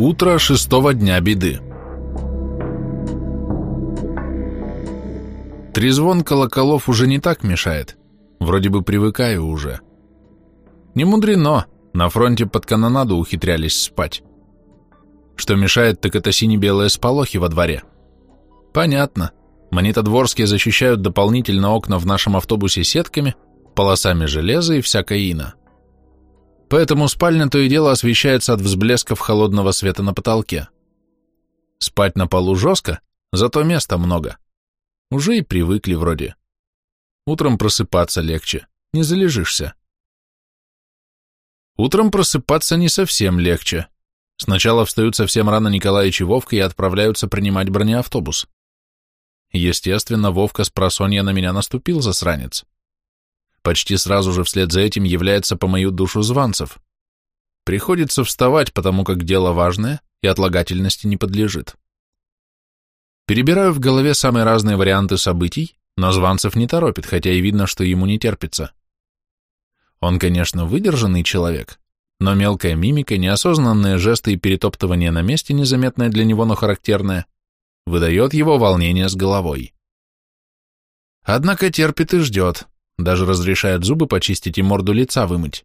Утро шестого дня беды. Трезвон колоколов уже не так мешает. Вроде бы привыкаю уже. Не мудрено, на фронте под канонаду ухитрялись спать. Что мешает, так это сине-белые сполохи во дворе. Понятно. Монетодворские защищают дополнительно окна в нашем автобусе сетками, полосами железа и всякой ина. Поэтому спальня то и дело освещается от взблесков холодного света на потолке. Спать на полу жестко, зато места много. Уже и привыкли вроде. Утром просыпаться легче, не залежишься. Утром просыпаться не совсем легче. Сначала встают совсем рано Николаич и Вовка и отправляются принимать бронеавтобус. Естественно, Вовка с просонья на меня наступил, засранец. Почти сразу же вслед за этим является по мою душу Званцев. Приходится вставать, потому как дело важное и отлагательности не подлежит. Перебираю в голове самые разные варианты событий, но Званцев не торопит, хотя и видно, что ему не терпится. Он, конечно, выдержанный человек, но мелкая мимика, неосознанные жесты и перетоптывание на месте, незаметное для него, но характерное, выдает его волнение с головой. Однако терпит и ждет, даже разрешает зубы почистить и морду лица вымыть.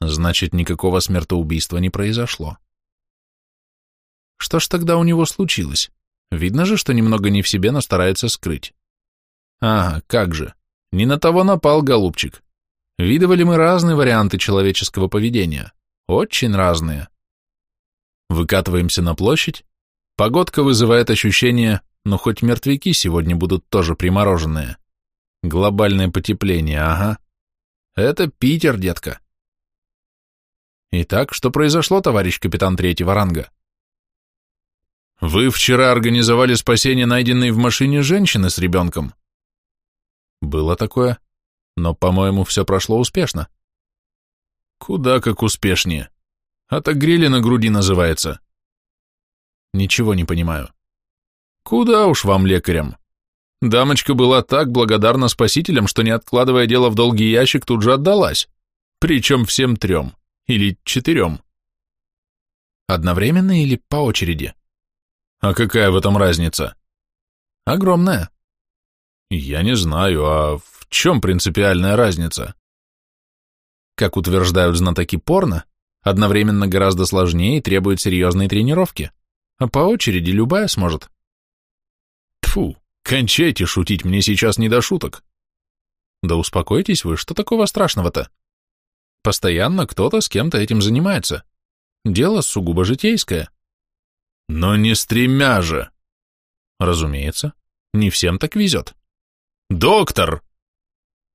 Значит, никакого смертоубийства не произошло. Что ж тогда у него случилось? Видно же, что немного не в себе, но старается скрыть. Ага, как же. Не на того напал, голубчик. Видывали мы разные варианты человеческого поведения. Очень разные. Выкатываемся на площадь. Погодка вызывает ощущение, ну хоть мертвяки сегодня будут тоже примороженные. Глобальное потепление, ага. Это Питер, детка. Итак, что произошло, товарищ капитан третьего ранга? Вы вчера организовали спасение найденной в машине женщины с ребенком. Было такое, но, по-моему, все прошло успешно. Куда как успешнее. Отогрели на груди называется. Ничего не понимаю. Куда уж вам, лекарям? Дамочка была так благодарна спасителям, что, не откладывая дело в долгий ящик, тут же отдалась. Причем всем трем. Или четырем. Одновременно или по очереди? А какая в этом разница? Огромная. Я не знаю, а в чем принципиальная разница? Как утверждают знатоки порно, одновременно гораздо сложнее и требует серьезной тренировки, а по очереди любая сможет. Тфу, Кончайте шутить, мне сейчас не до шуток. Да успокойтесь вы, что такого страшного-то? Постоянно кто-то с кем-то этим занимается. Дело сугубо житейское. Но не стремя же. Разумеется, не всем так везет. Доктор!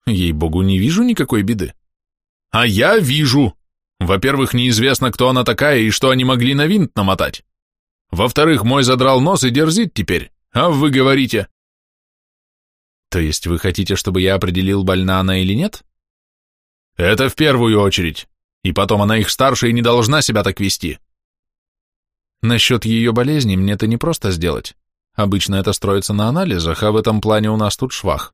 Ей-богу, не вижу никакой беды. А я вижу. Во-первых, неизвестно, кто она такая и что они могли на винт намотать. Во-вторых, мой задрал нос и дерзит теперь. А вы говорите, то есть вы хотите, чтобы я определил, больна она или нет? Это в первую очередь. И потом она их старше и не должна себя так вести. Насчет ее болезни мне это не просто сделать. Обычно это строится на анализах, а в этом плане у нас тут швах.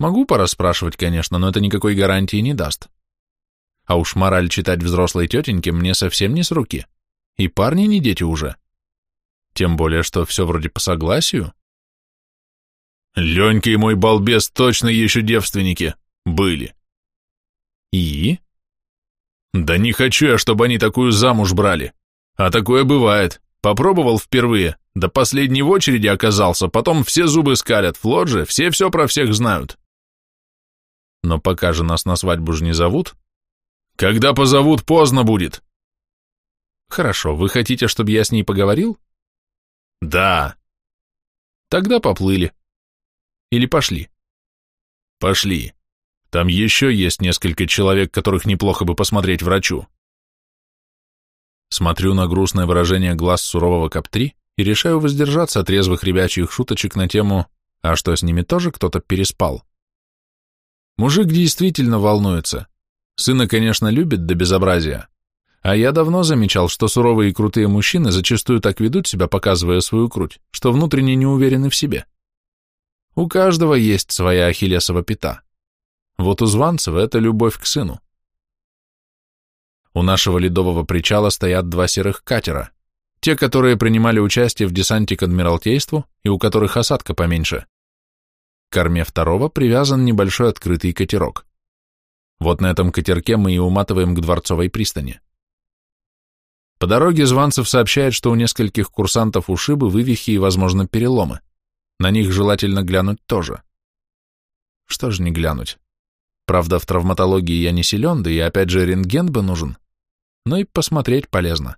Могу пораспрашивать, конечно, но это никакой гарантии не даст. А уж мораль читать взрослой тетеньке мне совсем не с руки. И парни не дети уже. Тем более, что все вроде по согласию. Ленька и мой балбес точно еще девственники. Были. И? Да не хочу я, чтобы они такую замуж брали. А такое бывает. Попробовал впервые, да последний в очереди оказался, потом все зубы скалят, в лодже все все про всех знают. Но пока же нас на свадьбу же не зовут. Когда позовут, поздно будет. Хорошо, вы хотите, чтобы я с ней поговорил? Да. Тогда поплыли. Или пошли? Пошли. Там еще есть несколько человек, которых неплохо бы посмотреть врачу. Смотрю на грустное выражение глаз сурового Кап-3 и решаю воздержаться от резвых ребячьих шуточек на тему «А что, с ними тоже кто-то переспал?» Мужик действительно волнуется. Сына, конечно, любит до безобразия. А я давно замечал, что суровые и крутые мужчины зачастую так ведут себя, показывая свою круть, что внутренне не уверены в себе. У каждого есть своя ахиллесова пята. Вот у Званцева это любовь к сыну. У нашего ледового причала стоят два серых катера, те, которые принимали участие в десанте к Адмиралтейству и у которых осадка поменьше. К корме второго привязан небольшой открытый катерок. Вот на этом катерке мы и уматываем к Дворцовой пристани. По дороге Званцев сообщает, что у нескольких курсантов ушибы, вывихи и, возможно, переломы. На них желательно глянуть тоже. Что ж не глянуть? Правда, в травматологии я не силен, да и опять же рентген бы нужен. Но и посмотреть полезно.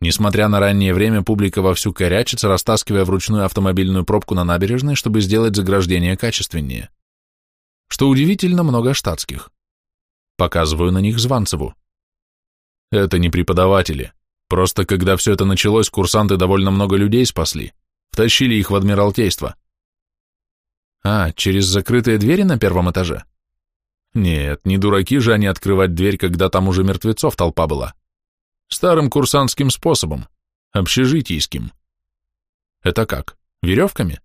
Несмотря на раннее время, публика вовсю корячится, растаскивая вручную автомобильную пробку на набережной, чтобы сделать заграждение качественнее. Что удивительно, много штатских. Показываю на них Званцеву. Это не преподаватели. Просто когда все это началось, курсанты довольно много людей спасли. Втащили их в Адмиралтейство. А, через закрытые двери на первом этаже? Нет, не дураки же они открывать дверь, когда там уже мертвецов толпа была. Старым курсантским способом, общежитийским. Это как, веревками?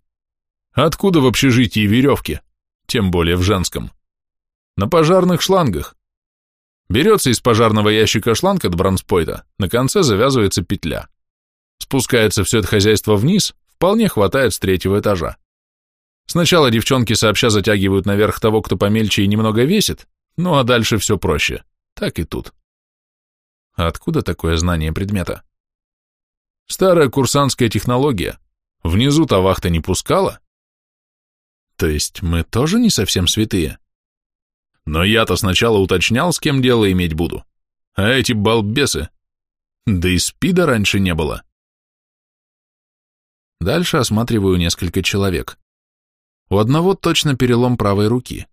Откуда в общежитии веревки? Тем более в женском. На пожарных шлангах. Берется из пожарного ящика шланг от бронспойта, на конце завязывается петля. Спускается все это хозяйство вниз, вполне хватает с третьего этажа. Сначала девчонки сообща затягивают наверх того, кто помельче и немного весит, ну а дальше все проще. Так и тут. А откуда такое знание предмета? Старая курсантская технология. Внизу-то вахта не пускала. То есть мы тоже не совсем святые? Но я-то сначала уточнял, с кем дело иметь буду. А эти балбесы... Да и спида раньше не было. Дальше осматриваю несколько человек. У одного точно перелом правой руки.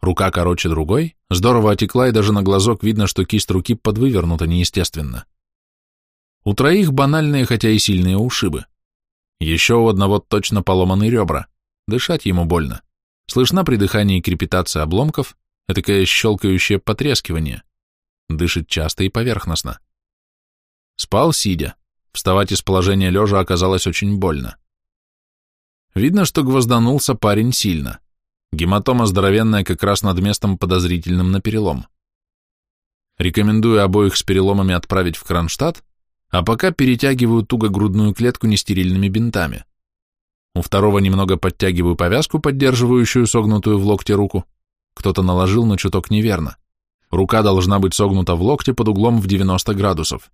Рука короче другой, здорово отекла, и даже на глазок видно, что кисть руки подвывернута неестественно. У троих банальные, хотя и сильные ушибы. Еще у одного точно поломаны ребра. Дышать ему больно. Слышна при дыхании крепитация обломков, этакое щелкающее потрескивание. Дышит часто и поверхностно. Спал сидя. Вставать из положения лежа оказалось очень больно. Видно, что гвозданулся парень сильно. Гематома здоровенная как раз над местом подозрительным на перелом. Рекомендую обоих с переломами отправить в Кронштадт, а пока перетягиваю туго грудную клетку нестерильными бинтами. У второго немного подтягиваю повязку, поддерживающую согнутую в локте руку, кто-то наложил, но чуток неверно. Рука должна быть согнута в локте под углом в 90 градусов.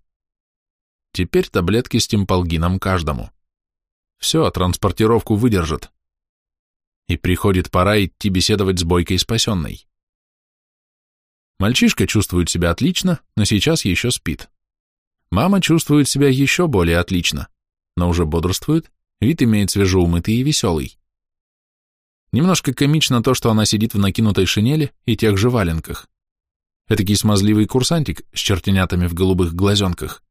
Теперь таблетки с тимпалгином каждому. Все, транспортировку выдержат. И приходит пора идти беседовать с бойкой спасенной. Мальчишка чувствует себя отлично, но сейчас еще спит. Мама чувствует себя еще более отлично, но уже бодрствует, вид имеет свежеумытый и веселый. Немножко комично то, что она сидит в накинутой шинели и тех же валенках. Этакий смазливый курсантик с чертенятами в голубых глазенках.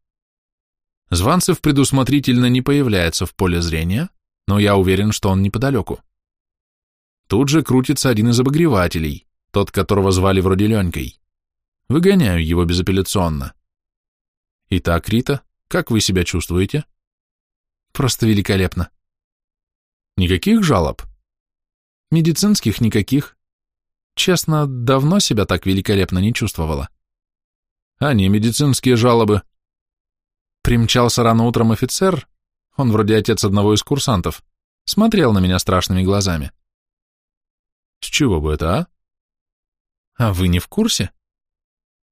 Званцев предусмотрительно не появляется в поле зрения, но я уверен, что он неподалеку. Тут же крутится один из обогревателей, тот, которого звали вроде Ленькой. Выгоняю его безапелляционно. Итак, Рита, как вы себя чувствуете? Просто великолепно. Никаких жалоб? Медицинских никаких. Честно, давно себя так великолепно не чувствовала. А не медицинские жалобы. Примчался рано утром офицер, он вроде отец одного из курсантов, смотрел на меня страшными глазами. С чего бы это, а? А вы не в курсе?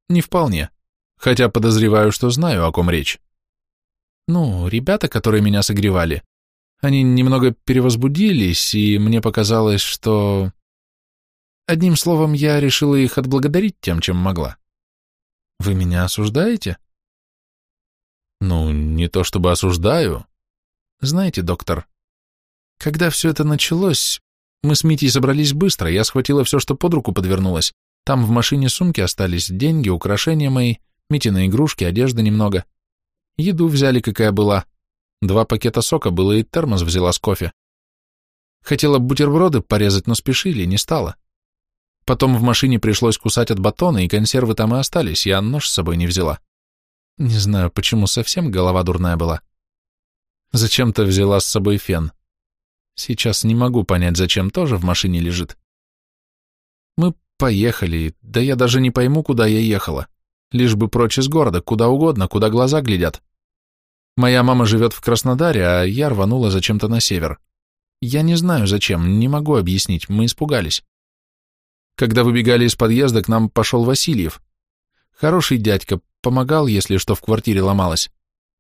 Не вполне, хотя подозреваю, что знаю, о ком речь. Ну, ребята, которые меня согревали, они немного перевозбудились, и мне показалось, что... Одним словом, я решила их отблагодарить тем, чем могла. Вы меня осуждаете? Ну, не то чтобы осуждаю. Знаете, доктор, когда все это началось, мы с Митей собрались быстро, я схватила все, что под руку подвернулось. Там в машине сумки остались деньги, украшения мои, Митины игрушки, одежда немного. Еду взяли, какая была. Два пакета сока было и термос взяла с кофе. Хотела бутерброды порезать, но спешили, не стала. Потом в машине пришлось кусать от батона, и консервы там и остались, я нож с собой не взяла. Не знаю, почему совсем голова дурная была. Зачем-то взяла с собой фен. Сейчас не могу понять, зачем тоже в машине лежит. Мы поехали, да я даже не пойму, куда я ехала. Лишь бы прочь из города, куда угодно, куда глаза глядят. Моя мама живет в Краснодаре, а я рванула зачем-то на север. Я не знаю зачем, не могу объяснить, мы испугались. Когда выбегали из подъезда, к нам пошел Васильев. Хороший дядька, помогал, если что в квартире ломалось.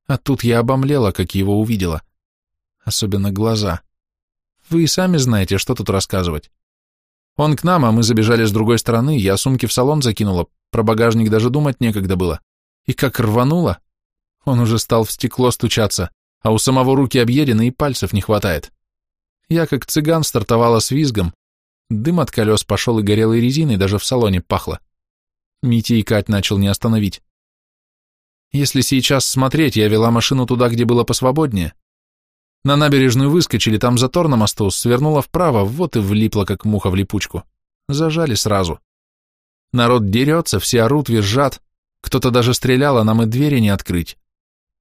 А тут я обомлела, как его увидела. Особенно глаза. Вы и сами знаете, что тут рассказывать. Он к нам, а мы забежали с другой стороны, я сумки в салон закинула, про багажник даже думать некогда было. И как рвануло. Он уже стал в стекло стучаться, а у самого руки объедены и пальцев не хватает. Я как цыган стартовала с визгом. Дым от колес пошел и горелой резиной, даже в салоне пахло. Митя и Кать начал не остановить. Если сейчас смотреть, я вела машину туда, где было посвободнее. На набережную выскочили, там затор на мосту, свернула вправо, вот и влипла, как муха в липучку. Зажали сразу. Народ дерется, все орут, визжат. Кто-то даже стрелял, а нам и двери не открыть.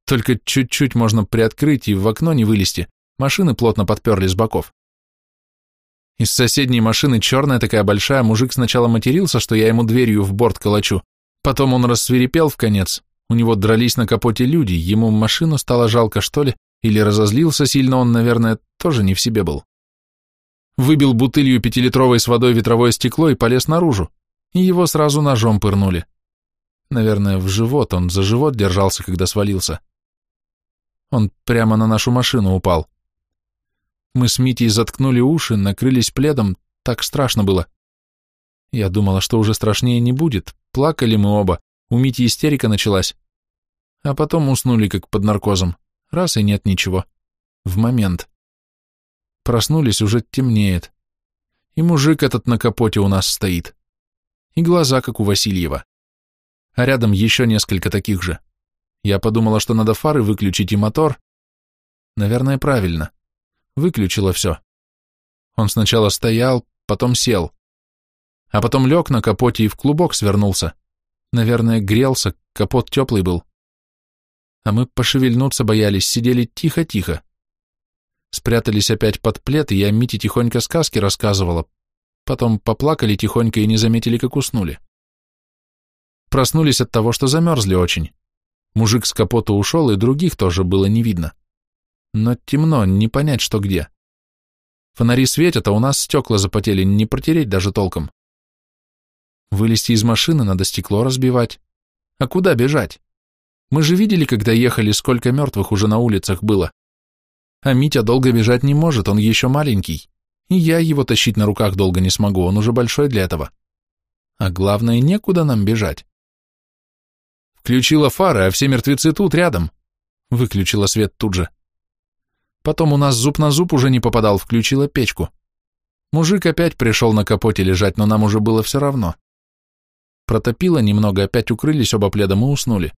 Только чуть-чуть можно приоткрыть и в окно не вылезти. Машины плотно подперли с боков. Из соседней машины черная такая большая, мужик сначала матерился, что я ему дверью в борт калачу. Потом он рассверепел в конец. У него дрались на капоте люди, ему машину стало жалко, что ли, или разозлился сильно он, наверное, тоже не в себе был. Выбил бутылью пятилитровой с водой ветровое стекло и полез наружу, и его сразу ножом пырнули. Наверное, в живот, он за живот держался, когда свалился. Он прямо на нашу машину упал. Мы с Митей заткнули уши, накрылись пледом, так страшно было. Я думала, что уже страшнее не будет, плакали мы оба, у Мити истерика началась. А потом уснули, как под наркозом. Раз и нет ничего. В момент. Проснулись, уже темнеет. И мужик этот на капоте у нас стоит. И глаза, как у Васильева. А рядом еще несколько таких же. Я подумала, что надо фары выключить и мотор. Наверное, правильно. Выключила все. Он сначала стоял, потом сел. А потом лег на капоте и в клубок свернулся. Наверное, грелся, капот теплый был а мы пошевельнуться боялись, сидели тихо-тихо. Спрятались опять под плед, и я Мите тихонько сказки рассказывала, потом поплакали тихонько и не заметили, как уснули. Проснулись от того, что замерзли очень. Мужик с капота ушел, и других тоже было не видно. Но темно, не понять, что где. Фонари светят, а у нас стекла запотели, не протереть даже толком. Вылезти из машины, надо стекло разбивать. А куда бежать? Мы же видели, когда ехали, сколько мертвых уже на улицах было. А Митя долго бежать не может, он еще маленький. И я его тащить на руках долго не смогу, он уже большой для этого. А главное, некуда нам бежать. Включила фары, а все мертвецы тут, рядом. Выключила свет тут же. Потом у нас зуб на зуб уже не попадал, включила печку. Мужик опять пришел на капоте лежать, но нам уже было все равно. Протопило немного, опять укрылись оба пледом и уснули.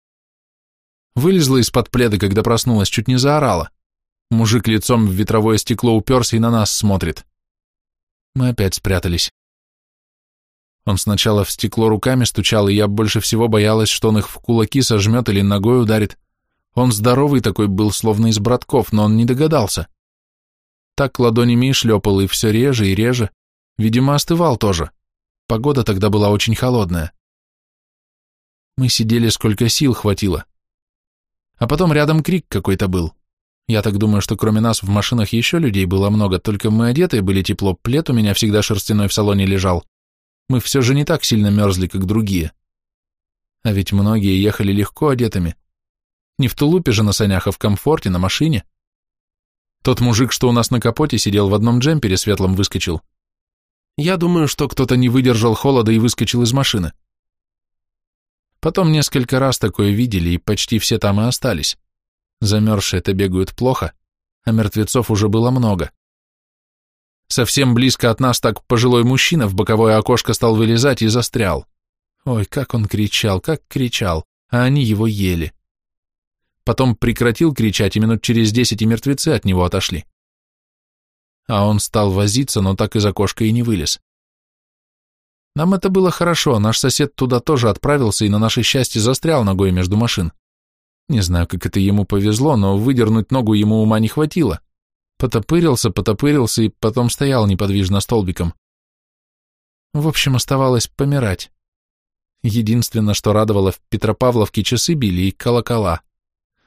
Вылезла из-под пледа, когда проснулась, чуть не заорала. Мужик лицом в ветровое стекло уперся и на нас смотрит. Мы опять спрятались. Он сначала в стекло руками стучал, и я больше всего боялась, что он их в кулаки сожмет или ногой ударит. Он здоровый такой был, словно из братков, но он не догадался. Так ладонями и шлепал, и все реже и реже. Видимо, остывал тоже. Погода тогда была очень холодная. Мы сидели, сколько сил хватило. А потом рядом крик какой-то был. Я так думаю, что кроме нас в машинах еще людей было много, только мы одетые были тепло, плед у меня всегда шерстяной в салоне лежал. Мы все же не так сильно мерзли, как другие. А ведь многие ехали легко одетыми. Не в тулупе же на санях, а в комфорте, на машине. Тот мужик, что у нас на капоте, сидел в одном джемпере светлом выскочил. Я думаю, что кто-то не выдержал холода и выскочил из машины. Потом несколько раз такое видели, и почти все там и остались. Замерзшие-то бегают плохо, а мертвецов уже было много. Совсем близко от нас так пожилой мужчина в боковое окошко стал вылезать и застрял. Ой, как он кричал, как кричал, а они его ели. Потом прекратил кричать, и минут через десять и мертвецы от него отошли. А он стал возиться, но так из окошка и не вылез. Нам это было хорошо, наш сосед туда тоже отправился и на наше счастье застрял ногой между машин. Не знаю, как это ему повезло, но выдернуть ногу ему ума не хватило. Потопырился, потопырился и потом стоял неподвижно столбиком. В общем, оставалось помирать. Единственное, что радовало, в Петропавловке часы били и колокола.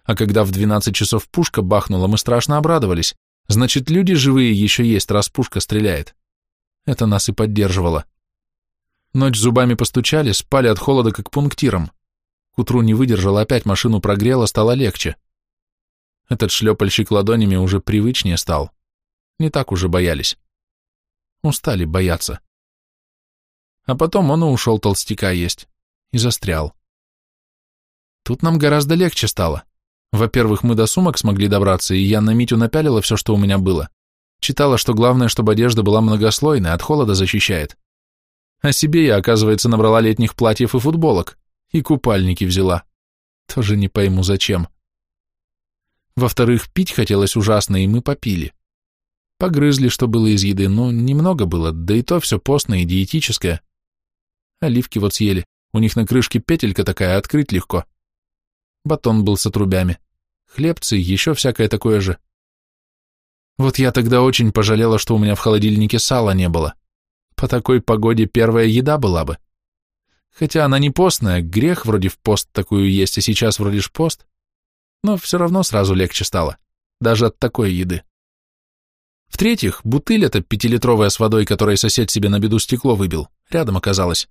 А когда в 12 часов пушка бахнула, мы страшно обрадовались. Значит, люди живые еще есть, раз пушка стреляет. Это нас и поддерживало. Ночь зубами постучали, спали от холода, как пунктиром. К утру не выдержала, опять машину прогрела, стало легче. Этот шлепальщик ладонями уже привычнее стал. Не так уже боялись. Устали бояться. А потом он и ушел толстяка есть. И застрял. Тут нам гораздо легче стало. Во-первых, мы до сумок смогли добраться, и я на Митю напялила все, что у меня было. Читала, что главное, чтобы одежда была многослойная, от холода защищает. А себе я, оказывается, набрала летних платьев и футболок. И купальники взяла. Тоже не пойму, зачем. Во-вторых, пить хотелось ужасно, и мы попили. Погрызли, что было из еды, но немного было, да и то все постное и диетическое. Оливки вот съели, у них на крышке петелька такая, открыть легко. Батон был с отрубями, хлебцы, еще всякое такое же. Вот я тогда очень пожалела, что у меня в холодильнике сала не было. По такой погоде первая еда была бы. Хотя она не постная, грех вроде в пост такую есть, а сейчас вроде ж пост. Но все равно сразу легче стало, даже от такой еды. В-третьих, бутыль эта пятилитровая с водой, которой сосед себе на беду стекло выбил, рядом оказалась.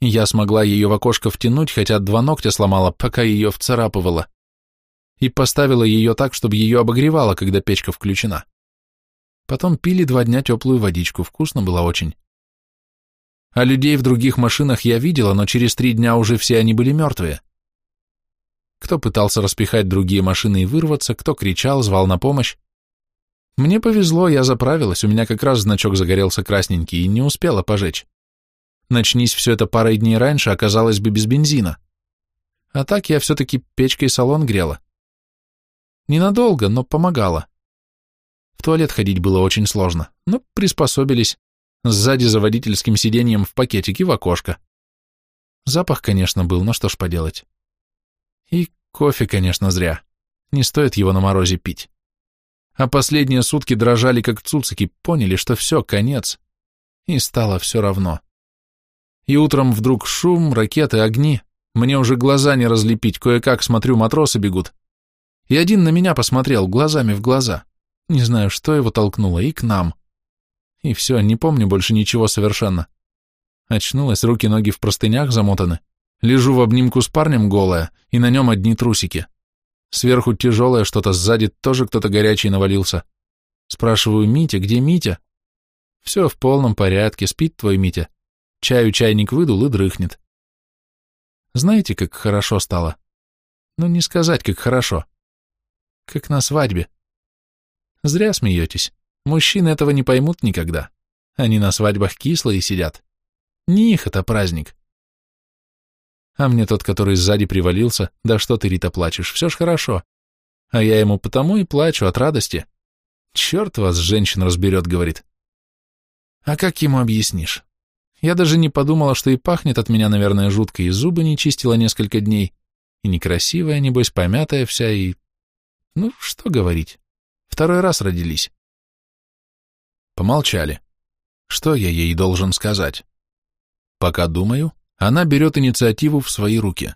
Я смогла ее в окошко втянуть, хотя два ногтя сломала, пока ее вцарапывала. И поставила ее так, чтобы ее обогревало, когда печка включена. Потом пили два дня теплую водичку, вкусно было очень. А людей в других машинах я видела, но через три дня уже все они были мертвые. Кто пытался распихать другие машины и вырваться, кто кричал, звал на помощь. Мне повезло, я заправилась, у меня как раз значок загорелся красненький и не успела пожечь. Начнись все это парой дней раньше, оказалось бы без бензина. А так я все-таки печкой салон грела. Ненадолго, но помогала. В туалет ходить было очень сложно, но приспособились. Сзади за водительским сиденьем в пакетике в окошко. Запах, конечно, был, но что ж поделать. И кофе, конечно, зря. Не стоит его на морозе пить. А последние сутки дрожали, как цуцики, поняли, что все, конец. И стало все равно. И утром вдруг шум, ракеты, огни. Мне уже глаза не разлепить, кое-как смотрю, матросы бегут. И один на меня посмотрел, глазами в глаза. Не знаю, что его толкнуло, и к нам. И все, не помню больше ничего совершенно. Очнулась, руки-ноги в простынях замотаны. Лежу в обнимку с парнем голая, и на нем одни трусики. Сверху тяжелое что-то, сзади тоже кто-то горячий навалился. Спрашиваю, Митя, где Митя? Все в полном порядке, спит твой Митя. Чаю чайник выдул и дрыхнет. Знаете, как хорошо стало? Ну, не сказать, как хорошо. Как на свадьбе. Зря смеетесь. Мужчины этого не поймут никогда. Они на свадьбах кислые сидят. Не их это праздник. А мне тот, который сзади привалился, да что ты, Рита, плачешь, все ж хорошо. А я ему потому и плачу от радости. Черт вас, женщин разберет, говорит. А как ему объяснишь? Я даже не подумала, что и пахнет от меня, наверное, жутко, и зубы не чистила несколько дней, и некрасивая, небось, помятая вся, и... Ну, что говорить. Второй раз родились. Помолчали. Что я ей должен сказать? Пока думаю, она берет инициативу в свои руки.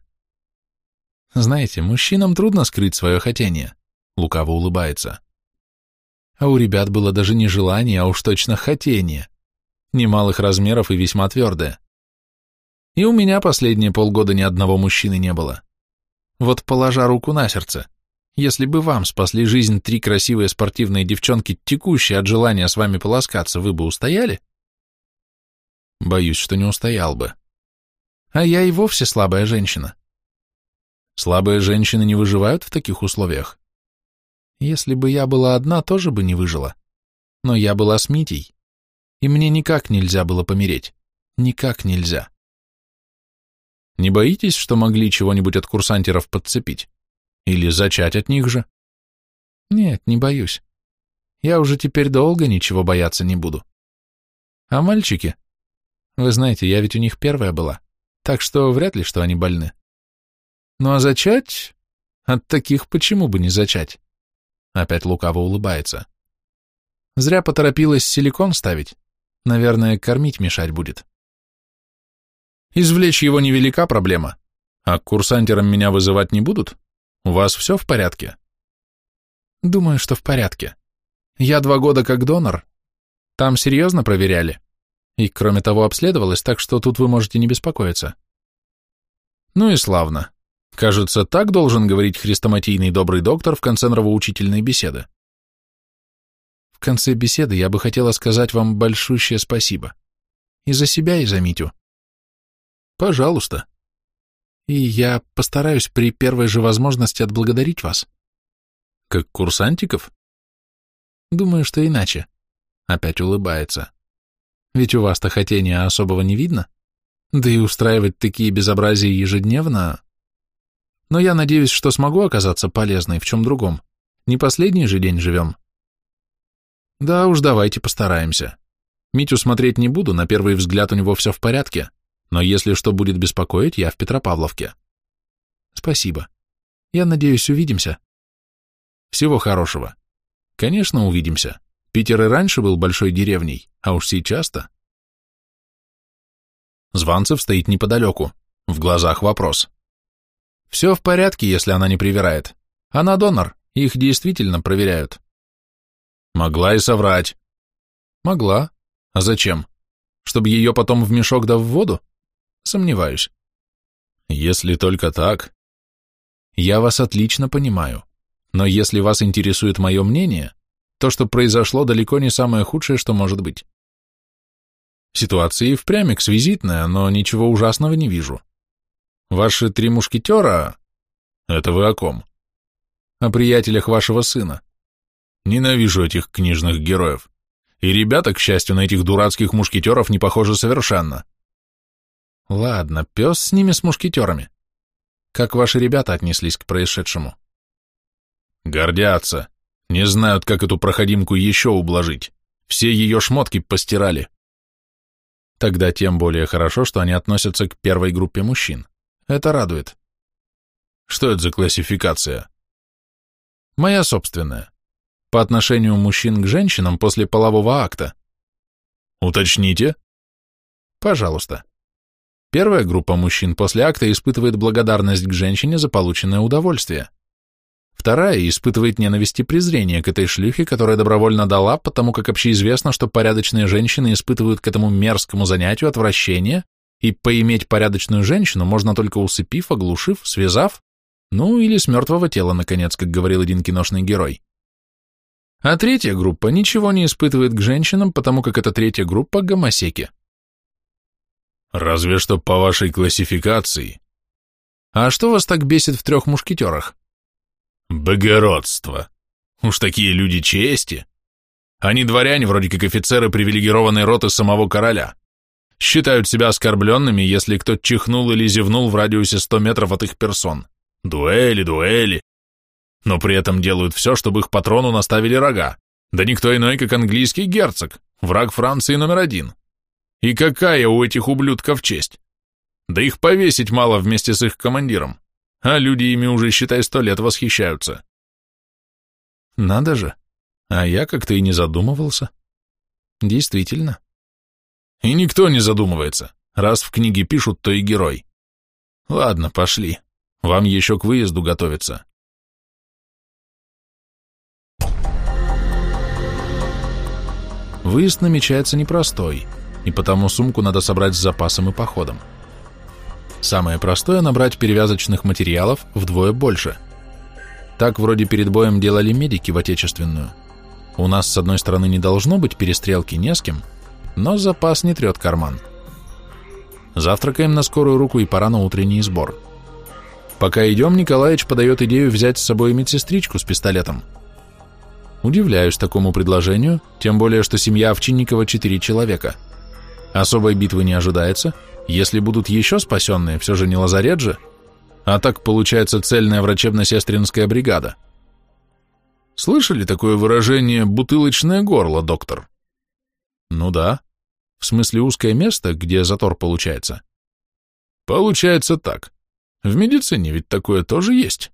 Знаете, мужчинам трудно скрыть свое хотение. Лукаво улыбается. А у ребят было даже не желание, а уж точно хотение немалых размеров и весьма твердая. И у меня последние полгода ни одного мужчины не было. Вот положа руку на сердце, если бы вам спасли жизнь три красивые спортивные девчонки, текущие от желания с вами полоскаться, вы бы устояли? Боюсь, что не устоял бы. А я и вовсе слабая женщина. Слабые женщины не выживают в таких условиях. Если бы я была одна, тоже бы не выжила. Но я была с Митей и мне никак нельзя было помереть. Никак нельзя. Не боитесь, что могли чего-нибудь от курсантеров подцепить? Или зачать от них же? Нет, не боюсь. Я уже теперь долго ничего бояться не буду. А мальчики? Вы знаете, я ведь у них первая была, так что вряд ли, что они больны. Ну а зачать? От таких почему бы не зачать? Опять лукаво улыбается. Зря поторопилась силикон ставить. Наверное, кормить мешать будет. Извлечь его невелика проблема. А к курсантерам меня вызывать не будут? У вас все в порядке? Думаю, что в порядке. Я два года как донор. Там серьезно проверяли. И, кроме того, обследовалась, так что тут вы можете не беспокоиться. Ну и славно. Кажется, так должен говорить хрестоматийный добрый доктор в конце нравоучительной беседы. В конце беседы я бы хотела сказать вам большущее спасибо. И за себя, и за Митю. Пожалуйста. И я постараюсь при первой же возможности отблагодарить вас. Как курсантиков? Думаю, что иначе. Опять улыбается. Ведь у вас-то хотения особого не видно. Да и устраивать такие безобразия ежедневно... Но я надеюсь, что смогу оказаться полезной в чем другом. Не последний же день живем. Да уж, давайте постараемся. Митю смотреть не буду, на первый взгляд у него все в порядке, но если что будет беспокоить, я в Петропавловке. Спасибо. Я надеюсь, увидимся. Всего хорошего. Конечно, увидимся. Питер и раньше был большой деревней, а уж сейчас-то. Званцев стоит неподалеку. В глазах вопрос. Все в порядке, если она не привирает. Она донор, их действительно проверяют. Могла и соврать. Могла. А зачем? Чтобы ее потом в мешок да в воду? Сомневаюсь. Если только так. Я вас отлично понимаю. Но если вас интересует мое мнение, то, что произошло, далеко не самое худшее, что может быть. Ситуация и впрямь эксвизитная, но ничего ужасного не вижу. Ваши три мушкетера... Это вы о ком? О приятелях вашего сына. Ненавижу этих книжных героев. И ребята, к счастью, на этих дурацких мушкетеров не похожи совершенно. Ладно, пес с ними, с мушкетерами. Как ваши ребята отнеслись к происшедшему? Гордятся. Не знают, как эту проходимку еще ублажить. Все ее шмотки постирали. Тогда тем более хорошо, что они относятся к первой группе мужчин. Это радует. Что это за классификация? Моя собственная. По отношению мужчин к женщинам после полового акта. Уточните. Пожалуйста. Первая группа мужчин после акта испытывает благодарность к женщине за полученное удовольствие. Вторая испытывает ненависть и презрение к этой шлюхе, которая добровольно дала, потому как общеизвестно, что порядочные женщины испытывают к этому мерзкому занятию отвращение, и поиметь порядочную женщину можно только усыпив, оглушив, связав, ну или с мертвого тела, наконец, как говорил один киношный герой. А третья группа ничего не испытывает к женщинам, потому как эта третья группа гомосеки. Разве что по вашей классификации. А что вас так бесит в трех мушкетерах? Богородство. Уж такие люди чести. Они дворяне, вроде как офицеры привилегированной роты самого короля. Считают себя оскорбленными, если кто чихнул или зевнул в радиусе 100 метров от их персон. Дуэли, дуэли. Но при этом делают все, чтобы их патрону наставили рога. Да никто иной, как английский герцог, враг Франции номер один. И какая у этих ублюдков честь? Да их повесить мало вместе с их командиром а люди ими уже, считай, сто лет восхищаются. Надо же, а я как-то и не задумывался. Действительно. И никто не задумывается. Раз в книге пишут, то и герой. Ладно, пошли. Вам еще к выезду готовиться. Выезд намечается непростой, и потому сумку надо собрать с запасом и походом. Самое простое – набрать перевязочных материалов вдвое больше. Так вроде перед боем делали медики в отечественную. У нас, с одной стороны, не должно быть перестрелки не с кем, но запас не трет карман. Завтракаем на скорую руку и пора на утренний сбор. Пока идем, Николаевич подает идею взять с собой медсестричку с пистолетом. Удивляюсь такому предложению, тем более, что семья Овчинникова четыре человека. Особой битвы не ожидается – если будут еще спасенные, все же не лазарет же, а так получается цельная врачебно-сестринская бригада. Слышали такое выражение «бутылочное горло, доктор»? Ну да, в смысле узкое место, где затор получается. Получается так. В медицине ведь такое тоже есть.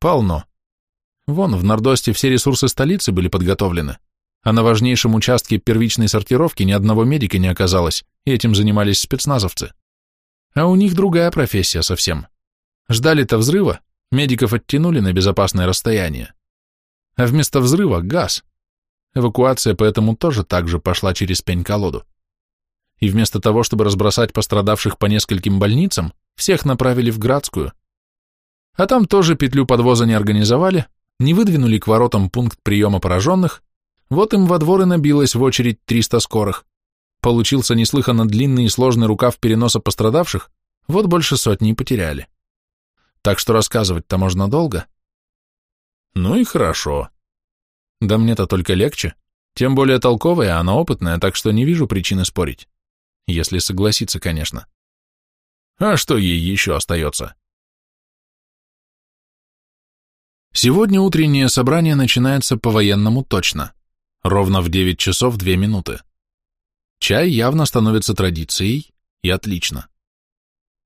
Полно. Вон, в Нордосте все ресурсы столицы были подготовлены а на важнейшем участке первичной сортировки ни одного медика не оказалось, и этим занимались спецназовцы. А у них другая профессия совсем. Ждали-то взрыва, медиков оттянули на безопасное расстояние. А вместо взрыва — газ. Эвакуация поэтому тоже так же пошла через пень-колоду. И вместо того, чтобы разбросать пострадавших по нескольким больницам, всех направили в Градскую. А там тоже петлю подвоза не организовали, не выдвинули к воротам пункт приема пораженных, вот им во двор и набилось в очередь 300 скорых. Получился неслыханно длинный и сложный рукав переноса пострадавших, вот больше сотни потеряли. Так что рассказывать-то можно долго. Ну и хорошо. Да мне-то только легче. Тем более толковая, она опытная, так что не вижу причины спорить. Если согласиться, конечно. А что ей еще остается? Сегодня утреннее собрание начинается по-военному точно. Ровно в 9 часов 2 минуты. Чай явно становится традицией, и отлично.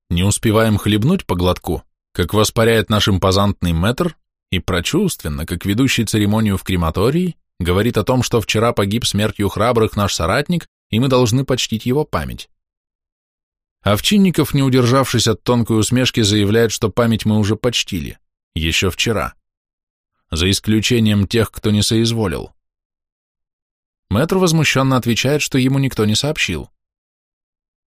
Не успеваем хлебнуть по глотку, как воспаряет наш импозантный мэтр и прочувственно, как ведущий церемонию в крематории, говорит о том, что вчера погиб смертью храбрых наш соратник, и мы должны почтить его память. Овчинников, не удержавшись от тонкой усмешки, заявляет, что память мы уже почтили, еще вчера, за исключением тех, кто не соизволил. Мэтр возмущенно отвечает, что ему никто не сообщил.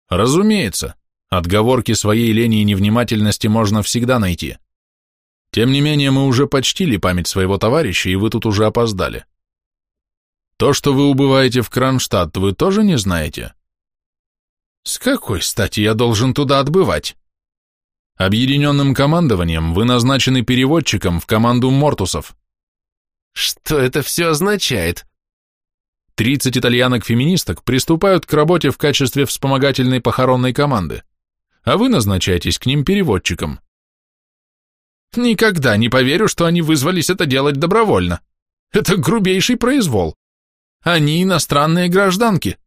Разумеется, отговорки своей лени и невнимательности можно всегда найти. Тем не менее, мы уже почтили память своего товарища, и вы тут уже опоздали. То, что вы убываете в Кронштадт, вы тоже не знаете? С какой стати я должен туда отбывать? Объединенным командованием вы назначены переводчиком в команду Мортусов. Что это все означает? 30 итальянок-феминисток приступают к работе в качестве вспомогательной похоронной команды, а вы назначаетесь к ним переводчиком. Никогда не поверю, что они вызвались это делать добровольно. Это грубейший произвол. Они иностранные гражданки.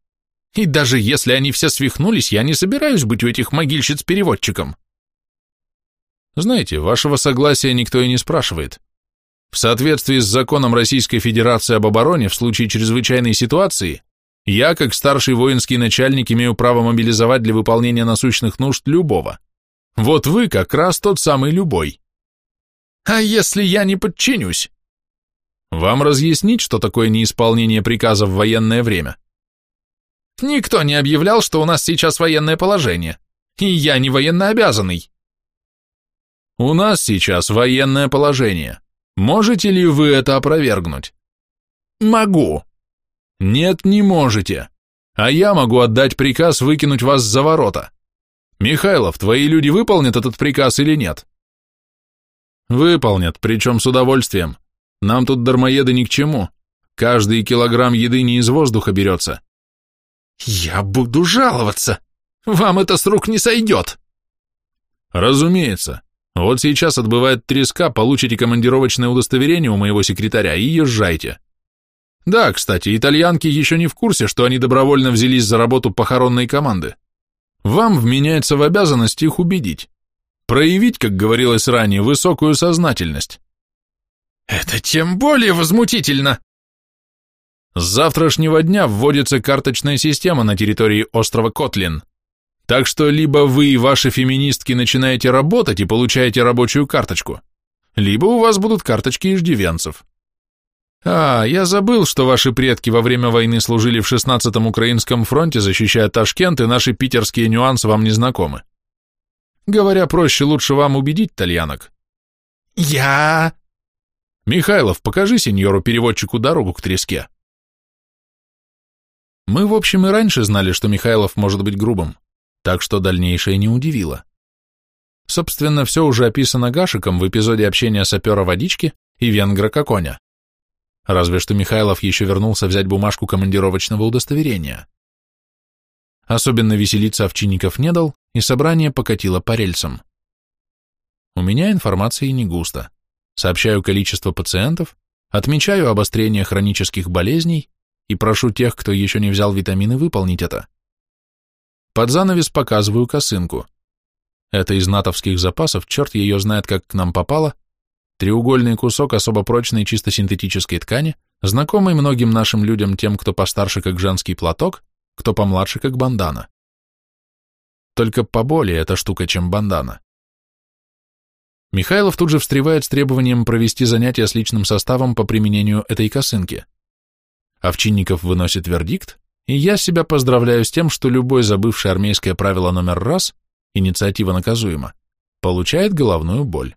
И даже если они все свихнулись, я не собираюсь быть у этих могильщиц переводчиком. Знаете, вашего согласия никто и не спрашивает. В соответствии с законом Российской Федерации об обороне в случае чрезвычайной ситуации, я, как старший воинский начальник, имею право мобилизовать для выполнения насущных нужд любого. Вот вы как раз тот самый любой. А если я не подчинюсь? Вам разъяснить, что такое неисполнение приказа в военное время? Никто не объявлял, что у нас сейчас военное положение, и я не военнообязанный. У нас сейчас военное положение. Можете ли вы это опровергнуть? Могу. Нет, не можете. А я могу отдать приказ выкинуть вас за ворота. Михайлов, твои люди выполнят этот приказ или нет? Выполнят, причем с удовольствием. Нам тут дармоеды ни к чему. Каждый килограмм еды не из воздуха берется. Я буду жаловаться. Вам это с рук не сойдет. Разумеется. Вот сейчас отбывает треска, получите командировочное удостоверение у моего секретаря и езжайте. Да, кстати, итальянки еще не в курсе, что они добровольно взялись за работу похоронной команды. Вам вменяется в обязанность их убедить. Проявить, как говорилось ранее, высокую сознательность. Это тем более возмутительно. С завтрашнего дня вводится карточная система на территории острова Котлин. Так что либо вы и ваши феминистки начинаете работать и получаете рабочую карточку, либо у вас будут карточки иждивенцев. А, я забыл, что ваши предки во время войны служили в 16-м Украинском фронте, защищая Ташкент, и наши питерские нюансы вам не знакомы. Говоря проще, лучше вам убедить тальянок. Я... Михайлов, покажи сеньору-переводчику дорогу к треске. Мы, в общем, и раньше знали, что Михайлов может быть грубым так что дальнейшее не удивило. Собственно, все уже описано Гашиком в эпизоде общения сапера водички и венгра Коконя. Разве что Михайлов еще вернулся взять бумажку командировочного удостоверения. Особенно веселиться Овчинников не дал, и собрание покатило по рельсам. У меня информации не густо. Сообщаю количество пациентов, отмечаю обострение хронических болезней и прошу тех, кто еще не взял витамины, выполнить это. Под занавес показываю косынку. Это из натовских запасов, черт ее знает, как к нам попало, треугольный кусок особо прочной чисто синтетической ткани, знакомый многим нашим людям, тем, кто постарше, как женский платок, кто помладше, как бандана. только поболее эта штука, чем бандана. Михайлов тут же встревает с требованием провести занятия с личным составом по применению этой косынки. Овчинников выносит вердикт, и я себя поздравляю с тем, что любой забывший армейское правило номер раз, инициатива наказуема, получает головную боль.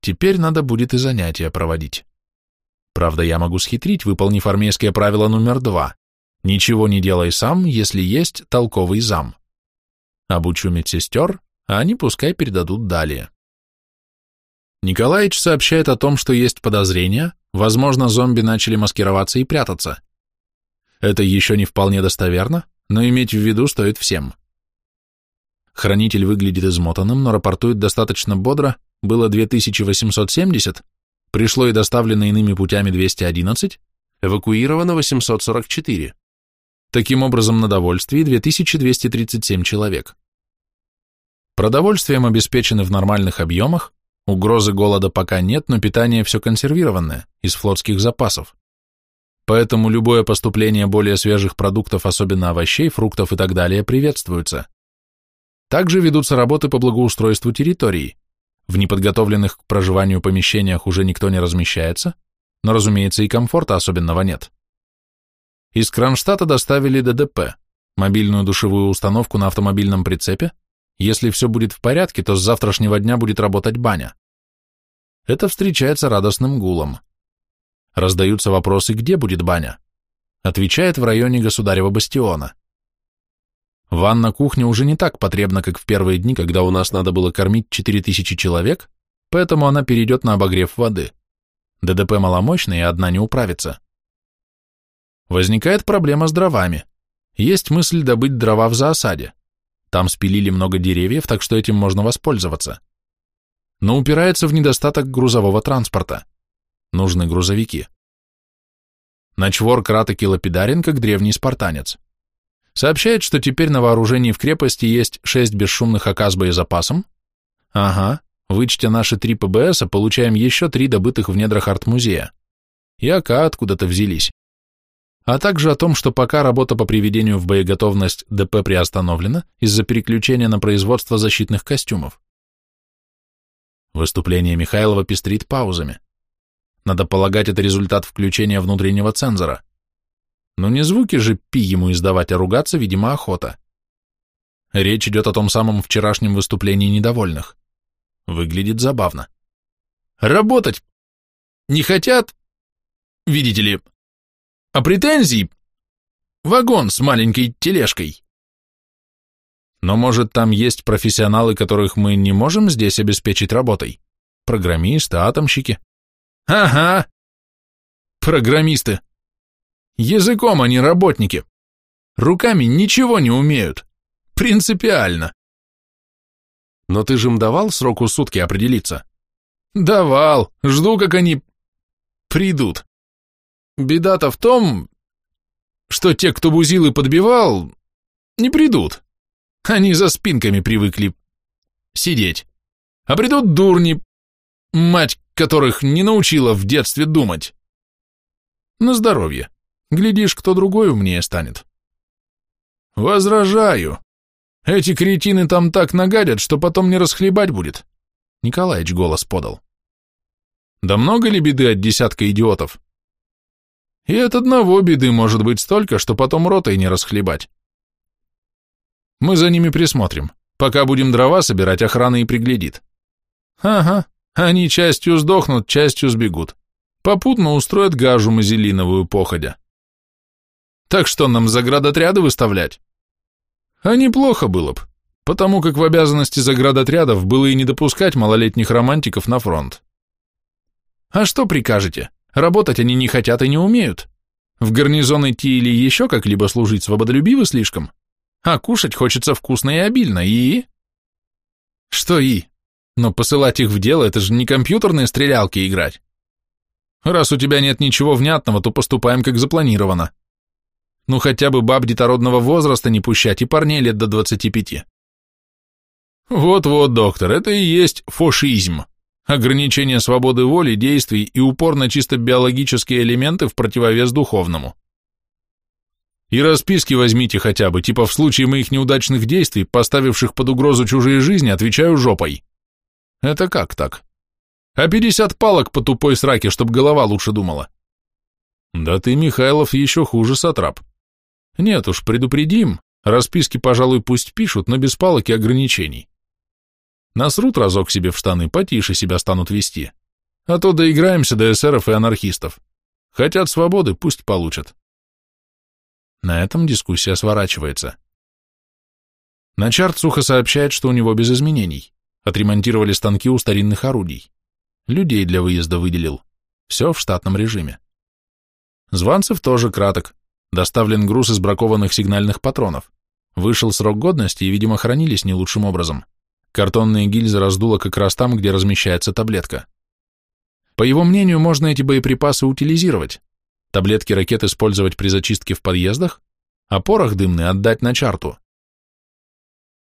Теперь надо будет и занятия проводить. Правда, я могу схитрить, выполнив армейское правило номер два. Ничего не делай сам, если есть толковый зам. Обучу медсестер, а они пускай передадут далее. Николаевич сообщает о том, что есть подозрения, возможно, зомби начали маскироваться и прятаться. Это еще не вполне достоверно, но иметь в виду стоит всем. Хранитель выглядит измотанным, но рапортует достаточно бодро, было 2870, пришло и доставлено иными путями 211, эвакуировано 844. Таким образом, на довольствии 2237 человек. Продовольствием обеспечены в нормальных объемах, угрозы голода пока нет, но питание все консервированное, из флотских запасов. Поэтому любое поступление более свежих продуктов, особенно овощей, фруктов и так далее, приветствуется. Также ведутся работы по благоустройству территории, в неподготовленных к проживанию помещениях уже никто не размещается, но, разумеется, и комфорта особенного нет. Из Кронштадта доставили ДДП, мобильную душевую установку на автомобильном прицепе. Если все будет в порядке, то с завтрашнего дня будет работать баня. Это встречается радостным гулом. Раздаются вопросы, где будет баня. Отвечает в районе Государева бастиона. Ванна-кухня уже не так потребна, как в первые дни, когда у нас надо было кормить 4000 человек, поэтому она перейдет на обогрев воды. ДДП маломощная и одна не управится. Возникает проблема с дровами. Есть мысль добыть дрова в заосаде. Там спилили много деревьев, так что этим можно воспользоваться. Но упирается в недостаток грузового транспорта. Нужны грузовики. Начвор краток и лапидарен, как древний спартанец. Сообщает, что теперь на вооружении в крепости есть шесть бесшумных АК с боезапасом. Ага, вычтя наши три ПБС, получаем еще три добытых в недрах арт-музея. И АК откуда-то взялись. А также о том, что пока работа по приведению в боеготовность ДП приостановлена из-за переключения на производство защитных костюмов. Выступление Михайлова пестрит паузами. Надо полагать, это результат включения внутреннего цензора. Но не звуки же пи ему издавать, а ругаться, видимо, охота. Речь идет о том самом вчерашнем выступлении недовольных. Выглядит забавно. Работать не хотят, видите ли, а претензий вагон с маленькой тележкой. Но может там есть профессионалы, которых мы не можем здесь обеспечить работой? Программисты, атомщики? Ага, программисты. Языком они работники. Руками ничего не умеют. Принципиально. Но ты же им давал сроку сутки определиться? Давал. Жду, как они придут. Беда-то в том, что те, кто бузил и подбивал, не придут. Они за спинками привыкли сидеть. А придут дурни, мать которых не научила в детстве думать. На здоровье. Глядишь, кто другой умнее станет. Возражаю. Эти кретины там так нагадят, что потом не расхлебать будет. Николаич голос подал. Да много ли беды от десятка идиотов? И от одного беды может быть столько, что потом ротой не расхлебать. Мы за ними присмотрим. Пока будем дрова собирать, охрана и приглядит. Ага, они частью сдохнут, частью сбегут. Попутно устроят гажу мазелиновую походя. Так что нам заградотряды выставлять? А неплохо было б, потому как в обязанности заградотрядов было и не допускать малолетних романтиков на фронт. А что прикажете? Работать они не хотят и не умеют. В гарнизон идти или еще как-либо служить свободолюбивы слишком. А кушать хочется вкусно и обильно, и... Что и? Но посылать их в дело — это же не компьютерные стрелялки играть. Раз у тебя нет ничего внятного, то поступаем как запланировано. Ну хотя бы баб детородного возраста не пущать и парней лет до 25. Вот-вот, доктор, это и есть фошизм. Ограничение свободы воли, действий и упор на чисто биологические элементы в противовес духовному. И расписки возьмите хотя бы, типа в случае моих неудачных действий, поставивших под угрозу чужие жизни, отвечаю жопой. Это как так? А пятьдесят палок по тупой сраке, чтоб голова лучше думала. Да ты, Михайлов, еще хуже, сатрап. Нет уж, предупредим, расписки, пожалуй, пусть пишут, но без палок и ограничений. Насрут разок себе в штаны, потише себя станут вести. А то доиграемся до эсеров и анархистов. Хотят свободы, пусть получат. На этом дискуссия сворачивается. Начарт сухо сообщает, что у него без изменений. Отремонтировали станки у старинных орудий. Людей для выезда выделил. Все в штатном режиме. Званцев тоже краток. Доставлен груз из бракованных сигнальных патронов. Вышел срок годности и, видимо, хранились не лучшим образом. Картонные гильзы раздуло как раз там, где размещается таблетка. По его мнению, можно эти боеприпасы утилизировать, таблетки ракет использовать при зачистке в подъездах, а порох дымный отдать на чарту.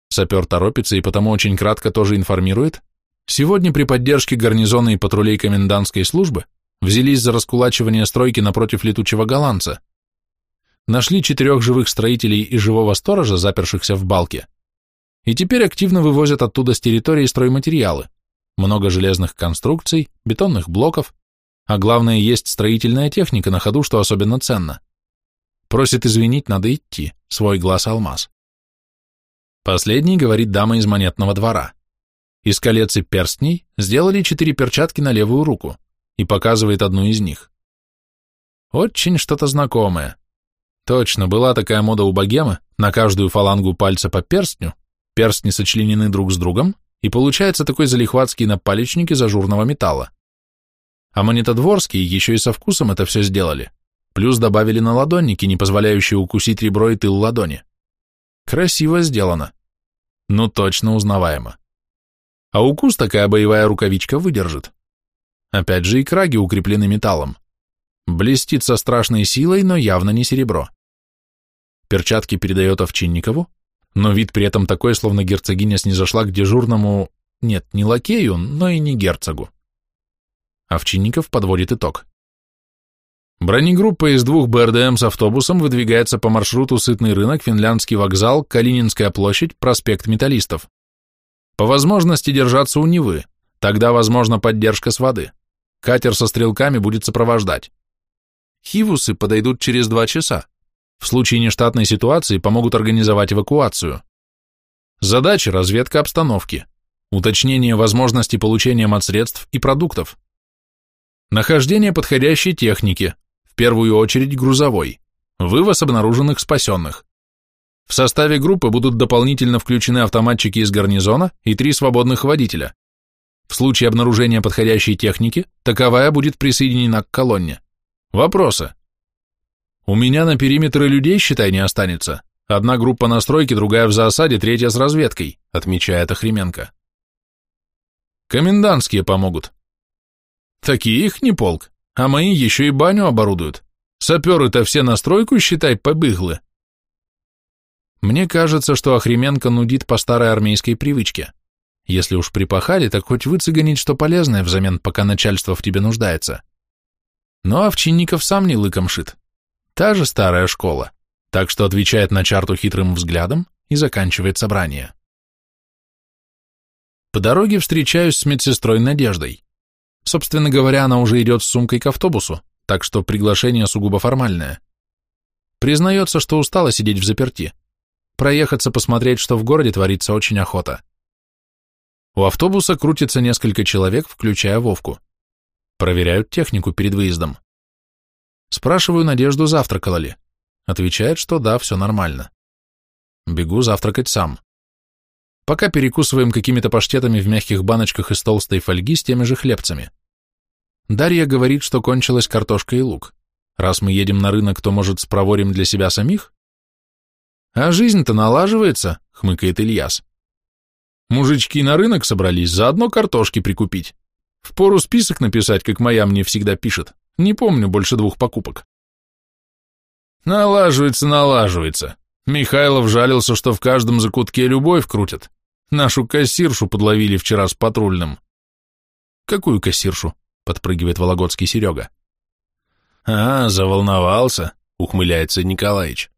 Сапер торопится и потому очень кратко тоже информирует, сегодня при поддержке гарнизона и патрулей комендантской службы взялись за раскулачивание стройки напротив летучего голландца. Нашли четырех живых строителей и живого сторожа, запершихся в балке, и теперь активно вывозят оттуда с территории стройматериалы, много железных конструкций, бетонных блоков, а главное, есть строительная техника на ходу, что особенно ценно. Просит извинить, надо идти, свой глаз алмаз. Последний говорит дама из монетного двора. Из колец и перстней сделали четыре перчатки на левую руку и показывает одну из них. Очень что-то знакомое. Точно, была такая мода у богемы, на каждую фалангу пальца по перстню, перстни сочленены друг с другом, и получается такой залихватский напалечник из ажурного металла. А монетодворские еще и со вкусом это все сделали. Плюс добавили на ладонники, не позволяющие укусить ребро и тыл ладони. Красиво сделано. Ну точно узнаваемо. А укус такая боевая рукавичка выдержит. Опять же и краги укреплены металлом. Блестит со страшной силой, но явно не серебро. Перчатки передает Овчинникову, но вид при этом такой, словно герцогиня снизошла к дежурному, нет, не лакею, но и не герцогу. Овчинников подводит итог. Бронегруппа из двух БРДМ с автобусом выдвигается по маршруту Сытный рынок, Финляндский вокзал, Калининская площадь, проспект Металлистов. По возможности держаться у Невы, тогда возможна поддержка с воды. Катер со стрелками будет сопровождать. Хивусы подойдут через два часа. В случае нештатной ситуации помогут организовать эвакуацию. Задача – разведка обстановки, уточнение возможности получения матсредств и продуктов, Нахождение подходящей техники, первую очередь грузовой, вывоз обнаруженных спасенных. В составе группы будут дополнительно включены автоматчики из гарнизона и три свободных водителя. В случае обнаружения подходящей техники, таковая будет присоединена к колонне. Вопросы? У меня на периметры людей, считай, не останется. Одна группа на стройке, другая в засаде, третья с разведкой, отмечает Охременко. Комендантские помогут, Такие их не полк, а мои еще и баню оборудуют. Саперы-то все на стройку, считай, побыглы. Мне кажется, что Охременко нудит по старой армейской привычке. Если уж припахали, так хоть выцыганить что полезное взамен, пока начальство в тебе нуждается. Но Овчинников сам не лыком шит. Та же старая школа, так что отвечает на чарту хитрым взглядом и заканчивает собрание. По дороге встречаюсь с медсестрой Надеждой. Собственно говоря, она уже идет с сумкой к автобусу, так что приглашение сугубо формальное. Признается, что устала сидеть в заперти. Проехаться посмотреть, что в городе творится, очень охота. У автобуса крутится несколько человек, включая Вовку. Проверяют технику перед выездом. Спрашиваю Надежду, завтракала ли. Отвечает, что да, все нормально. Бегу завтракать сам. Пока перекусываем какими-то паштетами в мягких баночках из толстой фольги с теми же хлебцами. Дарья говорит, что кончилась картошка и лук. Раз мы едем на рынок, то, может, спроворим для себя самих? А жизнь-то налаживается, хмыкает Ильяс. Мужички на рынок собрались, заодно картошки прикупить. Впору список написать, как моя мне всегда пишет. Не помню больше двух покупок. Налаживается, налаживается. Михайлов жалился, что в каждом закутке любовь крутят. Нашу кассиршу подловили вчера с патрульным. Какую кассиршу? Подпрыгивает Вологодский Серега. А, заволновался, ухмыляется Николаич.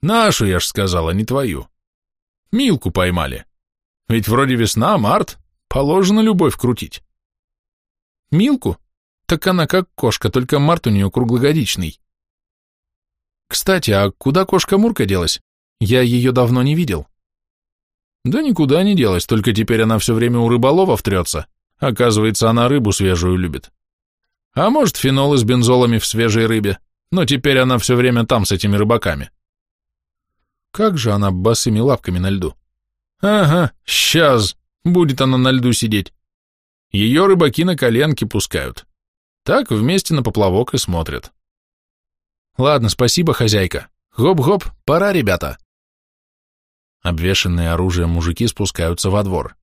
Нашу, я ж сказала, не твою. Милку поймали. Ведь вроде весна, март, положено любовь крутить. Милку? Так она как кошка, только март у нее круглогодичный. Кстати, а куда кошка Мурка делась? Я ее давно не видел. Да никуда не делась, только теперь она все время у рыболова трется. Оказывается, она рыбу свежую любит. А может, фенолы с бензолами в свежей рыбе, но теперь она все время там с этими рыбаками. Как же она босыми лапками на льду? Ага, сейчас будет она на льду сидеть. Ее рыбаки на коленки пускают. Так вместе на поплавок и смотрят. Ладно, спасибо, хозяйка. Гоп-гоп, пора, ребята. Обвешанные оружием мужики спускаются во двор.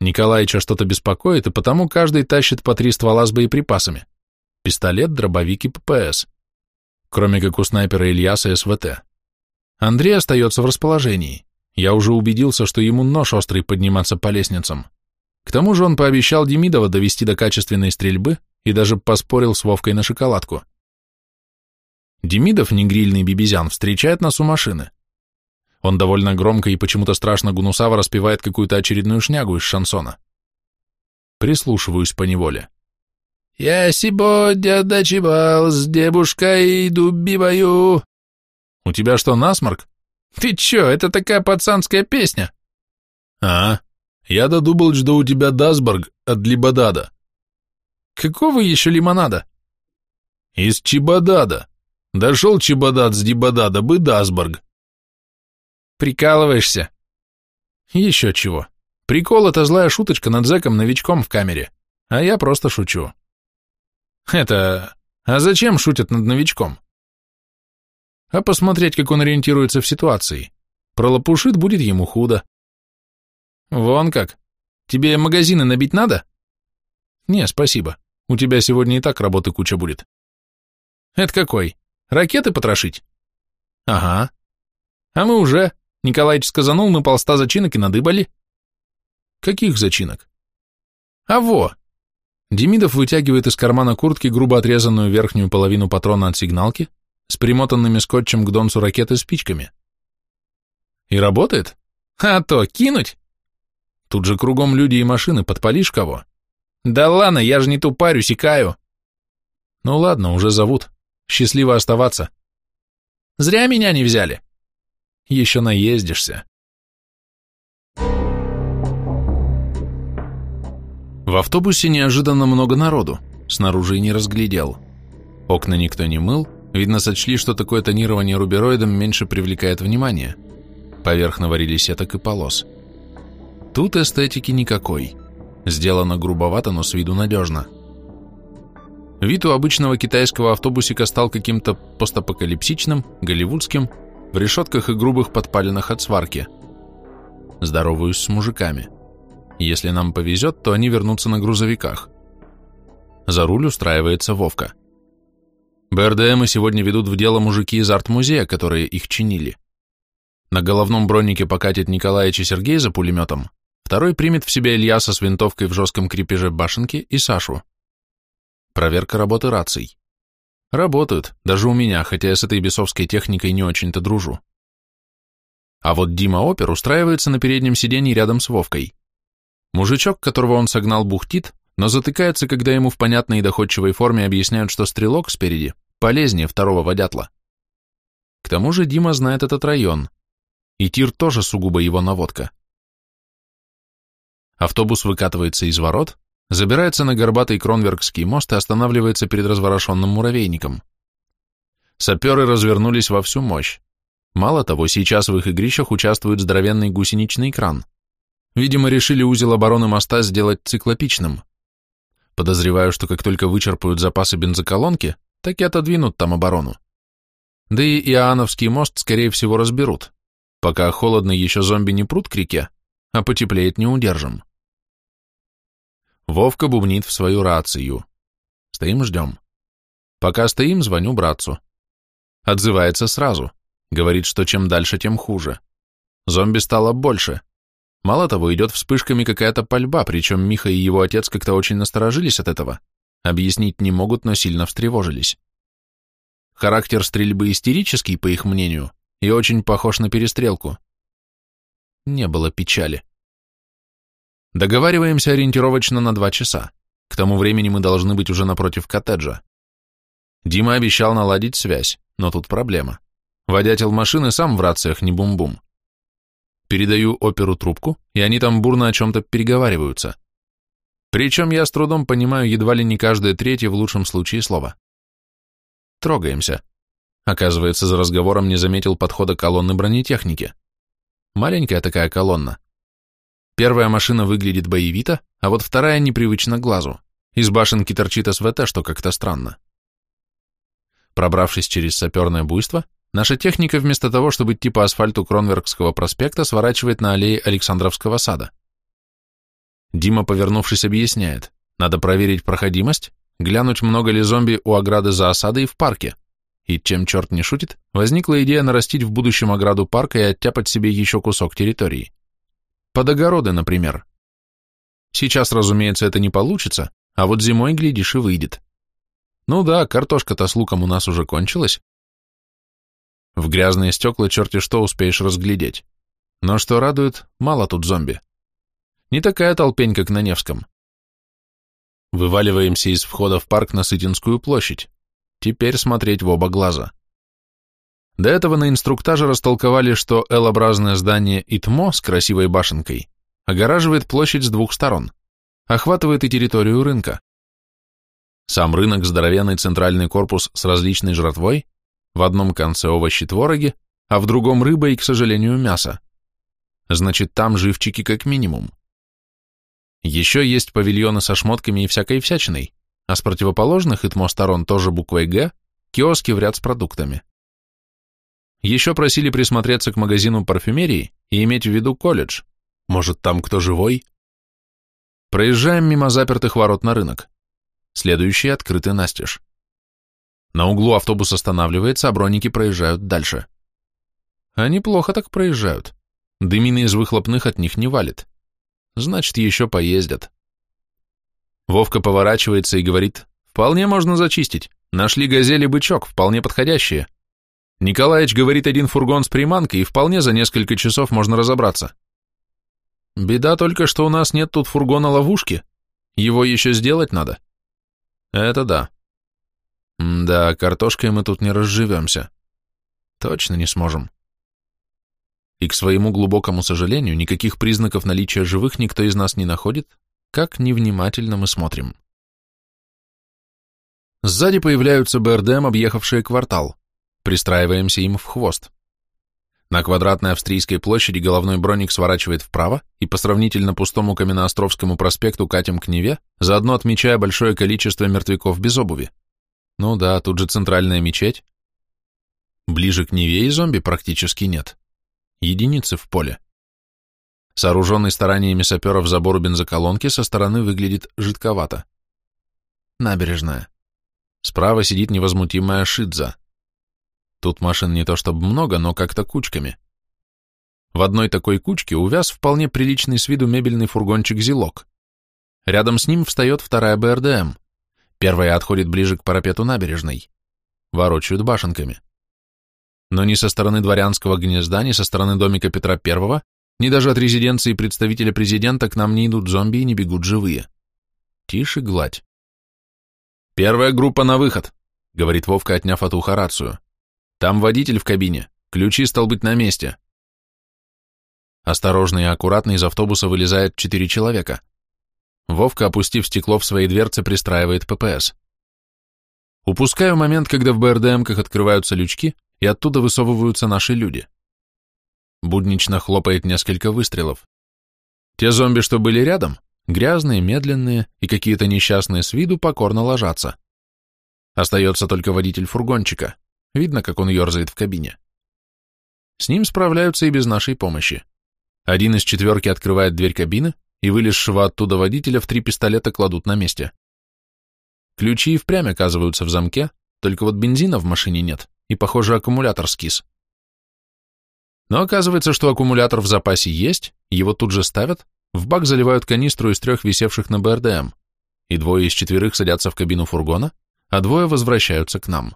Николаича что-то беспокоит, и потому каждый тащит по три ствола с боеприпасами. Пистолет, дробовик и ППС. Кроме как у снайпера Ильяса СВТ. Андрей остается в расположении. Я уже убедился, что ему нож острый подниматься по лестницам. К тому же он пообещал Демидова довести до качественной стрельбы и даже поспорил с Вовкой на шоколадку. Демидов, негрильный бибизян, встречает нас у машины. Он довольно громко и почему-то страшно гунусаво распевает какую-то очередную шнягу из шансона. Прислушиваюсь по неволе. «Я сегодня дочевал с девушкой дубиваю». «У тебя что, насморк?» «Ты чё, это такая пацанская песня?» «А, я додумал, что у тебя Дасборг от Либодада». «Какого еще лимонада?» «Из Чебодада. Дошел Чебодад с Дибодада, бы Дасборг». Прикалываешься? Еще чего. Прикол — это злая шуточка над зэком-новичком в камере, а я просто шучу. Это... А зачем шутят над новичком? А посмотреть, как он ориентируется в ситуации. Пролопушит, будет ему худо. Вон как. Тебе магазины набить надо? Не, спасибо. У тебя сегодня и так работы куча будет. Это какой? Ракеты потрошить? Ага. А мы уже... Николаич сказанул, мы полста зачинок и надыбали. Каких зачинок? А во! Демидов вытягивает из кармана куртки грубо отрезанную верхнюю половину патрона от сигналки с примотанными скотчем к донцу ракеты спичками. И работает? А то, кинуть? Тут же кругом люди и машины, подпалишь кого? Да ладно, я же не тупарю, сикаю. Ну ладно, уже зовут. Счастливо оставаться. Зря меня не взяли еще наездишься. В автобусе неожиданно много народу, снаружи не разглядел. Окна никто не мыл, видно сочли, что такое тонирование рубероидом меньше привлекает внимание. Поверх наварили сеток и полос. Тут эстетики никакой. Сделано грубовато, но с виду надежно. Вид у обычного китайского автобусика стал каким-то постапокалипсичным, голливудским, в решетках и грубых подпалинах от сварки. Здороваюсь с мужиками. Если нам повезет, то они вернутся на грузовиках. За руль устраивается Вовка. БРДМы сегодня ведут в дело мужики из арт-музея, которые их чинили. На головном бронике покатит Николаевич и Сергей за пулеметом, второй примет в себя Ильяса с винтовкой в жестком крепеже башенки и Сашу. Проверка работы раций. Работают, даже у меня, хотя я с этой бесовской техникой не очень-то дружу. А вот Дима Опер устраивается на переднем сиденье рядом с Вовкой. Мужичок, которого он согнал, бухтит, но затыкается, когда ему в понятной и доходчивой форме объясняют, что стрелок спереди полезнее второго водятла. К тому же Дима знает этот район, и тир тоже сугубо его наводка. Автобус выкатывается из ворот, забирается на горбатый Кронверкский мост и останавливается перед разворошенным муравейником. Саперы развернулись во всю мощь. Мало того, сейчас в их игрищах участвует здоровенный гусеничный кран. Видимо, решили узел обороны моста сделать циклопичным. Подозреваю, что как только вычерпают запасы бензоколонки, так и отодвинут там оборону. Да и Иоанновский мост, скорее всего, разберут. Пока холодно, еще зомби не прут к реке, а потеплеет не удержим. Вовка бубнит в свою рацию. Стоим, ждем. Пока стоим, звоню братцу. Отзывается сразу. Говорит, что чем дальше, тем хуже. Зомби стало больше. Мало того, идет вспышками какая-то пальба, причем Миха и его отец как-то очень насторожились от этого. Объяснить не могут, но сильно встревожились. Характер стрельбы истерический, по их мнению, и очень похож на перестрелку. Не было печали. Договариваемся ориентировочно на два часа. К тому времени мы должны быть уже напротив коттеджа. Дима обещал наладить связь, но тут проблема. Водятел машины сам в рациях не бум-бум. Передаю оперу трубку, и они там бурно о чем-то переговариваются. Причем я с трудом понимаю едва ли не каждое третье в лучшем случае слово. Трогаемся. Оказывается, за разговором не заметил подхода колонны бронетехники. Маленькая такая колонна. Первая машина выглядит боевито, а вот вторая непривычно глазу. Из башенки торчит СВТ, что как-то странно. Пробравшись через саперное буйство, наша техника вместо того, чтобы идти по асфальту Кронверкского проспекта, сворачивает на аллее Александровского сада. Дима, повернувшись, объясняет, надо проверить проходимость, глянуть, много ли зомби у ограды за осадой в парке. И чем черт не шутит, возникла идея нарастить в будущем ограду парка и оттяпать себе еще кусок территории. Под огороды, например. Сейчас, разумеется, это не получится, а вот зимой, глядишь, и выйдет. Ну да, картошка-то с луком у нас уже кончилась. В грязные стекла черти что успеешь разглядеть. Но что радует, мало тут зомби. Не такая толпень, как на Невском. Вываливаемся из входа в парк на Сытинскую площадь. Теперь смотреть в оба глаза. До этого на инструктаже растолковали, что L-образное здание ИТМО с красивой башенкой огораживает площадь с двух сторон, охватывает и территорию рынка. Сам рынок – здоровенный центральный корпус с различной жратвой, в одном конце овощи-твороги, а в другом рыба и, к сожалению, мясо. Значит, там живчики как минимум. Еще есть павильоны со шмотками и всякой всячиной, а с противоположных итмо сторон тоже буквой «Г» киоски в ряд с продуктами. Еще просили присмотреться к магазину парфюмерии и иметь в виду колледж. Может, там кто живой? Проезжаем мимо запертых ворот на рынок. Следующие открыты настежь. На углу автобус останавливается, а броники проезжают дальше. Они плохо так проезжают. Дымины из выхлопных от них не валит. Значит, еще поездят. Вовка поворачивается и говорит, «Вполне можно зачистить. Нашли газели бычок, вполне подходящие. Николаич говорит, один фургон с приманкой, и вполне за несколько часов можно разобраться. Беда только, что у нас нет тут фургона ловушки. Его еще сделать надо. Это да. Да, картошкой мы тут не разживемся. Точно не сможем. И к своему глубокому сожалению, никаких признаков наличия живых никто из нас не находит, как невнимательно мы смотрим. Сзади появляются БРДМ, объехавшие квартал. Пристраиваемся им в хвост. На квадратной австрийской площади головной броник сворачивает вправо и по сравнительно пустому Каменноостровскому проспекту катим к Неве, заодно отмечая большое количество мертвяков без обуви. Ну да, тут же центральная мечеть. Ближе к Неве и зомби практически нет. Единицы в поле. Сооруженный стараниями саперов забор бензоколонки со стороны выглядит жидковато. Набережная. Справа сидит невозмутимая Шидза. Тут машин не то чтобы много, но как-то кучками. В одной такой кучке увяз вполне приличный с виду мебельный фургончик «Зилок». Рядом с ним встает вторая БРДМ. Первая отходит ближе к парапету набережной. Ворочают башенками. Но ни со стороны дворянского гнезда, ни со стороны домика Петра Первого, ни даже от резиденции представителя президента к нам не идут зомби и не бегут живые. Тише гладь. «Первая группа на выход», — говорит Вовка, отняв от уха рацию. Там водитель в кабине. Ключи стал быть на месте. Осторожно и аккуратно из автобуса вылезает четыре человека. Вовка, опустив стекло в своей дверце, пристраивает ППС. Упускаю момент, когда в БРДМках открываются лючки, и оттуда высовываются наши люди. Буднично хлопает несколько выстрелов. Те зомби, что были рядом, грязные, медленные и какие-то несчастные с виду, покорно ложатся. Остается только водитель фургончика. Видно, как он ерзает в кабине. С ним справляются и без нашей помощи. Один из четверки открывает дверь кабины, и вылезшего оттуда водителя в три пистолета кладут на месте. Ключи и впрямь оказываются в замке, только вот бензина в машине нет, и, похоже, аккумулятор скис. Но оказывается, что аккумулятор в запасе есть, его тут же ставят, в бак заливают канистру из трех висевших на БРДМ, и двое из четверых садятся в кабину фургона, а двое возвращаются к нам.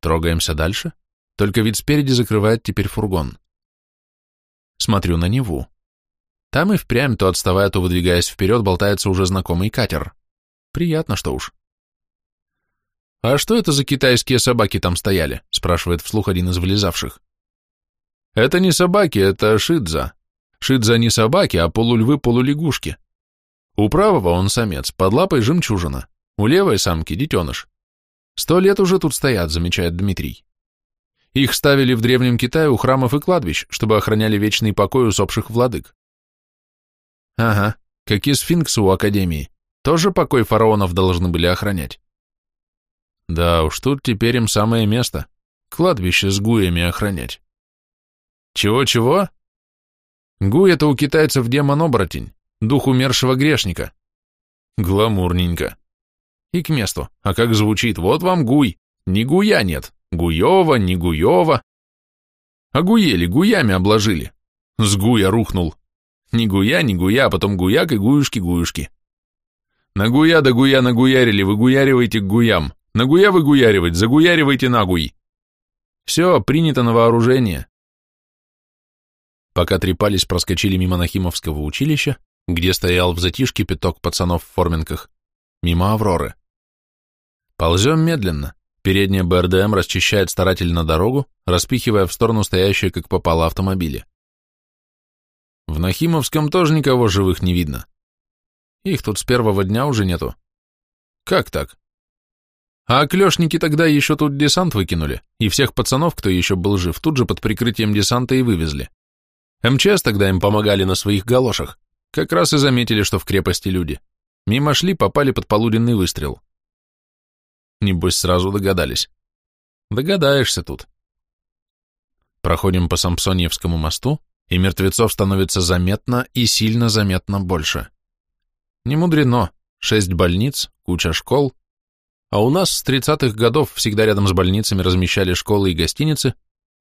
Трогаемся дальше, только вид спереди закрывает теперь фургон. Смотрю на Неву. Там и впрямь, то отставая, то выдвигаясь вперед, болтается уже знакомый катер. Приятно, что уж. «А что это за китайские собаки там стояли?» — спрашивает вслух один из влезавших. «Это не собаки, это шидза. Шидза не собаки, а полульвы-полулягушки. У правого он самец, под лапой жемчужина, у левой самки детеныш. Сто лет уже тут стоят, замечает Дмитрий. Их ставили в Древнем Китае у храмов и кладбищ, чтобы охраняли вечный покой усопших владык. Ага, как и сфинксы у Академии. Тоже покой фараонов должны были охранять. Да уж, тут теперь им самое место. Кладбище с гуями охранять. Чего-чего? Гуй — это у китайцев демон-оборотень, дух умершего грешника. Гламурненько. И к месту. А как звучит? Вот вам гуй. Ни гуя нет. Гуева, ни гуева. А гуели, гуями обложили. С гуя рухнул. Ни гуя, ни гуя, а потом гуяк и гуюшки-гуюшки. На гуя да гуя нагуярили, вы гуяриваете к гуям. На гуя вы гуяривать, загуяривайте на гуй. Все, принято на вооружение. Пока трепались, проскочили мимо Нахимовского училища, где стоял в затишке пяток пацанов в форменках, мимо Авроры. Ползем медленно. Передняя БРДМ расчищает старательно дорогу, распихивая в сторону стоящие как попало автомобили. В Нахимовском тоже никого живых не видно. Их тут с первого дня уже нету. Как так? А клешники тогда еще тут десант выкинули, и всех пацанов, кто еще был жив, тут же под прикрытием десанта и вывезли. МЧС тогда им помогали на своих галошах. Как раз и заметили, что в крепости люди. Мимо шли, попали под полуденный выстрел. Небось, сразу догадались. Догадаешься тут. Проходим по Сампсоньевскому мосту, и мертвецов становится заметно и сильно заметно больше. Не мудрено, шесть больниц, куча школ, а у нас с тридцатых годов всегда рядом с больницами размещали школы и гостиницы,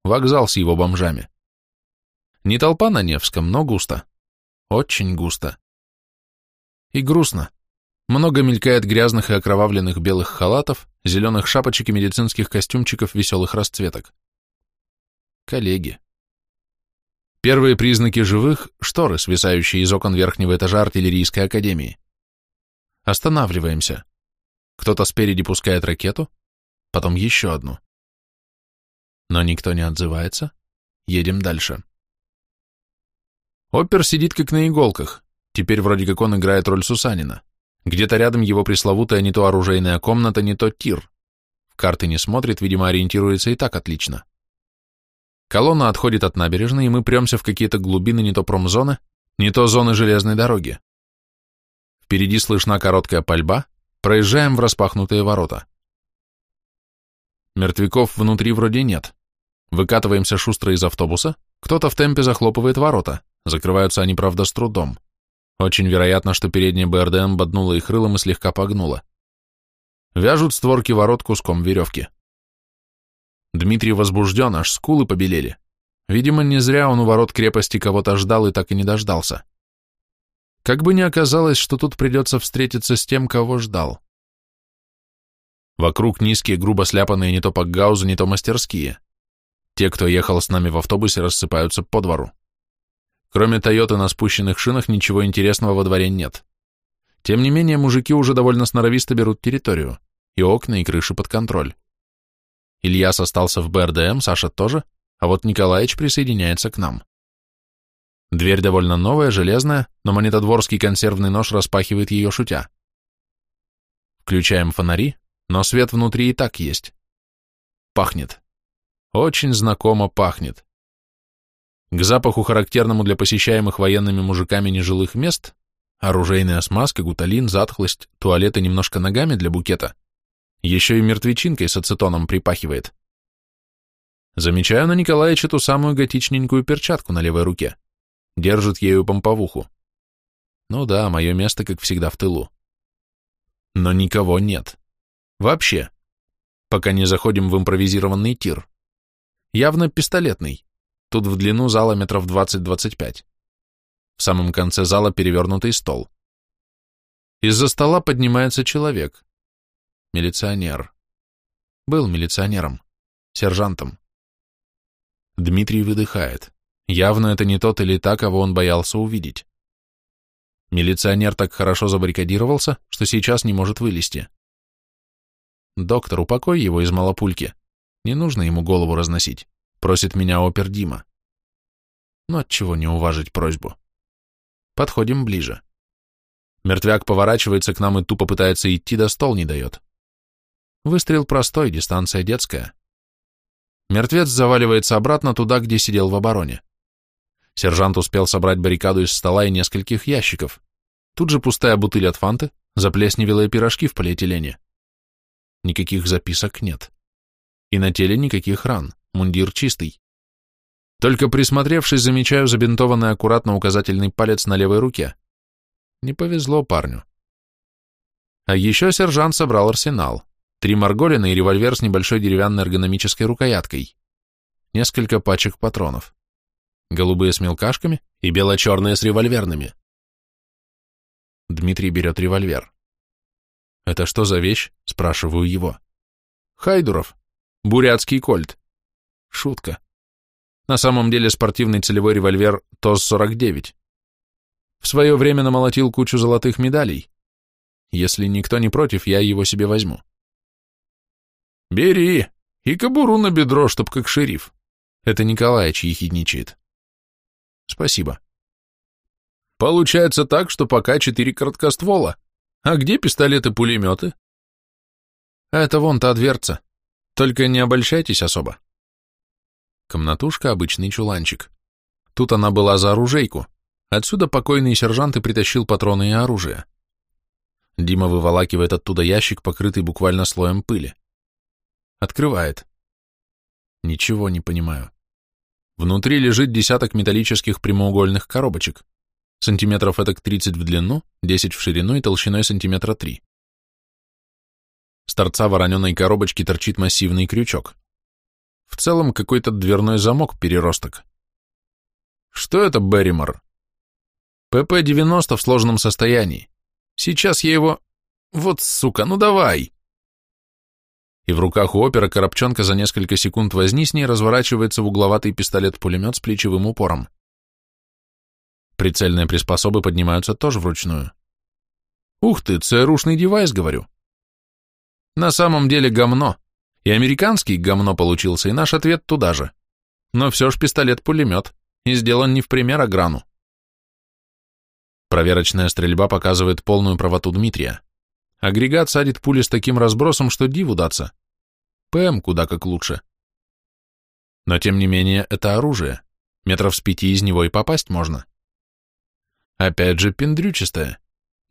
вокзал с его бомжами. Не толпа на Невском, но густо. Очень густо. И грустно. Много мелькает грязных и окровавленных белых халатов, зеленых шапочек и медицинских костюмчиков веселых расцветок. Коллеги. Первые признаки живых — шторы, свисающие из окон верхнего этажа артиллерийской академии. Останавливаемся. Кто-то спереди пускает ракету, потом еще одну. Но никто не отзывается. Едем дальше. Опер сидит как на иголках. Теперь вроде как он играет роль Сусанина. Где-то рядом его пресловутая не то оружейная комната, не то тир. В карты не смотрит, видимо, ориентируется и так отлично. Колонна отходит от набережной, и мы премся в какие-то глубины не то промзоны, не то зоны железной дороги. Впереди слышна короткая пальба, проезжаем в распахнутые ворота. Мертвяков внутри вроде нет. Выкатываемся шустро из автобуса, кто-то в темпе захлопывает ворота, закрываются они, правда, с трудом. Очень вероятно, что передняя БРДМ боднула их рылом и слегка погнула. Вяжут створки ворот куском веревки. Дмитрий возбужден, аж скулы побелели. Видимо, не зря он у ворот крепости кого-то ждал и так и не дождался. Как бы ни оказалось, что тут придется встретиться с тем, кого ждал. Вокруг низкие, грубо сляпанные не то пакгаузы, не то мастерские. Те, кто ехал с нами в автобусе, рассыпаются по двору. Кроме Тойоты на спущенных шинах ничего интересного во дворе нет. Тем не менее, мужики уже довольно сноровисто берут территорию, и окна, и крыши под контроль. Ильяс остался в БРДМ, Саша тоже, а вот Николаевич присоединяется к нам. Дверь довольно новая, железная, но монетодворский консервный нож распахивает ее шутя. Включаем фонари, но свет внутри и так есть. Пахнет. Очень знакомо пахнет. К запаху, характерному для посещаемых военными мужиками нежилых мест, оружейная смазка, гуталин, затхлость, туалеты немножко ногами для букета, еще и мертвечинкой с ацетоном припахивает. Замечаю на Николаевича ту самую готичненькую перчатку на левой руке. Держит ею помповуху. Ну да, мое место, как всегда, в тылу. Но никого нет. Вообще. Пока не заходим в импровизированный тир. Явно пистолетный. Тут в длину зала метров 20-25. В самом конце зала перевернутый стол. Из-за стола поднимается человек. Милиционер. Был милиционером. Сержантом. Дмитрий выдыхает. Явно это не тот или та, кого он боялся увидеть. Милиционер так хорошо забаррикадировался, что сейчас не может вылезти. Доктор, упокой его из малопульки. Не нужно ему голову разносить. Просит меня опер Дима. Но отчего не уважить просьбу? Подходим ближе. Мертвяк поворачивается к нам и тупо пытается идти, да стол не дает. Выстрел простой, дистанция детская. Мертвец заваливается обратно туда, где сидел в обороне. Сержант успел собрать баррикаду из стола и нескольких ящиков. Тут же пустая бутыль от фанты, заплесневелые пирожки в полиэтилене. Никаких записок нет. И на теле никаких ран, мундир чистый. Только присмотревшись, замечаю забинтованный аккуратно указательный палец на левой руке. Не повезло парню. А еще сержант собрал арсенал. Три марголина и револьвер с небольшой деревянной эргономической рукояткой. Несколько пачек патронов голубые с мелкашками и бело-черные с револьверными. Дмитрий берет револьвер. «Это что за вещь?» – спрашиваю его. «Хайдуров. Бурятский кольт». Шутка. На самом деле спортивный целевой револьвер ТОЗ-49. В свое время намолотил кучу золотых медалей. Если никто не против, я его себе возьму. «Бери, и кобуру на бедро, чтоб как шериф». Это Николаевич ехидничает. Спасибо. Получается так, что пока четыре короткоствола. А где пистолеты-пулеметы? Это вон та дверца. Только не обольщайтесь особо. Комнатушка — обычный чуланчик. Тут она была за оружейку. Отсюда покойный сержант и притащил патроны и оружие. Дима выволакивает оттуда ящик, покрытый буквально слоем пыли. Открывает. Ничего не понимаю. Внутри лежит десяток металлических прямоугольных коробочек, сантиметров этак 30 в длину, 10 в ширину и толщиной сантиметра 3. С торца вороненой коробочки торчит массивный крючок. В целом какой-то дверной замок-переросток. Что это, Берримор? ПП-90 в сложном состоянии. Сейчас я его... Вот, сука, ну давай! и в руках у опера Коробчонка за несколько секунд возни с ней разворачивается в угловатый пистолет-пулемет с плечевым упором. Прицельные приспособы поднимаются тоже вручную. Ух ты, ЦРУшный девайс, говорю. На самом деле гомно. И американский гомно получился, и наш ответ туда же. Но все ж пистолет-пулемет, и сделан не в пример, а грану. Проверочная стрельба показывает полную правоту Дмитрия. Агрегат садит пули с таким разбросом, что диву даться. ПМ куда как лучше. Но тем не менее, это оружие. Метров с пяти из него и попасть можно. Опять же, пендрючистое.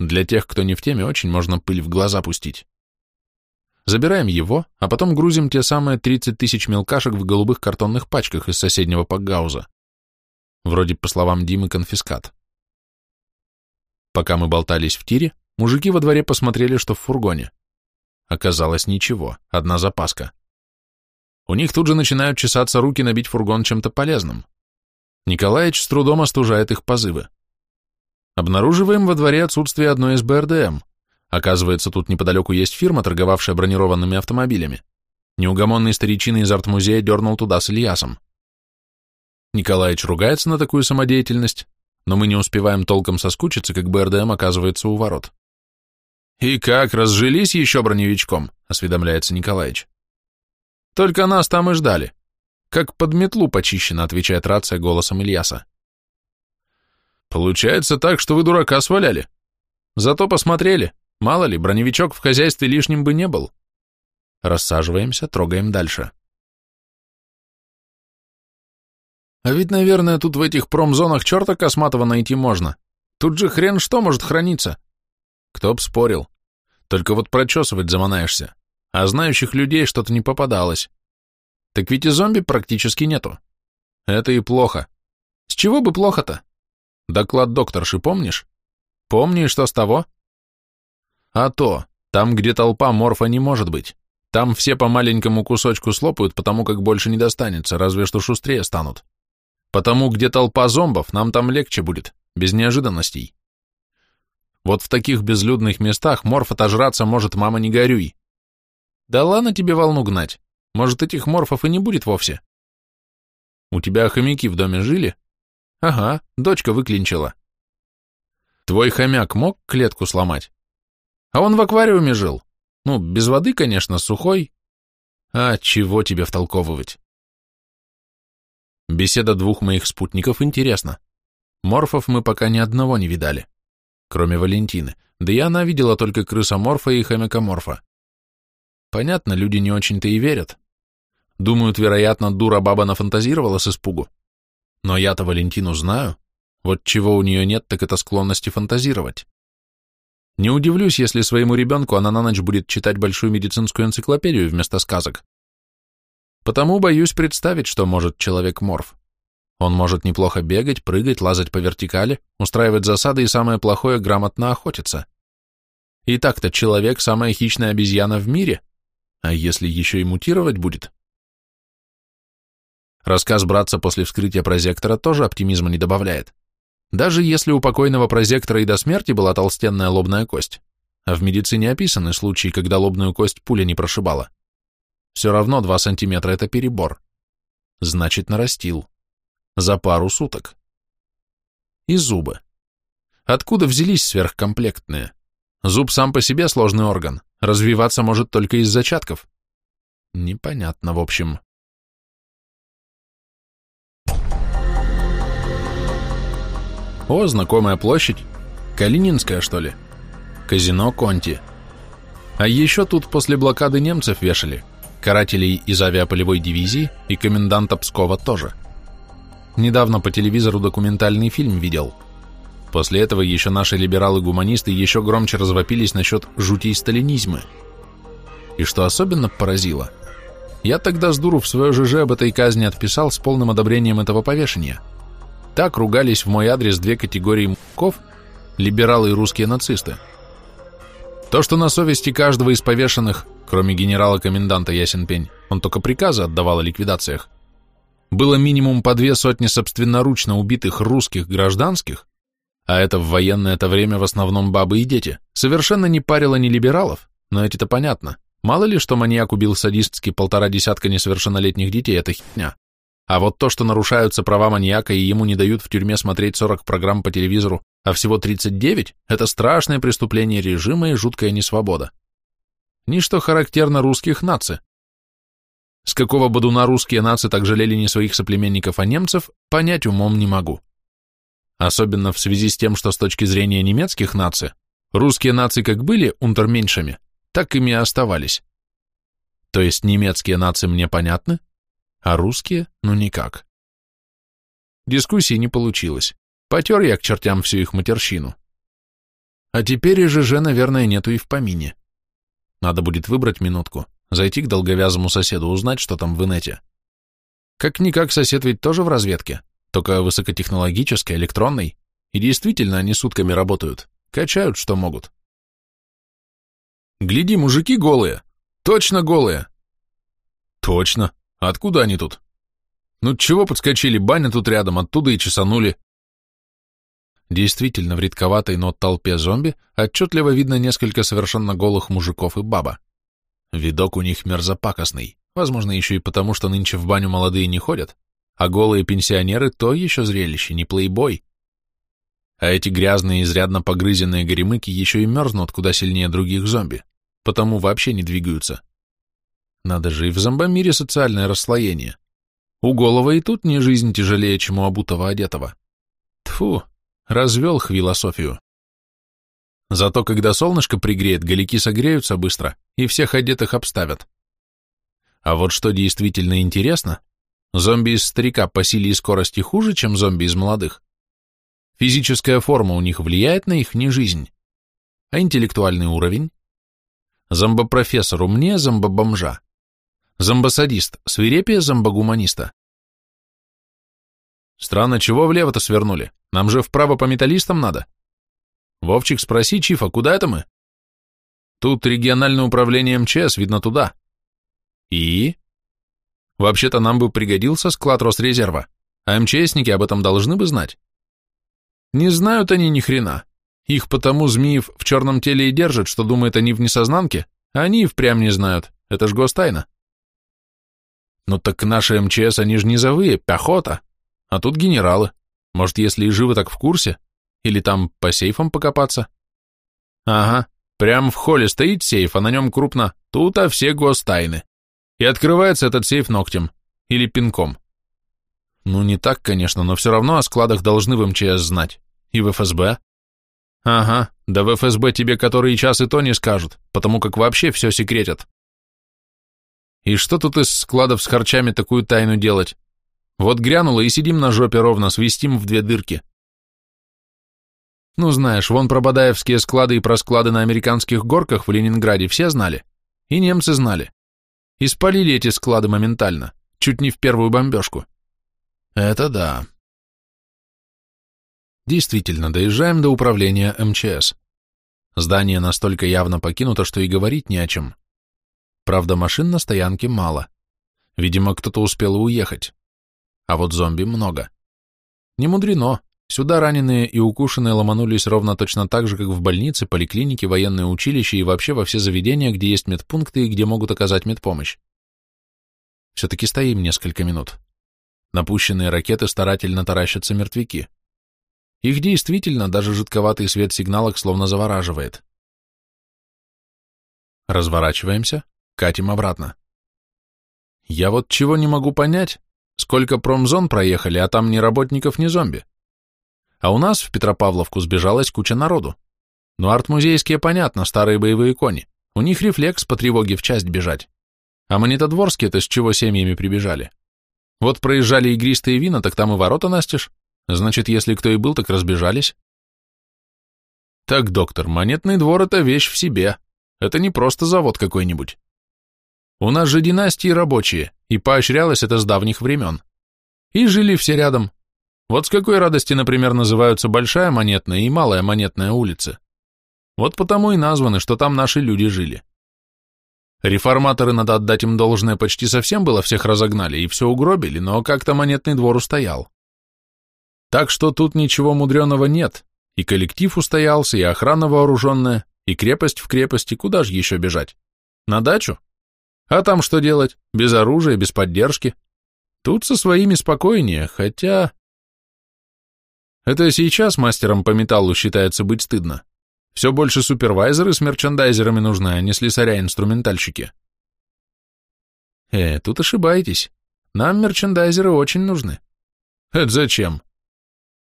Для тех, кто не в теме, очень можно пыль в глаза пустить. Забираем его, а потом грузим те самые 30 тысяч мелкашек в голубых картонных пачках из соседнего пакгауза. Вроде, по словам Димы, конфискат. Пока мы болтались в тире, Мужики во дворе посмотрели, что в фургоне. Оказалось ничего, одна запаска. У них тут же начинают чесаться руки набить фургон чем-то полезным. Николаевич с трудом остужает их позывы. Обнаруживаем во дворе отсутствие одной из БРДМ. Оказывается, тут неподалеку есть фирма, торговавшая бронированными автомобилями. Неугомонный старичина из арт-музея дернул туда с Ильясом. Николаевич ругается на такую самодеятельность, но мы не успеваем толком соскучиться, как БРДМ оказывается у ворот. «И как, разжились еще броневичком?» — осведомляется Николаевич. «Только нас там и ждали. Как под метлу почищено», — отвечает рация голосом Ильяса. «Получается так, что вы дурака сваляли. Зато посмотрели. Мало ли, броневичок в хозяйстве лишним бы не был». Рассаживаемся, трогаем дальше. А ведь, наверное, тут в этих промзонах черта косматого найти можно. Тут же хрен что может храниться. Кто б спорил. Только вот прочесывать заманаешься. А знающих людей что-то не попадалось. Так ведь и зомби практически нету. Это и плохо. С чего бы плохо-то? Доклад докторши помнишь? Помни, что с того? А то, там, где толпа морфа не может быть. Там все по маленькому кусочку слопают, потому как больше не достанется, разве что шустрее станут. Потому где толпа зомбов, нам там легче будет, без неожиданностей. Вот в таких безлюдных местах морф отожраться может, мама, не горюй. Да ладно тебе волну гнать. Может, этих морфов и не будет вовсе. У тебя хомяки в доме жили? Ага, дочка выклинчила. Твой хомяк мог клетку сломать? А он в аквариуме жил. Ну, без воды, конечно, сухой. А чего тебе втолковывать? Беседа двух моих спутников интересна. Морфов мы пока ни одного не видали, кроме Валентины, да и она видела только крысоморфа и хомякоморфа. Понятно, люди не очень-то и верят. Думают, вероятно, дура баба нафантазировала с испугу. Но я-то Валентину знаю. Вот чего у нее нет, так это склонности фантазировать. Не удивлюсь, если своему ребенку она на ночь будет читать большую медицинскую энциклопедию вместо сказок. Потому боюсь представить, что может человек-морф. Он может неплохо бегать, прыгать, лазать по вертикали, устраивать засады и самое плохое – грамотно охотиться. И так-то человек – самая хищная обезьяна в мире, а если еще и мутировать будет? Рассказ братца после вскрытия прозектора тоже оптимизма не добавляет. Даже если у покойного прозектора и до смерти была толстенная лобная кость, а в медицине описаны случаи, когда лобную кость пуля не прошибала, все равно 2 сантиметра – это перебор. Значит, нарастил. За пару суток. И зубы. Откуда взялись сверхкомплектные? Зуб сам по себе сложный орган, развиваться может только из зачатков. Непонятно, в общем. О, знакомая площадь. Калининская, что ли? Казино Конти. А еще тут после блокады немцев вешали. Карателей из авиаполевой дивизии и коменданта Пскова тоже. Недавно по телевизору документальный фильм видел. После этого еще наши либералы-гуманисты еще громче развопились насчет жутей сталинизма. И что особенно поразило, я тогда с дуру в свое ЖЖ об этой казни отписал с полным одобрением этого повешения – так ругались в мой адрес две категории муков – либералы и русские нацисты. То, что на совести каждого из повешенных, кроме генерала-коменданта Ясен Пень, он только приказы отдавал о ликвидациях, было минимум по две сотни собственноручно убитых русских гражданских, а это в военное-то время в основном бабы и дети, совершенно не парило ни либералов, но эти-то понятно. Мало ли, что маньяк убил садистски полтора десятка несовершеннолетних детей, это хитня. А вот то, что нарушаются права маньяка и ему не дают в тюрьме смотреть 40 программ по телевизору, а всего 39, это страшное преступление режима и жуткая несвобода. Ничто характерно русских наций. С какого бодуна русские нации так жалели не своих соплеменников, а немцев, понять умом не могу. Особенно в связи с тем, что с точки зрения немецких наций, русские нации как были унтерменьшами, так ими и оставались. То есть немецкие нации мне понятны, а русские – ну никак. Дискуссии не получилось. Потер я к чертям всю их матерщину. А теперь и ЖЖ, наверное, нету и в помине. Надо будет выбрать минутку, зайти к долговязому соседу, узнать, что там в инете. Как-никак сосед ведь тоже в разведке, только высокотехнологической, электронной, и действительно они сутками работают, качают, что могут. Гляди, мужики голые, точно голые. Точно, Откуда они тут? Ну чего подскочили, баня тут рядом, оттуда и чесанули. Действительно, в редковатой, но толпе зомби отчетливо видно несколько совершенно голых мужиков и баба. Видок у них мерзопакостный, возможно, еще и потому, что нынче в баню молодые не ходят, а голые пенсионеры — то еще зрелище, не плейбой. А эти грязные, изрядно погрызенные горемыки еще и мерзнут куда сильнее других зомби, потому вообще не двигаются. Надо же, и в зомбомире социальное расслоение. У голова и тут не жизнь тяжелее, чем у обутого одетого. Тфу, развел философию. Зато когда солнышко пригреет, галики согреются быстро и всех одетых обставят. А вот что действительно интересно, зомби из старика по силе и скорости хуже, чем зомби из молодых. Физическая форма у них влияет на их не жизнь, а интеллектуальный уровень? Зомбопрофессор умнее зомбобомжа. Зомбосадист, свирепие зомбогуманиста. Странно, чего влево-то свернули? Нам же вправо по металлистам надо. Вовчик, спроси Чифа, куда это мы? Тут региональное управление МЧС, видно туда. И? Вообще-то нам бы пригодился склад Росрезерва, а МЧСники об этом должны бы знать. Не знают они ни хрена. Их потому Змеев в черном теле и держат, что думают они в несознанке, а они и впрямь не знают. Это ж гостайна. Ну так наши МЧС, они же низовые, пехота. А тут генералы. Может, если и живы, так в курсе? Или там по сейфам покопаться? Ага, прям в холле стоит сейф, а на нем крупно «Тут-а все гостайны». И открывается этот сейф ногтем. Или пинком. Ну, не так, конечно, но все равно о складах должны в МЧС знать. И в ФСБ. Ага, да в ФСБ тебе которые час и то не скажут, потому как вообще все секретят. И что тут из складов с харчами такую тайну делать? Вот грянуло и сидим на жопе ровно, свистим в две дырки. Ну, знаешь, вон про Бадаевские склады и про склады на американских горках в Ленинграде все знали. И немцы знали. И спалили эти склады моментально, чуть не в первую бомбежку. Это да. Действительно, доезжаем до управления МЧС. Здание настолько явно покинуто, что и говорить не о чем. Правда, машин на стоянке мало. Видимо, кто-то успел уехать. А вот зомби много. Не мудрено. Сюда раненые и укушенные ломанулись ровно точно так же, как в больнице, поликлинике, военное училище и вообще во все заведения, где есть медпункты и где могут оказать медпомощь. Все-таки стоим несколько минут. Напущенные ракеты старательно таращатся мертвяки. Их действительно даже жидковатый свет сигналок словно завораживает. Разворачиваемся, катим обратно. Я вот чего не могу понять, сколько промзон проехали, а там ни работников, ни зомби. А у нас в Петропавловку сбежалась куча народу. Но артмузейские, понятно, старые боевые кони. У них рефлекс по тревоге в часть бежать. А монетодворские-то с чего семьями прибежали? Вот проезжали игристые вина, так там и ворота настежь. Значит, если кто и был, так разбежались. Так, доктор, монетный двор — это вещь в себе. Это не просто завод какой-нибудь. У нас же династии рабочие, и поощрялось это с давних времен. И жили все рядом. Вот с какой радости, например, называются Большая Монетная и Малая Монетная улицы. Вот потому и названы, что там наши люди жили. Реформаторы, надо отдать им должное, почти совсем было всех разогнали и все угробили, но как-то монетный двор устоял. Так что тут ничего мудреного нет, и коллектив устоялся, и охрана вооруженная, и крепость в крепости, куда же еще бежать? На дачу? А там что делать? Без оружия, без поддержки? Тут со своими спокойнее, хотя... Это сейчас мастером по металлу считается быть стыдно. Все больше супервайзеры с мерчендайзерами нужны, а не слесаря-инструментальщики. Э, тут ошибаетесь. Нам мерчендайзеры очень нужны. Это зачем?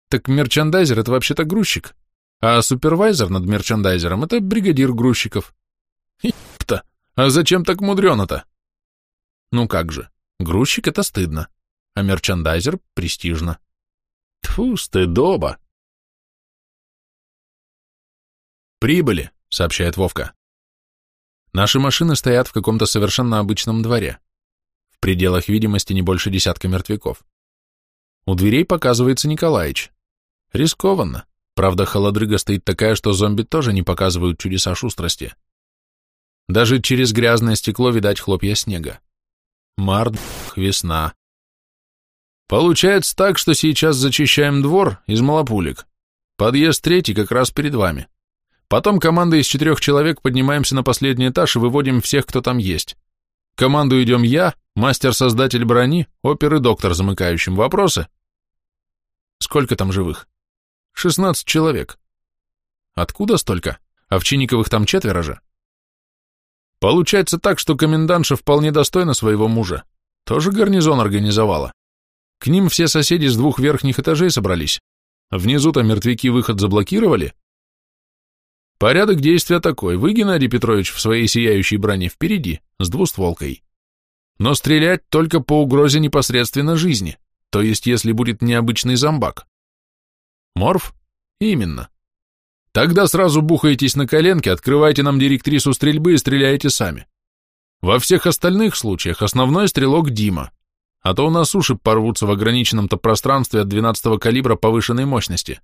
Так мерчендайзер — это вообще-то грузчик, а супервайзер над мерчендайзером — это бригадир грузчиков. Ипта, а зачем так мудрено-то? Ну как же, грузчик — это стыдно, а мерчендайзер — престижно. Тьфу, стыдоба. «Прибыли», — сообщает Вовка. Наши машины стоят в каком-то совершенно обычном дворе. В пределах видимости не больше десятка мертвяков. У дверей показывается Николаич. Рискованно. Правда, холодрыга стоит такая, что зомби тоже не показывают чудеса шустрости. Даже через грязное стекло видать хлопья снега. Март, весна. Получается так, что сейчас зачищаем двор из малопулек. Подъезд третий как раз перед вами. Потом команда из четырех человек поднимаемся на последний этаж и выводим всех, кто там есть. Команду идем я, мастер-создатель брони, опер и доктор замыкающим. Вопросы? Сколько там живых? Шестнадцать человек. Откуда столько? Овчинниковых там четверо же. Получается так, что комендантша вполне достойна своего мужа. Тоже гарнизон организовала. К ним все соседи с двух верхних этажей собрались. Внизу-то мертвяки выход заблокировали, Порядок действия такой. Вы, Геннадий Петрович, в своей сияющей броне впереди, с двустволкой. Но стрелять только по угрозе непосредственно жизни, то есть если будет необычный зомбак. Морф? Именно. Тогда сразу бухаетесь на коленки, открывайте нам директрису стрельбы и стреляете сами. Во всех остальных случаях основной стрелок Дима, а то у нас уши порвутся в ограниченном-то пространстве от 12-го калибра повышенной мощности.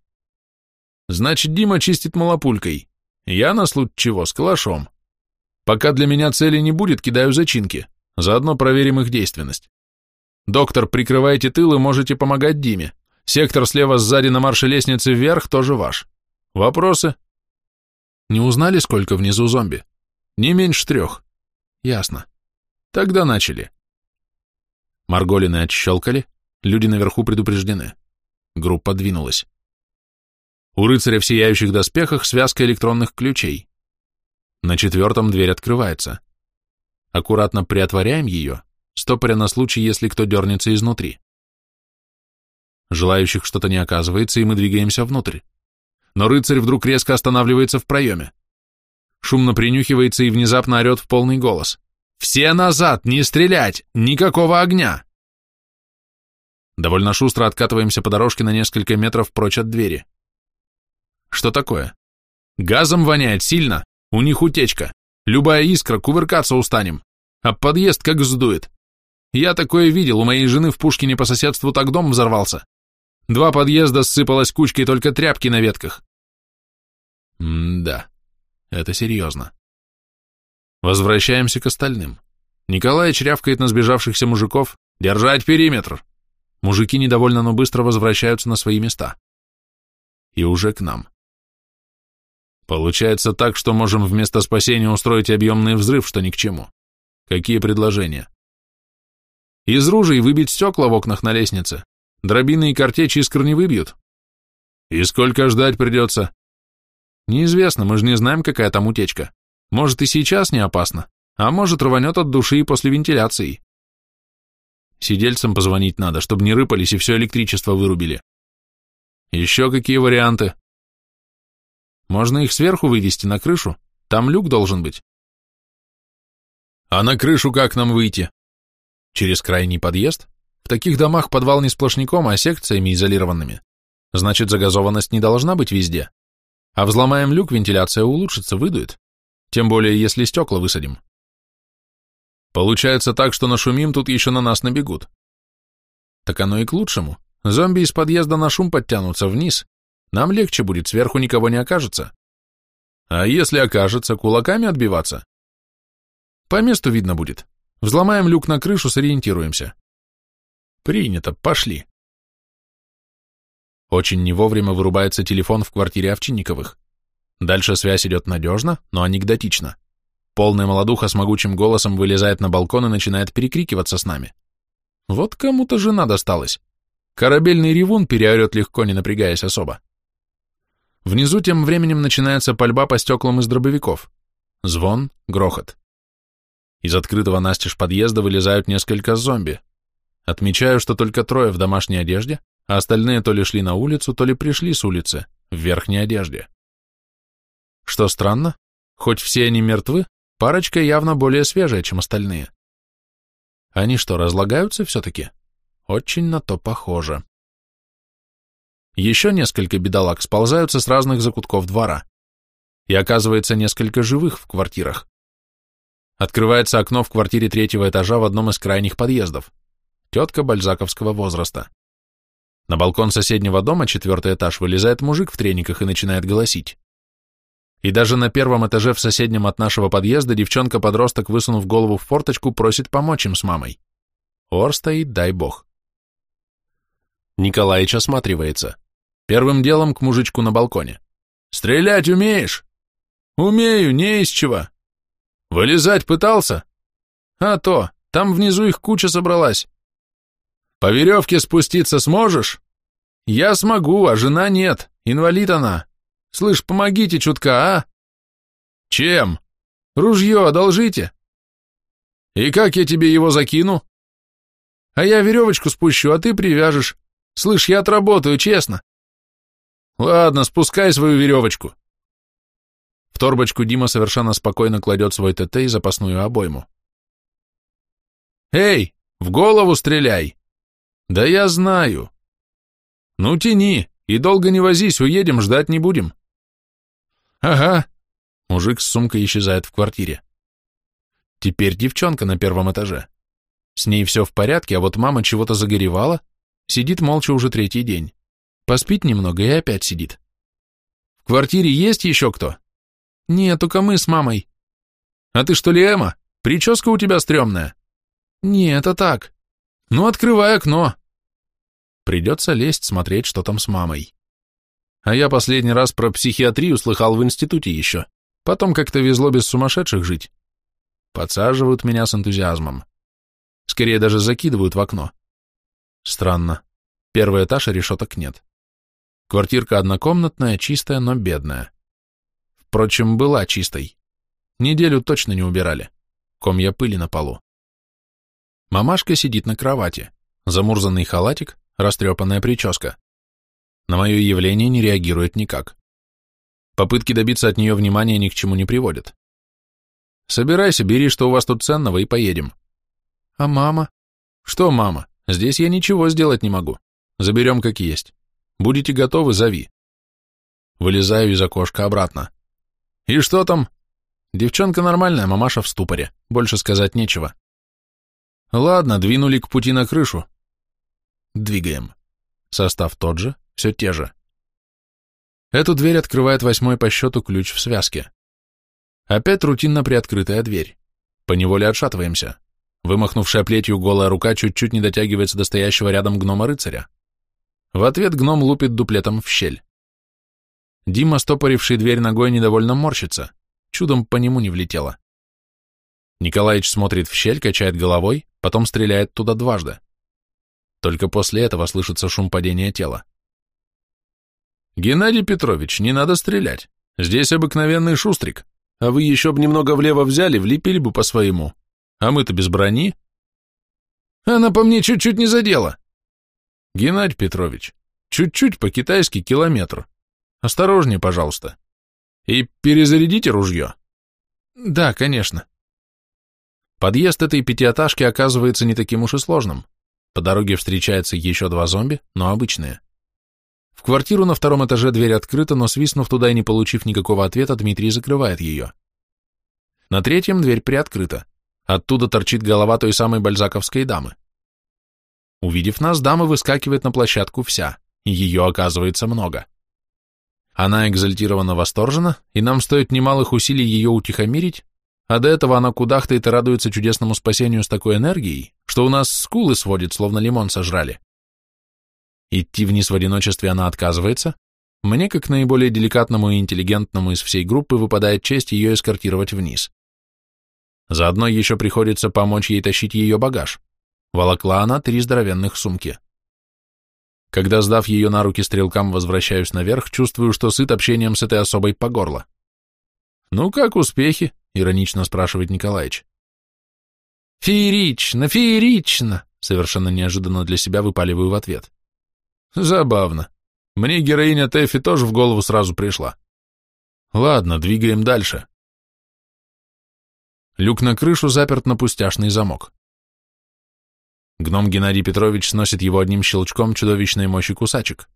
Значит, Дима чистит малопулькой. Я на случай чего с калашом. Пока для меня цели не будет, кидаю зачинки. Заодно проверим их действенность. Доктор, прикрывайте тыл и можете помогать Диме. Сектор слева сзади на марше лестницы вверх тоже ваш. Вопросы? Не узнали, сколько внизу зомби? Не меньше трех. Ясно. Тогда начали. Марголины отщелкали, люди наверху предупреждены. Группа двинулась. У рыцаря в сияющих доспехах связка электронных ключей. На четвертом дверь открывается. Аккуратно приотворяем ее, стопоря на случай, если кто дернется изнутри. Желающих что-то не оказывается, и мы двигаемся внутрь. Но рыцарь вдруг резко останавливается в проеме. Шумно принюхивается и внезапно орет в полный голос. «Все назад! Не стрелять! Никакого огня!» Довольно шустро откатываемся по дорожке на несколько метров прочь от двери. Что такое? Газом воняет сильно, у них утечка. Любая искра, кувыркаться устанем. А подъезд как сдует. Я такое видел, у моей жены в Пушкине по соседству так дом взорвался. Два подъезда ссыпалась кучкой только тряпки на ветках. М-да, это серьезно. Возвращаемся к остальным. Николай чрявкает на сбежавшихся мужиков. «Держать периметр!» Мужики недовольно, но быстро возвращаются на свои места. И уже к нам. Получается так, что можем вместо спасения устроить объемный взрыв, что ни к чему. Какие предложения? Из ружей выбить стекла в окнах на лестнице. Дробины и картечи искр не выбьют. И сколько ждать придется? Неизвестно, мы же не знаем, какая там утечка. Может и сейчас не опасно, а может рванет от души и после вентиляции. Сидельцам позвонить надо, чтобы не рыпались и все электричество вырубили. Еще какие варианты? Можно их сверху вывести на крышу, там люк должен быть. А на крышу как нам выйти? Через крайний подъезд? В таких домах подвал не сплошняком, а секциями изолированными. Значит, загазованность не должна быть везде. А взломаем люк, вентиляция улучшится, выдует. Тем более, если стекла высадим. Получается так, что нашумим, тут еще на нас набегут. Так оно и к лучшему. Зомби из подъезда на шум подтянутся вниз. Нам легче будет, сверху никого не окажется. А если окажется, кулаками отбиваться? По месту видно будет. Взломаем люк на крышу, сориентируемся. Принято, пошли. Очень не вовремя вырубается телефон в квартире Овчинниковых. Дальше связь идет надежно, но анекдотично. Полная молодуха с могучим голосом вылезает на балкон и начинает перекрикиваться с нами. Вот кому-то жена досталась. Корабельный ревун переорет легко, не напрягаясь особо. Внизу тем временем начинается пальба по стеклам из дробовиков. Звон, грохот. Из открытого настежь подъезда вылезают несколько зомби. Отмечаю, что только трое в домашней одежде, а остальные то ли шли на улицу, то ли пришли с улицы, в верхней одежде. Что странно, хоть все они мертвы, Парочка явно более свежая, чем остальные. Они что, разлагаются все-таки? Очень на то похоже. Еще несколько бедолаг сползаются с разных закутков двора. И оказывается несколько живых в квартирах. Открывается окно в квартире третьего этажа в одном из крайних подъездов. Тетка бальзаковского возраста. На балкон соседнего дома, четвертый этаж, вылезает мужик в трениках и начинает голосить. И даже на первом этаже в соседнем от нашего подъезда девчонка-подросток, высунув голову в форточку, просит помочь им с мамой. Ор стоит, дай бог. Николаич осматривается. Первым делом к мужичку на балконе. «Стрелять умеешь?» «Умею, не из чего». «Вылезать пытался?» «А то, там внизу их куча собралась». «По веревке спуститься сможешь?» «Я смогу, а жена нет, инвалид она». Слышь, помогите чутка, а? Чем? Ружье одолжите. И как я тебе его закину? А я веревочку спущу, а ты привяжешь. Слышь, я отработаю, честно. Ладно, спускай свою веревочку. В торбочку Дима совершенно спокойно кладет свой ТТ и запасную обойму. Эй, в голову стреляй. Да я знаю. Ну, тяни, и долго не возись, уедем, ждать не будем. «Ага». Мужик с сумкой исчезает в квартире. Теперь девчонка на первом этаже. С ней все в порядке, а вот мама чего-то загоревала, сидит молча уже третий день. Поспит немного и опять сидит. В квартире есть еще кто? Нет, только мы с мамой. А ты что ли Эма? Прическа у тебя стрёмная. Нет, это так. Ну, открывай окно. Придется лезть смотреть, что там с мамой. А я последний раз про психиатрию слыхал в институте еще. Потом как-то везло без сумасшедших жить. Подсаживают меня с энтузиазмом. Скорее даже закидывают в окно. Странно. Первый этаж, а решеток нет. Квартирка однокомнатная, чистая, но бедная. Впрочем, была чистой. Неделю точно не убирали. Комья пыли на полу. Мамашка сидит на кровати. Замурзанный халатик, растрепанная прическа. На мое явление не реагирует никак. Попытки добиться от нее внимания ни к чему не приводят. Собирайся, бери, что у вас тут ценного, и поедем. А мама? Что мама? Здесь я ничего сделать не могу. Заберем как есть. Будете готовы, зови. Вылезаю из окошка обратно. И что там? Девчонка нормальная, мамаша в ступоре. Больше сказать нечего. Ладно, двинули к пути на крышу. Двигаем. Состав тот же, все те же. Эту дверь открывает восьмой по счету ключ в связке. Опять рутинно приоткрытая дверь. Поневоле отшатываемся. Вымахнувшая плетью голая рука чуть-чуть не дотягивается до стоящего рядом гнома-рыцаря. В ответ гном лупит дуплетом в щель. Дима, стопоривший дверь ногой, недовольно морщится. Чудом по нему не влетело. Николаич смотрит в щель, качает головой, потом стреляет туда дважды. Только после этого слышится шум падения тела. «Геннадий Петрович, не надо стрелять. Здесь обыкновенный шустрик. А вы еще бы немного влево взяли, влепили бы по-своему. А мы-то без брони. Она по мне чуть-чуть не задела. Геннадий Петрович, чуть-чуть по-китайски километр. Осторожнее, пожалуйста. И перезарядите ружье. Да, конечно. Подъезд этой пятиэтажки оказывается не таким уж и сложным. По дороге встречается еще два зомби, но обычные. В квартиру на втором этаже дверь открыта, но свистнув туда и не получив никакого ответа, Дмитрий закрывает ее. На третьем дверь приоткрыта. Оттуда торчит голова той самой бальзаковской дамы. Увидев нас, дама выскакивает на площадку вся, и ее оказывается много. Она экзальтирована восторжена, и нам стоит немалых усилий ее утихомирить, а до этого она кудахтает и радуется чудесному спасению с такой энергией, что у нас скулы сводит, словно лимон сожрали. Идти вниз в одиночестве она отказывается. Мне, как наиболее деликатному и интеллигентному из всей группы, выпадает честь ее эскортировать вниз. Заодно еще приходится помочь ей тащить ее багаж. Волокла она три здоровенных сумки. Когда, сдав ее на руки стрелкам, возвращаюсь наверх, чувствую, что сыт общением с этой особой по горло. «Ну как успехи?» — иронично спрашивает Николаич. «Феерично, феерично!» — совершенно неожиданно для себя выпаливаю в ответ. Забавно. Мне героиня Тэфи тоже в голову сразу пришла. Ладно, двигаем дальше. Люк на крышу заперт на пустяшный замок. Гном Геннадий Петрович сносит его одним щелчком чудовищной мощи кусачек.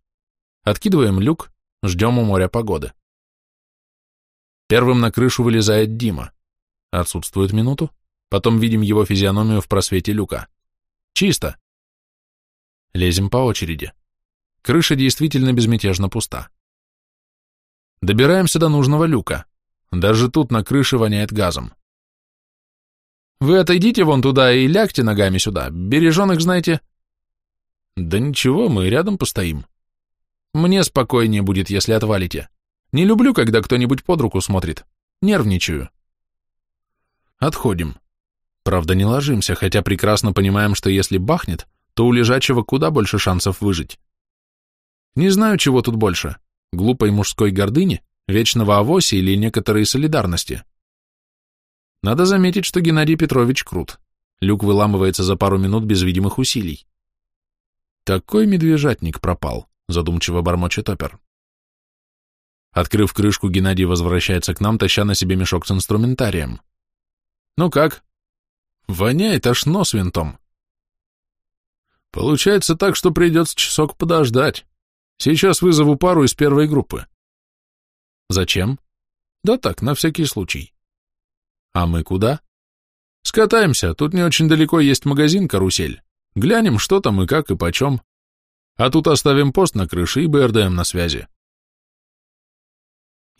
Откидываем люк, ждем у моря погоды. Первым на крышу вылезает Дима. Отсутствует минуту, потом видим его физиономию в просвете люка. Чисто. Лезем по очереди. Крыша действительно безмятежно пуста. Добираемся до нужного люка. Даже тут на крыше воняет газом. Вы отойдите вон туда и лягте ногами сюда. Береженых, знаете... Да ничего, мы рядом постоим. Мне спокойнее будет, если отвалите. Не люблю, когда кто-нибудь под руку смотрит. Нервничаю. Отходим. Правда, не ложимся, хотя прекрасно понимаем, что если бахнет, то у лежачего куда больше шансов выжить. Не знаю, чего тут больше, глупой мужской гордыни, вечного авоси или некоторой солидарности. Надо заметить, что Геннадий Петрович крут. Люк выламывается за пару минут без видимых усилий. Такой медвежатник пропал, задумчиво бормочет опер. Открыв крышку, Геннадий возвращается к нам, таща на себе мешок с инструментарием. Ну как? Воняет аж нос винтом. Получается так, что придется часок подождать. Сейчас вызову пару из первой группы. Зачем? Да так, на всякий случай. А мы куда? Скатаемся, тут не очень далеко есть магазин «Карусель». Глянем, что там и как и почем. А тут оставим пост на крыше и БРДМ на связи.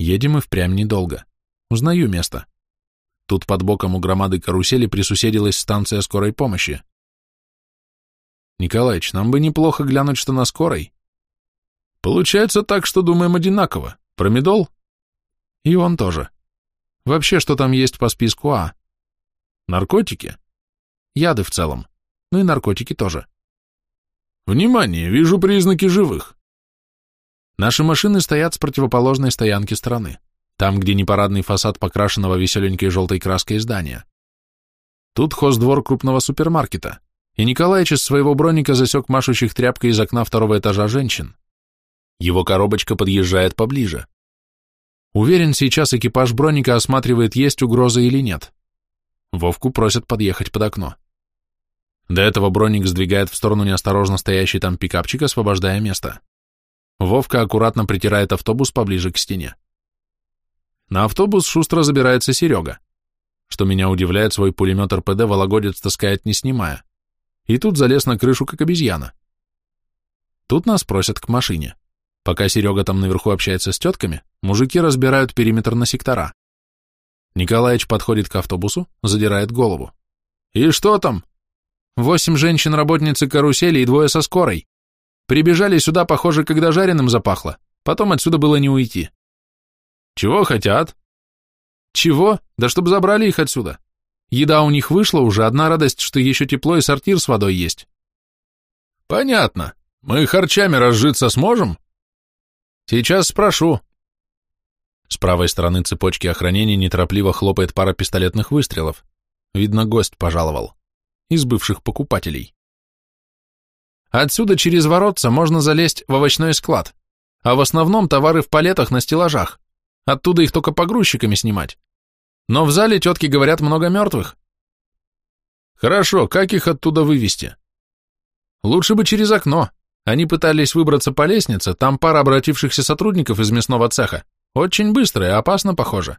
Едем и впрямь недолго. Узнаю место. Тут под боком у громады карусели присуседилась станция скорой помощи. Николаич, нам бы неплохо глянуть, что на скорой. Получается так, что думаем одинаково. Промедол? И он тоже. Вообще, что там есть по списку А? Наркотики? Яды в целом. ну и наркотики тоже. Внимание, вижу признаки живых. Наши машины стоят с противоположной стоянки стороны, там, где непарадный фасад покрашенного веселенькой желтой краской здания. Тут хоздвор крупного супермаркета, и Николаич из своего броника засек машущих тряпкой из окна второго этажа женщин. Его коробочка подъезжает поближе. Уверен, сейчас экипаж броника осматривает, есть угроза или нет. Вовку просят подъехать под окно. До этого броник сдвигает в сторону неосторожно стоящий там пикапчик, освобождая место. Вовка аккуратно притирает автобус поближе к стене. На автобус шустро забирается Серега. Что меня удивляет, свой пулемет РПД Вологодец таскает не снимая. И тут залез на крышу, как обезьяна. Тут нас просят к машине. Пока Серега там наверху общается с тетками, мужики разбирают периметр на сектора. Николаич подходит к автобусу, задирает голову. «И что там?» «Восемь женщин-работницы карусели и двое со скорой. Прибежали сюда, похоже, когда жареным запахло. Потом отсюда было не уйти». «Чего хотят?» «Чего? Да чтобы забрали их отсюда. Еда у них вышла уже, одна радость, что еще тепло и сортир с водой есть». «Понятно. Мы харчами разжиться сможем?» «Сейчас спрошу». С правой стороны цепочки охранения неторопливо хлопает пара пистолетных выстрелов. Видно, гость пожаловал. Из бывших покупателей. Отсюда через воротца можно залезть в овощной склад, а в основном товары в палетах на стеллажах. Оттуда их только погрузчиками снимать. Но в зале тетки говорят много мертвых. Хорошо, как их оттуда вывести? Лучше бы через окно. Они пытались выбраться по лестнице, там пара обратившихся сотрудников из мясного цеха. Очень быстро и опасно, похоже.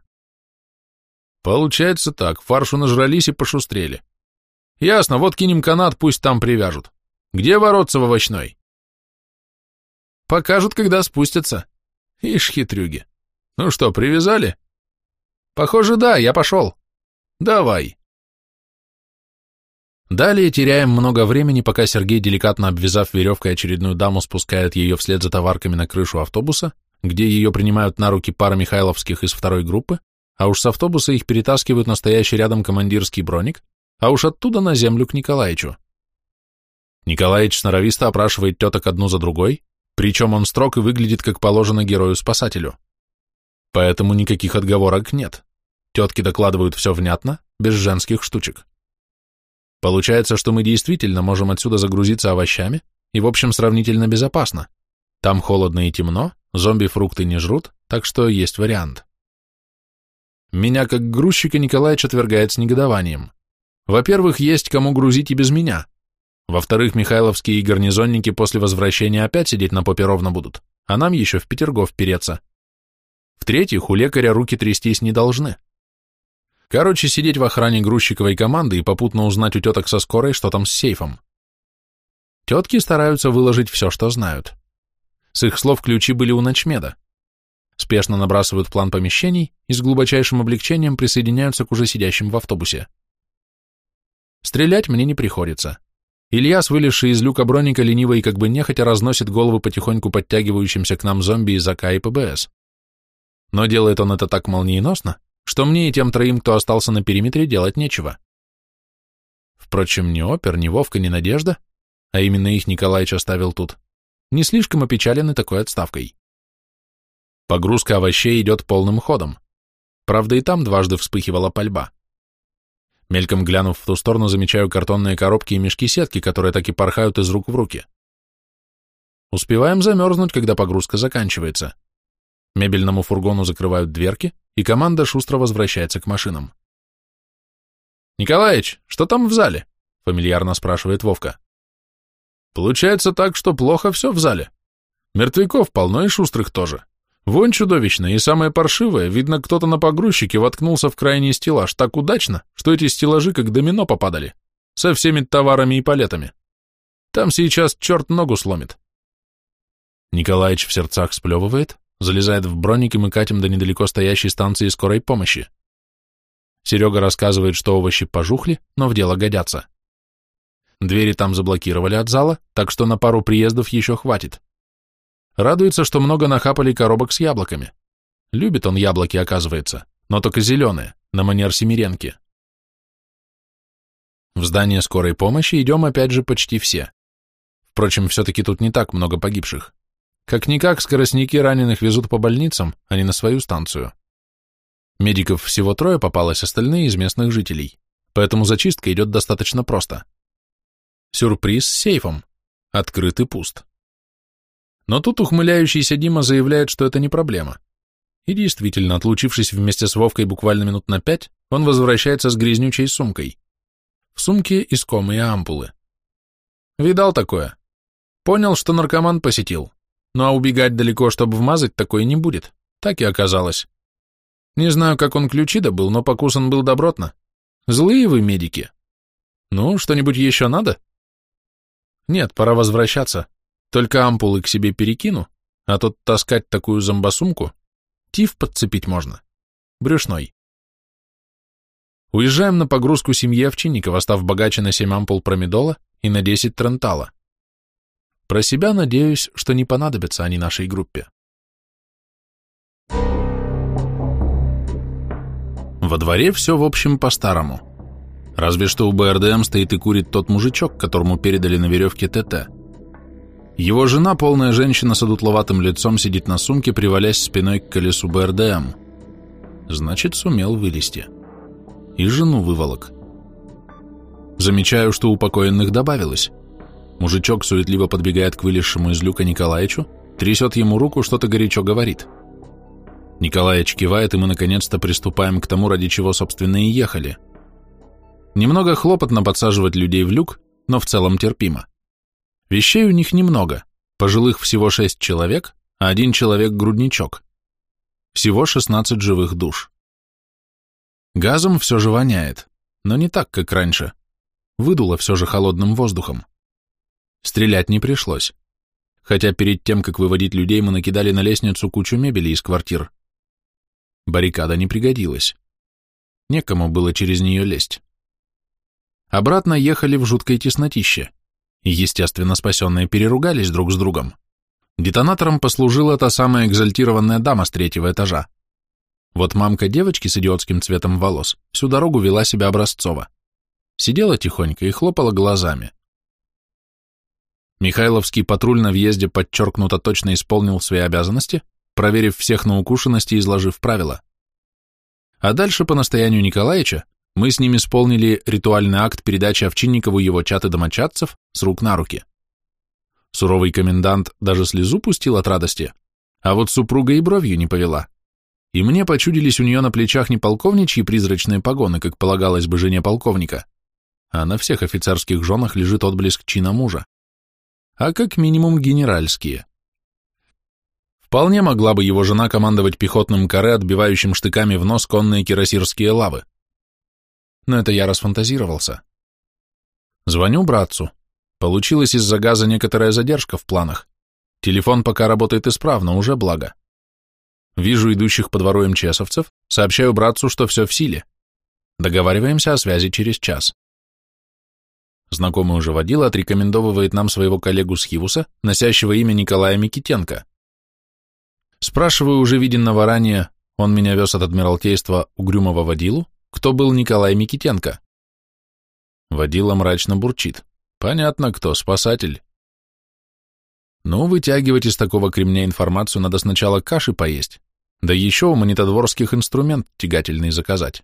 Получается так, фаршу нажрались и пошустрели. Ясно, вот кинем канат, пусть там привяжут. Где воротца в овощной? Покажут, когда спустятся. Ишь, хитрюги. Ну что, привязали? Похоже, да, я пошел. Давай. Далее теряем много времени, пока Сергей, деликатно обвязав веревкой очередную даму, спускает ее вслед за товарками на крышу автобуса, где ее принимают на руки пара Михайловских из второй группы, а уж с автобуса их перетаскивают настоящий рядом командирский броник, а уж оттуда на землю к Николаичу. Николаич сноровисто опрашивает теток одну за другой, причем он строг и выглядит как положено герою-спасателю. Поэтому никаких отговорок нет. Тетки докладывают все внятно, без женских штучек. Получается, что мы действительно можем отсюда загрузиться овощами и, в общем, сравнительно безопасно. Там холодно и темно, зомби фрукты не жрут, так что есть вариант. Меня, как грузчика, Николаич отвергает с негодованием. Во-первых, есть кому грузить и без меня. Во-вторых, михайловские гарнизонники после возвращения опять сидеть на попе ровно будут, а нам еще в Петергоф переться. В-третьих, у лекаря руки трястись не должны. Короче, сидеть в охране грузчиковой команды и попутно узнать у теток со скорой, что там с сейфом. Тетки стараются выложить все, что знают. С их слов ключи были у ночмеда. Спешно набрасывают план помещений и с глубочайшим облегчением присоединяются к уже сидящим в автобусе. Стрелять мне не приходится. Ильяс, вылезший из люка броника, лениво и как бы нехотя разносит головы потихоньку подтягивающимся к нам зомби из АК и ПБС. Но делает он это так молниеносно, что мне и тем троим, кто остался на периметре, делать нечего. Впрочем, ни Опер, ни Вовка, ни Надежда, а именно их Николаич оставил тут, не слишком опечалены такой отставкой. Погрузка овощей идет полным ходом. Правда, и там дважды вспыхивала пальба. Мельком глянув в ту сторону, замечаю картонные коробки и мешки сетки, которые так и порхают из рук в руки. Успеваем замерзнуть, когда погрузка заканчивается. Мебельному фургону закрывают дверки, и команда шустро возвращается к машинам. «Николаич, что там в зале?» — фамильярно спрашивает Вовка. «Получается так, что плохо все в зале. Мертвяков полно и шустрых тоже. Вонь чудовищная, и самое паршивое, видно, кто-то на погрузчике воткнулся в крайний стеллаж так удачно, что эти стеллажи как домино попадали, со всеми товарами и палетами. Там сейчас черт ногу сломит». Николаич в сердцах сплевывает, залезает в броник, и мы катим до недалеко стоящей станции скорой помощи. Серега рассказывает, что овощи пожухли, но в дело годятся. Двери там заблокировали от зала, так что на пару приездов еще хватит. Радуется, что много нахапали коробок с яблоками. Любит он яблоки, оказывается, но только зеленые, на манер семиренки. В здание скорой помощи идем опять же почти все. Впрочем, все-таки тут не так много погибших. Как-никак скоростники раненых везут по больницам, а не на свою станцию. Медиков всего трое попалось, остальные из местных жителей, поэтому зачистка идет достаточно просто. Сюрприз с сейфом. Открыт и пуст. Но тут ухмыляющийся Дима заявляет, что это не проблема. И действительно, отлучившись вместе с Вовкой буквально минут на пять, он возвращается с грязнючей сумкой. В сумке искомые ампулы. Видал такое? Понял, что наркоман посетил. Ну а убегать далеко, чтобы вмазать, такое не будет. Так и оказалось. Не знаю, как он ключи добыл, но покусан был добротно. Злые вы, медики. Ну, что-нибудь еще надо? Нет, пора возвращаться. Только ампулы к себе перекину, а тут таскать такую зомбосумку. Тиф подцепить можно. Брюшной. Уезжаем на погрузку семьи Овчинникова, став богаче на 7 ампул промедола и на 10 трентала. Про себя надеюсь, что не понадобятся они нашей группе. Во дворе все, в общем, по-старому. Разве что у БРДМ стоит и курит тот мужичок, которому передали на веревке ТТ. Его жена, полная женщина с одутловатым лицом, сидит на сумке, привалясь спиной к колесу БРДМ. Значит, сумел вылезти. И жену выволок. Замечаю, что у покоенных добавилось. Мужичок суетливо подбегает к вылезшему из люка Николаевичу, трясет ему руку, что-то горячо говорит. Николаевич кивает, и мы наконец-то приступаем к тому, ради чего, собственно, и ехали. Немного хлопотно подсаживать людей в люк, но в целом терпимо. Вещей у них немного, пожилых всего шесть человек, а один человек-грудничок. Всего 16 живых душ. Газом все же воняет, но не так, как раньше. Выдуло все же холодным воздухом. Стрелять не пришлось. Хотя перед тем, как выводить людей, мы накидали на лестницу кучу мебели из квартир. Баррикада не пригодилась. Некому было через нее лезть. Обратно ехали в жуткой теснотище. Естественно, спасенные переругались друг с другом. Детонатором послужила та самая экзальтированная дама с третьего этажа. Вот мамка девочки с идиотским цветом волос всю дорогу вела себя образцово. Сидела тихонько и хлопала глазами. Михайловский патруль на въезде подчеркнуто точно исполнил свои обязанности, проверив всех на укушенности и изложив правила. А дальше, по настоянию Николаевича, мы с ним исполнили ритуальный акт передачи Овчинникову его чаты домочадцев с рук на руки. Суровый комендант даже слезу пустил от радости, а вот супруга и бровью не повела. И мне почудились у нее на плечах не полковничьи призрачные погоны, как полагалось бы жене полковника, а на всех офицерских женах лежит отблеск чина мужа а как минимум генеральские. Вполне могла бы его жена командовать пехотным каре, отбивающим штыками в нос конные кирасирские лавы. Но это я расфантазировался. Звоню братцу. Получилась из-за газа некоторая задержка в планах. Телефон пока работает исправно, уже благо. Вижу идущих по двору МЧСовцев, сообщаю братцу, что все в силе. Договариваемся о связи через час. Знакомый уже водила отрекомендовывает нам своего коллегу с Хивуса, носящего имя Николая Микитенко. Спрашиваю уже виденного ранее, он меня вез от Адмиралтейства угрюмого водилу, кто был Николай Микитенко. Водила мрачно бурчит. Понятно кто, спасатель. Ну, вытягивать из такого кремня информацию надо сначала каши поесть, да еще у монетодворских инструмент тягательный заказать.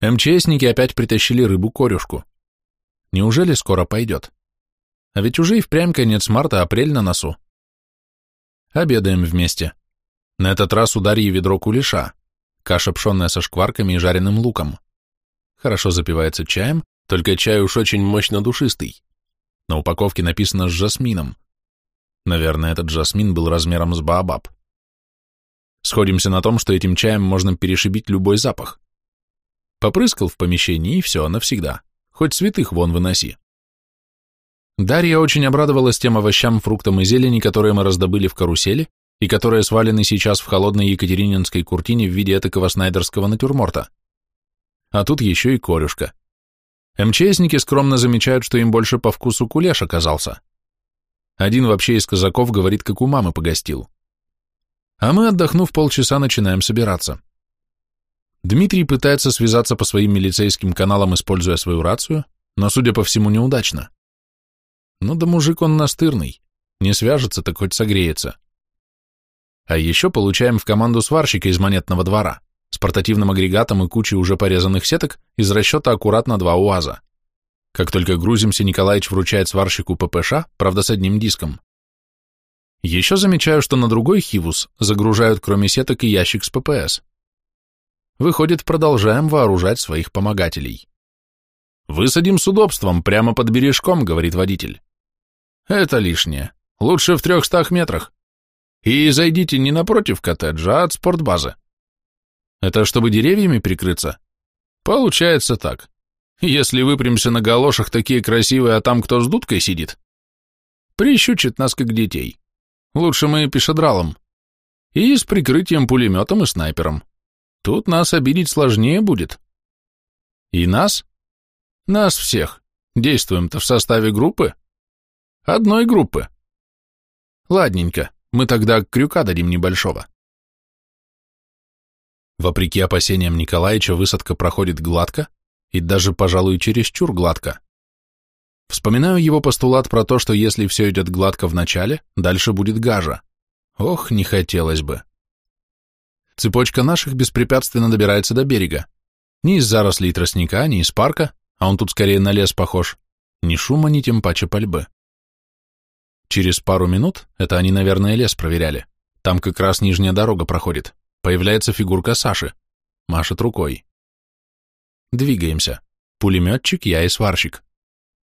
МЧСники опять притащили рыбу-корюшку. Неужели скоро пойдет? А ведь уже и впрямь конец марта, апрель на носу. Обедаем вместе. На этот раз у Дарьи ведро кулеша, каша пшенная со шкварками и жареным луком. Хорошо запивается чаем, только чай уж очень мощно душистый. На упаковке написано с жасмином. Наверное, этот жасмин был размером с баобаб. Сходимся на том, что этим чаем можно перешибить любой запах. Попрыскал в помещении, и все, навсегда. Хоть святых вон выноси. Дарья очень обрадовалась тем овощам, фруктам и зелени, которые мы раздобыли в карусели и которые свалены сейчас в холодной екатерининской куртине в виде этакого снайдерского натюрморта. А тут еще и корюшка. МЧСники скромно замечают, что им больше по вкусу кулеш оказался. Один вообще из казаков говорит, как у мамы погостил. А мы, отдохнув полчаса, начинаем собираться. Дмитрий пытается связаться по своим милицейским каналам, используя свою рацию, но, судя по всему, неудачно. Ну да мужик он настырный, не свяжется, так хоть согреется. А еще получаем в команду сварщика из монетного двора с портативным агрегатом и кучей уже порезанных сеток из расчета аккуратно два УАЗа. Как только грузимся, Николаевич вручает сварщику ППШ, правда с одним диском. Еще замечаю, что на другой хивус загружают кроме сеток и ящик с ППС. Выходит, продолжаем вооружать своих помогателей. «Высадим с удобством, прямо под бережком», — говорит водитель. «Это лишнее. Лучше в трехстах метрах. И зайдите не напротив коттеджа, а от спортбазы. Это чтобы деревьями прикрыться? Получается так. Если выпрямся на галошах такие красивые, а там кто с дудкой сидит, прищучит нас как детей. Лучше мы пешедралом. И с прикрытием пулеметом и снайпером. Тут нас обидеть сложнее будет. И нас? Нас всех. Действуем-то в составе группы. Одной группы. Ладненько, мы тогда крюка дадим небольшого. Вопреки опасениям Николаевича, высадка проходит гладко, и даже, пожалуй, чересчур гладко. Вспоминаю его постулат про то, что если все идет гладко в начале, дальше будет гажа. Ох, не хотелось бы. Цепочка наших беспрепятственно добирается до берега. Ни из зарослей тростника, ни из парка, а он тут скорее на лес похож, ни шума, ни тем паче пальбы. Через пару минут, это они, наверное, лес проверяли, там как раз нижняя дорога проходит, появляется фигурка Саши, машет рукой. Двигаемся. Пулеметчик, я и сварщик.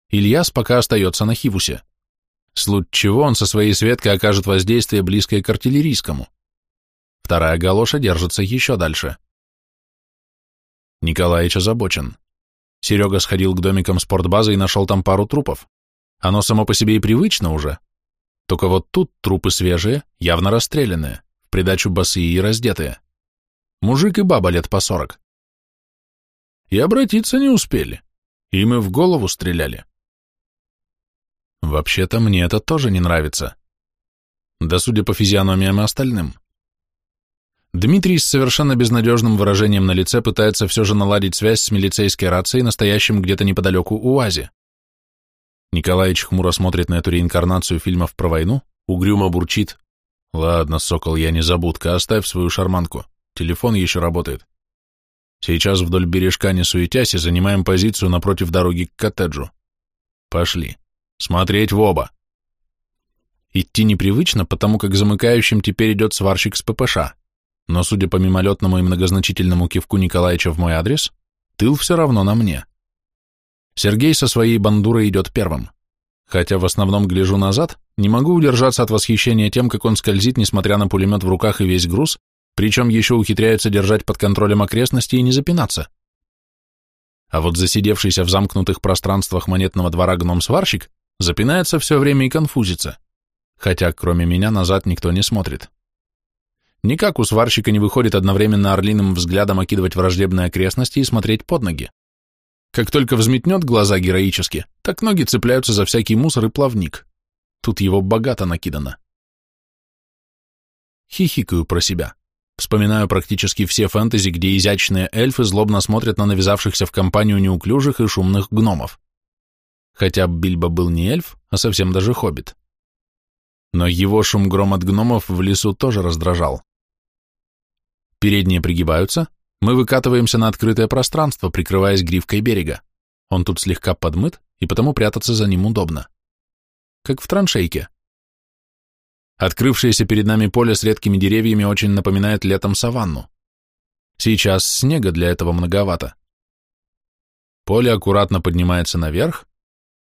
Ильяс пока остается на Хивусе. Чего он со своей Светкой окажет воздействие, близкое к артиллерийскому. Вторая галоша держится еще дальше. Николаевич озабочен. Серега сходил к домикам спортбазы и нашел там пару трупов. Оно само по себе и привычно уже. Только вот тут трупы свежие, явно расстрелянные, в придачу босые и раздетые. Мужик и баба лет по сорок. И обратиться не успели. Им и в голову стреляли. Вообще-то мне это тоже не нравится. Да судя по физиономиям и остальным. Дмитрий с совершенно безнадежным выражением на лице пытается все же наладить связь с милицейской рацией, настоящим где-то неподалеку УАЗе. Николаевич хмуро смотрит на эту реинкарнацию фильмов про войну, угрюмо бурчит. «Ладно, сокол, я не забудка, оставь свою шарманку. Телефон еще работает. Сейчас вдоль бережка не суетясь и занимаем позицию напротив дороги к коттеджу. Пошли. Смотреть в оба». Идти непривычно, потому как замыкающим теперь идет сварщик с ППШ но, судя по мимолетному и многозначительному кивку Николаевича в мой адрес, тыл все равно на мне. Сергей со своей бандурой идет первым. Хотя в основном гляжу назад, не могу удержаться от восхищения тем, как он скользит, несмотря на пулемет в руках и весь груз, причем еще ухитряется держать под контролем окрестности и не запинаться. А вот засидевшийся в замкнутых пространствах монетного двора гном-сварщик запинается все время и конфузится, хотя кроме меня назад никто не смотрит. Никак у сварщика не выходит одновременно орлиным взглядом окидывать враждебные окрестности и смотреть под ноги. Как только взметнет глаза героически, так ноги цепляются за всякий мусор и плавник. Тут его богато накидано. Хихикаю про себя. Вспоминаю практически все фэнтези, где изящные эльфы злобно смотрят на навязавшихся в компанию неуклюжих и шумных гномов. Хотя Бильбо был не эльф, а совсем даже хоббит. Но его шум гром от гномов в лесу тоже раздражал. Передние пригибаются, мы выкатываемся на открытое пространство, прикрываясь гривкой берега. Он тут слегка подмыт, и потому прятаться за ним удобно. Как в траншейке. Открывшееся перед нами поле с редкими деревьями очень напоминает летом саванну. Сейчас снега для этого многовато. Поле аккуратно поднимается наверх,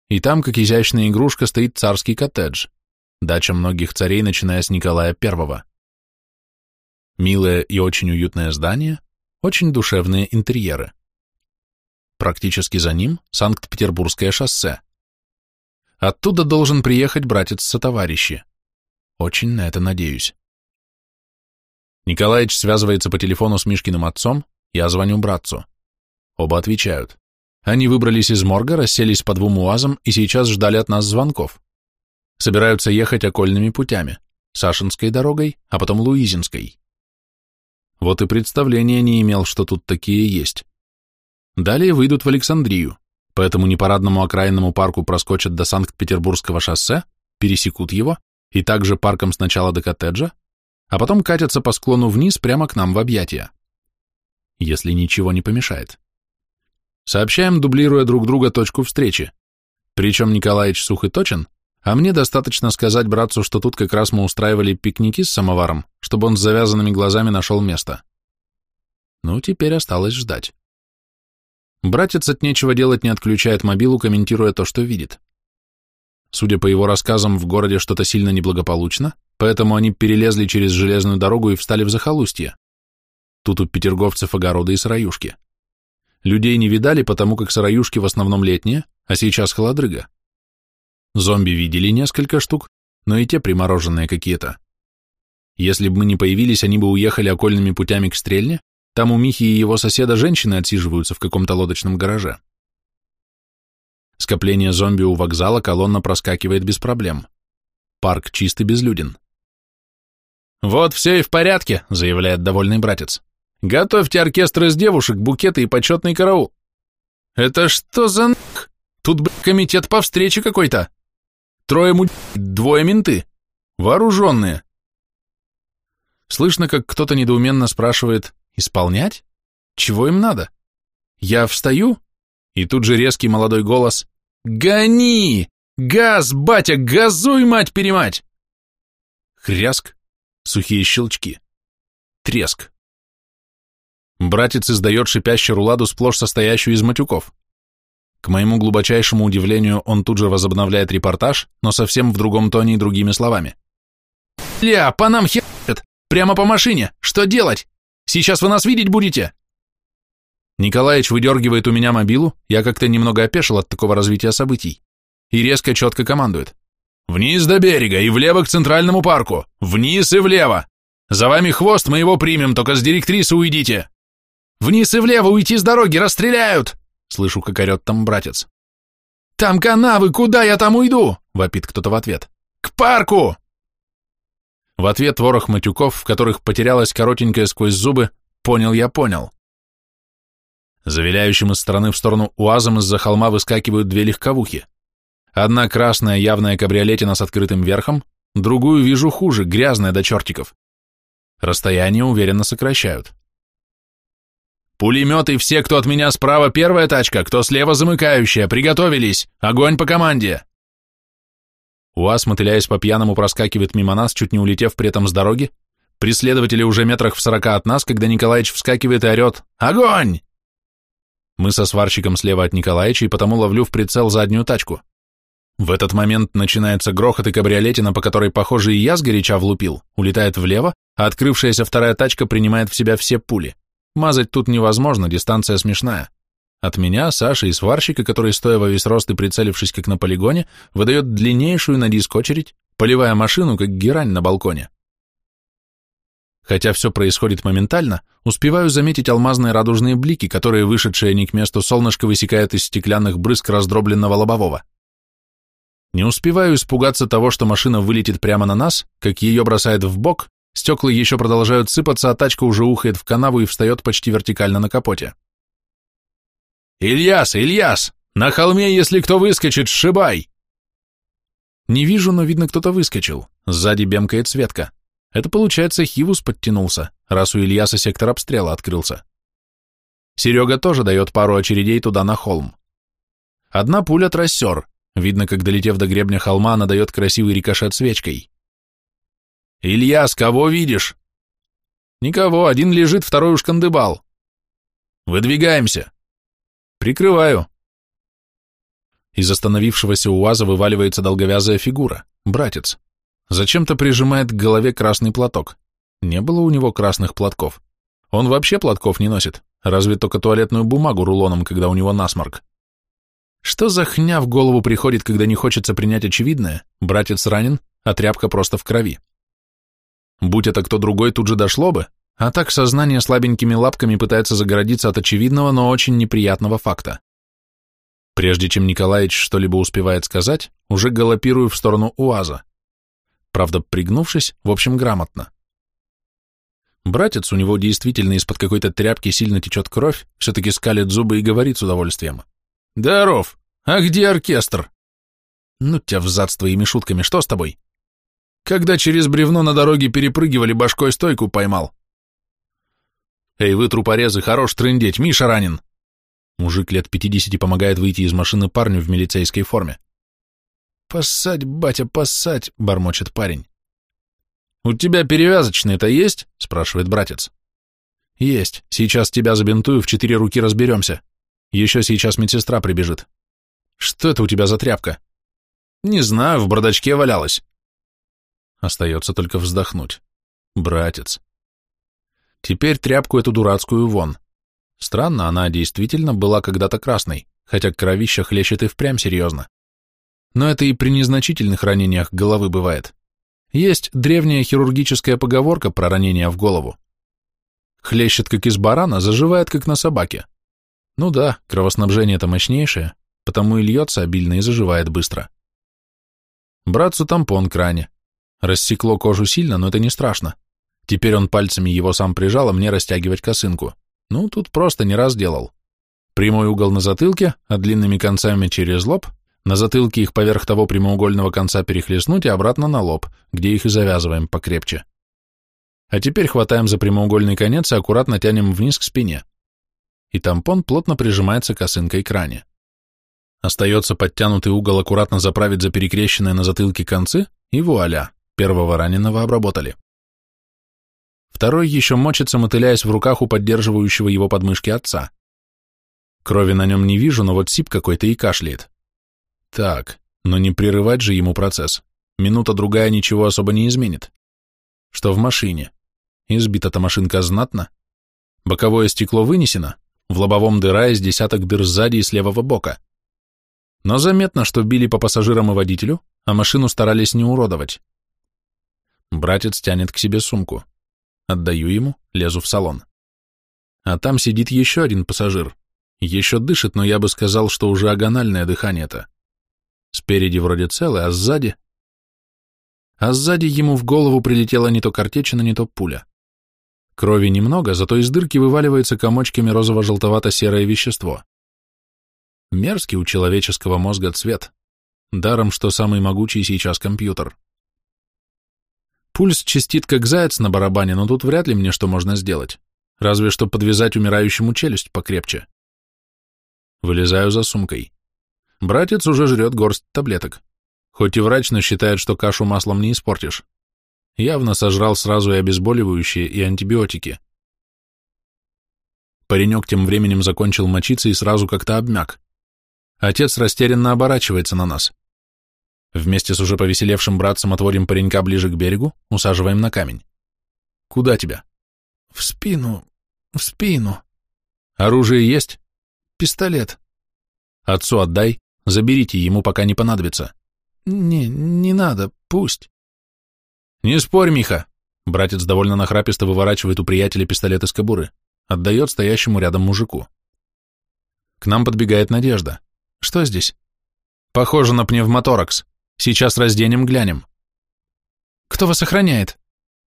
и там, как изящная игрушка, стоит царский коттедж, дача многих царей, начиная с Николая Первого. Милое и очень уютное здание, очень душевные интерьеры. Практически за ним Санкт-Петербургское шоссе. Оттуда должен приехать братец-сотоварищи. Очень на это надеюсь. Николаевич связывается по телефону с Мишкиным отцом, я звоню братцу. Оба отвечают. Они выбрались из морга, расселись по двум УАЗам и сейчас ждали от нас звонков. Собираются ехать окольными путями, Сашинской дорогой, а потом Луизинской. Вот и представления не имел, что тут такие есть. Далее выйдут в Александрию, по этому непарадному окраинному парку проскочат до Санкт-Петербургского шоссе, пересекут его, и также парком сначала до коттеджа, а потом катятся по склону вниз прямо к нам в объятия. Если ничего не помешает. Сообщаем, дублируя друг друга точку встречи. Причем Николаевич сух и точен, а мне достаточно сказать братцу, что тут как раз мы устраивали пикники с самоваром, чтобы он с завязанными глазами нашел место. Ну, теперь осталось ждать. Братец от нечего делать не отключает мобилу, комментируя то, что видит. Судя по его рассказам, в городе что-то сильно неблагополучно, поэтому они перелезли через железную дорогу и встали в захолустье. Тут у петерговцев огороды и сыроюшки. Людей не видали, потому как сыроюшки в основном летние, а сейчас холодрыга. Зомби видели несколько штук, но и те примороженные какие-то. Если бы мы не появились, они бы уехали окольными путями к Стрельне, там у Михи и его соседа женщины отсиживаются в каком-то лодочном гараже. Скопление зомби у вокзала колонна проскакивает без проблем. Парк чист и безлюден. «Вот все и в порядке», — заявляет довольный братец. «Готовьте оркестр из девушек, букеты и почетный караул». «Это что за нах? Тут, б***, комитет по встрече какой-то. Трое му... двое менты. Вооруженные». Слышно, как кто-то недоуменно спрашивает, Исполнять? Чего им надо? Я встаю, и тут же резкий молодой голос «Гони! Газ, батя, газуй, мать-перемать!» Хряск, сухие щелчки, треск. Братец издает шипящую руладу, сплошь состоящую из матюков. К моему глубочайшему удивлению, он тут же возобновляет репортаж, но совсем в другом тоне и другими словами. «Ля, по нам херят! Прямо по машине! Что делать? Сейчас вы нас видеть будете!» Николаевич выдергивает у меня мобилу, я как-то немного опешил от такого развития событий, и резко четко командует. «Вниз до берега и влево к центральному парку! Вниз и влево! За вами хвост, мы его примем, только с директрисы уйдите!» «Вниз и влево уйти с дороги, расстреляют!» Слышу, как орет там братец. «Там канавы, куда я там уйду?» — вопит кто-то в ответ. «К парку!» В ответ ворох матюков, в которых потерялась коротенькая сквозь зубы «понял я, понял». Завиляющим из стороны в сторону уазом из-за холма выскакивают две легковухи. Одна красная явная кабриолетина с открытым верхом, другую вижу хуже, грязная до чертиков. Расстояние уверенно сокращают. «Пулеметы все, кто от меня справа первая тачка, кто слева замыкающая, приготовились! Огонь по команде!» УАЗ, мотыляясь по пьяному, проскакивает мимо нас, чуть не улетев при этом с дороги. Преследователи уже метрах в сорока от нас, когда Николаевич вскакивает и орет «Огонь!». Мы со сварщиком слева от Николаевича, и потому ловлю в прицел заднюю тачку. В этот момент начинается грохот, и кабриолетина, по которой, похоже, и я сгоряча влупил, улетает влево, а открывшаяся вторая тачка принимает в себя все пули. Мазать тут невозможно, дистанция смешная. От меня, Саши и сварщика, который, стоя во весь рост и прицелившись как на полигоне, выдает длиннейшую на диск очередь, поливая машину, как герань на балконе. Хотя все происходит моментально, успеваю заметить алмазные радужные блики, которые, вышедшие не к месту солнышко, высекают из стеклянных брызг раздробленного лобового. Не успеваю испугаться того, что машина вылетит прямо на нас, как ее бросает в бок, стекла еще продолжают сыпаться, а тачка уже ухает в канаву и встает почти вертикально на капоте. «Ильяс, Ильяс! На холме, если кто выскочит, сшибай!» Не вижу, но видно, кто-то выскочил. Сзади бемкает Светка. Это, получается, Хивус подтянулся, раз у Ильяса сектор обстрела открылся. Серега тоже дает пару очередей туда на холм. Одна пуля трассер. Видно, как, долетев до гребня холма, она дает красивый рикошет свечкой. «Ильяс, кого видишь?» «Никого, один лежит, второй уж кандыбал». «Выдвигаемся!» «Прикрываю». Из остановившегося УАЗа вываливается долговязая фигура, братец. Зачем-то прижимает к голове красный платок. Не было у него красных платков. Он вообще платков не носит, разве только туалетную бумагу рулоном, когда у него насморк. Что за хня в голову приходит, когда не хочется принять очевидное? Братец ранен, а тряпка просто в крови. Будь это кто другой, тут же дошло бы, а так сознание слабенькими лапками пытается загородиться от очевидного, но очень неприятного факта. Прежде чем Николаевич что-либо успевает сказать, уже галопирую в сторону УАЗа. Правда, пригнувшись, в общем, грамотно. Братец, у него действительно из-под какой-то тряпки сильно течет кровь, все-таки скалит зубы и говорит с удовольствием. «Здоров! А где оркестр?» «Ну тебя взад с твоими шутками, что с тобой?» «Когда через бревно на дороге перепрыгивали, башкой стойку поймал». «Эй, вы, трупорезы, хорош трындеть, Миша ранен!» Мужик лет пятидесяти помогает выйти из машины парню в милицейской форме. «Поссать, батя, поссать!» — бормочет парень. «У тебя перевязочные-то есть?» — спрашивает братец. «Есть. Сейчас тебя забинтую, в четыре руки разберемся. Еще сейчас медсестра прибежит. Что это у тебя за тряпка?» «Не знаю, в бардачке валялась». Остается только вздохнуть. Братец. Теперь тряпку эту дурацкую вон. Странно, она действительно была когда-то красной, хотя кровища хлещет и впрямь серьезно. Но это и при незначительных ранениях головы бывает. Есть древняя хирургическая поговорка про ранение в голову. Хлещет, как из барана, заживает, как на собаке. Ну да, кровоснабжение-то мощнейшее, потому и льется обильно и заживает быстро. Братцу тампон к ране. Рассекло кожу сильно, но это не страшно. Теперь он пальцами его сам прижал, а мне растягивать косынку. Ну, тут просто не раз делал. Прямой угол на затылке, а длинными концами через лоб, на затылке их поверх того прямоугольного конца перехлестнуть и обратно на лоб, где их и завязываем покрепче. А теперь хватаем за прямоугольный конец и аккуратно тянем вниз к спине. И тампон плотно прижимается косынкой к ране. Остается подтянутый угол аккуратно заправить за перекрещенные на затылке концы, и вуаля, первого раненого обработали. Второй еще мочится, мотыляясь в руках у поддерживающего его подмышки отца. Крови на нем не вижу, но вот сип какой-то и кашляет. Так, но не прерывать же ему процесс. Минута-другая ничего особо не изменит. Что в машине? Избита-то машинка знатно. Боковое стекло вынесено, в лобовом дыра из десяток дыр сзади и с левого бока. Но заметно, что били по пассажирам и водителю, а машину старались не уродовать. Братец тянет к себе сумку. Отдаю ему, лезу в салон. А там сидит еще один пассажир. Еще дышит, но я бы сказал, что уже агональное дыхание-то. Спереди вроде целый, а сзади... А сзади ему в голову прилетела не то картечина, не то пуля. Крови немного, зато из дырки вываливается комочками розово-желтовато-серое вещество. Мерзкий у человеческого мозга цвет. Даром, что самый могучий сейчас компьютер. Пульс чистит, как заяц на барабане, но тут вряд ли мне что можно сделать. Разве что подвязать умирающему челюсть покрепче. Вылезаю за сумкой. Братец уже жрет горсть таблеток. Хоть и врач, но считает, что кашу маслом не испортишь. Явно сожрал сразу и обезболивающие, и антибиотики. Паренек тем временем закончил мочиться и сразу как-то обмяк. Отец растерянно оборачивается на нас. Вместе с уже повеселевшим братцем отводим паренька ближе к берегу, усаживаем на камень. Куда тебя? В спину, в спину. Оружие есть? Пистолет. Отцу отдай, Заберите, ему пока не понадобится. Не, не надо, пусть. Не спорь, Миха. Братец довольно нахраписто выворачивает у приятеля пистолет из кобуры. Отдает стоящему рядом мужику. К нам подбегает Надежда. Что здесь? Похоже на пневмоторакс. Сейчас разденем, глянем. Кто вас охраняет?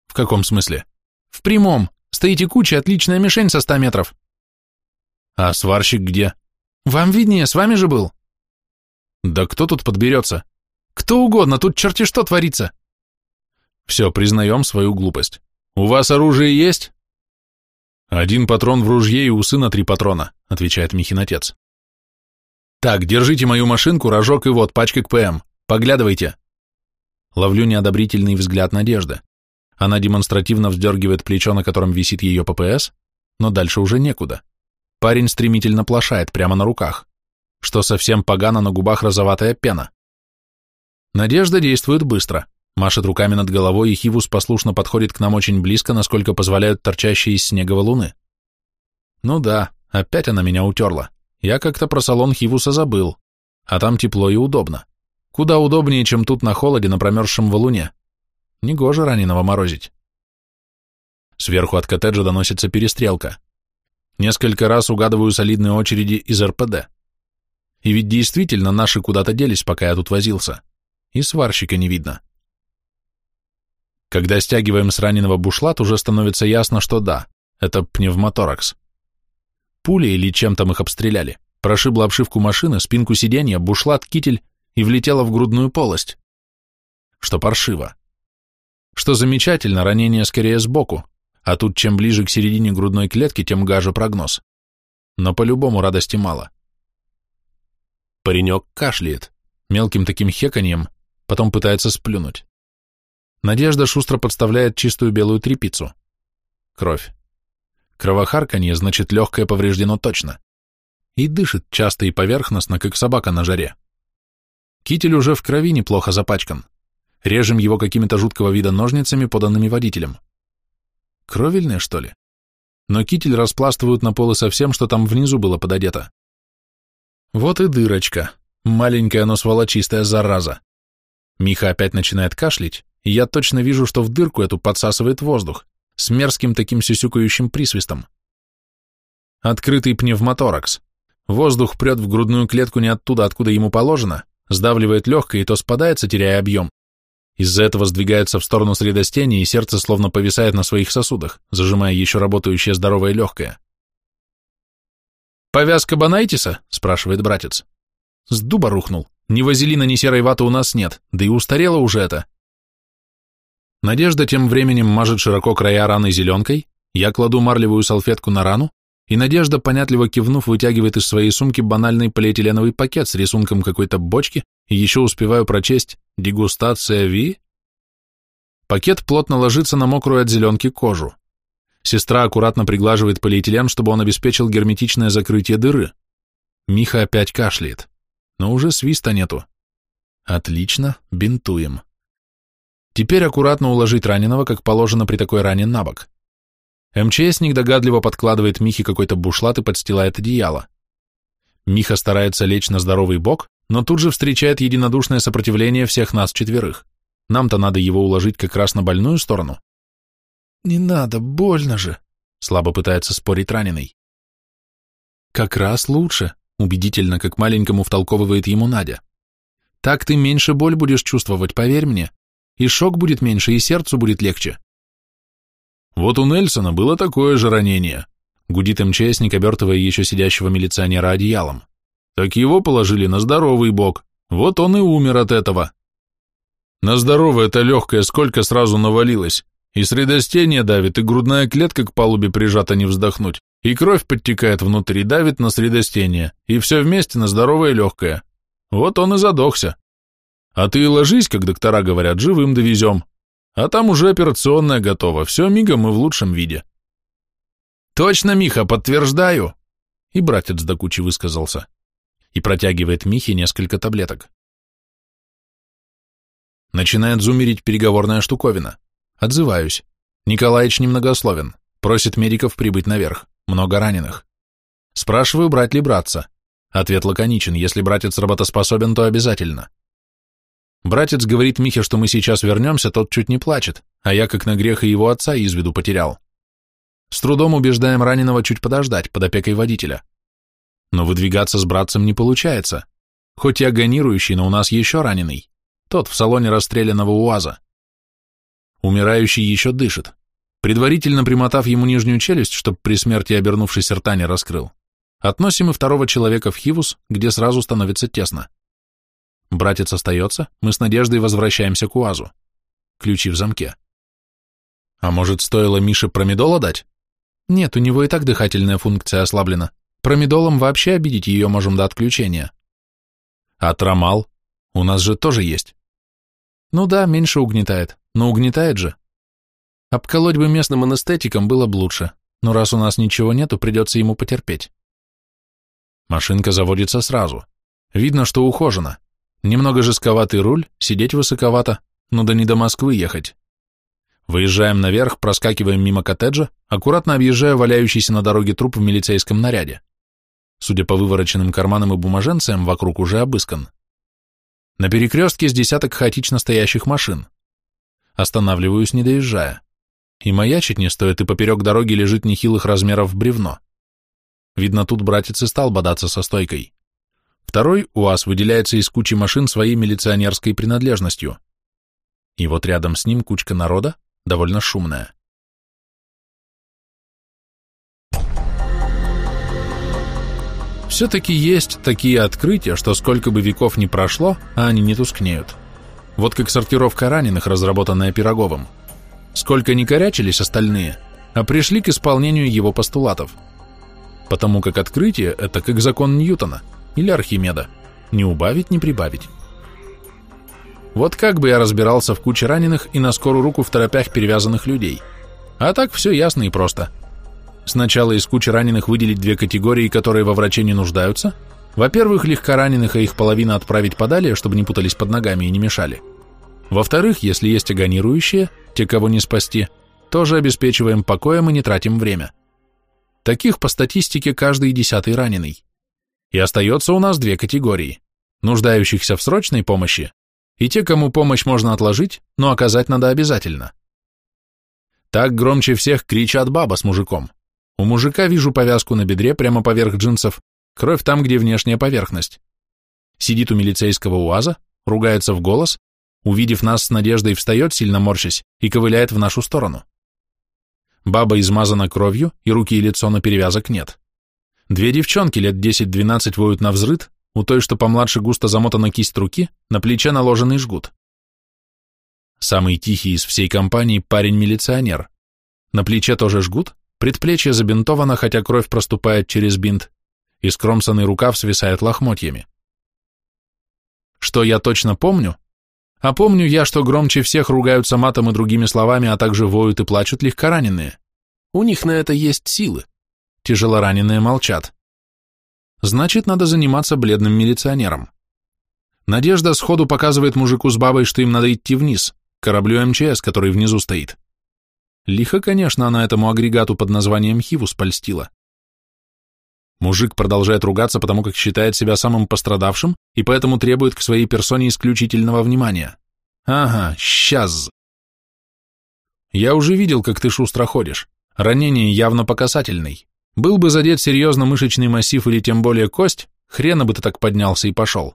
В каком смысле? В прямом. Стоите куча, отличная мишень со ста метров. А сварщик где? Вам виднее, с вами же был. Да кто тут подберется? Кто угодно, тут черти что творится. Все, признаем свою глупость. У вас оружие есть? Один патрон в ружье и у сына три патрона, отвечает Михин отец. Так, держите мою машинку, рожок и вот, пачка КПМ. Поглядывайте. Ловлю неодобрительный взгляд Надежды. Она демонстративно вздергивает плечо, на котором висит ее ППС, но дальше уже некуда. Парень стремительно плашает прямо на руках что совсем погано на губах розоватая пена. Надежда действует быстро, машет руками над головой, и Хивус послушно подходит к нам очень близко, насколько позволяют торчащие из снега валуны. Ну да, опять она меня утерла. Я как-то про салон Хивуса забыл, а там тепло и удобно. Куда удобнее, чем тут на холоде на промерзшем валуне. Негоже раненого морозить. Сверху от коттеджа доносится перестрелка. Несколько раз угадываю солидные очереди из РПД. И ведь действительно наши куда-то делись, пока я тут возился. И сварщика не видно. Когда стягиваем с раненого бушлат, уже становится ясно, что да, это пневмоторакс. Пули или чем там их обстреляли, прошибла обшивку машины, спинку сиденья, бушлат, китель и влетела в грудную полость. Что паршиво. Что замечательно, ранение скорее сбоку, а тут чем ближе к середине грудной клетки, тем гаже прогноз. Но по-любому радости мало. Паренек кашляет, мелким таким хеканьем, потом пытается сплюнуть. Надежда шустро подставляет чистую белую трепицу. Кровь. Кровохарканье, значит, легкое повреждено точно. И дышит часто и поверхностно, как собака на жаре. Китель уже в крови неплохо запачкан. Режем его какими-то жуткого вида ножницами, поданными водителем. Кровельные, что ли? Но китель распластывают на полы совсем, что там внизу было пододето. Вот и дырочка. Маленькая, но сволочистая зараза. Миха опять начинает кашлять, и я точно вижу, что в дырку эту подсасывает воздух, с мерзким таким сюсюкающим присвистом. Открытый пневмоторакс. Воздух прет в грудную клетку не оттуда, откуда ему положено, сдавливает легкое и то спадается, теряя объем. Из-за этого сдвигается в сторону средостения, и сердце словно повисает на своих сосудах, зажимая еще работающее здоровое легкое. «Повязка Банайтиса?» – спрашивает братец. «С дуба рухнул. Ни вазелина, ни серой ваты у нас нет, да и устарело уже это. Надежда тем временем мажет широко края раны зеленкой, я кладу марлевую салфетку на рану, и Надежда, понятливо кивнув, вытягивает из своей сумки банальный полиэтиленовый пакет с рисунком какой-то бочки, и еще успеваю прочесть «Дегустация Ви?» Пакет плотно ложится на мокрую от зеленки кожу. Сестра аккуратно приглаживает полиэтилен, чтобы он обеспечил герметичное закрытие дыры. Миха опять кашляет, но уже свиста нету. Отлично, бинтуем. Теперь аккуратно уложить раненого, как положено при такой ране, на бок. МЧСник догадливо подкладывает Михе какой-то бушлат и подстилает одеяло. Миха старается лечь на здоровый бок, но тут же встречает единодушное сопротивление всех нас четверых. Нам-то надо его уложить как раз на больную сторону. «Не надо, больно же», — слабо пытается спорить раненый. «Как раз лучше», — убедительно, как маленькому втолковывает ему Надя. «Так ты меньше боль будешь чувствовать, поверь мне и шок будет меньше, и сердцу будет легче. Вот у Нельсона было такое же ранение, гудит МЧСник, обертывая еще сидящего милиционера одеялом. Так его положили на здоровый бок, вот он и умер от этого. На здоровое это легкое сколько сразу навалилось, и средостение давит, и грудная клетка к палубе прижата не вздохнуть, и кровь подтекает внутрь и давит на средостение, и все вместе на здоровое легкое. Вот он и задохся. А ты ложись, как доктора говорят, живым довезем. А там уже операционная готова, все мигом мы в лучшем виде. Точно, Миха, подтверждаю. И братец до кучи высказался. И протягивает Михе несколько таблеток. Начинает зумерить переговорная штуковина. Отзываюсь. Николаич немногословен. Просит медиков прибыть наверх. Много раненых. Спрашиваю, брать ли браться. Ответ лаконичен. Если братец работоспособен, то обязательно. Братец говорит Михе, что мы сейчас вернемся, тот чуть не плачет, а я, как на грех, и его отца из виду потерял. С трудом убеждаем раненого чуть подождать, под опекой водителя. Но выдвигаться с братцем не получается. Хоть и агонирующий, но у нас еще раненый. Тот в салоне расстрелянного УАЗа. Умирающий еще дышит. Предварительно примотав ему нижнюю челюсть, чтоб при смерти обернувшись рта не раскрыл, относим и второго человека в Хивус, где сразу становится тесно. Братец остается, мы с Надеждой возвращаемся к УАЗу. Ключи в замке. А может, стоило Мише промедола дать? Нет, у него и так дыхательная функция ослаблена. Промедолом вообще обидеть ее можем до отключения. А трамал? У нас же тоже есть. Ну да, меньше угнетает, но угнетает же. Обколоть бы местным анестетиком было бы лучше, но раз у нас ничего нету, придется ему потерпеть. Машинка заводится сразу. Видно, что ухожена. Немного жестковатый руль, сидеть высоковато, но да не до Москвы ехать. Выезжаем наверх, проскакиваем мимо коттеджа, аккуратно объезжая валяющийся на дороге труп в милицейском наряде. Судя по вывороченным карманам и бумаженцам, вокруг уже обыскан. На перекрестке с десяток хаотично стоящих машин. Останавливаюсь, не доезжая. И маячить не стоит, и поперек дороги лежит нехилых размеров бревно. Видно, тут братец и стал бодаться со стойкой. Второй УАЗ выделяется из кучи машин своей милиционерской принадлежностью. И вот рядом с ним кучка народа, довольно шумная. Все-таки есть такие открытия, что сколько бы веков ни прошло, а они не тускнеют. Вот как сортировка раненых, разработанная Пироговым. Сколько ни корячились остальные, а пришли к исполнению его постулатов. Потому как открытие – это как закон Ньютона или Архимеда. Не убавить, не прибавить. Вот как бы я разбирался в куче раненых и на скорую руку в торопях перевязанных людей. А так все ясно и просто – Сначала из кучи раненых выделить две категории, которые во враче не нуждаются. Во-первых, легкораненых, а их половина отправить подалее, чтобы не путались под ногами и не мешали. Во-вторых, если есть агонирующие, те, кого не спасти, тоже обеспечиваем покоем и не тратим время. Таких по статистике каждый десятый раненый. И остается у нас две категории. Нуждающихся в срочной помощи и те, кому помощь можно отложить, но оказать надо обязательно. Так громче всех кричат баба с мужиком. У мужика вижу повязку на бедре прямо поверх джинсов, кровь там, где внешняя поверхность. Сидит у милицейского УАЗа, ругается в голос, увидев нас с надеждой, встает, сильно морщась, и ковыляет в нашу сторону. Баба измазана кровью, и руки и лицо на перевязок нет. Две девчонки лет 10-12 воют на взрыд, у той, что помладше густо замотана кисть руки, на плече наложенный жгут. Самый тихий из всей компании парень-милиционер. На плече тоже жгут, Предплечье забинтовано, хотя кровь проступает через бинт, и скромсанный рукав свисает лохмотьями. Что я точно помню? А помню я, что громче всех ругаются матом и другими словами, а также воют и плачут легкораненые. У них на это есть силы. Тяжелораненые молчат. Значит, надо заниматься бледным милиционером. Надежда сходу показывает мужику с бабой, что им надо идти вниз, к кораблю МЧС, который внизу стоит. Лихо, конечно, она этому агрегату под названием Хивус польстила. Мужик продолжает ругаться, потому как считает себя самым пострадавшим и поэтому требует к своей персоне исключительного внимания. Ага, сейчас. Я уже видел, как ты шустро ходишь. Ранение явно по касательной. Был бы задет серьезно мышечный массив или тем более кость, хрена бы ты так поднялся и пошел.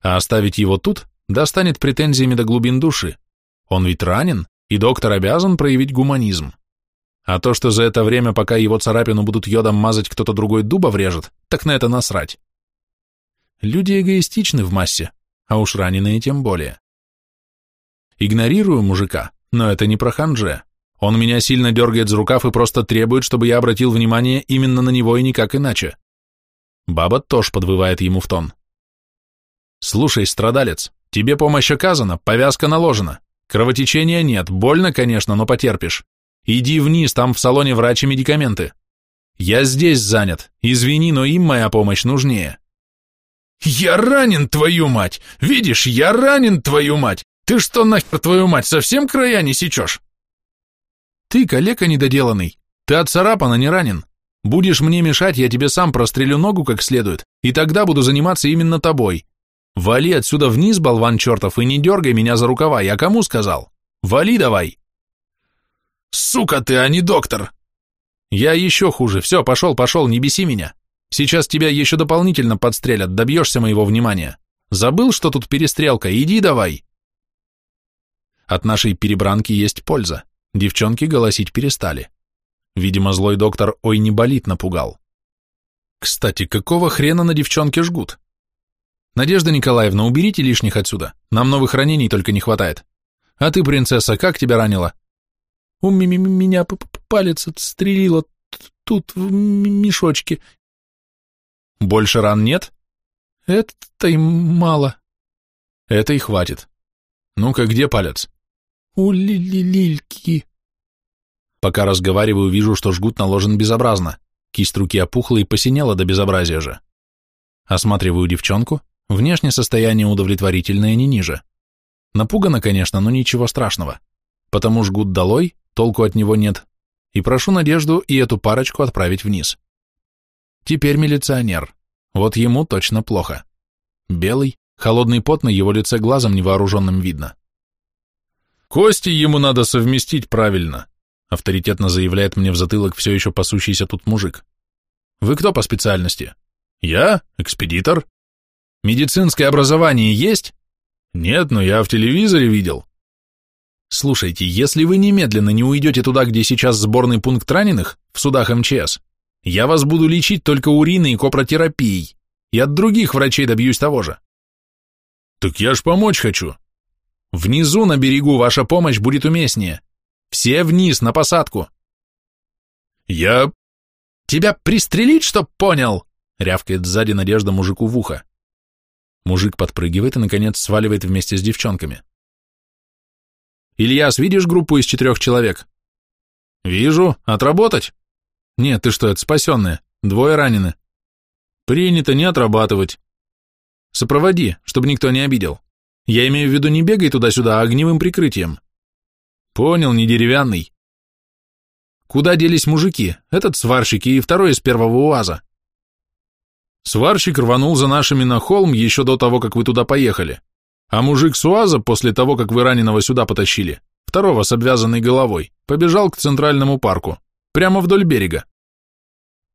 А оставить его тут достанет претензиями до глубин души. Он ведь ранен, и доктор обязан проявить гуманизм. А то, что за это время, пока его царапину будут йодом мазать, кто-то другой дуба врежет, так на это насрать. Люди эгоистичны в массе, а уж раненые тем более. Игнорирую мужика, но это не про ханже. Он меня сильно дергает за рукав и просто требует, чтобы я обратил внимание именно на него и никак иначе. Баба тоже подвывает ему в тон. «Слушай, страдалец, тебе помощь оказана, повязка наложена. Кровотечения нет, больно, конечно, но потерпишь. Иди вниз, там в салоне врач и медикаменты. Я здесь занят, извини, но им моя помощь нужнее. Я ранен, твою мать! Видишь, я ранен, твою мать! Ты что нахер, твою мать, совсем края не сечешь? Ты, калека недоделанный, ты отцарапан, а не ранен. Будешь мне мешать, я тебе сам прострелю ногу как следует, и тогда буду заниматься именно тобой. Вали отсюда вниз, болван чертов, и не дергай меня за рукава, я кому сказал? Вали давай. Сука ты, а не доктор. Я еще хуже, все, пошел, пошел, не беси меня. Сейчас тебя еще дополнительно подстрелят, добьешься моего внимания. Забыл, что тут перестрелка, иди давай. От нашей перебранки есть польза. Девчонки голосить перестали. Видимо, злой доктор ой не болит напугал. Кстати, какого хрена на девчонке жгут? Надежда Николаевна, уберите лишних отсюда. Нам новых ранений только не хватает. А ты, принцесса, как тебя ранило? У меня палец отстрелило тут в мешочке. Больше ран нет? Это и мало. Это и хватит. Ну-ка, где палец? У лильки. Пока разговариваю, вижу, что жгут наложен безобразно. Кисть руки опухла и посинела до безобразия же. Осматриваю девчонку, Внешне состояние удовлетворительное не ниже. Напугано, конечно, но ничего страшного. Потому жгут долой, толку от него нет, и прошу Надежду и эту парочку отправить вниз. Теперь милиционер. Вот ему точно плохо. Белый, холодный пот на его лице глазом невооруженным видно. «Кости ему надо совместить правильно», авторитетно заявляет мне в затылок все еще пасущийся тут мужик. «Вы кто по специальности?» «Я? Экспедитор?» Медицинское образование есть? Нет, но я в телевизоре видел. Слушайте, если вы немедленно не уйдете туда, где сейчас сборный пункт раненых, в судах МЧС, я вас буду лечить только уриной и копротерапией, и от других врачей добьюсь того же. Так я ж помочь хочу. Внизу на берегу ваша помощь будет уместнее. Все вниз, на посадку. Я... Тебя пристрелить, чтоб понял? Рявкает сзади Надежда мужику в ухо. Мужик подпрыгивает и, наконец, сваливает вместе с девчонками. «Ильяс, видишь группу из четырех человек?» «Вижу. Отработать?» «Нет, ты что, это спасенные. Двое ранены». «Принято не отрабатывать». «Сопроводи, чтобы никто не обидел. Я имею в виду не бегай туда-сюда, а огневым прикрытием». «Понял, не деревянный». «Куда делись мужики? Этот сварщик и второй из первого УАЗа?» Сварщик рванул за нашими на холм еще до того, как вы туда поехали. А мужик с УАЗа, после того, как вы раненого сюда потащили, второго с обвязанной головой, побежал к центральному парку, прямо вдоль берега.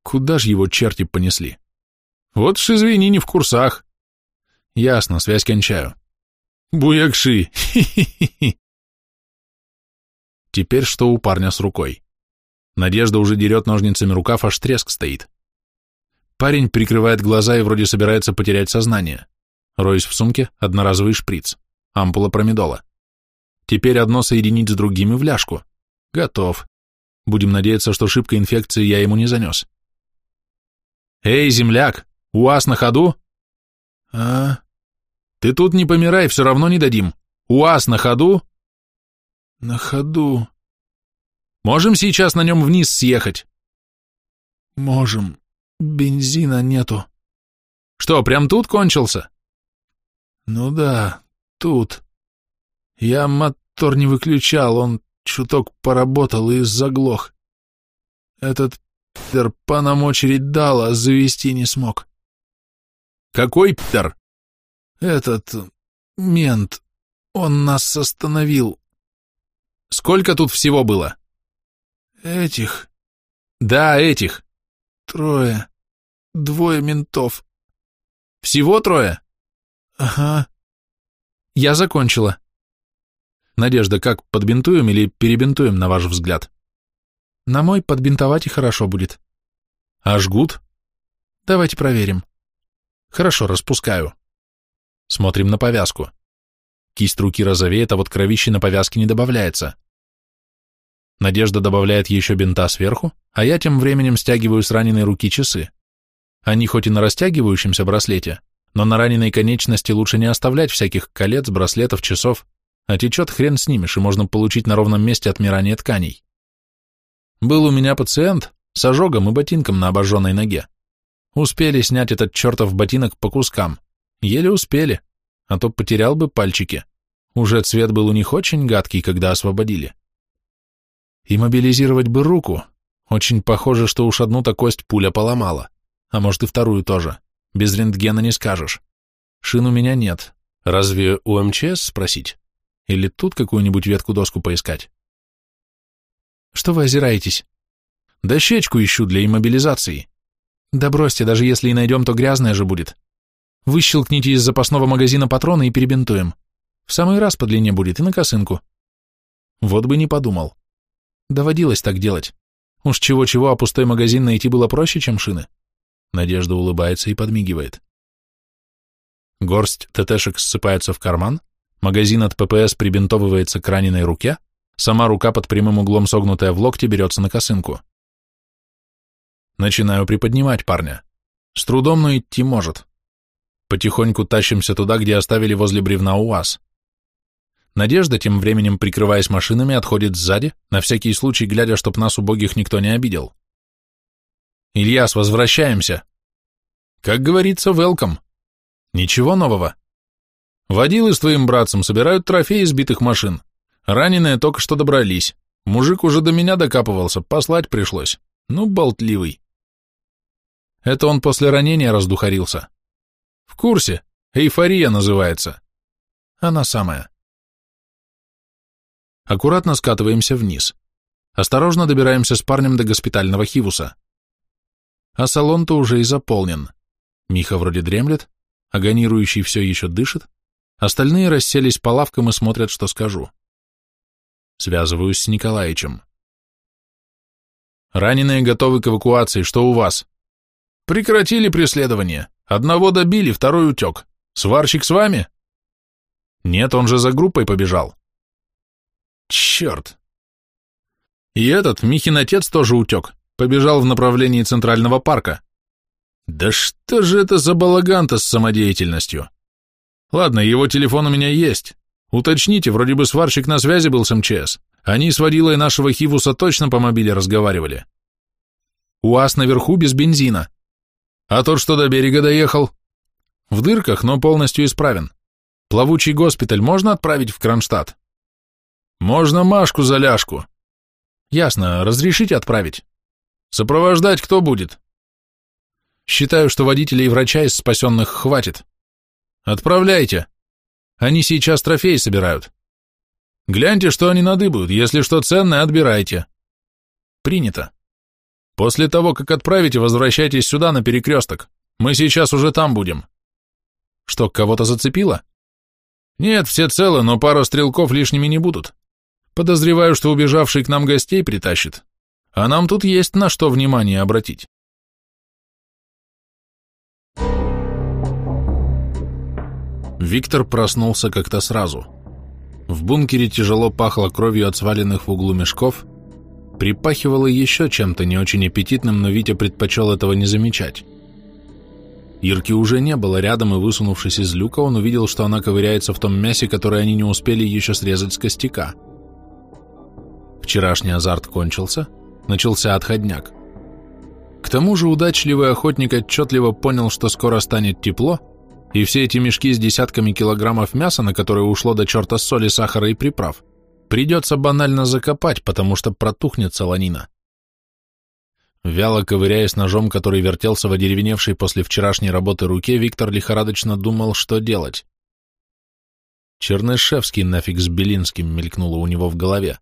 Куда ж его черти понесли? Вот ж извини, не в курсах. Ясно, связь кончаю. Буякши. Теперь что у парня с рукой? Надежда уже дерет ножницами рукав, аж треск стоит. Парень прикрывает глаза и вроде собирается потерять сознание. Роюсь в сумке, одноразовый шприц, ампула промедола. Теперь одно соединить с другими в ляжку. Готов. Будем надеяться, что шибкой инфекции я ему не занес. Эй, земляк, УАЗ на ходу? А? Ты тут не помирай, все равно не дадим. УАЗ на ходу? На ходу. Можем сейчас на нем вниз съехать? Можем. Бензина нету. Что, прям тут кончился? Ну да, тут. Я мотор не выключал, он чуток поработал и заглох. Этот пидор по нам очередь дал, а завести не смог. Какой пидор? Этот мент. Он нас остановил. Сколько тут всего было? Этих. Да, этих. Трое. Двое ментов. Всего трое? Ага. Я закончила. Надежда, как, подбинтуем или перебинтуем, на ваш взгляд? На мой подбинтовать и хорошо будет. А жгут? Давайте проверим. Хорошо, распускаю. Смотрим на повязку. Кисть руки розовеет, а вот кровище на повязке не добавляется. Надежда добавляет еще бинта сверху, а я тем временем стягиваю с раненой руки часы. Они хоть и на растягивающемся браслете, но на раненой конечности лучше не оставлять всяких колец, браслетов, часов, а течет хрен снимешь, и можно получить на ровном месте отмирание тканей. Был у меня пациент с ожогом и ботинком на обожженной ноге. Успели снять этот чертов ботинок по кускам. Еле успели, а то потерял бы пальчики. Уже цвет был у них очень гадкий, когда освободили. И мобилизировать бы руку. Очень похоже, что уж одну-то кость пуля поломала. А может и вторую тоже. Без рентгена не скажешь. Шин у меня нет. Разве у МЧС спросить? Или тут какую-нибудь ветку-доску поискать? Что вы озираетесь? Дощечку ищу для иммобилизации. Да бросьте, даже если и найдем, то грязная же будет. Выщелкните из запасного магазина патроны и перебинтуем. В самый раз по длине будет и на косынку. Вот бы не подумал. Доводилось так делать. Уж чего-чего, а пустой магазин найти было проще, чем шины. Надежда улыбается и подмигивает. Горсть ТТшек ссыпается в карман, магазин от ППС прибинтовывается к раненой руке, сама рука под прямым углом согнутая в локте берется на косынку. Начинаю приподнимать парня. С трудом, но идти может. Потихоньку тащимся туда, где оставили возле бревна УАЗ. Надежда, тем временем прикрываясь машинами, отходит сзади, на всякий случай глядя, чтоб нас убогих никто не обидел. «Ильяс, возвращаемся!» «Как говорится, велком!» «Ничего нового?» «Водилы с твоим братцем собирают трофеи сбитых машин. Раненые только что добрались. Мужик уже до меня докапывался, послать пришлось. Ну, болтливый!» Это он после ранения раздухарился. «В курсе. Эйфория называется». Она самая. Аккуратно скатываемся вниз. Осторожно добираемся с парнем до госпитального хивуса. А салон-то уже и заполнен. Миха вроде дремлет, агонирующий все еще дышит, остальные расселись по лавкам и смотрят, что скажу. Связываюсь с Николаевичем. Раненые готовы к эвакуации, что у вас? Прекратили преследование. Одного добили, второй утек. Сварщик с вами? Нет, он же за группой побежал. Черт. И этот, Михин отец, тоже утек. Побежал в направлении Центрального парка. Да что же это за балаган-то с самодеятельностью? Ладно, его телефон у меня есть. Уточните, вроде бы сварщик на связи был с МЧС. Они с водилой нашего Хивуса точно по мобиле разговаривали. УАЗ наверху без бензина. А тот, что до берега доехал? В дырках, но полностью исправен. Плавучий госпиталь можно отправить в Кронштадт? Можно Машку за ляжку. Ясно, разрешите отправить? Сопровождать кто будет? Считаю, что водителей и врача из спасенных хватит. Отправляйте. Они сейчас трофеи собирают. Гляньте, что они надыбают, если что ценное, отбирайте. Принято. После того, как отправите, возвращайтесь сюда на перекресток. Мы сейчас уже там будем. Что, кого-то зацепило? Нет, все целы, но пара стрелков лишними не будут. Подозреваю, что убежавший к нам гостей притащит. А нам тут есть на что внимание обратить. Виктор проснулся как-то сразу. В бункере тяжело пахло кровью от сваленных в углу мешков, припахивало еще чем-то не очень аппетитным, но Витя предпочел этого не замечать. Ирки уже не было рядом, и высунувшись из люка, он увидел, что она ковыряется в том мясе, которое они не успели еще срезать с костяка. Вчерашний азарт кончился, начался отходняк. К тому же удачливый охотник отчетливо понял, что скоро станет тепло, и все эти мешки с десятками килограммов мяса, на которые ушло до черта соли, сахара и приправ, придется банально закопать, потому что протухнет солонина. Вяло ковыряясь ножом, который вертелся в одеревеневшей после вчерашней работы руке, Виктор лихорадочно думал, что делать. Чернышевский нафиг с Белинским мелькнуло у него в голове.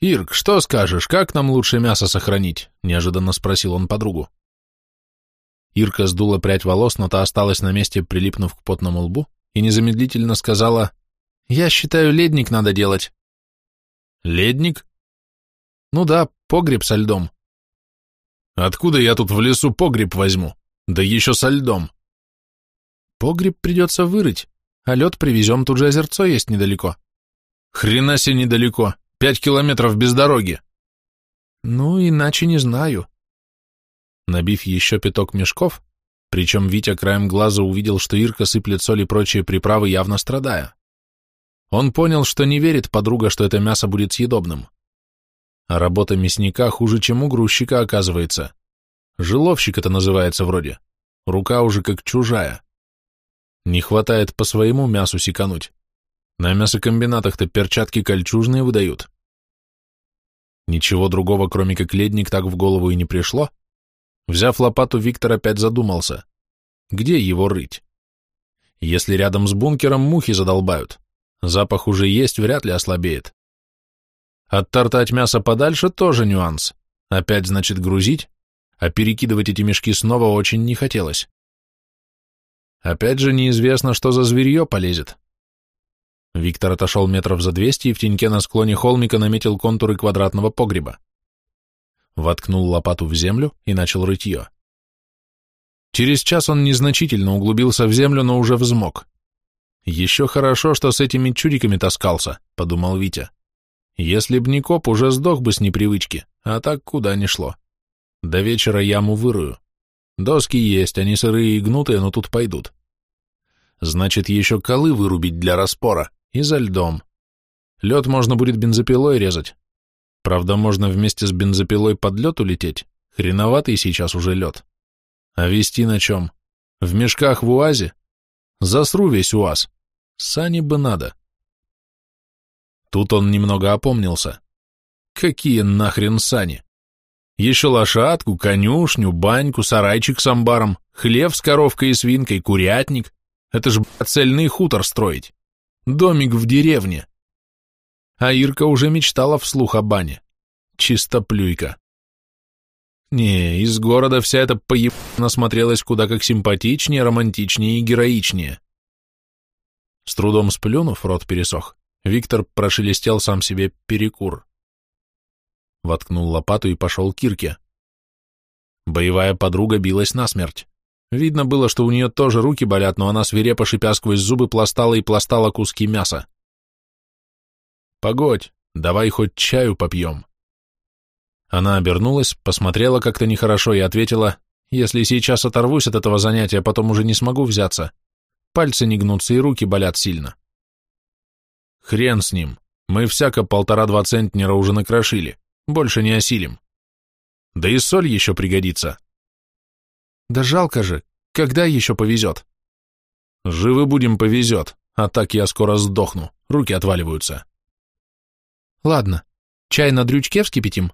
«Ирк, что скажешь, как нам лучше мясо сохранить?» — неожиданно спросил он подругу. Ирка сдула прядь волос, но та осталась на месте, прилипнув к потному лбу, и незамедлительно сказала, «Я считаю, ледник надо делать». «Ледник?» «Ну да, погреб со льдом». «Откуда я тут в лесу погреб возьму? Да еще со льдом». «Погреб придется вырыть, а лед привезем, тут же озерцо есть недалеко». «Хрена себе недалеко, пять километров без дороги». «Ну, иначе не знаю», Набив еще пяток мешков, причем Витя краем глаза увидел, что Ирка сыплет соль и прочие приправы, явно страдая. Он понял, что не верит подруга, что это мясо будет съедобным. А работа мясника хуже, чем у грузчика, оказывается. Жиловщик это называется вроде. Рука уже как чужая. Не хватает по своему мясу секануть. На мясокомбинатах-то перчатки кольчужные выдают. Ничего другого, кроме как ледник, так в голову и не пришло, Взяв лопату, Виктор опять задумался. Где его рыть? Если рядом с бункером мухи задолбают, запах уже есть, вряд ли ослабеет. Оттартать мясо подальше тоже нюанс. Опять, значит, грузить, а перекидывать эти мешки снова очень не хотелось. Опять же неизвестно, что за зверье полезет. Виктор отошел метров за двести и в теньке на склоне холмика наметил контуры квадратного погреба воткнул лопату в землю и начал рытье. Через час он незначительно углубился в землю, но уже взмок. «Еще хорошо, что с этими чудиками таскался», — подумал Витя. «Если б не коп, уже сдох бы с непривычки, а так куда ни шло. До вечера яму вырую. Доски есть, они сырые и гнутые, но тут пойдут. Значит, еще колы вырубить для распора и за льдом. Лед можно будет бензопилой резать, Правда, можно вместе с бензопилой под лед улететь, хреноватый сейчас уже лед. А вести на чем? В мешках в УАЗе? Засру весь УАЗ. Сани бы надо. Тут он немного опомнился. Какие нахрен сани? Еще лошадку, конюшню, баньку, сарайчик с амбаром, хлев с коровкой и свинкой, курятник. Это ж, цельный хутор строить. Домик в деревне а Ирка уже мечтала вслух о бане. Чистоплюйка. Не, из города вся эта поебана смотрелась куда как симпатичнее, романтичнее и героичнее. С трудом сплюнув, рот пересох, Виктор прошелестел сам себе перекур. Воткнул лопату и пошел к Кирке. Боевая подруга билась насмерть. Видно было, что у нее тоже руки болят, но она свирепо шипя сквозь зубы пластала и пластала куски мяса. «Погодь, давай хоть чаю попьем». Она обернулась, посмотрела как-то нехорошо и ответила, «Если сейчас оторвусь от этого занятия, потом уже не смогу взяться. Пальцы не гнутся и руки болят сильно». «Хрен с ним, мы всяко полтора-два центнера уже накрошили, больше не осилим. Да и соль еще пригодится». Да жалко же, когда еще повезет? Живы будем, повезет, а так я скоро сдохну, руки отваливаются. Ладно, чай на дрючке вскипятим?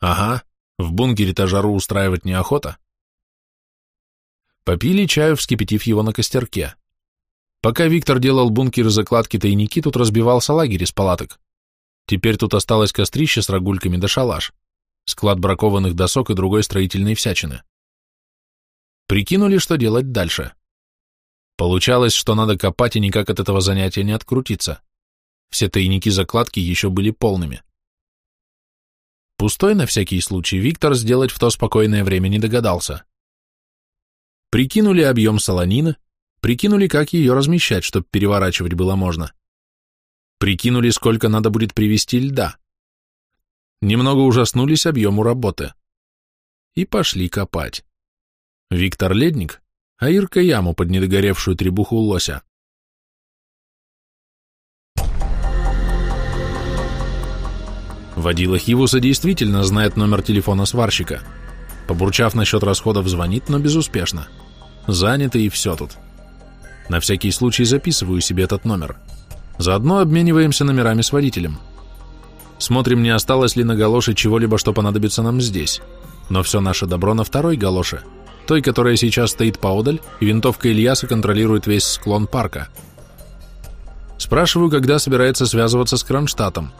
Ага, в бункере-то жару устраивать неохота. Попили чаю, вскипятив его на костерке. Пока Виктор делал бункер закладки тайники, тут разбивался лагерь из палаток. Теперь тут осталось кострище с рогульками да шалаш, склад бракованных досок и другой строительной всячины. Прикинули, что делать дальше. Получалось, что надо копать и никак от этого занятия не открутиться. Все тайники-закладки еще были полными. Пустой на всякий случай Виктор сделать в то спокойное время не догадался. Прикинули объем солонины, прикинули, как ее размещать, чтобы переворачивать было можно. Прикинули, сколько надо будет привезти льда. Немного ужаснулись объему работы. И пошли копать. Виктор Ледник, а Ирка яму под недогоревшую требуху лося. Водила Хивуса действительно знает номер телефона сварщика. Побурчав насчет расходов, звонит, но безуспешно. Занято и все тут. На всякий случай записываю себе этот номер. Заодно обмениваемся номерами с водителем. Смотрим, не осталось ли на галоше чего-либо, что понадобится нам здесь. Но все наше добро на второй галоше – той, которая сейчас стоит поодаль, и винтовка Ильяса контролирует весь склон парка. Спрашиваю, когда собирается связываться с Кронштадтом.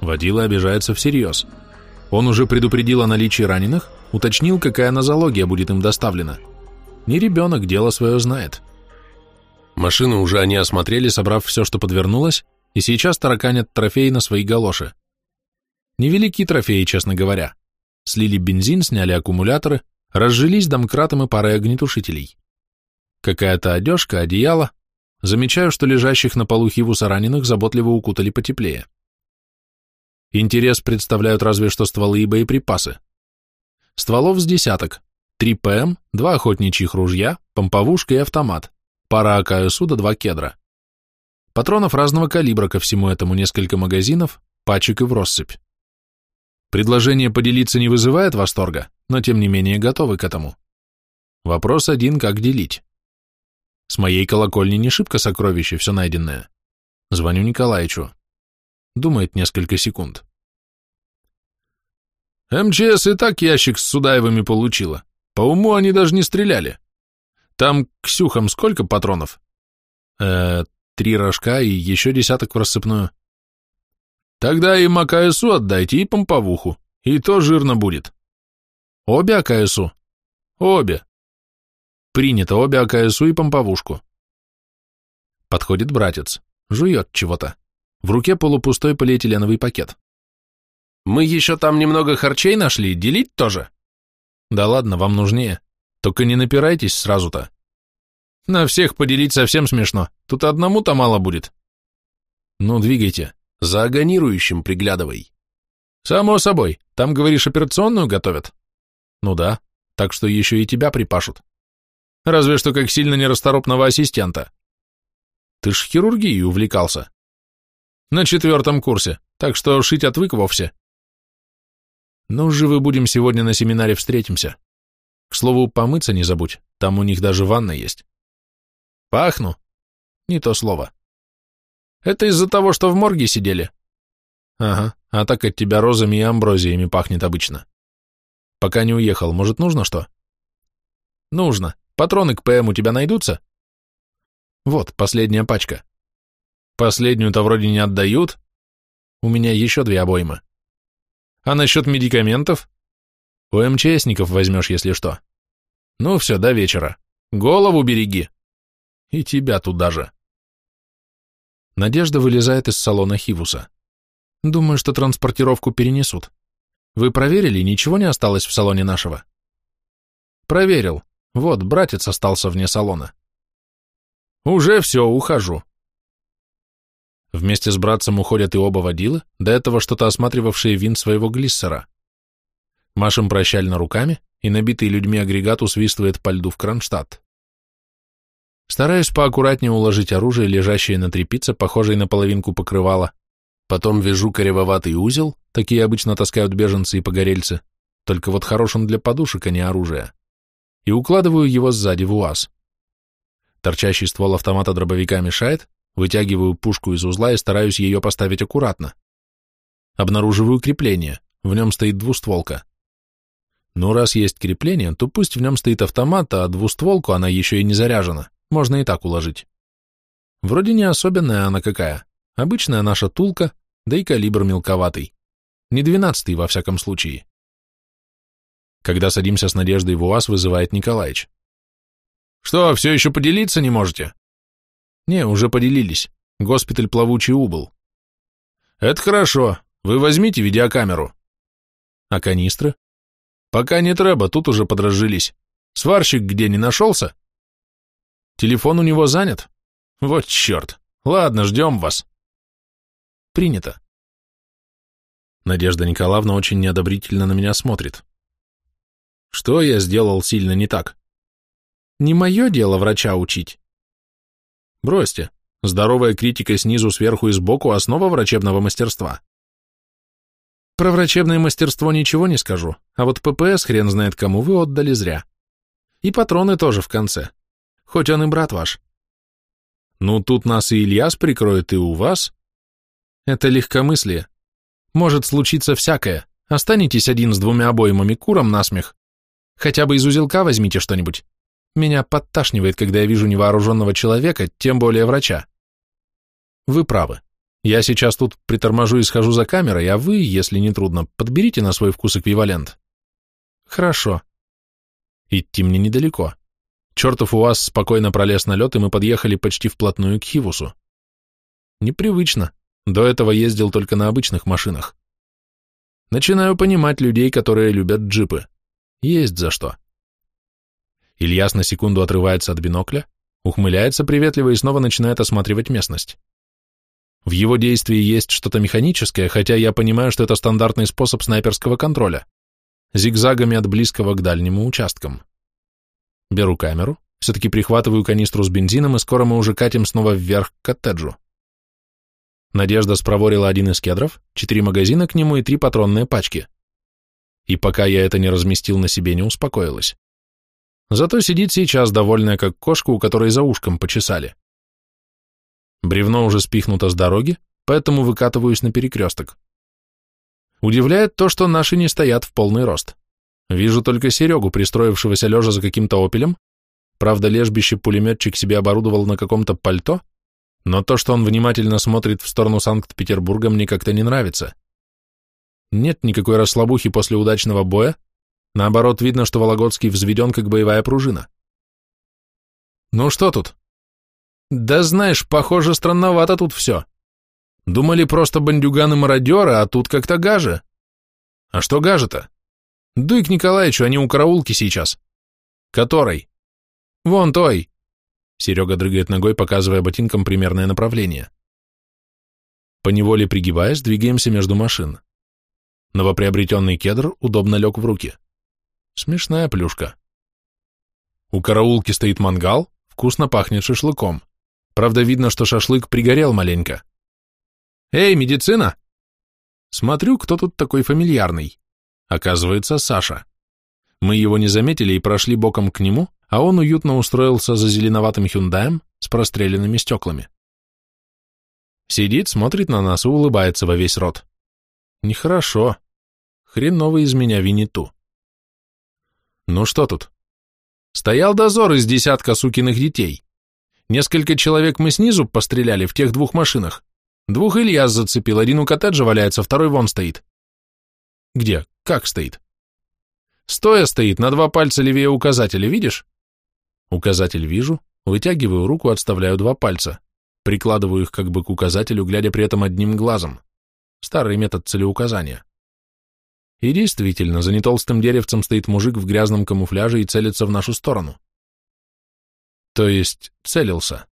Водила обижается всерьез. Он уже предупредил о наличии раненых, уточнил, какая нозология будет им доставлена. Не ребенок, дело свое знает. Машины уже они осмотрели, собрав все, что подвернулось, и сейчас тараканят трофеи на свои галоши. Невеликие трофеи, честно говоря. Слили бензин, сняли аккумуляторы, Разжились домкратом и парой огнетушителей. Какая-то одежка, одеяло. Замечаю, что лежащих на полу хивуса раненых заботливо укутали потеплее. Интерес представляют разве что стволы и боеприпасы. Стволов с десяток. Три ПМ, два охотничьих ружья, помповушка и автомат, пара АКСУ да два кедра. Патронов разного калибра ко всему этому несколько магазинов, пачек и в россыпь. Предложение поделиться не вызывает восторга, но тем не менее готовы к этому. Вопрос один, как делить. С моей колокольни не шибко сокровище, все найденное. Звоню Николаевичу. Думает несколько секунд. МЧС и так ящик с Судаевыми получила. По уму они даже не стреляли. Там к Сюхам сколько патронов? Э, три рожка и еще десяток в рассыпную. Тогда и АКСУ отдайте, и помповуху, и то жирно будет. Обе АКСУ? Обе. Принято обе АКСУ и помповушку. Подходит братец, жует чего-то. В руке полупустой полиэтиленовый пакет. Мы еще там немного харчей нашли, делить тоже? Да ладно, вам нужнее. Только не напирайтесь сразу-то. На всех поделить совсем смешно. Тут одному-то мало будет. Ну, двигайте. За агонирующим приглядывай. Само собой, там, говоришь, операционную готовят? Ну да, так что еще и тебя припашут. Разве что как сильно нерасторопного ассистента. Ты ж хирургией увлекался. На четвертом курсе, так что шить отвык вовсе. Ну, живы будем сегодня на семинаре встретимся. К слову, помыться не забудь, там у них даже ванна есть. Пахну? Не то слово. Это из-за того, что в морге сидели? Ага, а так от тебя розами и амброзиями пахнет обычно. Пока не уехал, может, нужно что? Нужно. Патроны к ПМ у тебя найдутся? Вот, последняя пачка. Последнюю-то вроде не отдают. У меня еще две обоймы. А насчет медикаментов? У МЧСников возьмешь, если что. Ну все, до вечера. Голову береги. И тебя туда же. Надежда вылезает из салона Хивуса. Думаю, что транспортировку перенесут. Вы проверили, ничего не осталось в салоне нашего? Проверил. Вот, братец остался вне салона. Уже все, ухожу. Вместе с братцем уходят и оба водилы, до этого что-то осматривавшие вин своего глиссера. Машем прощально руками, и набитый людьми агрегат усвистывает по льду в Кронштадт. Стараюсь поаккуратнее уложить оружие, лежащее на тряпице, похожей на половинку покрывала. Потом вяжу коревоватый узел, такие обычно таскают беженцы и погорельцы, только вот хорош он для подушек, а не оружия, и укладываю его сзади в УАЗ. Торчащий ствол автомата дробовика мешает, вытягиваю пушку из узла и стараюсь ее поставить аккуратно. Обнаруживаю крепление, в нем стоит двустволка. Ну, раз есть крепление, то пусть в нем стоит автомат, а двустволку она еще и не заряжена. Можно и так уложить. Вроде не особенная она какая. Обычная наша тулка, да и калибр мелковатый. Не двенадцатый, во всяком случае. Когда садимся с Надеждой в УАЗ, вызывает Николаич. «Что, все еще поделиться не можете?» «Не, уже поделились. Госпиталь плавучий убыл». «Это хорошо. Вы возьмите видеокамеру». «А канистры?» «Пока не треба, тут уже подразжились. Сварщик где, не нашелся?» Телефон у него занят? Вот черт. Ладно, ждем вас. Принято. Надежда Николаевна очень неодобрительно на меня смотрит. Что я сделал сильно не так? Не мое дело врача учить. Бросьте. Здоровая критика снизу, сверху и сбоку – основа врачебного мастерства. Про врачебное мастерство ничего не скажу, а вот ППС хрен знает кому вы отдали зря. И патроны тоже в конце хоть он и брат ваш. Ну, тут нас и Ильяс прикроет, и у вас. Это легкомыслие. Может случиться всякое. Останетесь один с двумя обоймами куром насмех. Хотя бы из узелка возьмите что-нибудь. Меня подташнивает, когда я вижу невооруженного человека, тем более врача. Вы правы. Я сейчас тут приторможу и схожу за камерой, а вы, если не трудно, подберите на свой вкус эквивалент. Хорошо. Идти мне недалеко. Чертов УАЗ спокойно пролез на лед, и мы подъехали почти вплотную к Хивусу. Непривычно. До этого ездил только на обычных машинах. Начинаю понимать людей, которые любят джипы. Есть за что. Ильяс на секунду отрывается от бинокля, ухмыляется приветливо и снова начинает осматривать местность. В его действии есть что-то механическое, хотя я понимаю, что это стандартный способ снайперского контроля. Зигзагами от близкого к дальнему участкам. Беру камеру, все-таки прихватываю канистру с бензином, и скоро мы уже катим снова вверх к коттеджу. Надежда спроворила один из кедров, четыре магазина к нему и три патронные пачки. И пока я это не разместил на себе, не успокоилась. Зато сидит сейчас, довольная как кошка, у которой за ушком почесали. Бревно уже спихнуто с дороги, поэтому выкатываюсь на перекресток. Удивляет то, что наши не стоят в полный рост. Вижу только Серегу, пристроившегося лежа за каким-то опелем. Правда, лежбище пулеметчик себе оборудовал на каком-то пальто, но то, что он внимательно смотрит в сторону Санкт-Петербурга, мне как-то не нравится. Нет никакой расслабухи после удачного боя, наоборот, видно, что Вологодский взведен, как боевая пружина. Ну что тут? Да знаешь, похоже, странновато тут все. Думали просто бандюганы-мародеры, а тут как-то гаже. А что гаже-то? Дуй к Николаевичу, они у караулки сейчас. Которой? Вон той. Серега дрыгает ногой, показывая ботинкам примерное направление. Поневоле пригибаясь, двигаемся между машин. Новоприобретенный кедр удобно лег в руки. Смешная плюшка. У караулки стоит мангал, вкусно пахнет шашлыком. Правда, видно, что шашлык пригорел маленько. «Эй, медицина!» Смотрю, кто тут такой фамильярный. Оказывается, Саша. Мы его не заметили и прошли боком к нему, а он уютно устроился за зеленоватым хюндаем с простреленными стеклами. Сидит, смотрит на нас и улыбается во весь рот. Нехорошо. Хреново из меня Винету. Ну что тут? Стоял дозор из десятка сукиных детей. Несколько человек мы снизу постреляли в тех двух машинах. Двух Ильяс зацепил, один у коттеджа валяется, второй вон стоит. Где? Как стоит? Стоя стоит, на два пальца левее указателя, видишь? Указатель вижу, вытягиваю руку, отставляю два пальца. Прикладываю их как бы к указателю, глядя при этом одним глазом. Старый метод целеуказания. И действительно, за нетолстым деревцем стоит мужик в грязном камуфляже и целится в нашу сторону. То есть целился.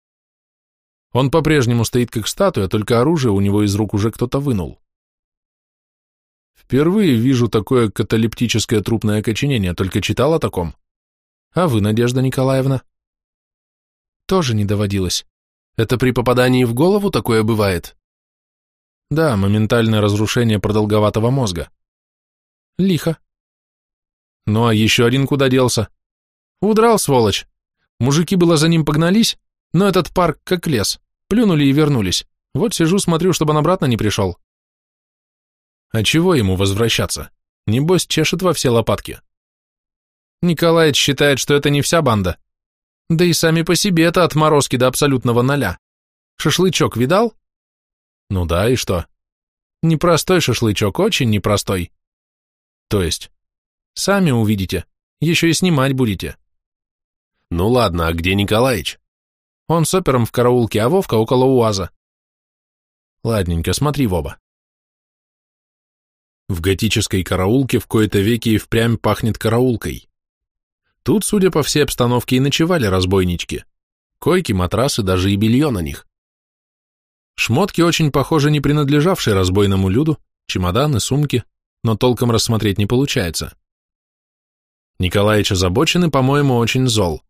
Он по-прежнему стоит как статуя, только оружие у него из рук уже кто-то вынул. Впервые вижу такое каталептическое трупное окоченение, только читал о таком. А вы, Надежда Николаевна? Тоже не доводилось. Это при попадании в голову такое бывает? Да, моментальное разрушение продолговатого мозга. Лихо. Ну а еще один куда делся? Удрал, сволочь. Мужики было за ним погнались, но этот парк как лес. Плюнули и вернулись. Вот сижу, смотрю, чтобы он обратно не пришел. А чего ему возвращаться? Небось, чешет во все лопатки. Николаевич считает, что это не вся банда. Да и сами по себе это отморозки до абсолютного ноля. Шашлычок видал? Ну да, и что? Непростой шашлычок, очень непростой. То есть? Сами увидите. Еще и снимать будете. Ну ладно, а где Николаич? Он с опером в караулке, а Вовка около УАЗа. Ладненько, смотри в оба. В готической караулке в кои-то веки и впрямь пахнет караулкой. Тут, судя по всей обстановке, и ночевали разбойнички. Койки, матрасы, даже и белье на них. Шмотки очень похожи не принадлежавшие разбойному люду, чемоданы, сумки, но толком рассмотреть не получается. Николаич озабочен и, по-моему, очень зол.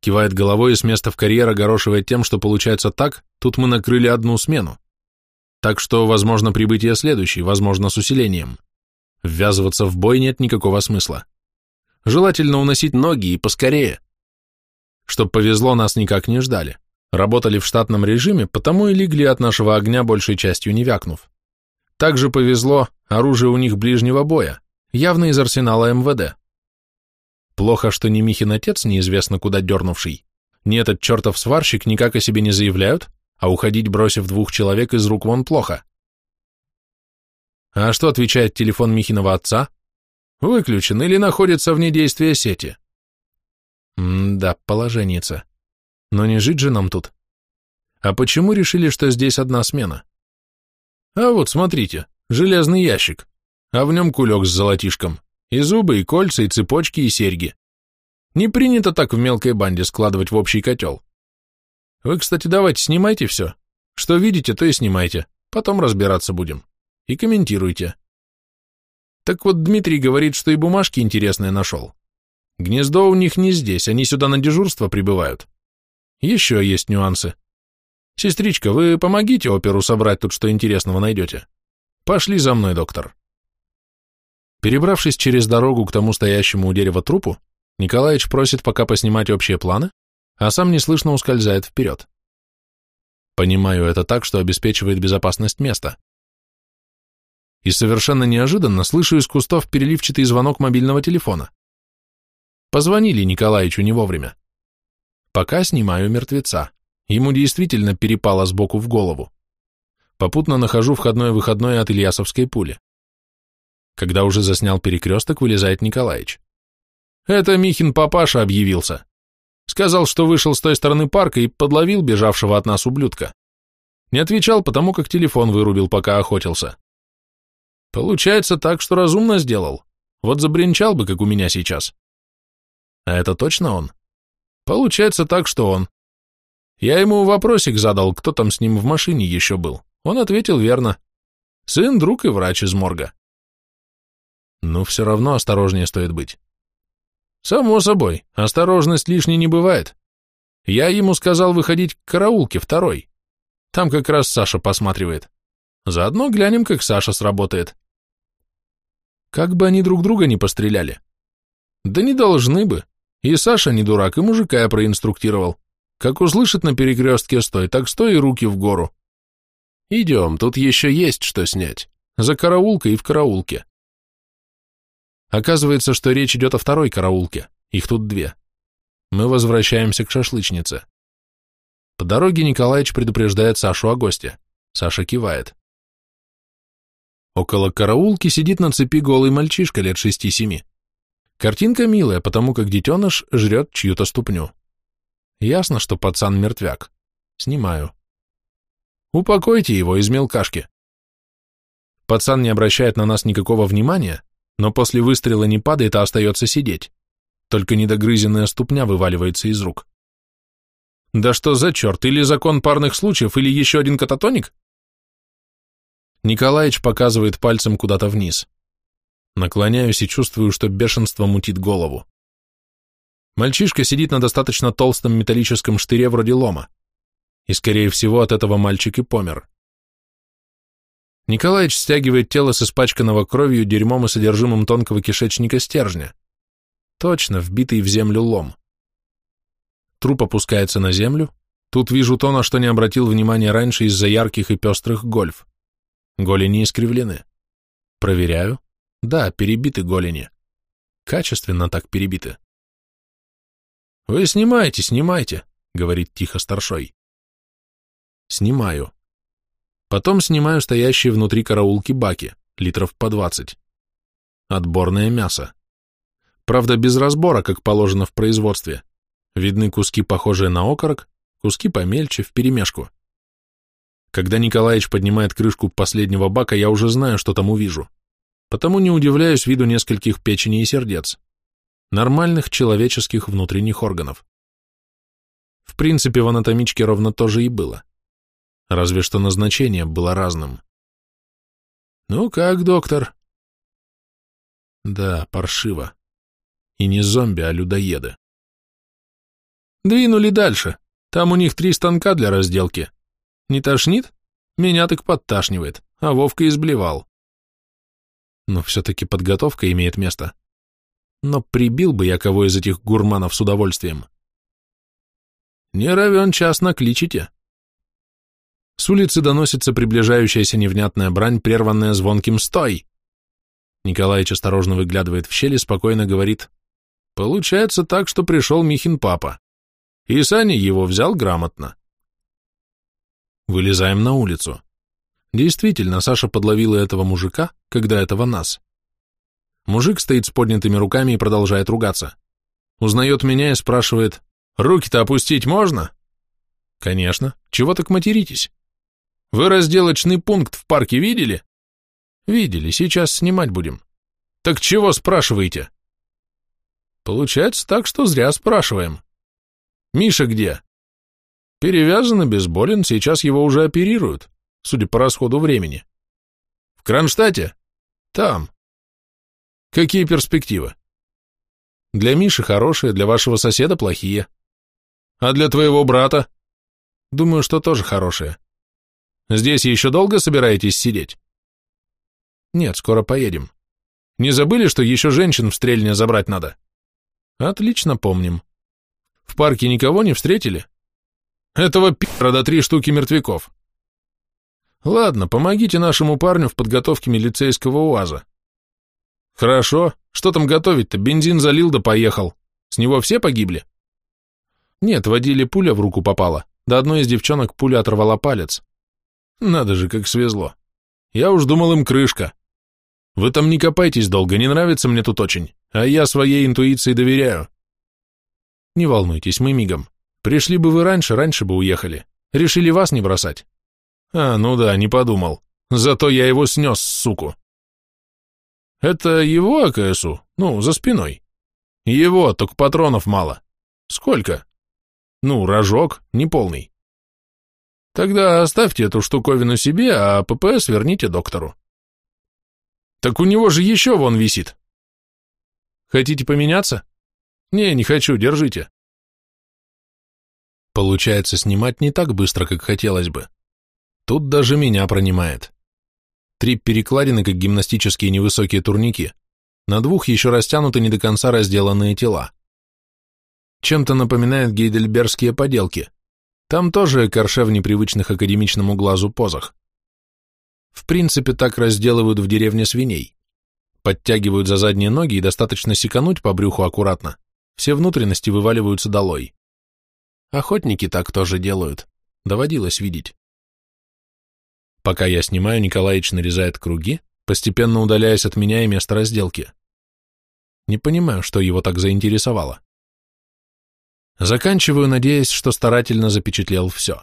Кивает головой и с места в карьер огорошивает тем, что получается так, тут мы накрыли одну смену. Так что, возможно, прибытие следующей, возможно, с усилением. Ввязываться в бой нет никакого смысла. Желательно уносить ноги и поскорее. Чтоб повезло, нас никак не ждали. Работали в штатном режиме, потому и легли от нашего огня большей частью не вякнув. Также повезло, оружие у них ближнего боя, явно из арсенала МВД. Плохо, что ни Михин отец, неизвестно куда дернувший, ни этот чертов сварщик никак о себе не заявляют, а уходить, бросив двух человек, из рук вон плохо. А что отвечает телефон Михиного отца? Выключен или находится вне действия сети? М-да, положенница. Но не жить же нам тут. А почему решили, что здесь одна смена? А вот, смотрите, железный ящик, а в нем кулек с золотишком, и зубы, и кольца, и цепочки, и серьги. Не принято так в мелкой банде складывать в общий котел. Вы, кстати, давайте снимайте все. Что видите, то и снимайте. Потом разбираться будем. И комментируйте. Так вот, Дмитрий говорит, что и бумажки интересные нашел. Гнездо у них не здесь, они сюда на дежурство прибывают. Еще есть нюансы. Сестричка, вы помогите оперу собрать тут, что интересного найдете. Пошли за мной, доктор. Перебравшись через дорогу к тому стоящему у дерева трупу, Николаевич просит пока поснимать общие планы, а сам неслышно ускользает вперед. Понимаю это так, что обеспечивает безопасность места. И совершенно неожиданно слышу из кустов переливчатый звонок мобильного телефона. Позвонили Николаевичу не вовремя. Пока снимаю мертвеца. Ему действительно перепало сбоку в голову. Попутно нахожу входное-выходное от Ильясовской пули. Когда уже заснял перекресток, вылезает Николаевич. Это Михин папаша объявился. Сказал, что вышел с той стороны парка и подловил бежавшего от нас ублюдка. Не отвечал, потому как телефон вырубил, пока охотился. Получается так, что разумно сделал. Вот забринчал бы, как у меня сейчас. А это точно он? Получается так, что он. Я ему вопросик задал, кто там с ним в машине еще был. Он ответил верно. Сын, друг и врач из морга. Но все равно осторожнее стоит быть. Само собой, осторожность лишней не бывает. Я ему сказал выходить к караулке второй. Там как раз Саша посматривает. Заодно глянем, как Саша сработает. Как бы они друг друга не постреляли. Да не должны бы. И Саша не дурак, и мужика я проинструктировал. Как услышит на перекрестке стой, так стой и руки в гору. Идем, тут еще есть что снять. За караулкой и в караулке. Оказывается, что речь идет о второй караулке, их тут две. Мы возвращаемся к шашлычнице. По дороге Николаевич предупреждает Сашу о госте. Саша кивает. Около караулки сидит на цепи голый мальчишка лет шести-семи. Картинка милая, потому как детеныш жрет чью-то ступню. Ясно, что пацан мертвяк. Снимаю. Упокойте его из мелкашки. Пацан не обращает на нас никакого внимания, но после выстрела не падает, а остается сидеть. Только недогрызенная ступня вываливается из рук. Да что за черт, или закон парных случаев, или еще один кататоник? Николаич показывает пальцем куда-то вниз. Наклоняюсь и чувствую, что бешенство мутит голову. Мальчишка сидит на достаточно толстом металлическом штыре вроде лома. И, скорее всего, от этого мальчик и помер. Николаич стягивает тело с испачканного кровью, дерьмом и содержимым тонкого кишечника стержня. Точно, вбитый в землю лом. Труп опускается на землю. Тут вижу то, на что не обратил внимания раньше из-за ярких и пестрых гольф. Голени искривлены. Проверяю. Да, перебиты голени. Качественно так перебиты. «Вы снимайте, снимайте», — говорит тихо старшой. Снимаю. Потом снимаю стоящие внутри караулки баки, литров по двадцать. Отборное мясо. Правда, без разбора, как положено в производстве. Видны куски, похожие на окорок, куски помельче, вперемешку. Когда Николаевич поднимает крышку последнего бака, я уже знаю, что там увижу. Потому не удивляюсь виду нескольких печени и сердец. Нормальных человеческих внутренних органов. В принципе, в анатомичке ровно то же и было разве что назначение было разным. «Ну как, доктор?» «Да, паршиво. И не зомби, а людоеды». «Двинули дальше. Там у них три станка для разделки. Не тошнит? Меня так подташнивает, а Вовка изблевал». Но все-таки подготовка имеет место. Но прибил бы я кого из этих гурманов с удовольствием. «Не равен час накличите», с улицы доносится приближающаяся невнятная брань, прерванная звонким «Стой!». Николаич осторожно выглядывает в щели, спокойно говорит «Получается так, что пришел Михин папа. И Саня его взял грамотно». Вылезаем на улицу. Действительно, Саша подловила этого мужика, когда этого нас. Мужик стоит с поднятыми руками и продолжает ругаться. Узнает меня и спрашивает, «Руки-то опустить можно?» «Конечно. Чего так материтесь?» Вы разделочный пункт в парке видели? Видели, сейчас снимать будем. Так чего спрашиваете? Получается так, что зря спрашиваем. Миша где? Перевязан и безболен, сейчас его уже оперируют, судя по расходу времени. В Кронштадте? Там. Какие перспективы? Для Миши хорошие, для вашего соседа плохие. А для твоего брата? Думаю, что тоже хорошие. Здесь еще долго собираетесь сидеть? Нет, скоро поедем. Не забыли, что еще женщин в стрельне забрать надо? Отлично помним. В парке никого не встретили? Этого пи***ра до три штуки мертвяков. Ладно, помогите нашему парню в подготовке милицейского УАЗа. Хорошо, что там готовить-то? Бензин залил да поехал. С него все погибли? Нет, водили пуля в руку попала, да одной из девчонок пуля оторвала палец. Надо же, как свезло. Я уж думал им крышка. Вы там не копайтесь долго, не нравится мне тут очень, а я своей интуиции доверяю. Не волнуйтесь, мы мигом. Пришли бы вы раньше, раньше бы уехали. Решили вас не бросать. А, ну да, не подумал. Зато я его снес, суку. Это его АКСУ? Ну, за спиной. Его, только патронов мало. Сколько? Ну, рожок, неполный. Тогда оставьте эту штуковину себе, а ППС верните доктору. Так у него же еще вон висит. Хотите поменяться? Не, не хочу, держите. Получается, снимать не так быстро, как хотелось бы. Тут даже меня пронимает. Три перекладины, как гимнастические невысокие турники. На двух еще растянуты не до конца разделанные тела. Чем-то напоминает гейдельбергские поделки. Там тоже корше в непривычных академичному глазу позах. В принципе, так разделывают в деревне свиней. Подтягивают за задние ноги и достаточно секануть по брюху аккуратно. Все внутренности вываливаются долой. Охотники так тоже делают. Доводилось видеть. Пока я снимаю, Николаич нарезает круги, постепенно удаляясь от меня и места разделки. Не понимаю, что его так заинтересовало. Заканчиваю, надеясь, что старательно запечатлел все.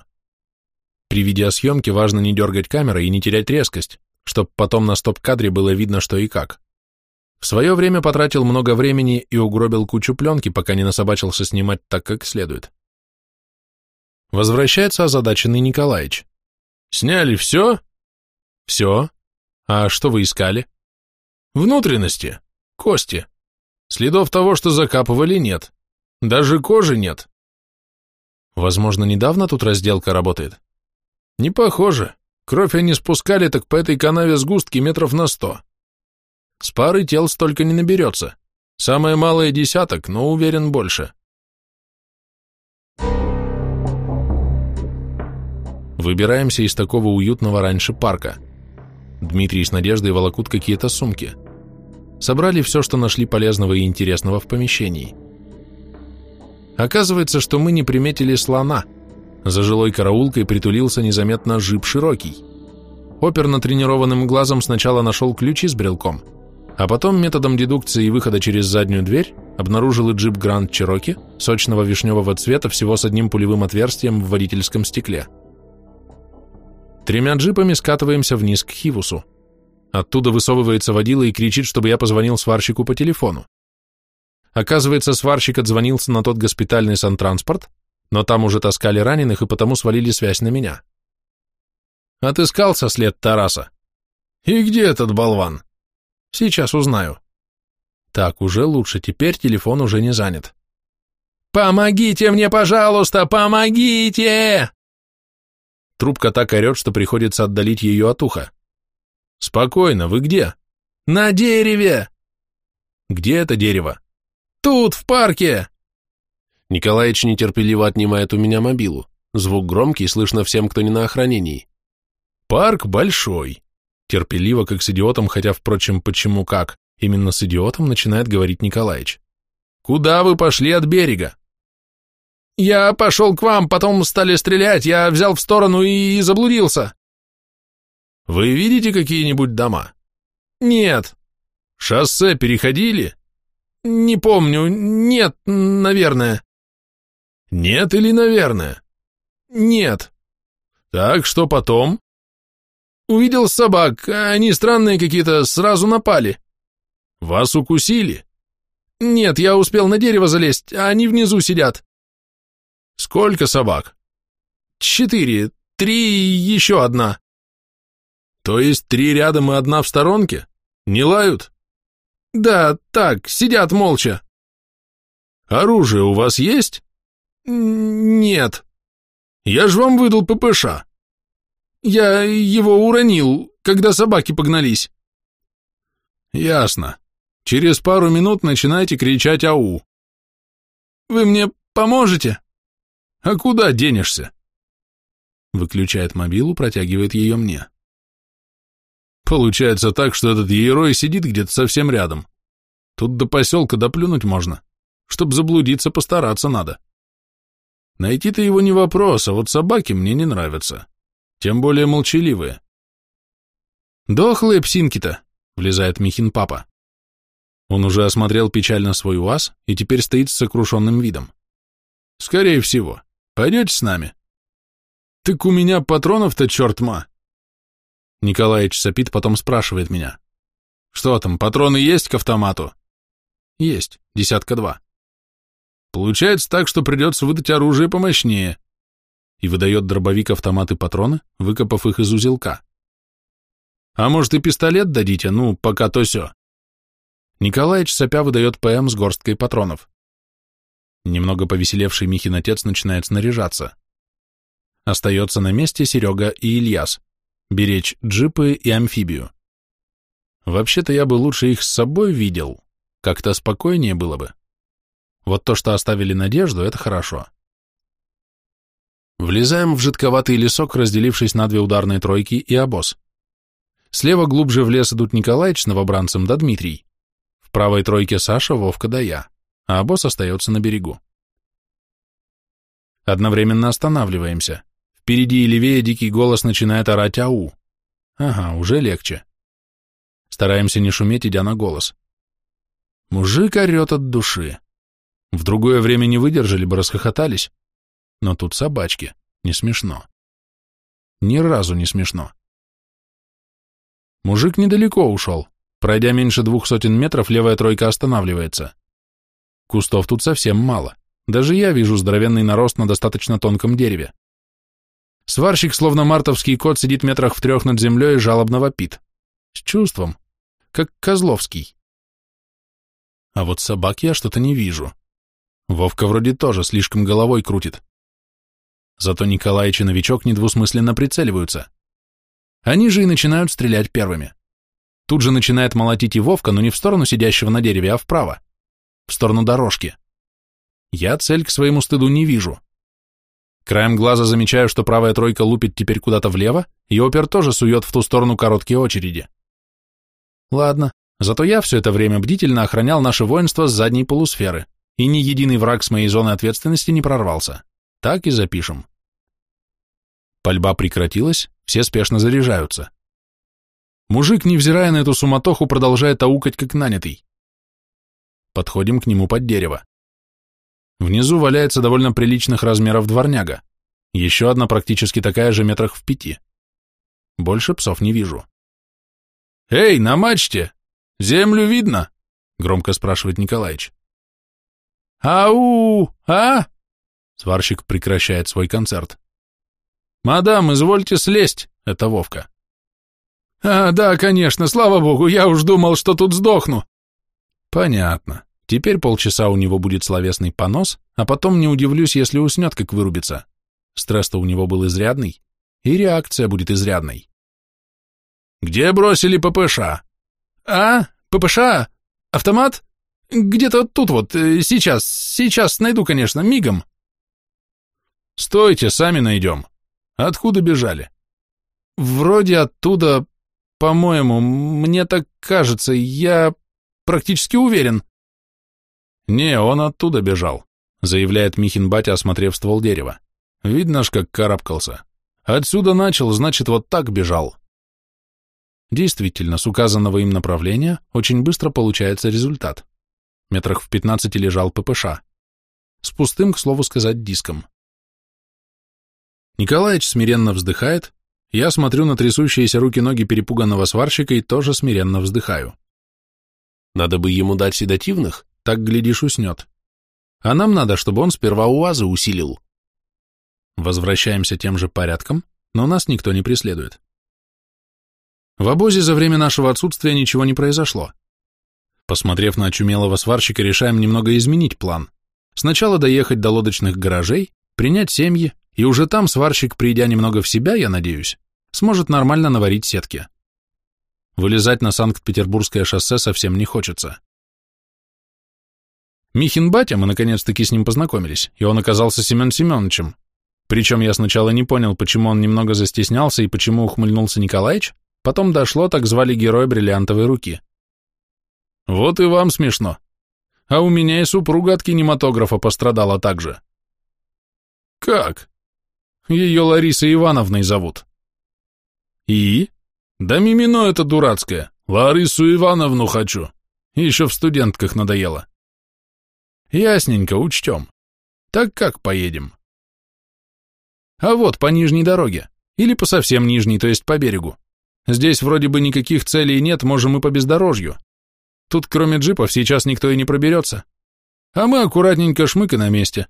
При видеосъемке важно не дергать камерой и не терять резкость, чтобы потом на стоп-кадре было видно, что и как. В свое время потратил много времени и угробил кучу пленки, пока не насобачился снимать так, как следует. Возвращается озадаченный Николаевич. «Сняли все?» «Все. А что вы искали?» «Внутренности. Кости. Следов того, что закапывали, нет. Даже кожи нет». «Возможно, недавно тут разделка работает?» «Не похоже. Кровь они спускали, так по этой канаве сгустки метров на сто. С пары тел столько не наберется. Самое малое десяток, но уверен больше. Выбираемся из такого уютного раньше парка. Дмитрий с Надеждой волокут какие-то сумки. Собрали все, что нашли полезного и интересного в помещении. Оказывается, что мы не приметили слона. За жилой караулкой притулился незаметно жип широкий. Оперно тренированным глазом сначала нашел ключи с брелком – а потом методом дедукции и выхода через заднюю дверь обнаружил и джип Гранд Чироки сочного вишневого цвета всего с одним пулевым отверстием в водительском стекле. Тремя джипами скатываемся вниз к Хивусу. Оттуда высовывается водила и кричит, чтобы я позвонил сварщику по телефону. Оказывается, сварщик отзвонился на тот госпитальный сантранспорт, но там уже таскали раненых и потому свалили связь на меня. Отыскался след Тараса. «И где этот болван?» Сейчас узнаю. Так, уже лучше, теперь телефон уже не занят. «Помогите мне, пожалуйста, помогите!» Трубка так орет, что приходится отдалить ее от уха. «Спокойно, вы где?» «На дереве!» «Где это дерево?» «Тут, в парке!» Николаич нетерпеливо отнимает у меня мобилу. Звук громкий, слышно всем, кто не на охранении. «Парк большой. Терпеливо, как с идиотом, хотя, впрочем, почему как, именно с идиотом начинает говорить Николаевич. «Куда вы пошли от берега?» «Я пошел к вам, потом стали стрелять, я взял в сторону и, заблудился». «Вы видите какие-нибудь дома?» «Нет». «Шоссе переходили?» «Не помню, нет, наверное». «Нет или наверное?» «Нет». «Так, что потом?» Увидел собак, они странные какие-то, сразу напали. Вас укусили? Нет, я успел на дерево залезть, а они внизу сидят. Сколько собак? Четыре, три и еще одна. То есть три рядом и одна в сторонке? Не лают? Да, так, сидят молча. Оружие у вас есть? Нет. Я же вам выдал ППШ. Я его уронил, когда собаки погнались. Ясно. Через пару минут начинайте кричать «Ау!». Вы мне поможете? А куда денешься? Выключает мобилу, протягивает ее мне. Получается так, что этот герой сидит где-то совсем рядом. Тут до поселка доплюнуть можно. Чтоб заблудиться, постараться надо. Найти-то его не вопрос, а вот собаки мне не нравятся тем более молчаливые. «Дохлые псинки-то!» — влезает Михин папа. Он уже осмотрел печально свой УАЗ и теперь стоит с сокрушенным видом. «Скорее всего. Пойдете с нами?» «Так у меня патронов-то черт ма!» Николаевич сопит, потом спрашивает меня. «Что там, патроны есть к автомату?» «Есть, десятка два». «Получается так, что придется выдать оружие помощнее и выдает дробовик автомат и патроны, выкопав их из узелка. А может и пистолет дадите, ну, пока то все. Николаевич сопя выдает ПМ с горсткой патронов. Немного повеселевший Михин отец начинает снаряжаться. Остается на месте Серега и Ильяс, беречь джипы и амфибию. Вообще-то я бы лучше их с собой видел, как-то спокойнее было бы. Вот то, что оставили надежду, это хорошо. Влезаем в жидковатый лесок, разделившись на две ударные тройки и обоз. Слева глубже в лес идут Николаич с новобранцем да Дмитрий. В правой тройке Саша, Вовка да я, а обоз остается на берегу. Одновременно останавливаемся. Впереди и левее дикий голос начинает орать «Ау!». Ага, уже легче. Стараемся не шуметь, идя на голос. Мужик орет от души. В другое время не выдержали бы, расхохотались. Но тут собачки, не смешно. Ни разу не смешно. Мужик недалеко ушел. Пройдя меньше двух сотен метров, левая тройка останавливается. Кустов тут совсем мало. Даже я вижу здоровенный нарост на достаточно тонком дереве. Сварщик, словно мартовский кот, сидит метрах в трех над землей и жалобно вопит. С чувством. Как Козловский. А вот собак я что-то не вижу. Вовка вроде тоже слишком головой крутит. Зато Николаич и новичок недвусмысленно прицеливаются. Они же и начинают стрелять первыми. Тут же начинает молотить и Вовка, но не в сторону сидящего на дереве, а вправо. В сторону дорожки. Я цель к своему стыду не вижу. Краем глаза замечаю, что правая тройка лупит теперь куда-то влево, и опер тоже сует в ту сторону короткие очереди. Ладно, зато я все это время бдительно охранял наше воинство с задней полусферы, и ни единый враг с моей зоны ответственности не прорвался. Так и запишем. Пальба прекратилась, все спешно заряжаются. Мужик, невзирая на эту суматоху, продолжает аукать, как нанятый. Подходим к нему под дерево. Внизу валяется довольно приличных размеров дворняга. Еще одна практически такая же метрах в пяти. Больше псов не вижу. «Эй, на мачте! Землю видно?» — громко спрашивает Николаич. «Ау! А?» Сварщик прекращает свой концерт. «Мадам, извольте слезть!» — это Вовка. «А, да, конечно, слава богу, я уж думал, что тут сдохну!» «Понятно. Теперь полчаса у него будет словесный понос, а потом не удивлюсь, если уснет, как вырубится. Стресс-то у него был изрядный, и реакция будет изрядной. «Где бросили ППШ?» «А? ППШ? Автомат? Где-то тут вот, э, сейчас, сейчас найду, конечно, мигом». «Стойте, сами найдем. Откуда бежали?» «Вроде оттуда, по-моему, мне так кажется, я практически уверен». «Не, он оттуда бежал», — заявляет Михин батя, осмотрев ствол дерева. «Видно ж, как карабкался. Отсюда начал, значит, вот так бежал». Действительно, с указанного им направления очень быстро получается результат. Метрах в пятнадцати лежал ППШ. С пустым, к слову сказать, диском. Николаич смиренно вздыхает, я смотрю на трясущиеся руки-ноги перепуганного сварщика и тоже смиренно вздыхаю. Надо бы ему дать седативных, так, глядишь, уснет. А нам надо, чтобы он сперва УАЗы усилил. Возвращаемся тем же порядком, но нас никто не преследует. В обозе за время нашего отсутствия ничего не произошло. Посмотрев на очумелого сварщика, решаем немного изменить план. Сначала доехать до лодочных гаражей, принять семьи, и уже там сварщик, придя немного в себя, я надеюсь, сможет нормально наварить сетки. Вылезать на Санкт-Петербургское шоссе совсем не хочется. Михин батя, мы наконец-таки с ним познакомились, и он оказался Семен Семеновичем. Причем я сначала не понял, почему он немного застеснялся и почему ухмыльнулся Николаич, потом дошло, так звали героя бриллиантовой руки. Вот и вам смешно. А у меня и супруга от кинематографа пострадала так же. Как? Ее Ларисой Ивановной зовут. И? Да мимино это дурацкое. Ларису Ивановну хочу. Еще в студентках надоело. Ясненько, учтем. Так как поедем? А вот по нижней дороге. Или по совсем нижней, то есть по берегу. Здесь вроде бы никаких целей нет, можем и по бездорожью. Тут кроме джипов сейчас никто и не проберется. А мы аккуратненько шмыка на месте.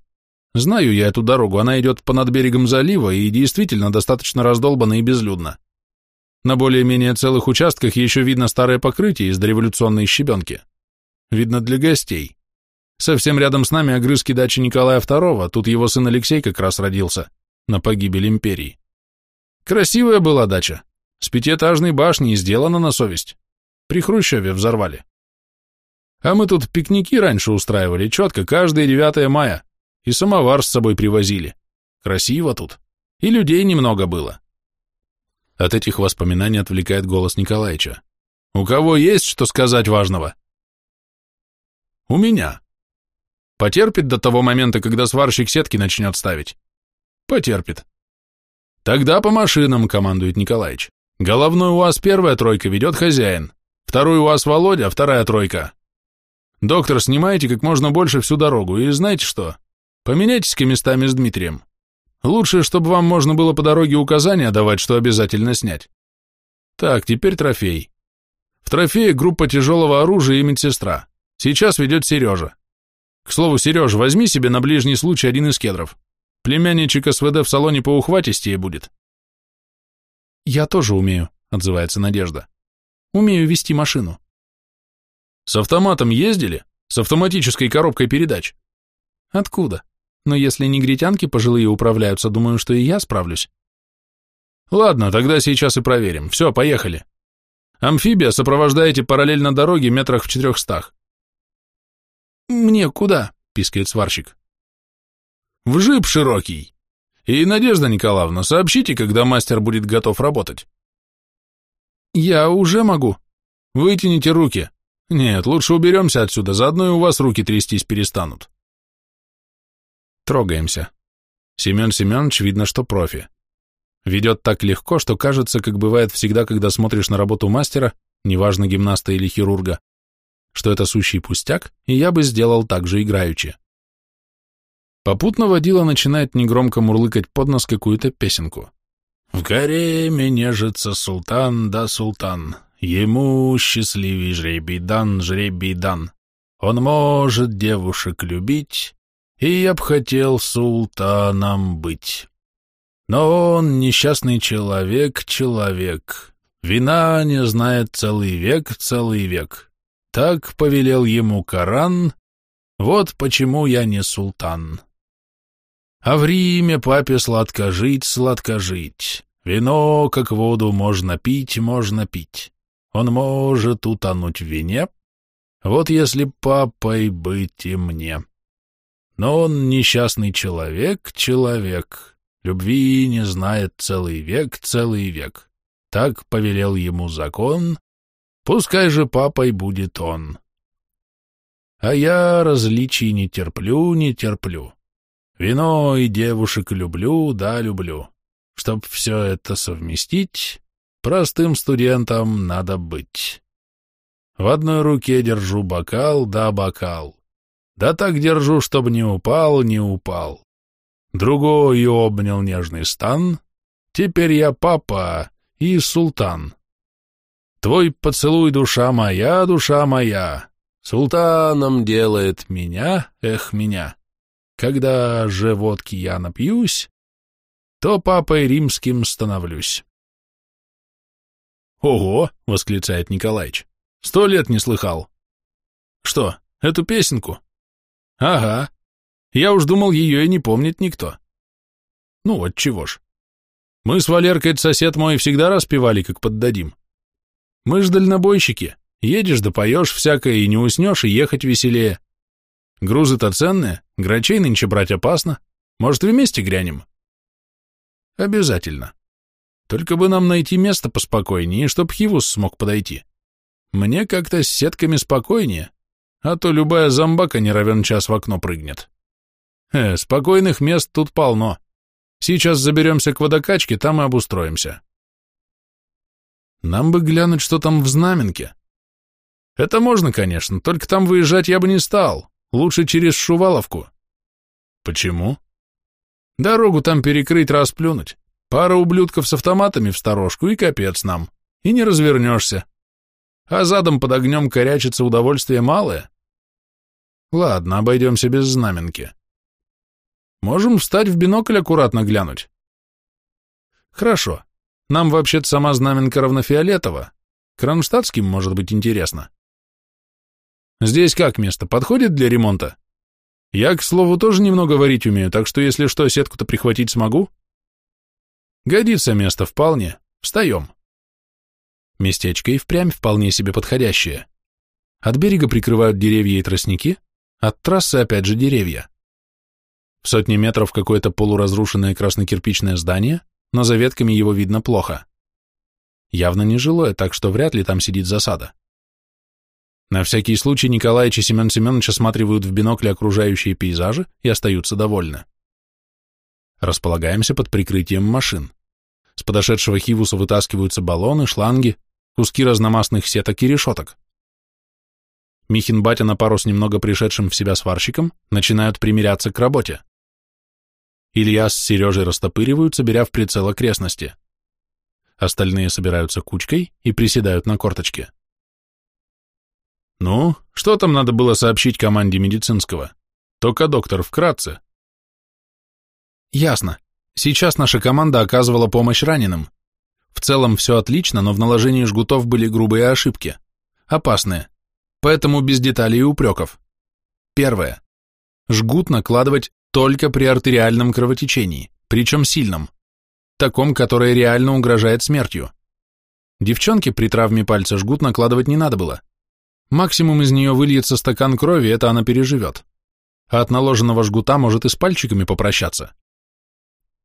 Знаю я эту дорогу, она идет понад берегом залива и действительно достаточно раздолбана и безлюдна. На более-менее целых участках еще видно старое покрытие из дореволюционной щебенки. Видно для гостей. Совсем рядом с нами огрызки дачи Николая II, тут его сын Алексей как раз родился, на погибель империи. Красивая была дача, с пятиэтажной башней сделана на совесть. При Хрущеве взорвали. А мы тут пикники раньше устраивали, четко, каждое 9 мая, и самовар с собой привозили. Красиво тут. И людей немного было. От этих воспоминаний отвлекает голос Николаевича. «У кого есть что сказать важного?» «У меня», Потерпит до того момента, когда сварщик сетки начнет ставить? Потерпит. Тогда по машинам, командует Николаевич. Головной вас первая тройка ведет хозяин. Второй вас Володя, вторая тройка. Доктор, снимайте как можно больше всю дорогу, и знаете что? Поменяйтесь-ка местами с Дмитрием. Лучше, чтобы вам можно было по дороге указания давать, что обязательно снять. Так, теперь трофей. В трофее группа тяжелого оружия и медсестра. Сейчас ведет Сережа. К слову, Сережа, возьми себе на ближний случай один из кедров. Племянничек СВД в салоне по ухватистее будет. Я тоже умею, отзывается Надежда. Умею вести машину. С автоматом ездили? С автоматической коробкой передач? Откуда? Но если негритянки пожилые управляются, думаю, что и я справлюсь. Ладно, тогда сейчас и проверим. Все, поехали. Амфибия сопровождаете параллельно дороге метрах в четырехстах. Мне куда? пискает сварщик. В жип широкий. И, Надежда Николаевна, сообщите, когда мастер будет готов работать. Я уже могу. Вытяните руки. Нет, лучше уберемся отсюда, заодно и у вас руки трястись перестанут. Трогаемся. Семен Семенович видно, что профи. Ведет так легко, что кажется, как бывает всегда, когда смотришь на работу мастера, неважно гимнаста или хирурга, что это сущий пустяк, и я бы сделал так же играючи. Попутно водила начинает негромко мурлыкать под нос какую-то песенку. «В гареме нежится султан да султан, ему счастливый жребий дан, жребий дан. Он может девушек любить, и я б хотел султаном быть». Но он несчастный человек, человек. Вина не знает целый век, целый век. Так повелел ему Коран, вот почему я не султан. А в Риме папе сладко жить, сладко жить. Вино, как воду, можно пить, можно пить. Он может утонуть в вине, вот если папой быть и мне. Но он несчастный человек, человек. Любви не знает целый век, целый век. Так повелел ему закон, пускай же папой будет он. А я различий не терплю, не терплю. Вино и девушек люблю, да, люблю. Чтоб все это совместить, простым студентом надо быть. В одной руке держу бокал, да, бокал. Да так держу, чтоб не упал, не упал. Другой обнял нежный стан. Теперь я папа и султан. Твой поцелуй, душа моя, душа моя, Султаном делает меня, эх, меня. Когда же водки я напьюсь, то папой римским становлюсь. «Ого!» — восклицает Николаич. «Сто лет не слыхал». «Что, эту песенку?» «Ага. Я уж думал, ее и не помнит никто. Ну вот чего ж. Мы с Валеркой, сосед мой, всегда распевали, как поддадим. Мы ж дальнобойщики. Едешь да поешь всякое, и не уснешь, и ехать веселее. Грузы-то ценные, грачей нынче брать опасно. Может, вместе грянем? Обязательно. Только бы нам найти место поспокойнее, чтоб Хивус смог подойти. Мне как-то с сетками спокойнее, а то любая зомбака не равен час в окно прыгнет. Э, спокойных мест тут полно. Сейчас заберемся к водокачке, там и обустроимся. Нам бы глянуть, что там в знаменке. Это можно, конечно, только там выезжать я бы не стал. Лучше через Шуваловку. Почему? Дорогу там перекрыть, расплюнуть. Пара ублюдков с автоматами в сторожку и капец нам. И не развернешься. А задом под огнем корячится удовольствие малое. Ладно, обойдемся без знаменки. Можем встать в бинокль аккуратно глянуть. Хорошо. Нам вообще-то сама знаменка равнофиолетова. Кронштадтским может быть интересно. Здесь как место? Подходит для ремонта? Я, к слову, тоже немного варить умею, так что, если что, сетку-то прихватить смогу? Годится место вполне. Встаем. Местечко и впрямь вполне себе подходящее. От берега прикрывают деревья и тростники, от трассы опять же деревья. В сотни метров какое-то полуразрушенное краснокирпичное здание, но за ветками его видно плохо. Явно нежилое, так что вряд ли там сидит засада. На всякий случай Николаич и Семен Семенович осматривают в бинокле окружающие пейзажи и остаются довольны. Располагаемся под прикрытием машин. С подошедшего хивуса вытаскиваются баллоны, шланги, куски разномастных сеток и решеток. Михин батя на пару с немного пришедшим в себя сварщиком начинают примиряться к работе. Илья с Сережей растопыриваются, беря в прицел окрестности. Остальные собираются кучкой и приседают на корточке. «Ну, что там надо было сообщить команде медицинского? Только доктор, вкратце». «Ясно. Сейчас наша команда оказывала помощь раненым. В целом все отлично, но в наложении жгутов были грубые ошибки. Опасные. Поэтому без деталей и упреков. Первое. Жгут накладывать только при артериальном кровотечении, причем сильном. Таком, которое реально угрожает смертью. Девчонке при травме пальца жгут накладывать не надо было. Максимум из нее выльется стакан крови, это она переживет. А от наложенного жгута может и с пальчиками попрощаться.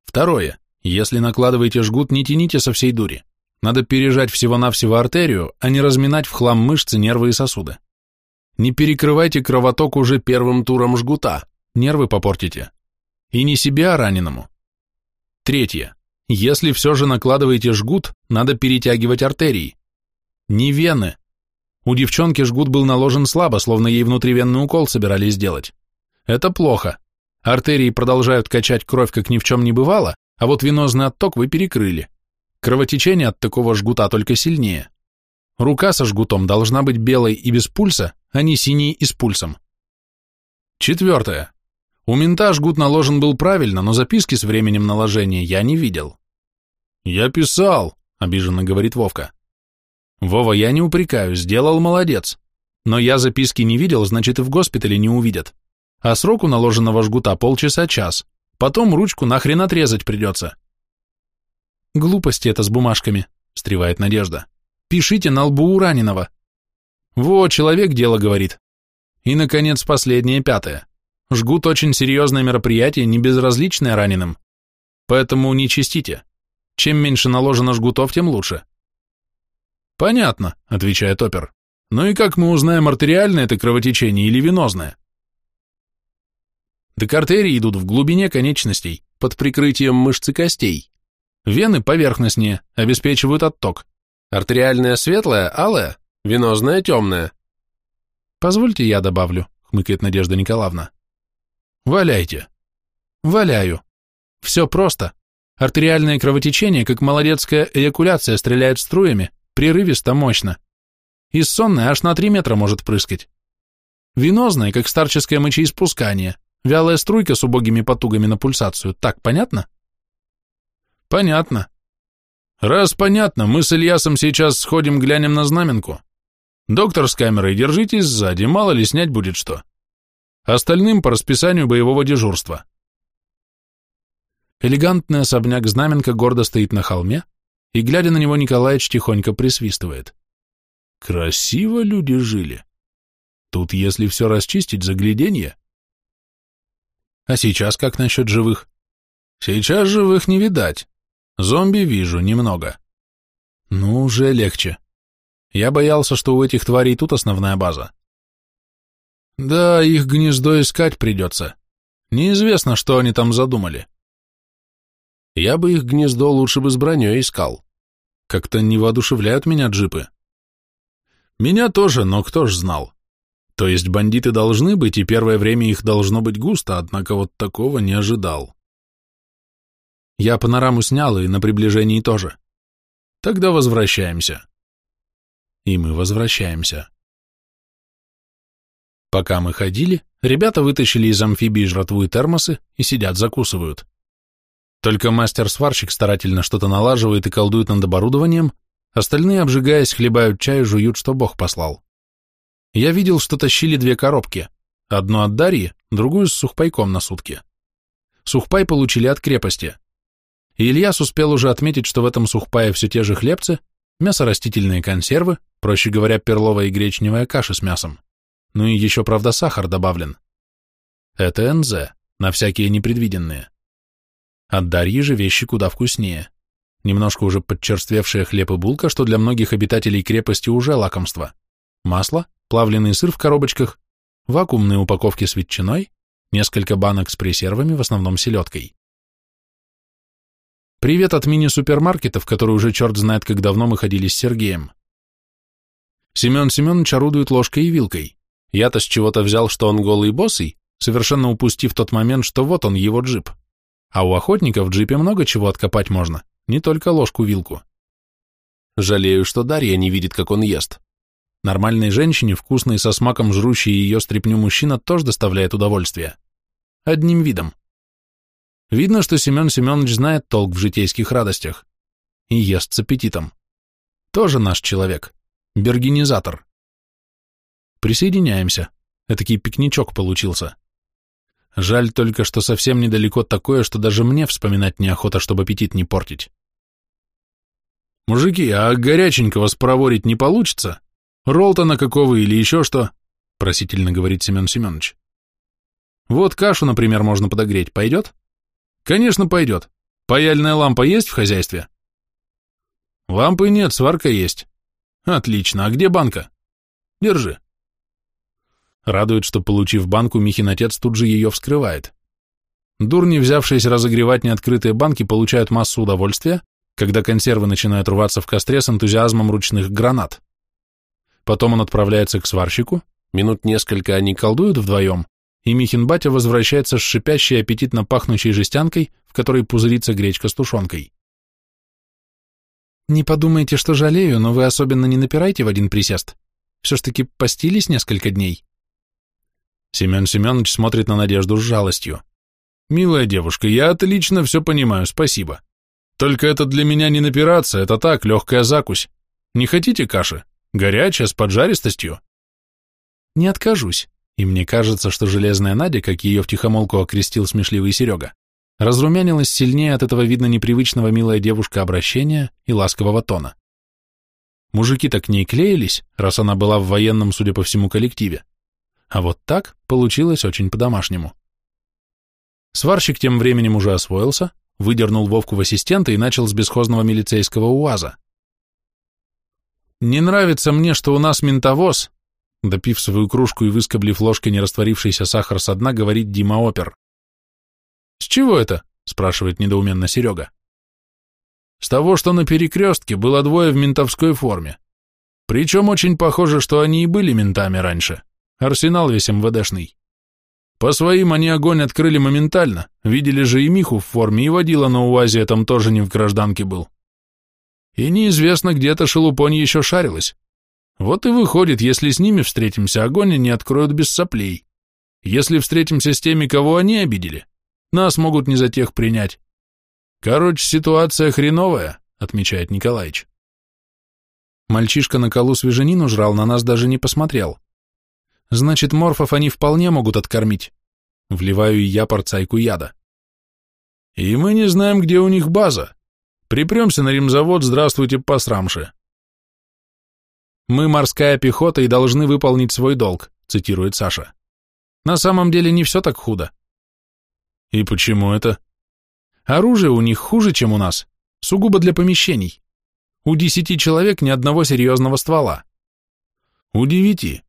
Второе. Если накладываете жгут, не тяните со всей дури. Надо пережать всего-навсего артерию, а не разминать в хлам мышцы, нервы и сосуды. Не перекрывайте кровоток уже первым туром жгута, нервы попортите. И не себе, а раненому. Третье. Если все же накладываете жгут, надо перетягивать артерии. Не вены. У девчонки жгут был наложен слабо, словно ей внутривенный укол собирались сделать. Это плохо. Артерии продолжают качать кровь, как ни в чем не бывало, а вот венозный отток вы перекрыли. Кровотечение от такого жгута только сильнее. Рука со жгутом должна быть белой и без пульса, а не синей и с пульсом. Четвертое. У мента жгут наложен был правильно, но записки с временем наложения я не видел. «Я писал», — обиженно говорит Вовка. «Вова, я не упрекаю, сделал молодец. Но я записки не видел, значит и в госпитале не увидят. А сроку наложенного жгута полчаса-час. Потом ручку нахрен отрезать придется». «Глупости это с бумажками», — встревает Надежда. «Пишите на лбу у раненого». «Во, человек дело говорит». И, наконец, последнее, пятое. Жгут очень серьезное мероприятие, не безразличное раненым. Поэтому не чистите. Чем меньше наложено жгутов, тем лучше. Понятно, отвечает опер. Ну и как мы узнаем, артериальное это кровотечение или венозное? Так артерии идут в глубине конечностей, под прикрытием мышц и костей. Вены поверхностнее, обеспечивают отток. Артериальная светлая, алая, венозная темная. Позвольте я добавлю, хмыкает Надежда Николаевна. Валяйте. Валяю. Все просто. Артериальное кровотечение, как молодецкая эякуляция, стреляет струями, прерывисто, мощно. И сонное аж на 3 метра может прыскать. Венозное, как старческое мочеиспускание, вялая струйка с убогими потугами на пульсацию. Так, понятно? Понятно. Раз понятно, мы с Ильясом сейчас сходим глянем на знаменку. Доктор с камерой, держитесь сзади, мало ли снять будет что. Остальным по расписанию боевого дежурства. Элегантный особняк Знаменка гордо стоит на холме, и, глядя на него, Николаевич тихонько присвистывает. Красиво люди жили. Тут, если все расчистить, загляденье. А сейчас как насчет живых? Сейчас живых не видать. Зомби вижу немного. Ну, уже легче. Я боялся, что у этих тварей тут основная база. Да, их гнездо искать придется. Неизвестно, что они там задумали. Я бы их гнездо лучше бы с броней искал. Как-то не воодушевляют меня джипы. Меня тоже, но кто ж знал. То есть бандиты должны быть, и первое время их должно быть густо, однако вот такого не ожидал. Я панораму снял, и на приближении тоже. Тогда возвращаемся. И мы возвращаемся. Пока мы ходили, ребята вытащили из амфибии жратву и термосы и сидят закусывают. Только мастер-сварщик старательно что-то налаживает и колдует над оборудованием, остальные, обжигаясь, хлебают чай и жуют, что Бог послал. Я видел, что тащили две коробки, одну от Дарьи, другую с сухпайком на сутки. Сухпай получили от крепости. И Ильяс успел уже отметить, что в этом сухпае все те же хлебцы, мясо-растительные консервы, проще говоря, перловая и гречневая каша с мясом. Ну и еще, правда, сахар добавлен. Это НЗ, на всякие непредвиденные. От Дарьи же вещи куда вкуснее. Немножко уже подчерствевшая хлеб и булка, что для многих обитателей крепости уже лакомство. Масло, плавленый сыр в коробочках, вакуумные упаковки с ветчиной, несколько банок с пресервами, в основном селедкой. Привет от мини-супермаркета, в который уже черт знает, как давно мы ходили с Сергеем. Семен Семенович орудует ложкой и вилкой. Я-то с чего-то взял, что он голый и босый, совершенно упустив тот момент, что вот он, его джип А у охотников в джипе много чего откопать можно, не только ложку-вилку. Жалею, что Дарья не видит, как он ест. Нормальной женщине, вкусной со смаком жрущей ее стряпню мужчина, тоже доставляет удовольствие. Одним видом. Видно, что Семен Семенович знает толк в житейских радостях. И ест с аппетитом. Тоже наш человек. Бергинизатор. Присоединяемся. Этакий пикничок получился. Жаль только, что совсем недалеко такое, что даже мне вспоминать неохота, чтобы аппетит не портить. «Мужики, а горяченького спроворить не получится? Ролтона какого или еще что?» — просительно говорит Семен Семенович. «Вот кашу, например, можно подогреть. Пойдет?» «Конечно, пойдет. Паяльная лампа есть в хозяйстве?» «Лампы нет, сварка есть». «Отлично. А где банка?» «Держи». Радует, что, получив банку, Михин отец тут же ее вскрывает. Дурни, взявшиеся разогревать неоткрытые банки, получают массу удовольствия, когда консервы начинают рваться в костре с энтузиазмом ручных гранат. Потом он отправляется к сварщику, минут несколько они колдуют вдвоем, и Михин батя возвращается с шипящей аппетитно пахнущей жестянкой, в которой пузырится гречка с тушенкой. «Не подумайте, что жалею, но вы особенно не напирайте в один присест. Все ж таки постились несколько дней». Семен Семенович смотрит на Надежду с жалостью. «Милая девушка, я отлично все понимаю, спасибо. Только это для меня не напираться, это так, легкая закусь. Не хотите каши? Горячая, с поджаристостью?» «Не откажусь. И мне кажется, что железная Надя, как ее втихомолку окрестил смешливый Серега, разрумянилась сильнее от этого, видно, непривычного милая девушка обращения и ласкового тона. Мужики так к ней клеились, раз она была в военном, судя по всему, коллективе. А вот так получилось очень по-домашнему. Сварщик тем временем уже освоился, выдернул Вовку в ассистента и начал с бесхозного милицейского УАЗа. «Не нравится мне, что у нас ментовоз», допив свою кружку и выскоблив ложкой нерастворившийся сахар со дна, говорит Дима Опер. «С чего это?» — спрашивает недоуменно Серега. «С того, что на перекрестке было двое в ментовской форме. Причем очень похоже, что они и были ментами раньше. Арсенал весь МВДшный. По своим они огонь открыли моментально, видели же и Миху в форме, и водила на УАЗе там тоже не в гражданке был. И неизвестно, где-то шелупонь еще шарилась. Вот и выходит, если с ними встретимся, огонь они откроют без соплей. Если встретимся с теми, кого они обидели, нас могут не за тех принять. Короче, ситуация хреновая, отмечает Николаевич. Мальчишка на колу свеженину жрал, на нас даже не посмотрел. Значит, морфов они вполне могут откормить. Вливаю и я порцайку яда. И мы не знаем, где у них база. Припремся на римзавод, здравствуйте, посрамши. Мы морская пехота и должны выполнить свой долг, цитирует Саша. На самом деле не все так худо. И почему это? Оружие у них хуже, чем у нас, сугубо для помещений. У десяти человек ни одного серьезного ствола. У девяти.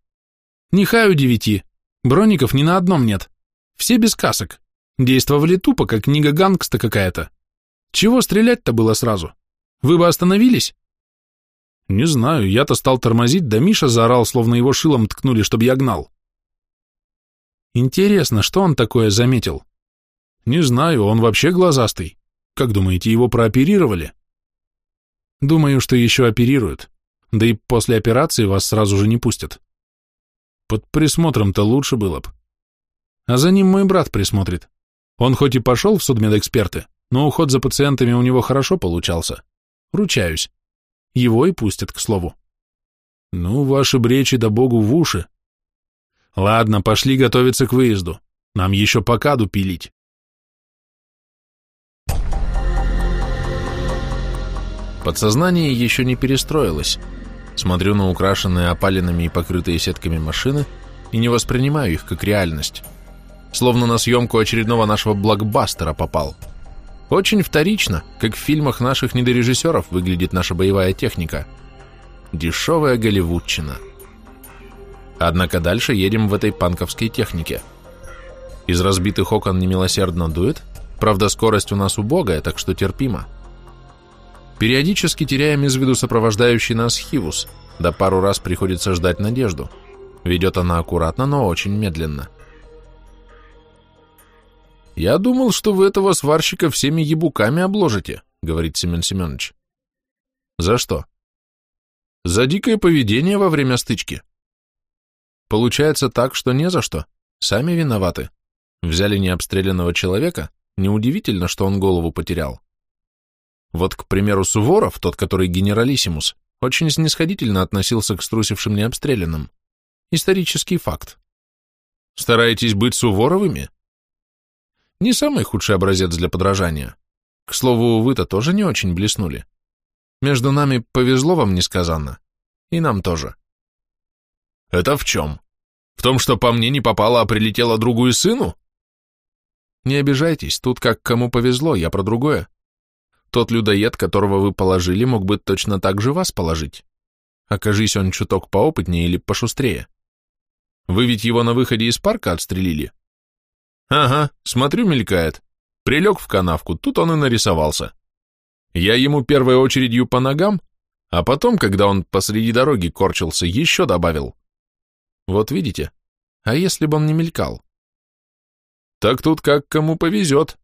Нехай у девяти. Броников ни на одном нет. Все без касок. Действовали тупо, как книга гангста какая-то. Чего стрелять-то было сразу? Вы бы остановились? Не знаю, я-то стал тормозить, да Миша заорал, словно его шилом ткнули, чтобы я гнал. Интересно, что он такое заметил? Не знаю, он вообще глазастый. Как думаете, его прооперировали? Думаю, что еще оперируют. Да и после операции вас сразу же не пустят. Под присмотром-то лучше было б. А за ним мой брат присмотрит. Он хоть и пошел в судмедэксперты, но уход за пациентами у него хорошо получался. Ручаюсь. Его и пустят, к слову. Ну, ваши бречи да богу в уши. Ладно, пошли готовиться к выезду. Нам еще по каду пилить. Подсознание еще не перестроилось. Смотрю на украшенные опалинами и покрытые сетками машины и не воспринимаю их как реальность. Словно на съемку очередного нашего блокбастера попал. Очень вторично, как в фильмах наших недорежиссеров выглядит наша боевая техника. Дешевая голливудчина. Однако дальше едем в этой панковской технике. Из разбитых окон немилосердно дует, правда скорость у нас убогая, так что терпимо. Периодически теряем из виду сопровождающий нас Хивус, да пару раз приходится ждать надежду. Ведет она аккуратно, но очень медленно. Я думал, что вы этого сварщика всеми ебуками обложите, говорит Семен Семенович. За что? За дикое поведение во время стычки. Получается так, что не за что. Сами виноваты. Взяли необстрелянного человека, неудивительно, что он голову потерял. Вот, к примеру, Суворов, тот, который генералиссимус, очень снисходительно относился к струсившим необстрелянным. Исторический факт. Стараетесь быть Суворовыми? Не самый худший образец для подражания. К слову, вы-то тоже не очень блеснули. Между нами повезло вам несказанно. И нам тоже. Это в чем? В том, что по мне не попало, а прилетело другу и сыну? Не обижайтесь, тут как кому повезло, я про другое. Тот людоед, которого вы положили, мог бы точно так же вас положить. Окажись он чуток поопытнее или пошустрее. Вы ведь его на выходе из парка отстрелили? Ага, смотрю, мелькает. Прилег в канавку, тут он и нарисовался. Я ему первой очередью по ногам, а потом, когда он посреди дороги корчился, еще добавил. Вот видите? А если бы он не мелькал? Так тут как кому повезет.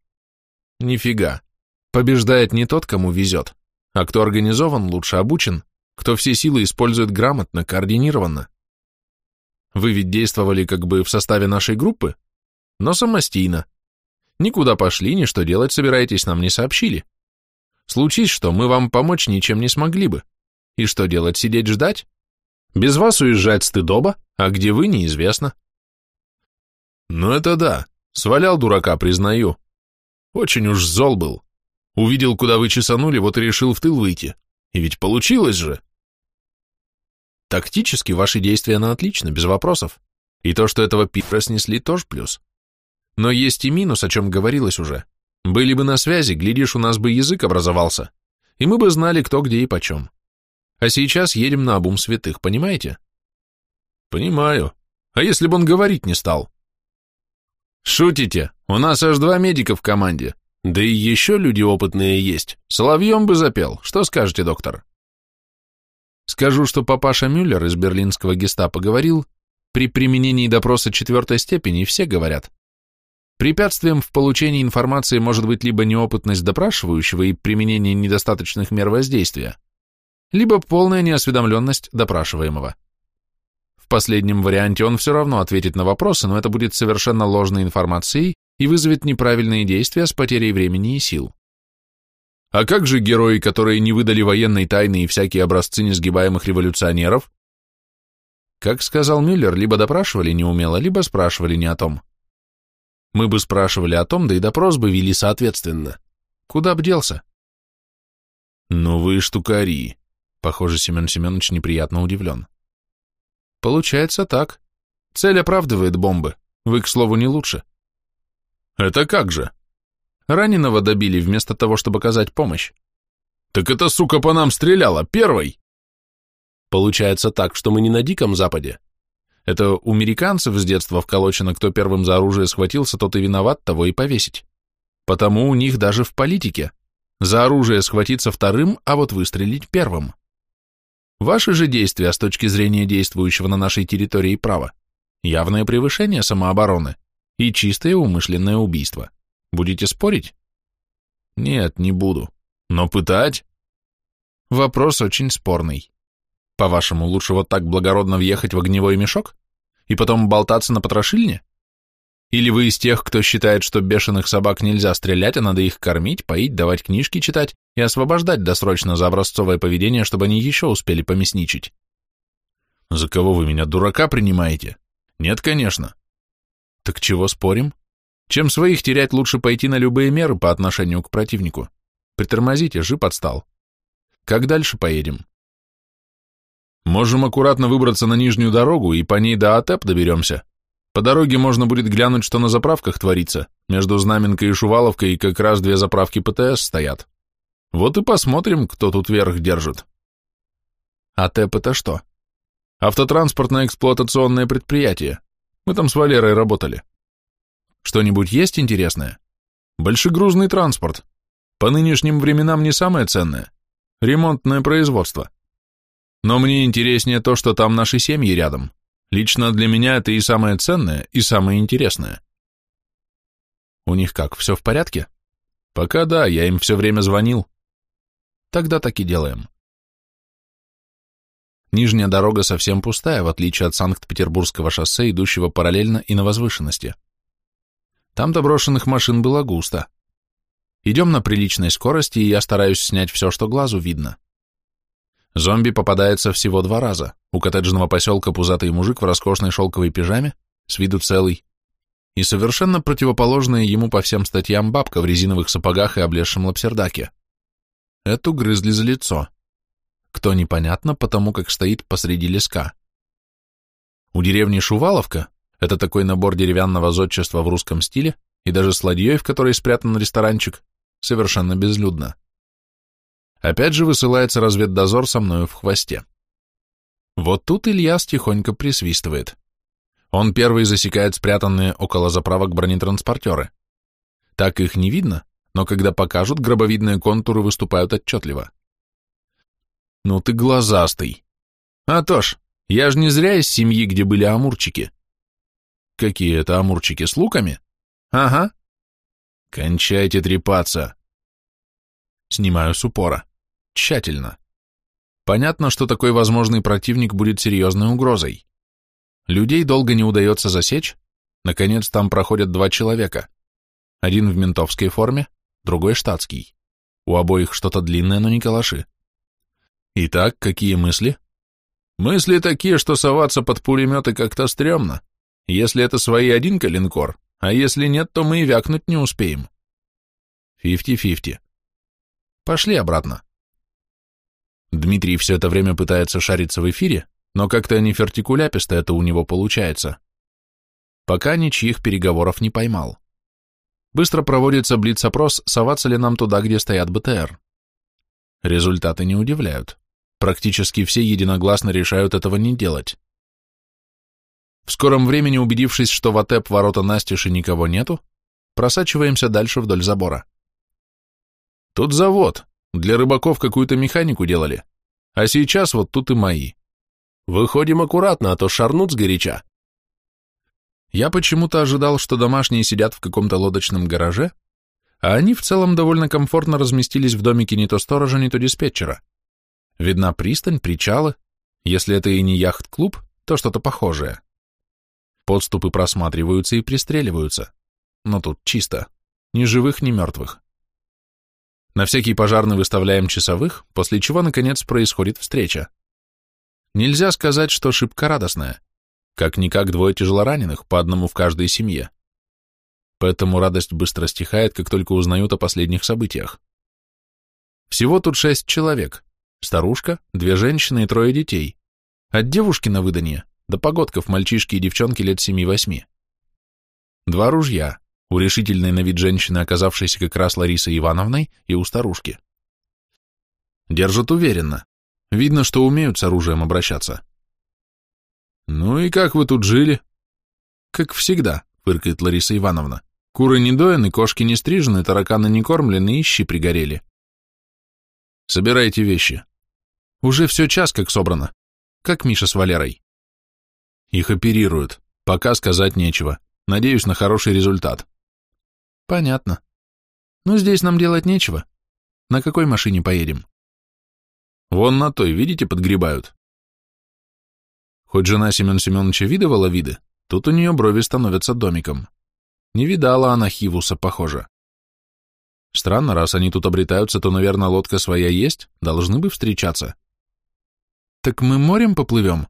Нифига. Побеждает не тот, кому везет, а кто организован, лучше обучен, кто все силы использует грамотно, координированно. Вы ведь действовали как бы в составе нашей группы, но самостийно. Никуда пошли, ни что делать собираетесь, нам не сообщили. Случись что, мы вам помочь ничем не смогли бы. И что делать, сидеть ждать? Без вас уезжать стыдоба, а где вы, неизвестно. Ну это да, свалял дурака, признаю. Очень уж зол был. Увидел, куда вы чесанули, вот и решил в тыл выйти. И ведь получилось же. Тактически ваши действия на отлично, без вопросов. И то, что этого пипра снесли, тоже плюс. Но есть и минус, о чем говорилось уже. Были бы на связи, глядишь, у нас бы язык образовался, и мы бы знали, кто где и почем. А сейчас едем на обум святых, понимаете? Понимаю. А если бы он говорить не стал? Шутите, у нас аж два медика в команде. Да и еще люди опытные есть. Соловьем бы запел. Что скажете, доктор? Скажу, что папаша Мюллер из берлинского гестапо говорил, при применении допроса четвертой степени все говорят. Препятствием в получении информации может быть либо неопытность допрашивающего и применение недостаточных мер воздействия, либо полная неосведомленность допрашиваемого. В последнем варианте он все равно ответит на вопросы, но это будет совершенно ложной информацией и вызовет неправильные действия с потерей времени и сил. А как же герои, которые не выдали военной тайны и всякие образцы несгибаемых революционеров? Как сказал Мюллер, либо допрашивали неумело, либо спрашивали не о том. Мы бы спрашивали о том, да и допрос бы вели соответственно. Куда б делся? Ну вы штукари. Похоже, Семен Семенович неприятно удивлен. Получается так. Цель оправдывает бомбы. Вы, к слову, не лучше. Это как же? Раненого добили вместо того, чтобы оказать помощь. Так эта сука по нам стреляла, первой. Получается так, что мы не на Диком Западе, это у американцев с детства вколочено, кто первым за оружие схватился, тот и виноват, того и повесить. Потому у них даже в политике. За оружие схватиться вторым, а вот выстрелить первым. Ваши же действия с точки зрения действующего на нашей территории права явное превышение самообороны и чистое умышленное убийство. Будете спорить? Нет, не буду. Но пытать? Вопрос очень спорный. По-вашему, лучше вот так благородно въехать в огневой мешок? И потом болтаться на потрошильне? Или вы из тех, кто считает, что бешеных собак нельзя стрелять, а надо их кормить, поить, давать книжки читать и освобождать досрочно за образцовое поведение, чтобы они еще успели помесничать? За кого вы меня, дурака, принимаете? Нет, конечно. Так чего спорим? Чем своих терять, лучше пойти на любые меры по отношению к противнику. Притормозите, жип отстал. Как дальше поедем? Можем аккуратно выбраться на нижнюю дорогу и по ней до Атеп доберемся. По дороге можно будет глянуть, что на заправках творится. Между Знаменкой и Шуваловкой как раз две заправки ПТС стоят. Вот и посмотрим, кто тут верх держит. АТЭП это что? Автотранспортное эксплуатационное предприятие. Мы там с Валерой работали. Что-нибудь есть интересное? Большегрузный транспорт. По нынешним временам не самое ценное. Ремонтное производство. Но мне интереснее то, что там наши семьи рядом. Лично для меня это и самое ценное, и самое интересное. У них как, все в порядке? Пока да, я им все время звонил. Тогда так и делаем. Нижняя дорога совсем пустая, в отличие от Санкт-Петербургского шоссе, идущего параллельно и на возвышенности. Там-то брошенных машин было густо. Идем на приличной скорости, и я стараюсь снять все, что глазу видно. Зомби попадается всего два раза. У коттеджного поселка пузатый мужик в роскошной шелковой пижаме, с виду целый, и совершенно противоположная ему по всем статьям бабка в резиновых сапогах и облезшем лапсердаке. Эту грызли за лицо. Кто непонятно, потому как стоит посреди леска. У деревни Шуваловка, это такой набор деревянного зодчества в русском стиле, и даже с ладьей, в которой спрятан ресторанчик, совершенно безлюдно. Опять же высылается разведдозор со мною в хвосте. Вот тут Ильяс тихонько присвистывает. Он первый засекает спрятанные около заправок бронетранспортеры. Так их не видно, но когда покажут, гробовидные контуры выступают отчетливо. Ну ты глазастый. А то ж, я ж не зря из семьи, где были амурчики. Какие это амурчики, с луками? Ага. Кончайте трепаться. Снимаю с упора. Тщательно. Понятно, что такой возможный противник будет серьезной угрозой. Людей долго не удается засечь. Наконец, там проходят два человека. Один в ментовской форме, другой штатский. У обоих что-то длинное, но не калаши. Итак, какие мысли? Мысли такие, что соваться под пулеметы как-то стрёмно. Если это свои один калинкор, а если нет, то мы и вякнуть не успеем. Фифти-фифти. Пошли обратно. Дмитрий все это время пытается шариться в эфире, но как-то не фертикуляписто это у него получается. Пока ничьих переговоров не поймал. Быстро проводится блиц-опрос, соваться ли нам туда, где стоят БТР. Результаты не удивляют. Практически все единогласно решают этого не делать. В скором времени, убедившись, что в АТЭП ворота настежь никого нету, просачиваемся дальше вдоль забора. Тут завод, для рыбаков какую-то механику делали, а сейчас вот тут и мои. Выходим аккуратно, а то шарнут сгоряча. Я почему-то ожидал, что домашние сидят в каком-то лодочном гараже, а они в целом довольно комфортно разместились в домике не то сторожа, не то диспетчера. Видна пристань, причалы. Если это и не яхт-клуб, то что-то похожее. Подступы просматриваются и пристреливаются. Но тут чисто. Ни живых, ни мертвых. На всякий пожарный выставляем часовых, после чего, наконец, происходит встреча. Нельзя сказать, что шибко радостная. Как-никак двое тяжелораненых, по одному в каждой семье. Поэтому радость быстро стихает, как только узнают о последних событиях. Всего тут шесть человек. Старушка, две женщины и трое детей. От девушки на выданье до погодков мальчишки и девчонки лет семи-восьми. Два ружья, у решительной на вид женщины, оказавшейся как раз Ларисой Ивановной, и у старушки. Держат уверенно. Видно, что умеют с оружием обращаться. «Ну и как вы тут жили?» «Как всегда», — фыркает Лариса Ивановна. «Куры не доены, кошки не стрижены, тараканы не кормлены и щи пригорели». «Собирайте вещи». «Уже все час как собрано. Как Миша с Валерой?» «Их оперируют. Пока сказать нечего. Надеюсь на хороший результат». Понятно. Ну, здесь нам делать нечего. На какой машине поедем? Вон на той, видите, подгребают. Хоть жена Семен Семеновича видывала виды, тут у нее брови становятся домиком. Не видала она Хивуса, похоже. Странно, раз они тут обретаются, то, наверное, лодка своя есть, должны бы встречаться. Так мы морем поплывем?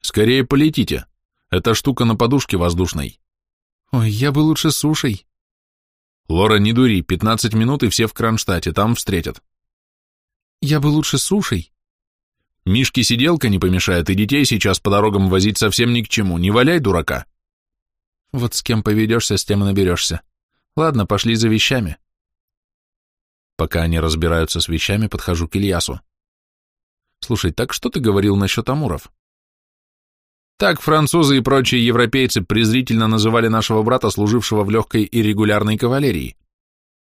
Скорее полетите. Эта штука на подушке воздушной. Ой, я бы лучше сушей. «Лора, не дури, пятнадцать минут и все в Кронштадте, там встретят». «Я бы лучше сушей». «Мишке сиделка не помешает, и детей сейчас по дорогам возить совсем ни к чему, не валяй дурака». «Вот с кем поведешься, с тем и наберешься. Ладно, пошли за вещами». Пока они разбираются с вещами, подхожу к Ильясу. «Слушай, так что ты говорил насчет амуров?» Так французы и прочие европейцы презрительно называли нашего брата, служившего в легкой и регулярной кавалерии.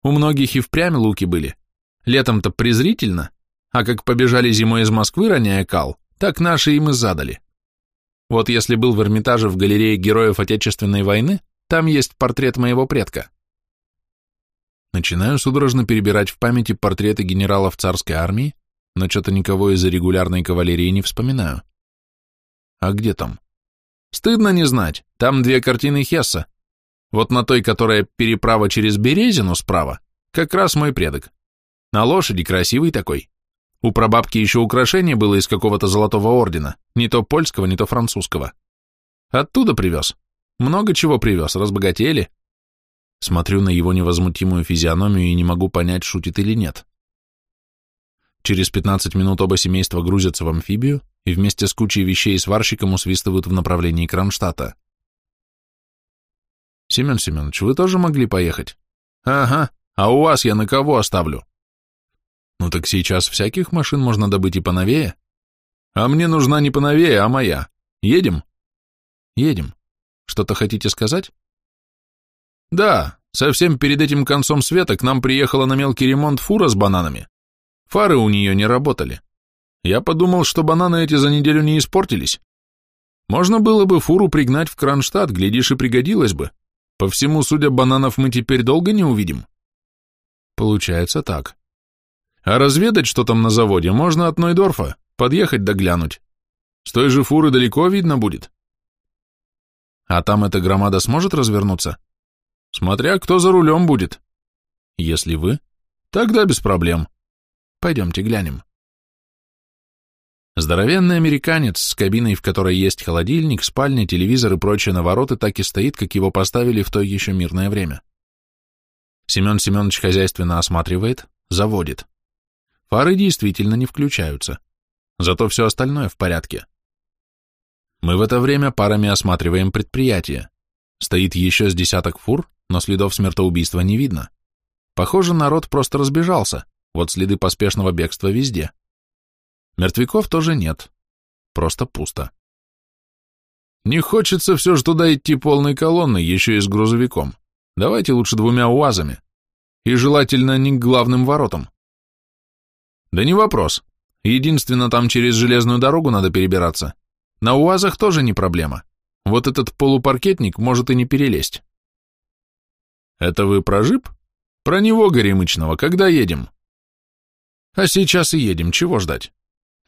У многих и впрямь луки были. Летом-то презрительно, а как побежали зимой из Москвы, роняя кал, так наши им и задали. Вот если был в Эрмитаже в галерее героев Отечественной войны, там есть портрет моего предка. Начинаю судорожно перебирать в памяти портреты генералов царской армии, но что-то никого из регулярной кавалерии не вспоминаю. А где там? Стыдно не знать, там две картины Хесса. Вот на той, которая переправа через Березину справа, как раз мой предок. На лошади красивый такой. У прабабки еще украшение было из какого-то золотого ордена, не то польского, не то французского. Оттуда привез. Много чего привез, разбогатели. Смотрю на его невозмутимую физиономию и не могу понять, шутит или нет. Через 15 минут оба семейства грузятся в амфибию и вместе с кучей вещей и сварщиком усвистывают в направлении Кронштадта. Семен Семенович, вы тоже могли поехать? Ага, а у вас я на кого оставлю? Ну так сейчас всяких машин можно добыть и поновее. А мне нужна не поновее, а моя. Едем? Едем. Что-то хотите сказать? Да, совсем перед этим концом света к нам приехала на мелкий ремонт фура с бананами. Фары у нее не работали. Я подумал, что бананы эти за неделю не испортились. Можно было бы фуру пригнать в Кронштадт, глядишь, и пригодилось бы. По всему, судя, бананов мы теперь долго не увидим. Получается так. А разведать, что там на заводе, можно от Нойдорфа, подъехать да глянуть. С той же фуры далеко видно будет. А там эта громада сможет развернуться? Смотря кто за рулем будет. Если вы, тогда без проблем. Пойдемте глянем. Здоровенный американец с кабиной, в которой есть холодильник, спальня, телевизор и прочие навороты, так и стоит, как его поставили в то еще мирное время. Семен Семенович хозяйственно осматривает, заводит. Фары действительно не включаются. Зато все остальное в порядке. Мы в это время парами осматриваем предприятие. Стоит еще с десяток фур, но следов смертоубийства не видно. Похоже, народ просто разбежался, вот следы поспешного бегства везде. Мертвяков тоже нет, просто пусто. Не хочется все же туда идти полной колонной, еще и с грузовиком. Давайте лучше двумя УАЗами. И желательно не к главным воротам. Да не вопрос. Единственно, там через железную дорогу надо перебираться. На УАЗах тоже не проблема. Вот этот полупаркетник может и не перелезть. Это вы про жип? Про него, Горемычного, когда едем? А сейчас и едем, чего ждать?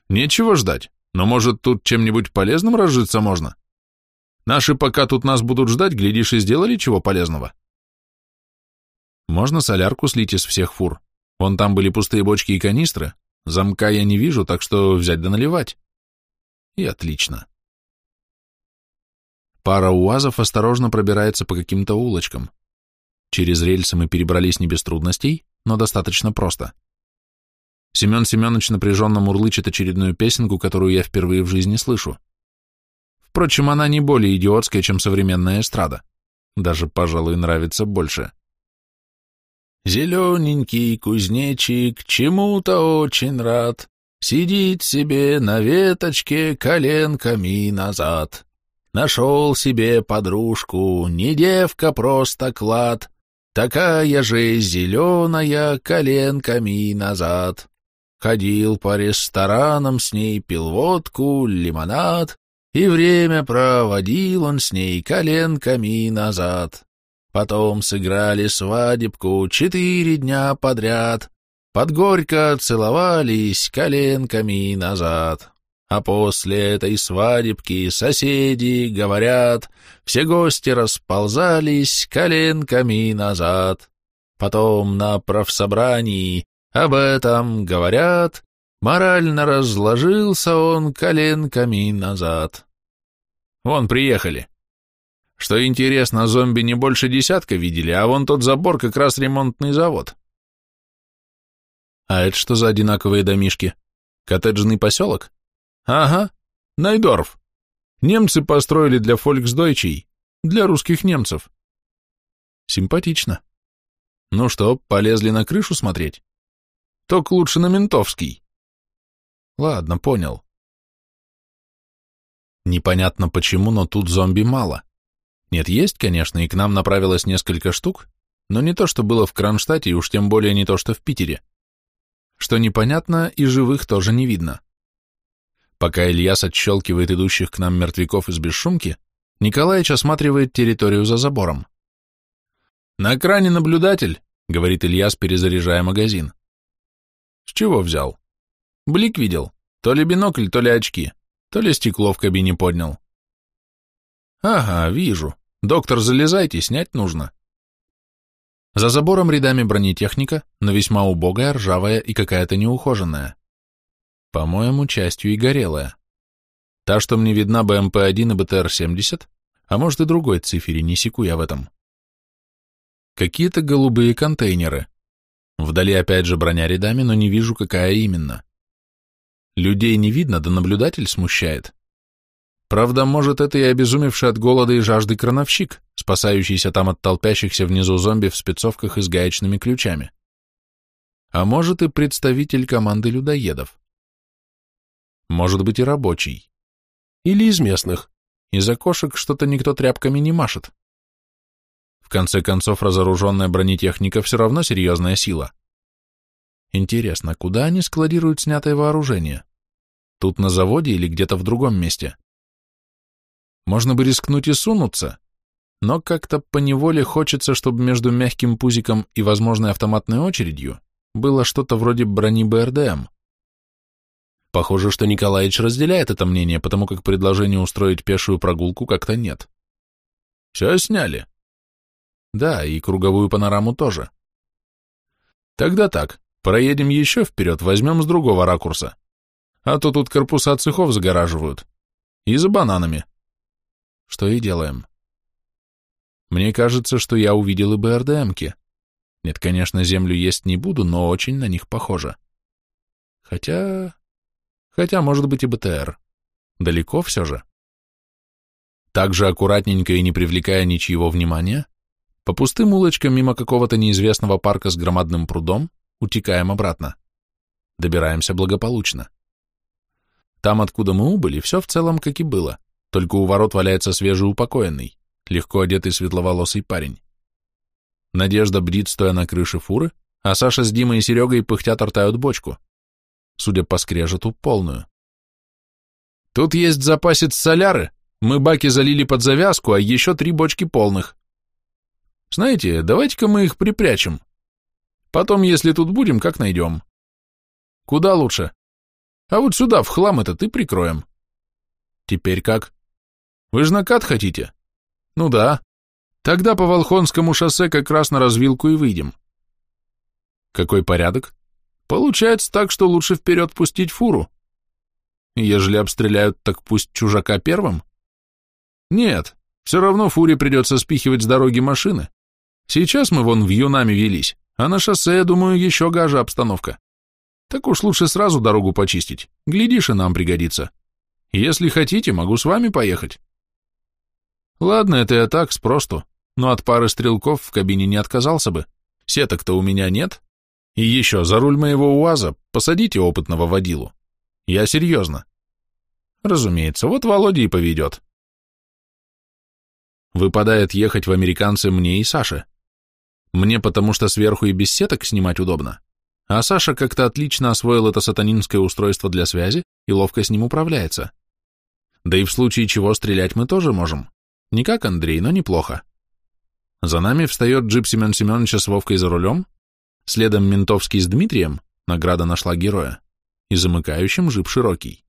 Нечего ждать, но может тут чем-нибудь полезным разжиться можно? Наши пока тут нас будут ждать, глядишь, и сделали чего полезного. Можно солярку слить из всех фур. Вон там были пустые бочки и канистры. Замка я не вижу, так что взять да наливать. И отлично. Пара УАЗов осторожно пробирается по каким-то улочкам. Через рельсы мы перебрались не без трудностей, но достаточно просто. Семен Семенович напряженно мурлычет очередную песенку, которую я впервые в жизни слышу. Впрочем, она не более идиотская, чем современная эстрада. Даже, пожалуй, нравится больше. Зелененький кузнечик чему-то очень рад, Сидит себе на веточке коленками назад. Нашел себе подружку, не девка, просто клад, Такая же зеленая коленками назад. Ходил по ресторанам с ней, пил водку, лимонад, И время проводил он с ней коленками назад. Потом сыграли свадебку четыре дня подряд, Под горько целовались коленками назад. А после этой свадебки соседи говорят, Все гости расползались коленками назад. Потом на профсобрании об этом говорят, Морально разложился он коленками назад. Вон, приехали. Что интересно, зомби не больше десятка видели, а вон тот забор как раз ремонтный завод. А это что за одинаковые домишки? Коттеджный поселок? Ага, Найдорф. Немцы построили для фольксдойчей, для русских немцев. Симпатично. Ну что, полезли на крышу смотреть? Только лучше на ментовский. Ладно, понял. Непонятно почему, но тут зомби мало. Нет, есть, конечно, и к нам направилось несколько штук, но не то, что было в Кронштадте, и уж тем более не то, что в Питере. Что непонятно, и живых тоже не видно. Пока Ильяс отщелкивает идущих к нам мертвяков из бесшумки, Николаич осматривает территорию за забором. На экране наблюдатель, говорит Ильяс, перезаряжая магазин. С чего взял? Блик видел. То ли бинокль, то ли очки, то ли стекло в кабине поднял. Ага, вижу. Доктор, залезайте, снять нужно. За забором рядами бронетехника, но весьма убогая, ржавая и какая-то неухоженная. По-моему, частью и горелая. Та, что мне видна БМП-1 и БТР-70, а может и другой цифере, не секу я в этом. Какие-то голубые контейнеры. Вдали опять же броня рядами, но не вижу, какая именно. Людей не видно, да наблюдатель смущает. Правда, может, это и обезумевший от голода и жажды крановщик, спасающийся там от толпящихся внизу зомби в спецовках и с гаечными ключами. А может, и представитель команды людоедов. Может быть, и рабочий. Или из местных. Из окошек что-то никто тряпками не машет. Конце концов, разоруженная бронетехника все равно серьезная сила. Интересно, куда они складируют снятое вооружение? Тут на заводе или где-то в другом месте? Можно бы рискнуть и сунуться, но как-то поневоле хочется, чтобы между мягким пузиком и возможной автоматной очередью было что-то вроде брони БРДМ. Похоже, что Николаевич разделяет это мнение, потому как предложение устроить пешую прогулку как-то нет. Все сняли? Да, и круговую панораму тоже. Тогда так, проедем еще вперед, возьмем с другого ракурса. А то тут корпуса цехов загораживают. И за бананами что и делаем. Мне кажется, что я увидел и БРДМки. Нет, конечно, землю есть не буду, но очень на них похоже. Хотя... Хотя, может быть, и БТР. Далеко все же. Так же аккуратненько и не привлекая ничьего внимания, по пустым улочкам мимо какого-то неизвестного парка с громадным прудом утекаем обратно. Добираемся благополучно. Там, откуда мы убыли, все в целом как и было — только у ворот валяется свежеупокоенный, легко одетый светловолосый парень. Надежда бдит, стоя на крыше фуры, а Саша с Димой и Серегой пыхтят ортают бочку. Судя по скрежету, полную. Тут есть запасец соляры, мы баки залили под завязку, а еще три бочки полных. Знаете, давайте-ка мы их припрячем. Потом, если тут будем, как найдем. Куда лучше? А вот сюда, в хлам этот, и прикроем. Теперь как? Вы же накат хотите? Ну да. Тогда по Волхонскому шоссе как раз на развилку и выйдем. Какой порядок? Получается так, что лучше вперед пустить фуру. Ежели обстреляют, так пусть чужака первым? Нет, все равно фуре придется спихивать с дороги машины. Сейчас мы вон в Юнами велись, а на шоссе, я думаю, еще гаже обстановка. Так уж лучше сразу дорогу почистить, глядишь, и нам пригодится. Если хотите, могу с вами поехать. Ладно, это я так, спросту, но от пары стрелков в кабине не отказался бы. Сеток-то у меня нет. И еще, за руль моего УАЗа посадите опытного водилу. Я серьезно. Разумеется, вот Володя и поведет. Выпадает ехать в американцы мне и Саше. Мне потому что сверху и без сеток снимать удобно. А Саша как-то отлично освоил это сатанинское устройство для связи и ловко с ним управляется. Да и в случае чего стрелять мы тоже можем. Не как Андрей, но неплохо. За нами встает джип Семен Семеновича с Вовкой за рулем, следом ментовский с Дмитрием, награда нашла героя, и замыкающим джип широкий.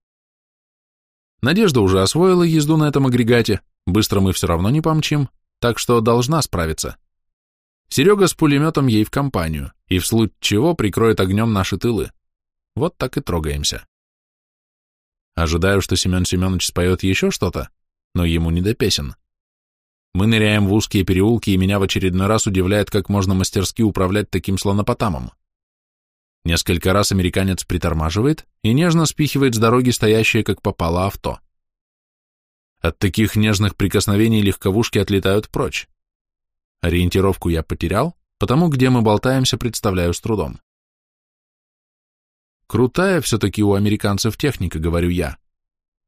Надежда уже освоила езду на этом агрегате, быстро мы все равно не помчим, так что должна справиться. Серега с пулеметом ей в компанию, и в случае чего прикроет огнем наши тылы. Вот так и трогаемся. Ожидаю, что Семен Семенович споет еще что-то, но ему не до песен. Мы ныряем в узкие переулки, и меня в очередной раз удивляет, как можно мастерски управлять таким слонопотамом. Несколько раз американец притормаживает и нежно спихивает с дороги стоящее, как попало, авто. От таких нежных прикосновений легковушки отлетают прочь. Ориентировку я потерял, потому где мы болтаемся, представляю с трудом. Крутая все-таки у американцев техника, говорю я.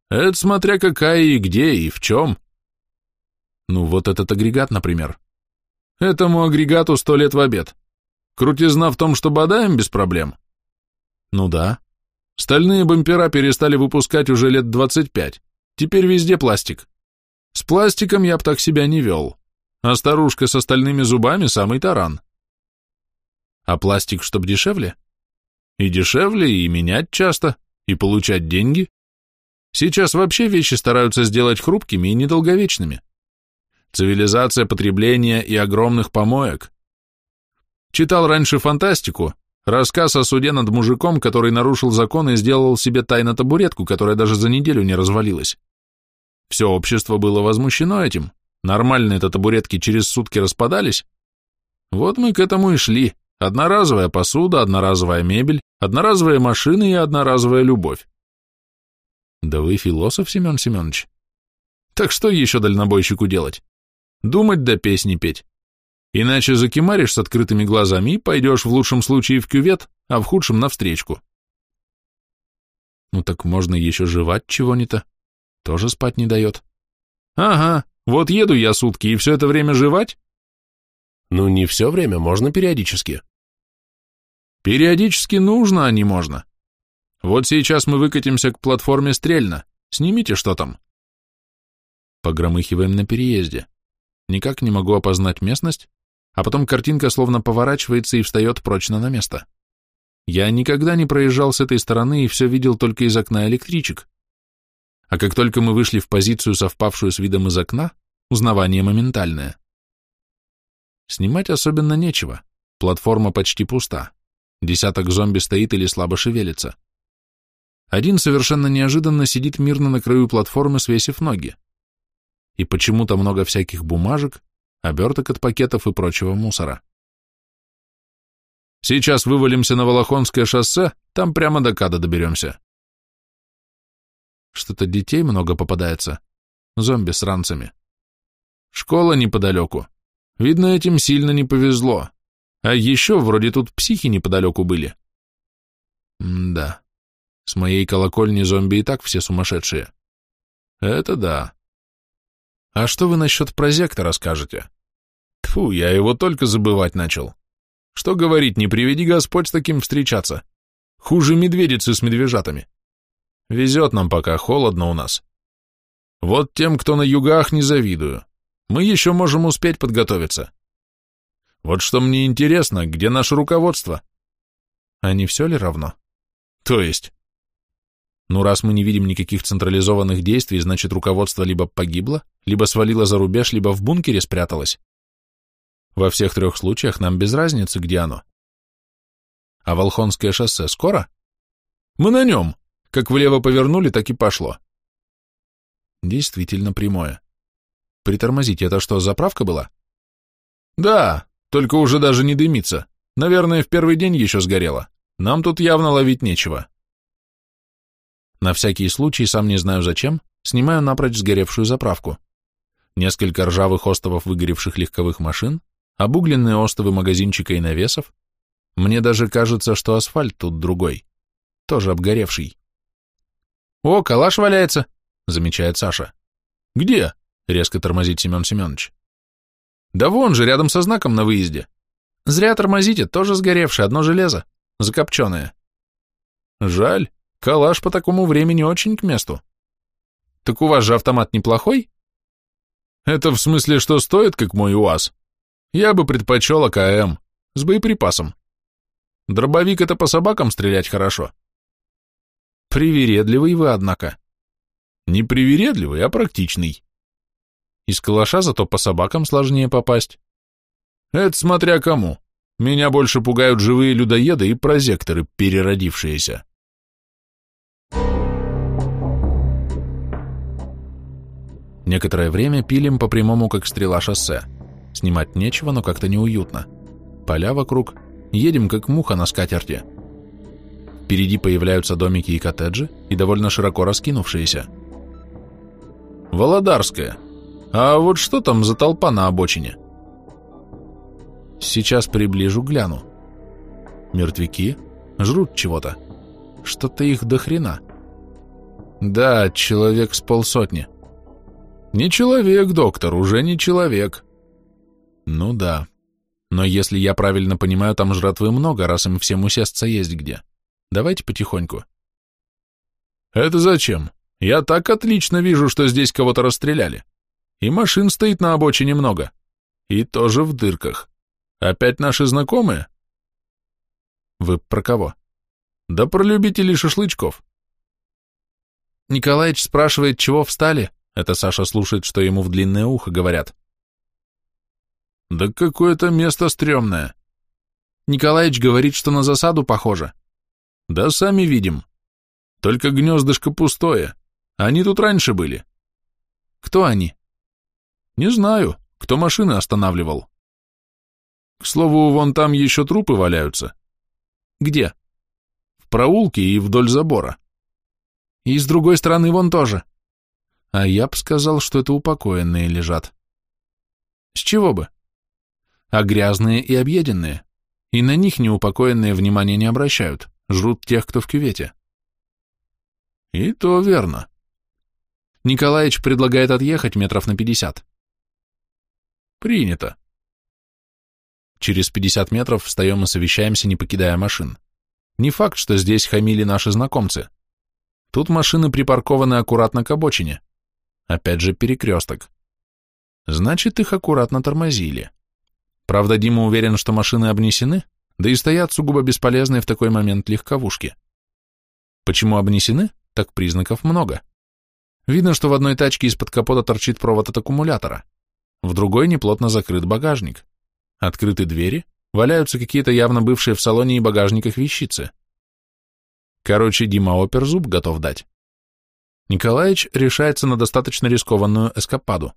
Это смотря какая и где, и в чем, ну, вот этот агрегат, например. Этому агрегату сто лет в обед. Крутизна в том, что бодаем без проблем? Ну да. Стальные бампера перестали выпускать уже лет 25. Теперь везде пластик. С пластиком я б так себя не вел. А старушка с остальными зубами самый таран. А пластик, чтоб дешевле? И дешевле, и менять часто, и получать деньги. Сейчас вообще вещи стараются сделать хрупкими и недолговечными. Цивилизация потребления и огромных помоек. Читал раньше фантастику, рассказ о суде над мужиком, который нарушил закон и сделал себе тайно табуретку, которая даже за неделю не развалилась. Все общество было возмущено этим. Нормальные-то табуретки через сутки распадались. Вот мы к этому и шли. Одноразовая посуда, одноразовая мебель, одноразовые машины и одноразовая любовь. Да вы философ, Семен Семенович. Так что еще дальнобойщику делать? Думать да песни петь. Иначе закимаришь с открытыми глазами и пойдешь в лучшем случае в кювет, а в худшем навстречку. Ну так можно еще жевать чего-нибудь. Тоже спать не дает. Ага, вот еду я сутки и все это время жевать? Ну не все время, можно периодически. Периодически нужно, а не можно. Вот сейчас мы выкатимся к платформе Стрельна. Снимите, что там. Погромыхиваем на переезде. Никак не могу опознать местность, а потом картинка словно поворачивается и встает прочно на место. Я никогда не проезжал с этой стороны и все видел только из окна электричек. А как только мы вышли в позицию, совпавшую с видом из окна, узнавание моментальное. Снимать особенно нечего, платформа почти пуста. Десяток зомби стоит или слабо шевелится. Один совершенно неожиданно сидит мирно на краю платформы, свесив ноги. И почему-то много всяких бумажек, оберток от пакетов и прочего мусора. Сейчас вывалимся на Волохонское шоссе, там прямо до Када доберемся. Что-то детей много попадается. Зомби с ранцами. Школа неподалеку. Видно, этим сильно не повезло. А еще вроде тут психи неподалеку были. М да. С моей колокольни зомби и так все сумасшедшие. Это да. А что вы насчет прозектора скажете? Тфу, я его только забывать начал. Что говорить, не приведи Господь с таким встречаться. Хуже медведицы с медвежатами. Везет нам пока, холодно у нас. Вот тем, кто на югах, не завидую. Мы еще можем успеть подготовиться. Вот что мне интересно, где наше руководство? А не все ли равно? То есть? Ну, раз мы не видим никаких централизованных действий, значит, руководство либо погибло, либо свалило за рубеж, либо в бункере спряталось. Во всех трех случаях нам без разницы, где оно. А Волхонское шоссе скоро? Мы на нем. Как влево повернули, так и пошло. Действительно прямое. Притормозите, это что, заправка была? Да, только уже даже не дымится. Наверное, в первый день еще сгорело. Нам тут явно ловить нечего. На всякий случай, сам не знаю зачем, снимаю напрочь сгоревшую заправку. Несколько ржавых остовов выгоревших легковых машин, обугленные остовы магазинчика и навесов. Мне даже кажется, что асфальт тут другой, тоже обгоревший. «О, калаш валяется!» — замечает Саша. «Где?» — резко тормозит Семен Семенович. «Да вон же, рядом со знаком на выезде. Зря тормозите, тоже сгоревшее, одно железо, закопченное». «Жаль, калаш по такому времени очень к месту». «Так у вас же автомат неплохой?» «Это в смысле, что стоит, как мой УАЗ? Я бы предпочел АКМ, с боеприпасом. Дробовик — это по собакам стрелять хорошо». Привередливый вы, однако. Не привередливый, а практичный. Из калаша зато по собакам сложнее попасть. Это смотря кому. Меня больше пугают живые людоеды и прозекторы, переродившиеся. Некоторое время пилим по прямому, как стрела шоссе. Снимать нечего, но как-то неуютно. Поля вокруг, едем, как муха на скатерти. Впереди появляются домики и коттеджи, и довольно широко раскинувшиеся. Володарская. А вот что там за толпа на обочине? Сейчас приближу, гляну. Мертвяки? Жрут чего-то. Что-то их до хрена. Да, человек с полсотни. Не человек, доктор, уже не человек. Ну да. Но если я правильно понимаю, там жратвы много, раз им всем усесться есть где. Давайте потихоньку. Это зачем? Я так отлично вижу, что здесь кого-то расстреляли. И машин стоит на обочине много. И тоже в дырках. Опять наши знакомые? Вы про кого? Да про любителей шашлычков. Николаич спрашивает, чего встали? Это Саша слушает, что ему в длинное ухо говорят. Да какое-то место стрёмное. Николаич говорит, что на засаду похоже. Да сами видим. Только гнездышко пустое. Они тут раньше были. Кто они? Не знаю, кто машины останавливал. К слову, вон там еще трупы валяются. Где? В проулке и вдоль забора. И с другой стороны вон тоже. А я б сказал, что это упокоенные лежат. С чего бы? А грязные и объеденные. И на них неупокоенные внимания не обращают, жрут тех, кто в кювете. И то верно. Николаич предлагает отъехать метров на пятьдесят. Принято. Через пятьдесят метров встаем и совещаемся, не покидая машин. Не факт, что здесь хамили наши знакомцы. Тут машины припаркованы аккуратно к обочине. Опять же перекресток. Значит, их аккуратно тормозили. Правда, Дима уверен, что машины обнесены, да и стоят сугубо бесполезные в такой момент легковушки. Почему обнесены? Так признаков много. Видно, что в одной тачке из-под капота торчит провод от аккумулятора, в другой неплотно закрыт багажник. Открыты двери, валяются какие-то явно бывшие в салоне и багажниках вещицы. Короче, Дима опер зуб готов дать. Николаевич решается на достаточно рискованную эскападу.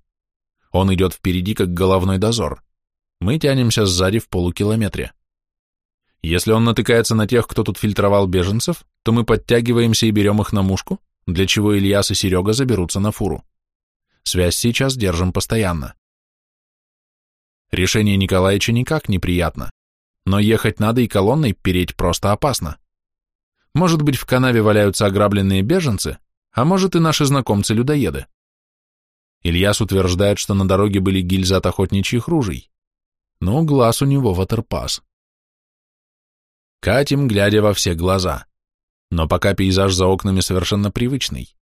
Он идет впереди, как головной дозор. Мы тянемся сзади в полукилометре. Если он натыкается на тех, кто тут фильтровал беженцев, то мы подтягиваемся и берем их на мушку, для чего Ильяс и Серега заберутся на фуру. Связь сейчас держим постоянно. Решение Николаевича никак неприятно, но ехать надо и колонной переть просто опасно. Может быть, в канаве валяются ограбленные беженцы, а может и наши знакомцы-людоеды. Ильяс утверждает, что на дороге были гильзы от охотничьих ружей, но глаз у него ватерпас. Катим, глядя во все глаза. Но пока пейзаж за окнами совершенно привычный.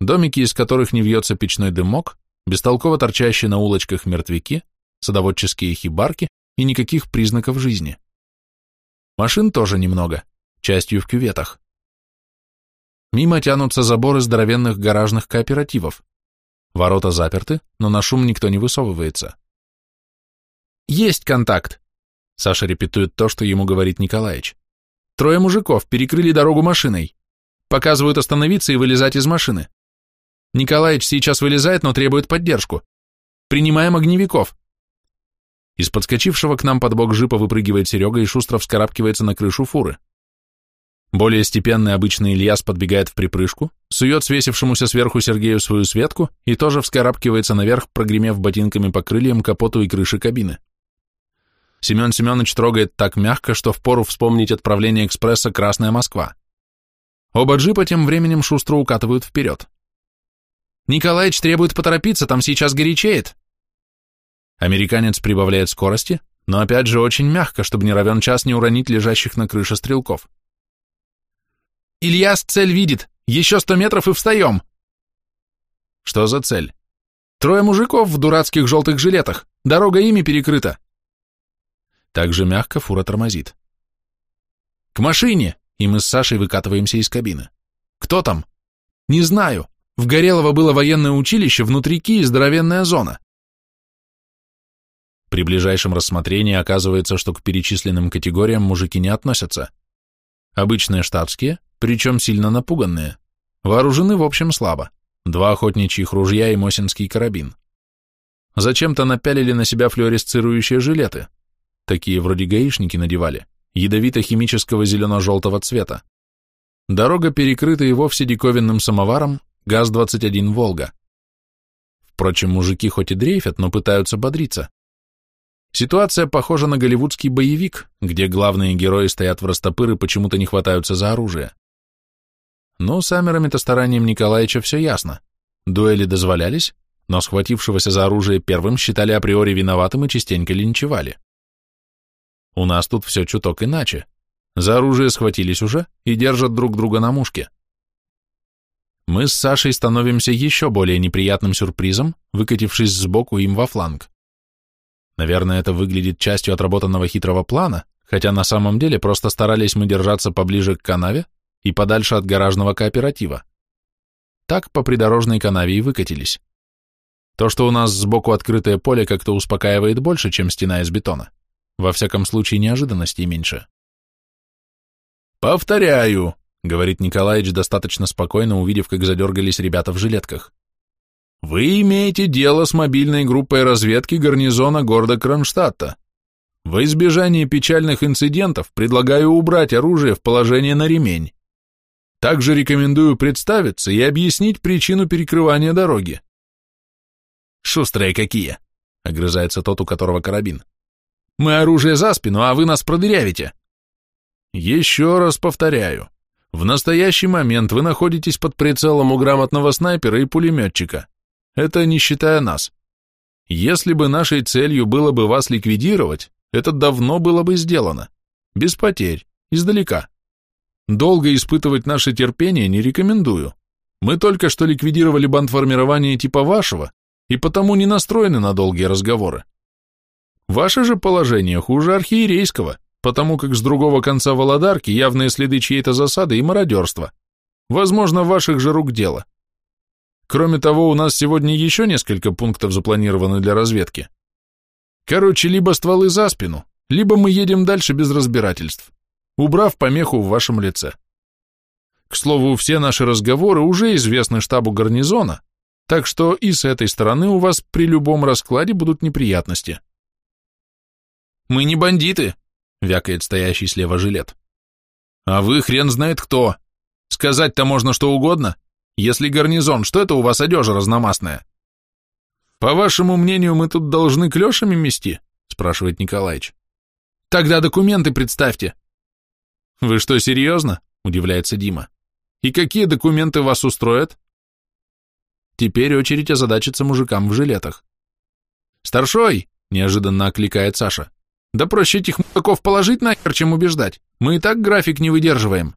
Домики, из которых не вьется печной дымок, бестолково торчащие на улочках мертвяки, садоводческие хибарки и никаких признаков жизни. Машин тоже немного, частью в кюветах. Мимо тянутся заборы здоровенных гаражных кооперативов. Ворота заперты, но на шум никто не высовывается. «Есть контакт!» Саша репетует то, что ему говорит Николаевич. Трое мужиков перекрыли дорогу машиной. Показывают остановиться и вылезать из машины. Николаевич сейчас вылезает, но требует поддержку. Принимаем огневиков. Из подскочившего к нам под бок жипа выпрыгивает Серега и шустро вскарабкивается на крышу фуры. Более степенный обычный Ильяс подбегает в припрыжку, сует свесившемуся сверху Сергею свою светку и тоже вскарабкивается наверх, прогремев ботинками по крыльям, капоту и крыши кабины. Семен Семенович трогает так мягко, что впору вспомнить отправление экспресса «Красная Москва». Оба джипа тем временем шустро укатывают вперед. «Николаич требует поторопиться, там сейчас горячеет!» Американец прибавляет скорости, но опять же очень мягко, чтобы не равен час не уронить лежащих на крыше стрелков. «Ильяс цель видит! Еще сто метров и встаем!» «Что за цель?» «Трое мужиков в дурацких желтых жилетах. Дорога ими перекрыта. Также мягко фура тормозит. «К машине!» И мы с Сашей выкатываемся из кабины. «Кто там?» «Не знаю. В Горелово было военное училище, внутри Ки здоровенная зона». При ближайшем рассмотрении оказывается, что к перечисленным категориям мужики не относятся. Обычные штатские, причем сильно напуганные. Вооружены, в общем, слабо. Два охотничьих ружья и мосинский карабин. Зачем-то напялили на себя флуоресцирующие жилеты, такие вроде гаишники надевали, ядовито-химического зелено-желтого цвета. Дорога перекрыта и вовсе диковинным самоваром ГАЗ-21 «Волга». Впрочем, мужики хоть и дрейфят, но пытаются бодриться. Ситуация похожа на голливудский боевик, где главные герои стоят в растопыр и почему-то не хватаются за оружие. Но с Амерами-то старанием Николаевича все ясно. Дуэли дозволялись, но схватившегося за оружие первым считали априори виноватым и частенько линчевали. У нас тут все чуток иначе. За оружие схватились уже и держат друг друга на мушке. Мы с Сашей становимся еще более неприятным сюрпризом, выкатившись сбоку им во фланг. Наверное, это выглядит частью отработанного хитрого плана, хотя на самом деле просто старались мы держаться поближе к канаве и подальше от гаражного кооператива. Так по придорожной канаве и выкатились. То, что у нас сбоку открытое поле, как-то успокаивает больше, чем стена из бетона. Во всяком случае, неожиданностей меньше. «Повторяю», — говорит Николаевич достаточно спокойно, увидев, как задергались ребята в жилетках. «Вы имеете дело с мобильной группой разведки гарнизона города Кронштадта. Во избежание печальных инцидентов предлагаю убрать оружие в положение на ремень. Также рекомендую представиться и объяснить причину перекрывания дороги. Шустрые какие, огрызается тот, у которого карабин. Мы оружие за спину, а вы нас продырявите. Еще раз повторяю. В настоящий момент вы находитесь под прицелом у грамотного снайпера и пулеметчика. Это не считая нас. Если бы нашей целью было бы вас ликвидировать, это давно было бы сделано. Без потерь, издалека. Долго испытывать наше терпение не рекомендую. Мы только что ликвидировали бандформирование типа вашего, и потому не настроены на долгие разговоры. Ваше же положение хуже архиерейского, потому как с другого конца Володарки явные следы чьей-то засады и мародерства. Возможно, ваших же рук дело. Кроме того, у нас сегодня еще несколько пунктов запланированы для разведки. Короче, либо стволы за спину, либо мы едем дальше без разбирательств убрав помеху в вашем лице. К слову, все наши разговоры уже известны штабу гарнизона, так что и с этой стороны у вас при любом раскладе будут неприятности. «Мы не бандиты», — вякает стоящий слева жилет. «А вы хрен знает кто. Сказать-то можно что угодно. Если гарнизон, что это у вас одежа разномастная?» «По вашему мнению, мы тут должны клешами мести?» — спрашивает Николаевич. «Тогда документы представьте», «Вы что, серьезно?» – удивляется Дима. «И какие документы вас устроят?» Теперь очередь озадачиться мужикам в жилетах. «Старшой!» – неожиданно окликает Саша. «Да проще этих мудаков положить нахер, чем убеждать. Мы и так график не выдерживаем».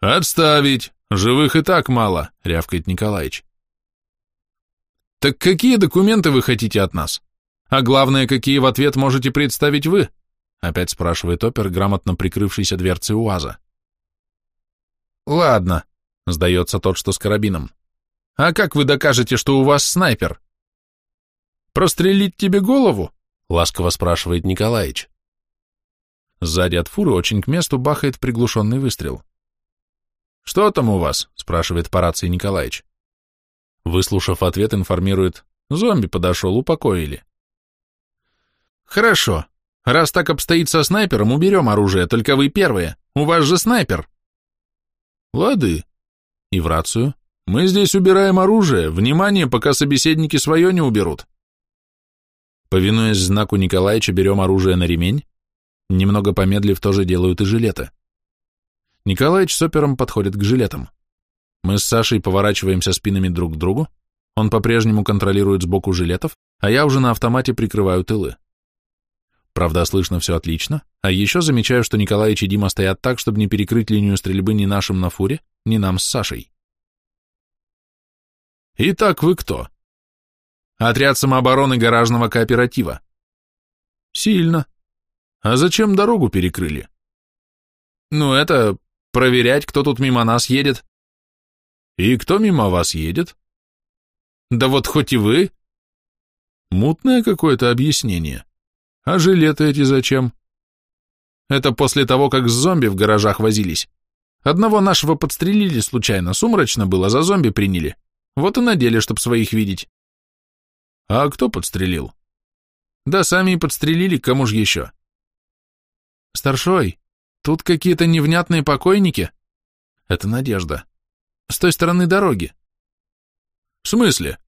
«Отставить! Живых и так мало», — рявкает Николаевич. «Так какие документы вы хотите от нас? А главное, какие в ответ можете представить вы?» Опять спрашивает опер, грамотно прикрывшийся дверцей УАЗа. Ладно, сдается тот, что с карабином. А как вы докажете, что у вас снайпер? Прострелить тебе голову? Ласково спрашивает Николаич. Сзади от фуры очень к месту бахает приглушенный выстрел. «Что там у вас?» – спрашивает по рации Николаич. Выслушав ответ, информирует. «Зомби подошел, упокоили». «Хорошо. Раз так обстоит со снайпером, уберем оружие, только вы первые. У вас же снайпер. Лады. И в рацию. Мы здесь убираем оружие. Внимание, пока собеседники свое не уберут. Повинуясь знаку Николаевича, берем оружие на ремень. Немного помедлив, тоже делают и жилеты. Николаевич с опером подходит к жилетам. Мы с Сашей поворачиваемся спинами друг к другу. Он по-прежнему контролирует сбоку жилетов, а я уже на автомате прикрываю тылы. Правда, слышно все отлично, а еще замечаю, что Николаич и Дима стоят так, чтобы не перекрыть линию стрельбы ни нашим на фуре, ни нам с Сашей. Итак, вы кто? Отряд самообороны гаражного кооператива. Сильно. А зачем дорогу перекрыли? Ну, это проверять, кто тут мимо нас едет. И кто мимо вас едет? Да вот хоть и вы. Мутное какое-то объяснение. А жилеты эти зачем? Это после того, как с зомби в гаражах возились. Одного нашего подстрелили случайно, сумрачно было, за зомби приняли. Вот и надели, чтоб своих видеть. А кто подстрелил? Да сами и подстрелили, кому же еще? Старшой, тут какие-то невнятные покойники. Это Надежда. С той стороны дороги. В смысле?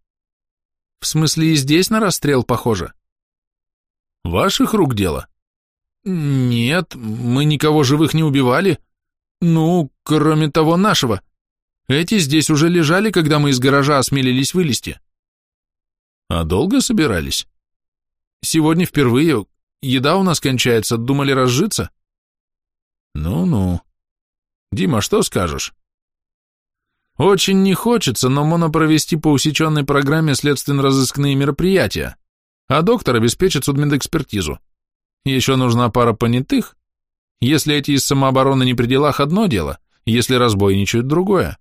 В смысле и здесь на расстрел похоже. Ваших рук дело? Нет, мы никого живых не убивали. Ну, кроме того нашего. Эти здесь уже лежали, когда мы из гаража осмелились вылезти. А долго собирались? Сегодня впервые. Еда у нас кончается, думали разжиться. Ну-ну. Дима, что скажешь? Очень не хочется, но можно провести по усеченной программе следственно-розыскные мероприятия а доктор обеспечит судмедэкспертизу. Еще нужна пара понятых. Если эти из самообороны не при делах, одно дело, если разбойничают, другое.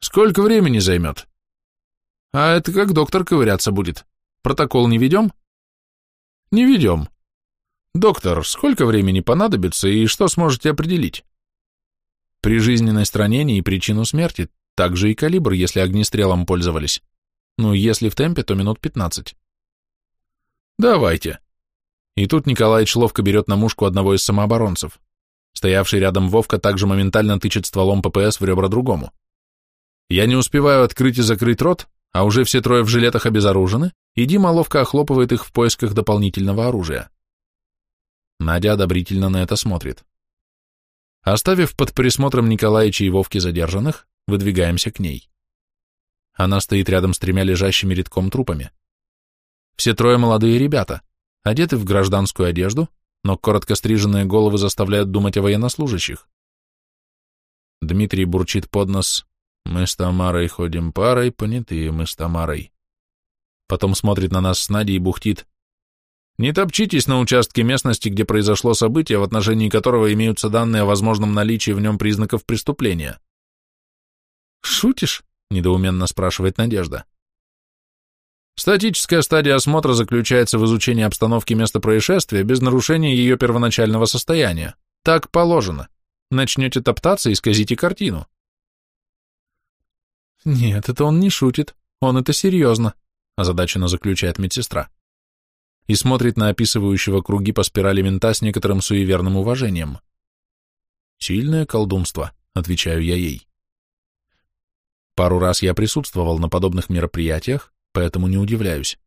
Сколько времени займет? А это как доктор ковыряться будет. Протокол не ведем? Не ведем. Доктор, сколько времени понадобится и что сможете определить? Прижизненность ранения и причину смерти, также и калибр, если огнестрелом пользовались. Ну, если в темпе, то минут 15. Давайте. И тут Николаич ловко берет на мушку одного из самооборонцев. Стоявший рядом Вовка также моментально тычет стволом ППС в ребра другому. Я не успеваю открыть и закрыть рот, а уже все трое в жилетах обезоружены, и Дима ловко охлопывает их в поисках дополнительного оружия. Надя одобрительно на это смотрит. Оставив под присмотром Николаича и Вовки задержанных, выдвигаемся к ней. Она стоит рядом с тремя лежащими редком трупами. Все трое молодые ребята, одеты в гражданскую одежду, но коротко стриженные головы заставляют думать о военнослужащих. Дмитрий бурчит под нос «Мы с Тамарой ходим парой, понятые мы с Тамарой». Потом смотрит на нас с Надей и бухтит не топчитесь на участке местности, где произошло событие, в отношении которого имеются данные о возможном наличии в нем признаков преступления. «Шутишь?» — недоуменно спрашивает Надежда. Статическая стадия осмотра заключается в изучении обстановки места происшествия без нарушения ее первоначального состояния. Так положено. Начнете топтаться и исказите картину. Нет, это он не шутит. Он это серьезно, озадаченно заключает медсестра и смотрит на описывающего круги по спирали мента с некоторым суеверным уважением. «Сильное колдунство», — отвечаю я ей. Пару раз я присутствовал на подобных мероприятиях, поэтому не удивляюсь.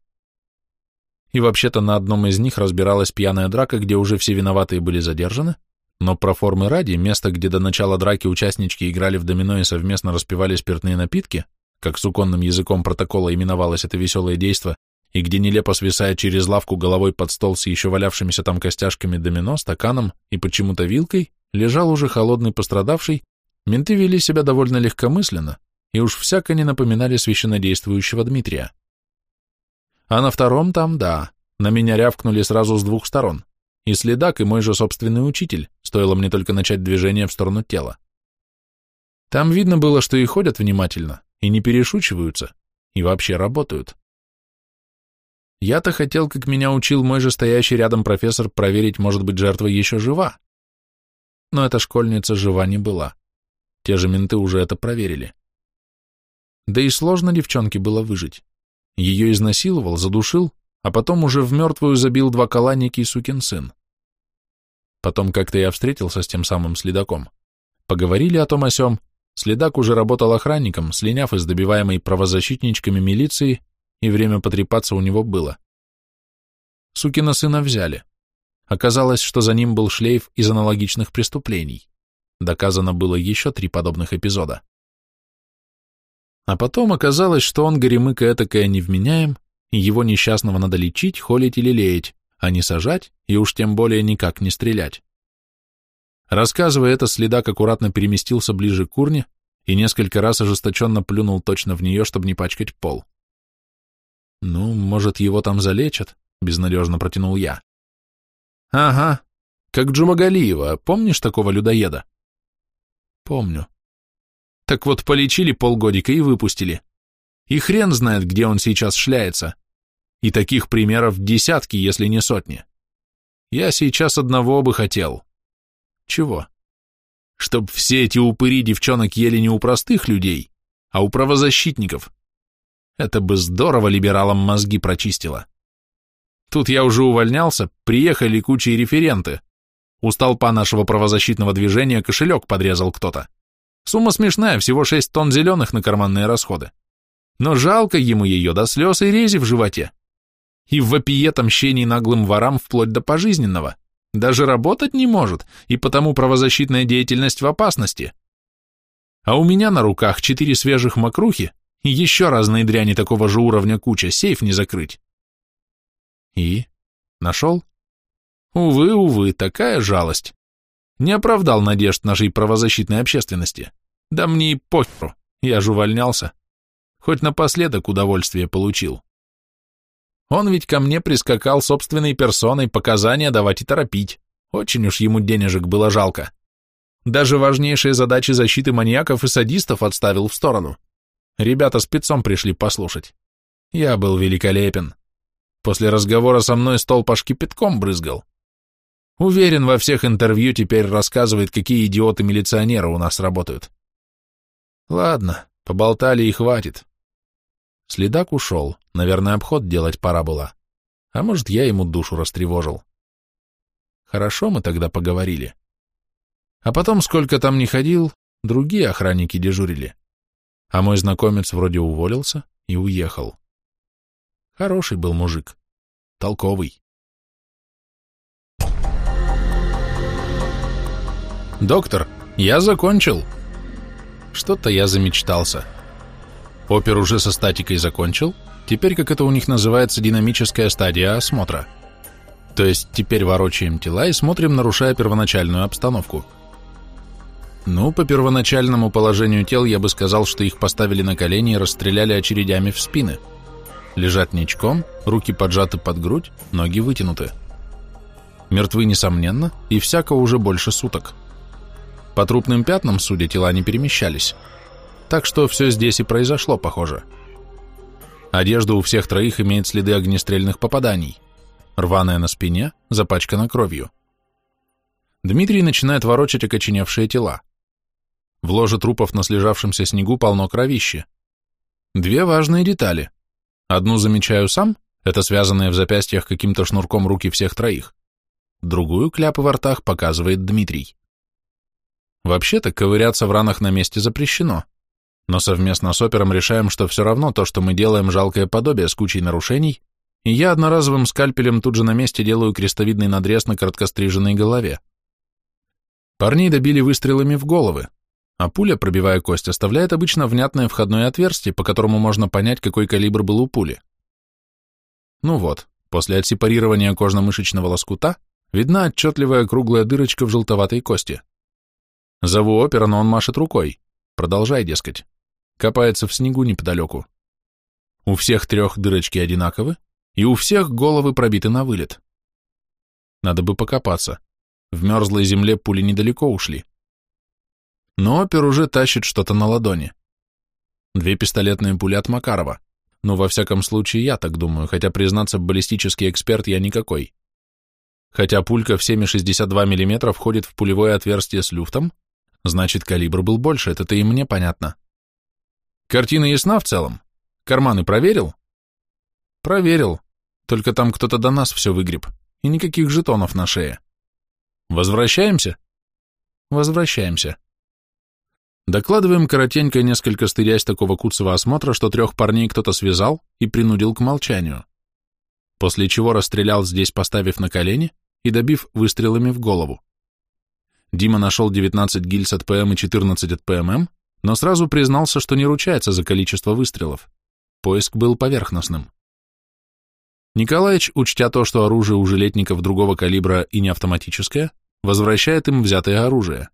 И вообще-то на одном из них разбиралась пьяная драка, где уже все виноватые были задержаны, но про формы ради, место, где до начала драки участнички играли в домино и совместно распивали спиртные напитки, как суконным языком протокола именовалось это веселое действо, и где нелепо свисая через лавку головой под стол с еще валявшимися там костяшками домино, стаканом и почему-то вилкой, лежал уже холодный пострадавший, менты вели себя довольно легкомысленно и уж всяко не напоминали священнодействующего Дмитрия. А на втором там, да, на меня рявкнули сразу с двух сторон, и следак, и мой же собственный учитель, стоило мне только начать движение в сторону тела. Там видно было, что и ходят внимательно, и не перешучиваются, и вообще работают. Я-то хотел, как меня учил мой же стоящий рядом профессор, проверить, может быть, жертва еще жива. Но эта школьница жива не была. Те же менты уже это проверили. Да и сложно девчонке было выжить. Ее изнасиловал, задушил, а потом уже в мертвую забил два кола некий сукин сын. Потом как-то я встретился с тем самым следаком. Поговорили о том о сём. Следак уже работал охранником, слиняв из добиваемой правозащитничками милиции и время потрепаться у него было. Сукина сына взяли. Оказалось, что за ним был шлейф из аналогичных преступлений. Доказано было еще три подобных эпизода. А потом оказалось, что он горемыка этакая невменяем, его несчастного надо лечить, холить или леять, а не сажать, и уж тем более никак не стрелять. Рассказывая это, следак аккуратно переместился ближе к урне и несколько раз ожесточенно плюнул точно в нее, чтобы не пачкать пол. «Ну, может, его там залечат?» — безнадежно протянул я. «Ага, как Джумагалиева, помнишь такого людоеда?» «Помню». «Так вот, полечили полгодика и выпустили. И хрен знает, где он сейчас шляется. И таких примеров десятки, если не сотни. Я сейчас одного бы хотел». «Чего?» «Чтоб все эти упыри девчонок ели не у простых людей, а у правозащитников» Это бы здорово либералам мозги прочистило. Тут я уже увольнялся, приехали куча референты. У столпа нашего правозащитного движения кошелек подрезал кто-то. Сумма смешная, всего 6 тонн зеленых на карманные расходы. Но жалко ему ее до слез и рези в животе. И в вопиетом мщений наглым ворам вплоть до пожизненного. Даже работать не может, и потому правозащитная деятельность в опасности. А у меня на руках четыре свежих мокрухи, и еще разные дряни такого же уровня куча, сейф не закрыть. И? Нашел? Увы, увы, такая жалость. Не оправдал надежд нашей правозащитной общественности. Да мне и похеру, я же увольнялся. Хоть напоследок удовольствие получил. Он ведь ко мне прискакал собственной персоной показания давать и торопить. Очень уж ему денежек было жалко. Даже важнейшие задачи защиты маньяков и садистов отставил в сторону. Ребята спецом пришли послушать. Я был великолепен. После разговора со мной стол по шкипятком брызгал. Уверен, во всех интервью теперь рассказывает, какие идиоты-милиционеры у нас работают. Ладно, поболтали и хватит. Следак ушел, наверное, обход делать пора было. А может, я ему душу растревожил. Хорошо мы тогда поговорили. А потом, сколько там не ходил, другие охранники дежурили. А мой знакомец вроде уволился и уехал. Хороший был мужик, толковый. «Доктор, я закончил!» Что-то я замечтался. Опер уже со статикой закончил, теперь, как это у них называется, динамическая стадия осмотра. То есть теперь ворочаем тела и смотрим, нарушая первоначальную обстановку. Ну, по первоначальному положению тел я бы сказал, что их поставили на колени и расстреляли очередями в спины. Лежат ничком, руки поджаты под грудь, ноги вытянуты. Мертвы, несомненно, и всяко уже больше суток. По трупным пятнам, судя, тела не перемещались. Так что все здесь и произошло, похоже. Одежда у всех троих имеет следы огнестрельных попаданий. Рваная на спине, запачкана кровью. Дмитрий начинает ворочать окоченевшие тела. В ложе трупов на слежавшемся снегу полно кровищи. Две важные детали. Одну замечаю сам, это связанные в запястьях каким-то шнурком руки всех троих. Другую кляпы во ртах показывает Дмитрий. Вообще-то ковыряться в ранах на месте запрещено, но совместно с опером решаем, что все равно то, что мы делаем, жалкое подобие с кучей нарушений, и я одноразовым скальпелем тут же на месте делаю крестовидный надрез на короткостриженной голове. Парней добили выстрелами в головы, а пуля, пробивая кость, оставляет обычно внятное входное отверстие, по которому можно понять, какой калибр был у пули. Ну вот, после отсепарирования кожно-мышечного лоскута видна отчетливая круглая дырочка в желтоватой кости. Зову опера, но он машет рукой. Продолжай, дескать. Копается в снегу неподалеку. У всех трех дырочки одинаковы, и у всех головы пробиты на вылет. Надо бы покопаться. В мерзлой земле пули недалеко ушли. Но опер уже тащит что-то на ладони. Две пистолетные пули от Макарова. Ну, во всяком случае, я так думаю, хотя, признаться, баллистический эксперт я никакой. Хотя пулька в 7,62 мм входит в пулевое отверстие с люфтом, Значит, калибр был больше, это-то и мне понятно. Картина ясна в целом? Карманы проверил? Проверил. Только там кто-то до нас все выгреб. И никаких жетонов на шее. Возвращаемся? Возвращаемся. Докладываем коротенько, несколько стыдясь такого куцого осмотра, что трех парней кто-то связал и принудил к молчанию. После чего расстрелял здесь, поставив на колени и добив выстрелами в голову. Дима нашел 19 гильз от ПМ и 14 от ПММ, но сразу признался, что не ручается за количество выстрелов. Поиск был поверхностным. Николаевич, учтя то, что оружие у жилетников другого калибра и не автоматическое, возвращает им взятое оружие.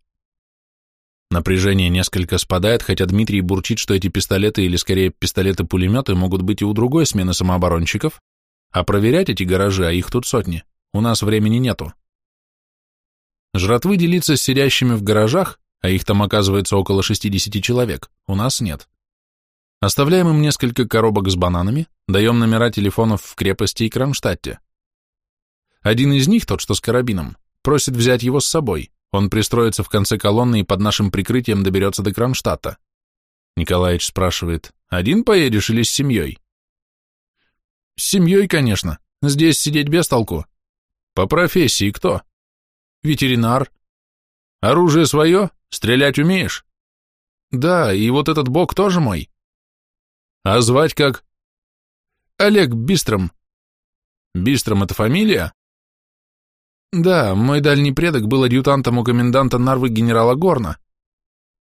Напряжение несколько спадает, хотя Дмитрий бурчит, что эти пистолеты или скорее пистолеты-пулеметы могут быть и у другой смены самооборонщиков, а проверять эти гаражи, а их тут сотни, у нас времени нету. Жратвы делиться с сидящими в гаражах, а их там оказывается около 60 человек, у нас нет. Оставляем им несколько коробок с бананами, даем номера телефонов в крепости и Кронштадте. Один из них, тот, что с карабином, просит взять его с собой, он пристроится в конце колонны и под нашим прикрытием доберется до Кронштадта. Николаевич спрашивает, один поедешь или с семьей? С семьей, конечно, здесь сидеть без толку. По профессии кто? Ветеринар. Оружие свое? Стрелять умеешь? Да, и вот этот бок тоже мой. А звать как? Олег Бистром. Бистром — это фамилия? Да, мой дальний предок был адъютантом у коменданта Нарвы генерала Горна.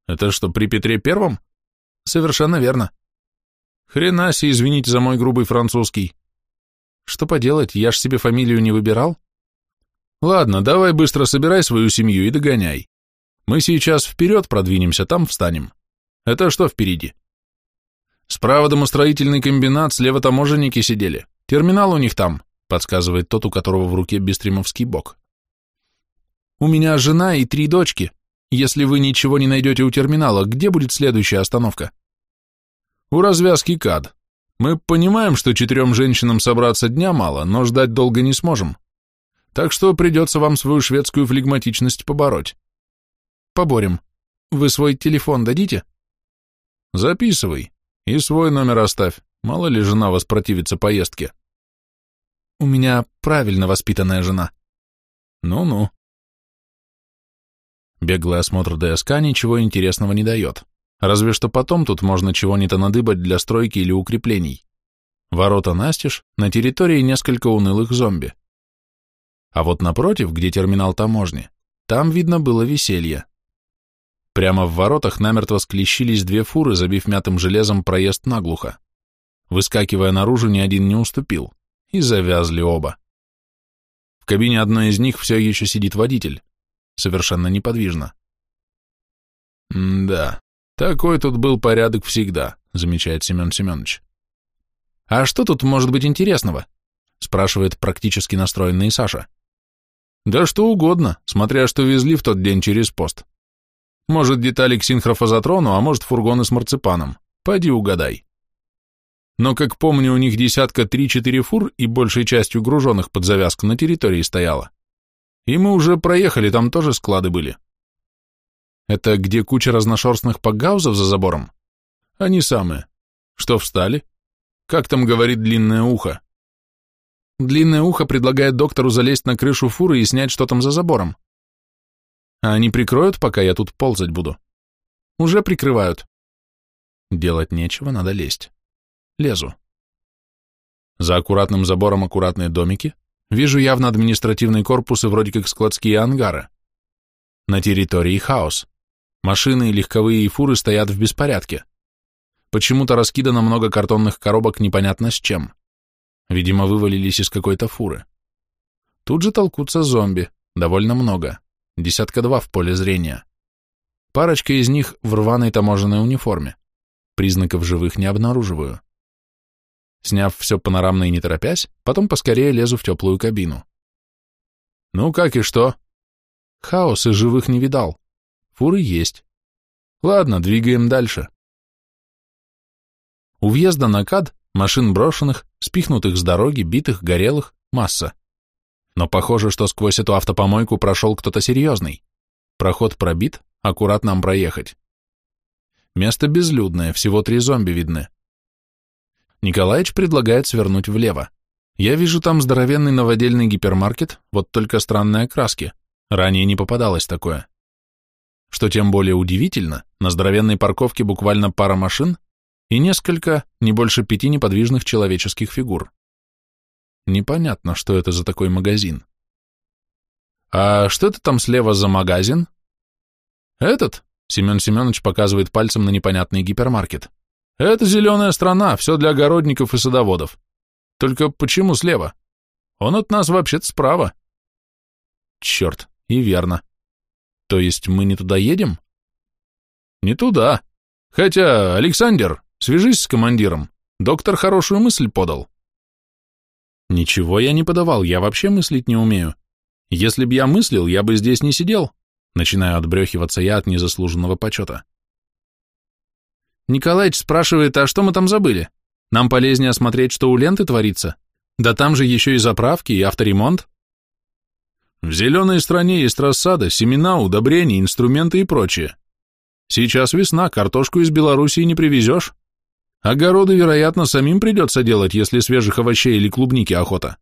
Это что, при Петре Первом? Совершенно верно. Хрена себе, извините за мой грубый французский. Что поделать, я ж себе фамилию не выбирал. Ладно, давай быстро собирай свою семью и догоняй. Мы сейчас вперед продвинемся, там встанем. Это что впереди? Справа домостроительный комбинат, слева таможенники сидели. Терминал у них там, подсказывает тот, у которого в руке бестримовский бок. У меня жена и три дочки. Если вы ничего не найдете у терминала, где будет следующая остановка? У развязки КАД. Мы понимаем, что четырем женщинам собраться дня мало, но ждать долго не сможем. Так что придется вам свою шведскую флегматичность побороть. Поборем. Вы свой телефон дадите? Записывай. И свой номер оставь. Мало ли жена воспротивится поездке. У меня правильно воспитанная жена. Ну-ну. Беглый осмотр ДСК ничего интересного не дает. Разве что потом тут можно чего-нибудь надыбать для стройки или укреплений. Ворота настежь, на территории несколько унылых зомби. А вот напротив, где терминал таможни, там видно было веселье. Прямо в воротах намертво склещились две фуры, забив мятым железом проезд наглухо. Выскакивая наружу, ни один не уступил. И завязли оба. В кабине одной из них все еще сидит водитель. Совершенно неподвижно. «Да, такой тут был порядок всегда», замечает Семен Семенович. «А что тут может быть интересного?» спрашивает практически настроенный Саша. Да что угодно, смотря что везли в тот день через пост. Может, детали к синхрофазотрону, а может, фургоны с марципаном. Пойди угадай. Но, как помню, у них десятка три-четыре фур и большей частью груженных под завязку на территории стояло. И мы уже проехали, там тоже склады были. Это где куча разношерстных погаузов за забором? Они самые. Что встали? Как там говорит длинное ухо? Длинное ухо предлагает доктору залезть на крышу фуры и снять, что там за забором. А они прикроют, пока я тут ползать буду? Уже прикрывают. Делать нечего, надо лезть. Лезу. За аккуратным забором аккуратные домики. Вижу явно административный корпус и вроде как складские ангары. На территории хаос. Машины, легковые и фуры стоят в беспорядке. Почему-то раскидано много картонных коробок непонятно с чем. Видимо, вывалились из какой-то фуры. Тут же толкутся зомби, довольно много, десятка два в поле зрения. Парочка из них в рваной таможенной униформе. Признаков живых не обнаруживаю. Сняв все панорамно и не торопясь, потом поскорее лезу в теплую кабину. Ну как и что? Хаос и живых не видал. Фуры есть. Ладно, двигаем дальше. У въезда на КАД Машин брошенных, спихнутых с дороги, битых, горелых, масса. Но похоже, что сквозь эту автопомойку прошел кто-то серьезный. Проход пробит, аккуратно нам проехать. Место безлюдное, всего три зомби видны. Николаевич предлагает свернуть влево. Я вижу там здоровенный новодельный гипермаркет, вот только странные окраски. Ранее не попадалось такое. Что тем более удивительно, на здоровенной парковке буквально пара машин, и несколько, не больше пяти неподвижных человеческих фигур. Непонятно, что это за такой магазин. А что это там слева за магазин? Этот, Семен Семенович показывает пальцем на непонятный гипермаркет. Это зеленая страна, все для огородников и садоводов. Только почему слева? Он от нас вообще-то справа. Черт, и верно. То есть мы не туда едем? Не туда. Хотя, Александр, Свяжись с командиром. Доктор хорошую мысль подал. Ничего я не подавал, я вообще мыслить не умею. Если б я мыслил, я бы здесь не сидел. Начинаю отбрехиваться я от незаслуженного почета. Николаич спрашивает, а что мы там забыли? Нам полезнее осмотреть, что у ленты творится. Да там же еще и заправки, и авторемонт. В зеленой стране есть рассада, семена, удобрения, инструменты и прочее. Сейчас весна, картошку из Белоруссии не привезешь. Огороды, вероятно, самим придется делать, если свежих овощей или клубники охота.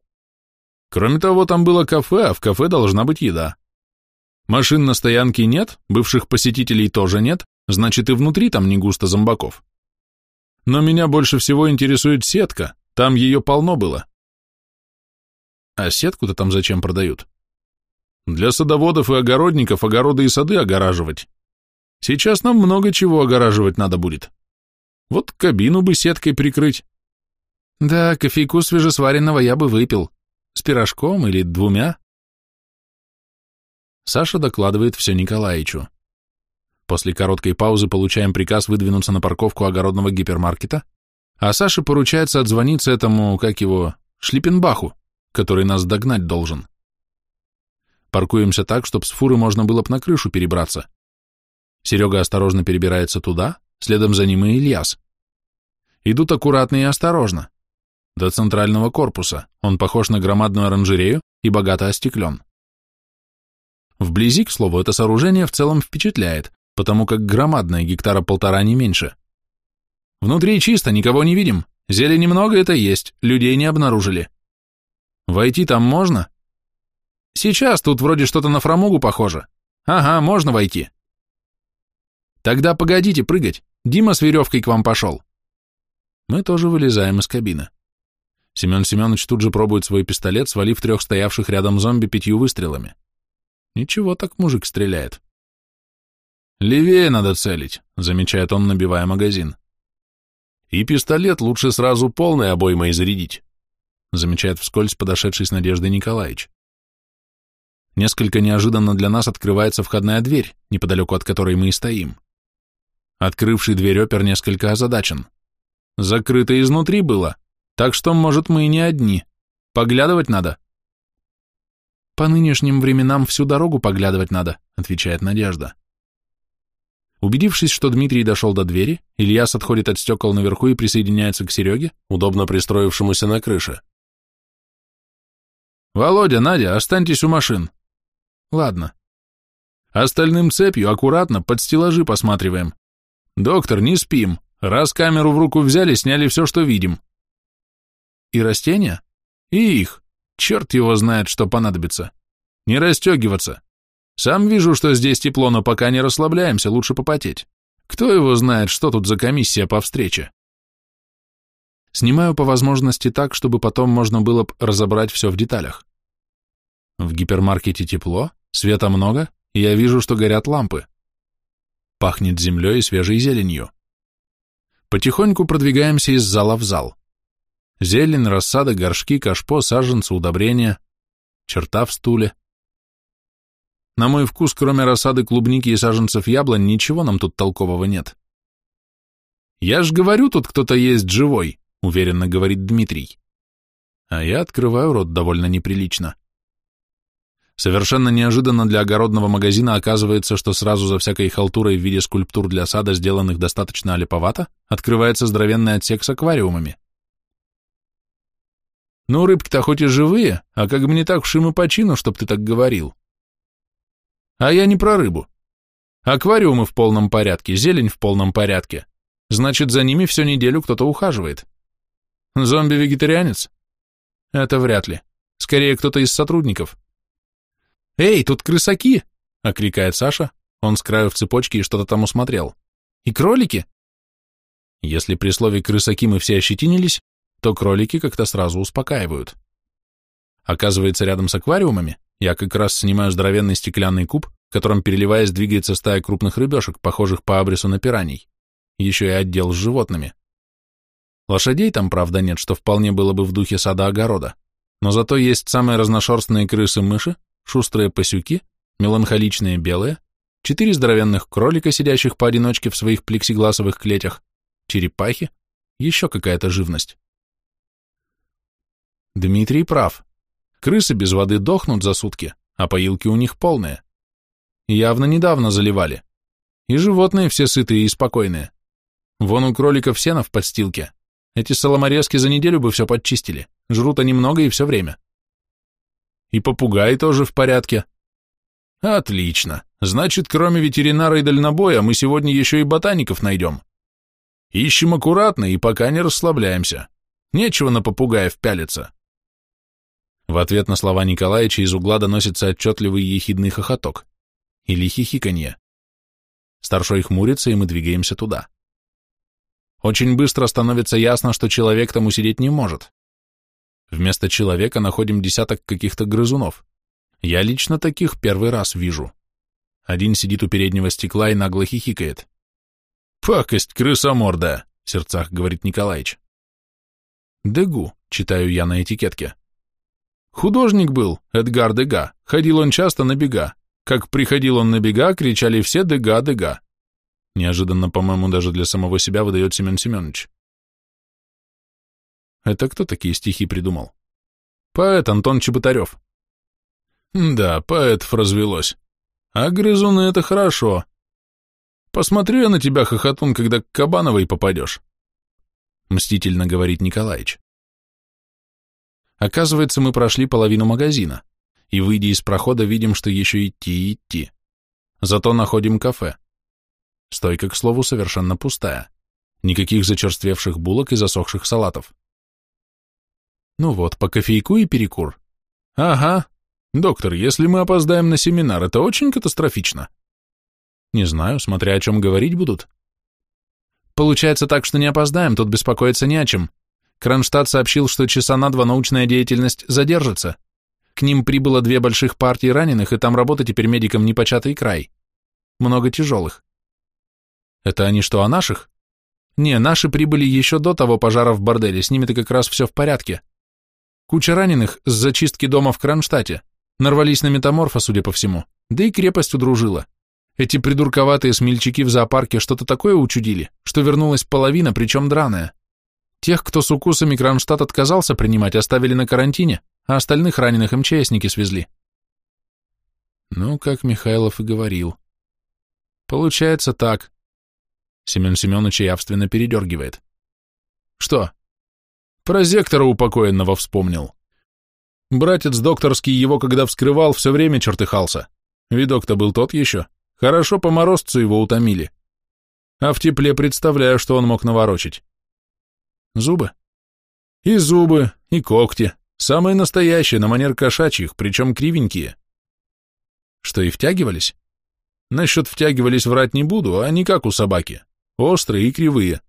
Кроме того, там было кафе, а в кафе должна быть еда. Машин на стоянке нет, бывших посетителей тоже нет, значит и внутри там не густо зомбаков. Но меня больше всего интересует сетка, там ее полно было. А сетку-то там зачем продают? Для садоводов и огородников огороды и сады огораживать. Сейчас нам много чего огораживать надо будет. Вот кабину бы сеткой прикрыть. Да, кофейку свежесваренного я бы выпил. С пирожком или двумя. Саша докладывает все Николаичу. После короткой паузы получаем приказ выдвинуться на парковку огородного гипермаркета, а Саше поручается отзвониться этому, как его, Шлиппенбаху, который нас догнать должен. Паркуемся так, чтобы с фуры можно было б на крышу перебраться. Серега осторожно перебирается туда, следом за ним и Ильяс. Идут аккуратно и осторожно. До центрального корпуса, он похож на громадную оранжерею и богато остеклен. Вблизи, к слову, это сооружение в целом впечатляет, потому как громадное, гектара полтора не меньше. Внутри чисто, никого не видим, зелени много это есть, людей не обнаружили. Войти там можно? Сейчас тут вроде что-то на фрамугу похоже. Ага, можно войти. Тогда погодите прыгать, Дима с веревкой к вам пошел. Мы тоже вылезаем из кабины. Семен Семенович тут же пробует свой пистолет, свалив трех стоявших рядом зомби пятью выстрелами. Ничего так мужик стреляет. «Левее надо целить», — замечает он, набивая магазин. «И пистолет лучше сразу полной обоймой зарядить», — замечает вскользь подошедший с Надеждой Николаевич. Несколько неожиданно для нас открывается входная дверь, неподалеку от которой мы и стоим. Открывший дверь опер несколько озадачен. Закрыто изнутри было, так что, может, мы и не одни. Поглядывать надо. По нынешним временам всю дорогу поглядывать надо, отвечает Надежда. Убедившись, что Дмитрий дошел до двери, Ильяс отходит от стекол наверху и присоединяется к Сереге, удобно пристроившемуся на крыше. «Володя, Надя, останьтесь у машин», Ладно. Остальным цепью аккуратно под стеллажи посматриваем. Доктор, не спим. Раз камеру в руку взяли, сняли все, что видим. И растения? И их. Черт его знает, что понадобится. Не расстегиваться. Сам вижу, что здесь тепло, но пока не расслабляемся, лучше попотеть. Кто его знает, что тут за комиссия по встрече? Снимаю по возможности так, чтобы потом можно было разобрать все в деталях. В гипермаркете тепло, Света много, и я вижу, что горят лампы. Пахнет землей и свежей зеленью. Потихоньку продвигаемся из зала в зал. Зелень, рассада, горшки, кашпо, саженцы, удобрения. Черта в стуле. На мой вкус, кроме рассады клубники и саженцев яблонь, ничего нам тут толкового нет. «Я ж говорю, тут кто-то есть живой», — уверенно говорит Дмитрий. А я открываю рот довольно неприлично. Совершенно неожиданно для огородного магазина оказывается, что сразу за всякой халтурой в виде скульптур для сада, сделанных достаточно олиповато, открывается здоровенный отсек с аквариумами. Ну, рыбки-то хоть и живые, а как бы не так уж им и почину, чтоб ты так говорил. А я не про рыбу. Аквариумы в полном порядке, зелень в полном порядке. Значит, за ними всю неделю кто-то ухаживает. Зомби-вегетарианец? Это вряд ли. Скорее, кто-то из сотрудников. «Эй, тут крысаки!» — окликает Саша. Он с краю в цепочке и что-то там усмотрел. «И кролики?» Если при слове «крысаки» мы все ощетинились, то кролики как-то сразу успокаивают. Оказывается, рядом с аквариумами я как раз снимаю здоровенный стеклянный куб, в котором, переливаясь, двигается стая крупных рыбешек, похожих по абрису на пираний. Еще и отдел с животными. Лошадей там, правда, нет, что вполне было бы в духе сада-огорода. Но зато есть самые разношерстные крысы-мыши, шустрые пасюки, меланхоличные белые, четыре здоровенных кролика, сидящих поодиночке в своих плексигласовых клетях, черепахи, еще какая-то живность. Дмитрий прав. Крысы без воды дохнут за сутки, а поилки у них полные. Явно недавно заливали. И животные все сытые и спокойные. Вон у кроликов сено в подстилке. Эти соломорезки за неделю бы все подчистили. Жрут они много и все время. И попугай тоже в порядке. Отлично. Значит, кроме ветеринара и дальнобоя, мы сегодня еще и ботаников найдем. Ищем аккуратно и пока не расслабляемся. Нечего на попугаев пялиться. В ответ на слова Николаевича из угла доносится отчетливый ехидный хохоток. Или хихиканье. Старшой хмурится, и мы двигаемся туда. Очень быстро становится ясно, что человек там усидеть не может. Вместо человека находим десяток каких-то грызунов. Я лично таких первый раз вижу. Один сидит у переднего стекла и нагло хихикает. «Пакость, крысоморда!» — в сердцах говорит Николаич. «Дегу», — читаю я на этикетке. Художник был, Эдгар Дега. Ходил он часто на бега. Как приходил он на бега, кричали все «Дега, Дега». Неожиданно, по-моему, даже для самого себя выдает Семен Семенович. Это кто такие стихи придумал? Поэт Антон Чеботарев. Да, поэтов развелось. А грызуны — это хорошо. Посмотрю я на тебя, хохотун, когда к Кабановой попадешь. Мстительно говорит Николаич. Оказывается, мы прошли половину магазина, и, выйдя из прохода, видим, что еще идти и идти. Зато находим кафе. Стойка, к слову, совершенно пустая. Никаких зачерствевших булок и засохших салатов. Ну вот, по кофейку и перекур. Ага. Доктор, если мы опоздаем на семинар, это очень катастрофично. Не знаю, смотря о чем говорить будут. Получается так, что не опоздаем, тут беспокоиться не о чем. Кронштадт сообщил, что часа на два научная деятельность задержится. К ним прибыло две больших партии раненых, и там работа теперь медикам непочатый край. Много тяжелых. Это они что, о наших? Не, наши прибыли еще до того пожара в борделе, с ними-то как раз все в порядке. Куча раненых с зачистки дома в Кронштадте. Нарвались на метаморфа, судя по всему. Да и крепость удружила. Эти придурковатые смельчаки в зоопарке что-то такое учудили, что вернулась половина, причем драная. Тех, кто с укусами Кронштадт отказался принимать, оставили на карантине, а остальных раненых МЧСники свезли. Ну, как Михайлов и говорил. Получается так. Семен Семенович явственно передергивает. Что? Прозектора упокоенного вспомнил. Братец докторский его, когда вскрывал, все время чертыхался. Видок-то был тот еще. Хорошо по морозцу его утомили. А в тепле представляю, что он мог наворочить. Зубы? И зубы, и когти. Самые настоящие, на манер кошачьих, причем кривенькие. Что, и втягивались? Насчет втягивались врать не буду, а не как у собаки. Острые и кривые.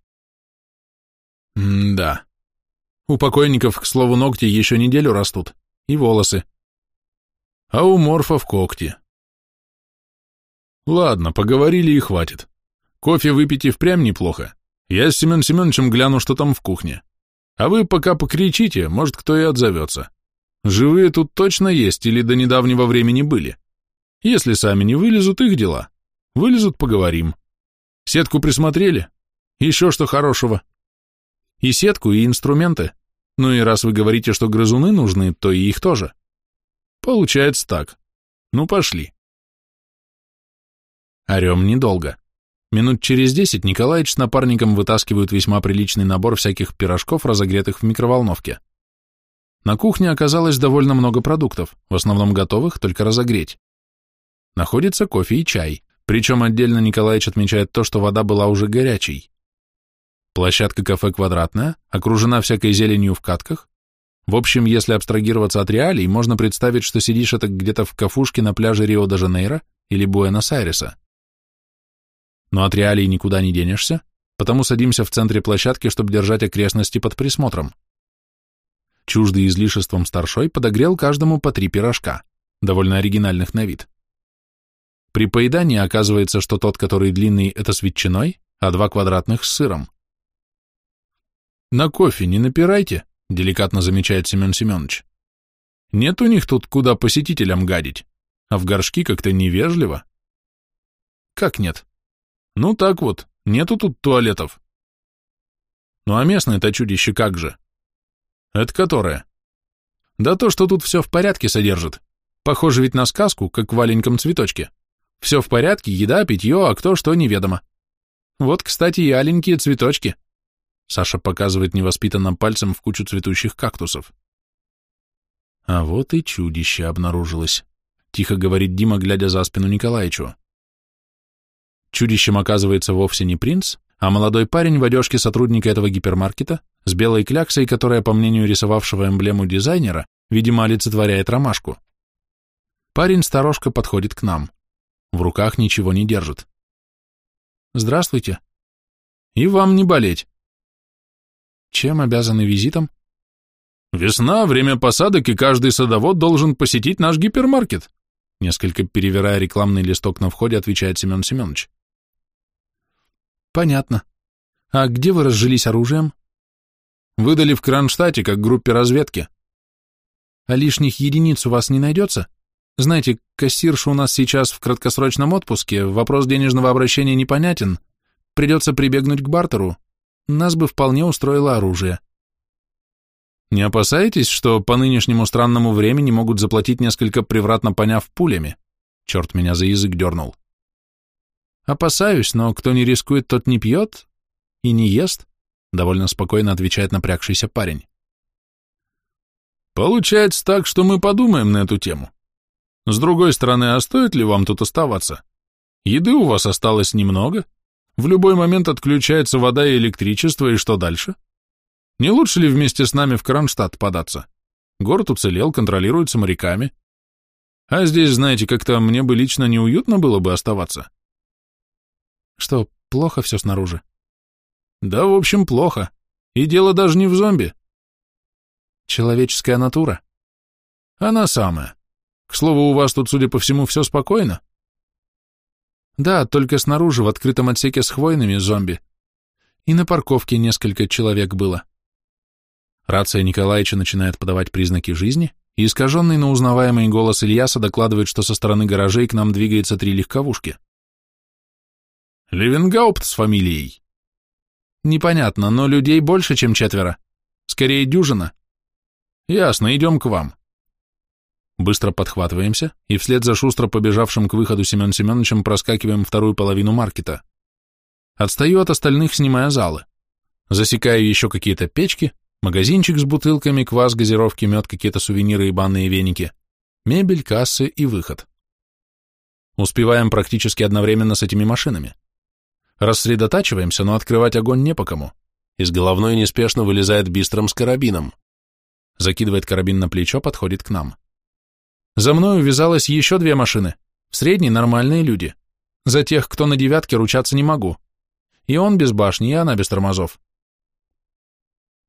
М-да. У покойников, к слову, ногти еще неделю растут. И волосы. А у морфов когти. Ладно, поговорили и хватит. Кофе выпить и впрямь неплохо. Я с Семен Семеновичем гляну, что там в кухне. А вы пока покричите, может, кто и отзовется. Живые тут точно есть или до недавнего времени были. Если сами не вылезут, их дела. Вылезут, поговорим. Сетку присмотрели? Еще что хорошего? И сетку, и инструменты. Ну и раз вы говорите, что грызуны нужны, то и их тоже. Получается так. Ну, пошли. Орем недолго. Минут через десять Николаевич с напарником вытаскивают весьма приличный набор всяких пирожков, разогретых в микроволновке. На кухне оказалось довольно много продуктов, в основном готовых, только разогреть. Находится кофе и чай, причем отдельно Николаевич отмечает то, что вода была уже горячей. Площадка кафе квадратная, окружена всякой зеленью в катках. В общем, если абстрагироваться от реалий, можно представить, что сидишь это где-то в кафушке на пляже Рио-де-Жанейро или Буэнос-Айреса. Но от реалий никуда не денешься, потому садимся в центре площадки, чтобы держать окрестности под присмотром. Чуждый излишеством старшой подогрел каждому по три пирожка, довольно оригинальных на вид. При поедании оказывается, что тот, который длинный, это с ветчиной, а два квадратных с сыром. «На кофе не напирайте», — деликатно замечает Семен Семенович. «Нет у них тут куда посетителям гадить, а в горшки как-то невежливо». «Как нет?» Ну так вот, нету тут туалетов. Ну а местное-то чудище как же? Это которое? Да то, что тут все в порядке содержит. Похоже ведь на сказку, как в маленьком цветочке. Все в порядке, еда, питье, а кто что неведомо. Вот, кстати, и аленькие цветочки. Саша показывает невоспитанным пальцем в кучу цветущих кактусов. А вот и чудище обнаружилось, тихо говорит Дима, глядя за спину Николаевичу. Чудищем оказывается вовсе не принц, а молодой парень в одежке сотрудника этого гипермаркета с белой кляксой, которая, по мнению рисовавшего эмблему дизайнера, видимо, олицетворяет ромашку. Парень-сторожка подходит к нам. В руках ничего не держит. «Здравствуйте». «И вам не болеть». «Чем обязаны визитом?» «Весна, время посадок, и каждый садовод должен посетить наш гипермаркет», несколько перевирая рекламный листок на входе, отвечает Семен Семенович. Понятно. А где вы разжились оружием? Выдали в Кронштадте, как группе разведки. А лишних единиц у вас не найдется? Знаете, кассирша у нас сейчас в краткосрочном отпуске, вопрос денежного обращения непонятен. Придется прибегнуть к бартеру. Нас бы вполне устроило оружие. Не опасаетесь, что по нынешнему странному времени могут заплатить несколько превратно поняв пулями? Черт меня за язык дернул. Опасаюсь, но кто не рискует, тот не пьет и не ест, довольно спокойно отвечает напрягшийся парень. Получается так, что мы подумаем на эту тему. С другой стороны, а стоит ли вам тут оставаться? Еды у вас осталось немного, в любой момент отключается вода и электричество, и что дальше? Не лучше ли вместе с нами в Кронштадт податься? Город уцелел, контролируется моряками. А здесь, знаете, как-то мне бы лично неуютно было бы оставаться. Что, плохо все снаружи? Да, в общем, плохо. И дело даже не в зомби. Человеческая натура? Она самая. К слову, у вас тут, судя по всему, все спокойно? Да, только снаружи, в открытом отсеке с хвойными зомби. И на парковке несколько человек было. Рация Николаевича начинает подавать признаки жизни, и искаженный, но узнаваемый голос Ильяса докладывает, что со стороны гаражей к нам двигается три легковушки. Левенгаупт с фамилией. Непонятно, но людей больше, чем четверо. Скорее, дюжина. Ясно, идем к вам. Быстро подхватываемся, и вслед за шустро побежавшим к выходу Семен Семеновичем проскакиваем вторую половину маркета. Отстаю от остальных, снимая залы. Засекаю еще какие-то печки, Магазинчик с бутылками, квас, газировки, мед, какие-то сувениры и банные веники. Мебель, кассы и выход. Успеваем практически одновременно с этими машинами. Рассредотачиваемся, но открывать огонь не по кому. Из головной неспешно вылезает бистром с карабином. Закидывает карабин на плечо, подходит к нам. За мной увязалось еще две машины. В средней нормальные люди. За тех, кто на девятке, ручаться не могу. И он без башни, и она без тормозов.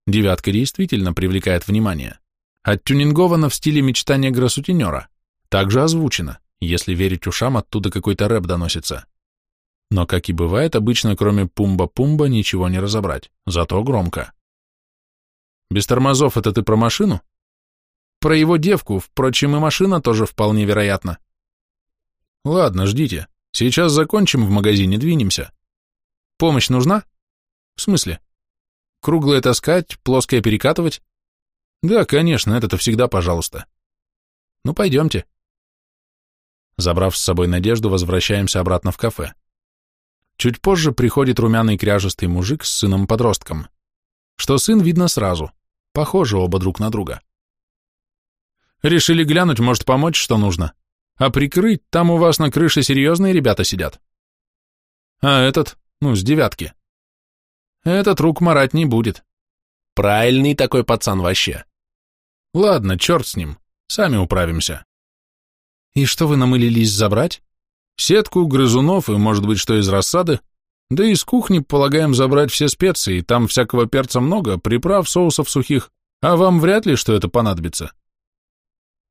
Девятка действительно привлекает внимание. Оттюнингована в стиле мечтания гроссутенера. Также озвучена. Если верить ушам, оттуда какой-то рэп доносится. Но, как и бывает, обычно кроме пумба-пумба ничего не разобрать. Зато громко. Без тормозов это ты про машину? Про его девку, впрочем, и машина тоже вполне вероятно. Ладно, ждите. Сейчас закончим в магазине, двинемся. Помощь нужна? В смысле? Круглое таскать, плоское перекатывать? Да, конечно, это-то всегда пожалуйста. Ну, пойдемте. Забрав с собой Надежду, возвращаемся обратно в кафе. Чуть позже приходит румяный кряжестый мужик с сыном-подростком. Что сын видно сразу. Похожи оба друг на друга. Решили глянуть, может, помочь, что нужно. А прикрыть, там у вас на крыше серьезные ребята сидят. А этот, ну, с девятки. Этот рук марать не будет. Правильный такой пацан вообще. Ладно, черт с ним, сами управимся. И что вы намылились забрать? Сетку, грызунов и, может быть, что из рассады. Да из кухни полагаем забрать все специи, там всякого перца много, приправ, соусов сухих, а вам вряд ли что это понадобится.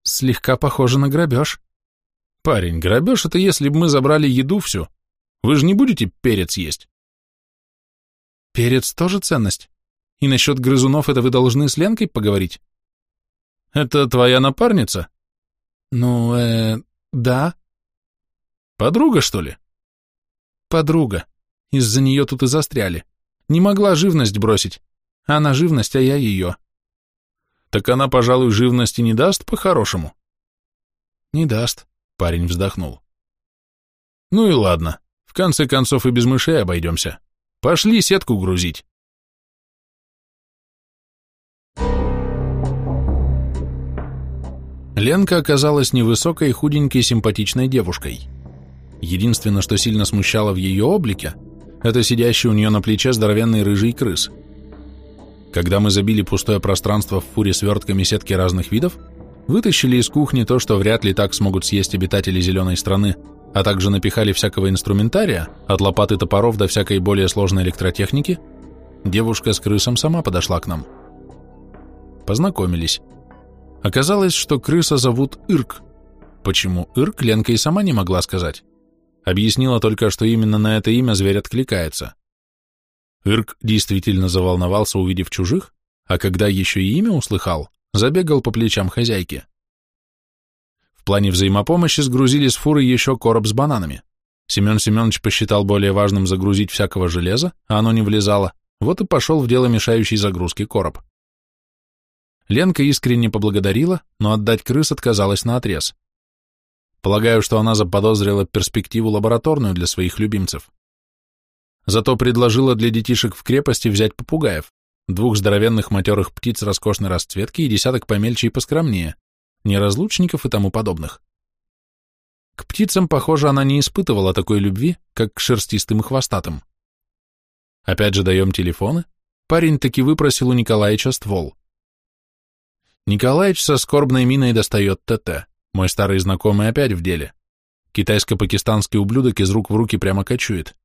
Слегка похоже на грабеж. Парень, грабеж — это если бы мы забрали еду всю. Вы же не будете перец есть. Перец тоже ценность. И насчет грызунов это вы должны с Ленкой поговорить. Это твоя напарница? Ну, э, да. Подруга, что ли? Подруга. Из-за нее тут и застряли. Не могла живность бросить. Она живность, а я ее. Так она, пожалуй, живности не даст по-хорошему? Не даст, парень вздохнул. Ну и ладно. В конце концов и без мышей обойдемся. Пошли сетку грузить. Ленка оказалась невысокой, худенькой, симпатичной девушкой. Единственное, что сильно смущало в ее облике, это сидящий у нее на плече здоровенный рыжий крыс. Когда мы забили пустое пространство в фуре свертками сетки разных видов, вытащили из кухни то, что вряд ли так смогут съесть обитатели зеленой страны, а также напихали всякого инструментария, от лопат и топоров до всякой более сложной электротехники, девушка с крысом сама подошла к нам. Познакомились. Оказалось, что крыса зовут Ирк. Почему Ирк, Ленка и сама не могла сказать. Объяснила только, что именно на это имя зверь откликается. Ирк действительно заволновался, увидев чужих, а когда еще и имя услыхал, забегал по плечам хозяйки. В плане взаимопомощи сгрузили с фуры еще короб с бананами. Семен Семенович посчитал более важным загрузить всякого железа, а оно не влезало, вот и пошел в дело мешающий загрузки короб. Ленка искренне поблагодарила, но отдать крыс отказалась на отрез. Полагаю, что она заподозрила перспективу лабораторную для своих любимцев. Зато предложила для детишек в крепости взять попугаев, двух здоровенных матерых птиц роскошной расцветки и десяток помельче и поскромнее, неразлучников и тому подобных. К птицам, похоже, она не испытывала такой любви, как к шерстистым и хвостатым. Опять же даем телефоны. Парень таки выпросил у Николаевича ствол. Николаевич со скорбной миной достает ТТ. Мой старый знакомый опять в деле. Китайско-пакистанский ублюдок из рук в руки прямо кочует.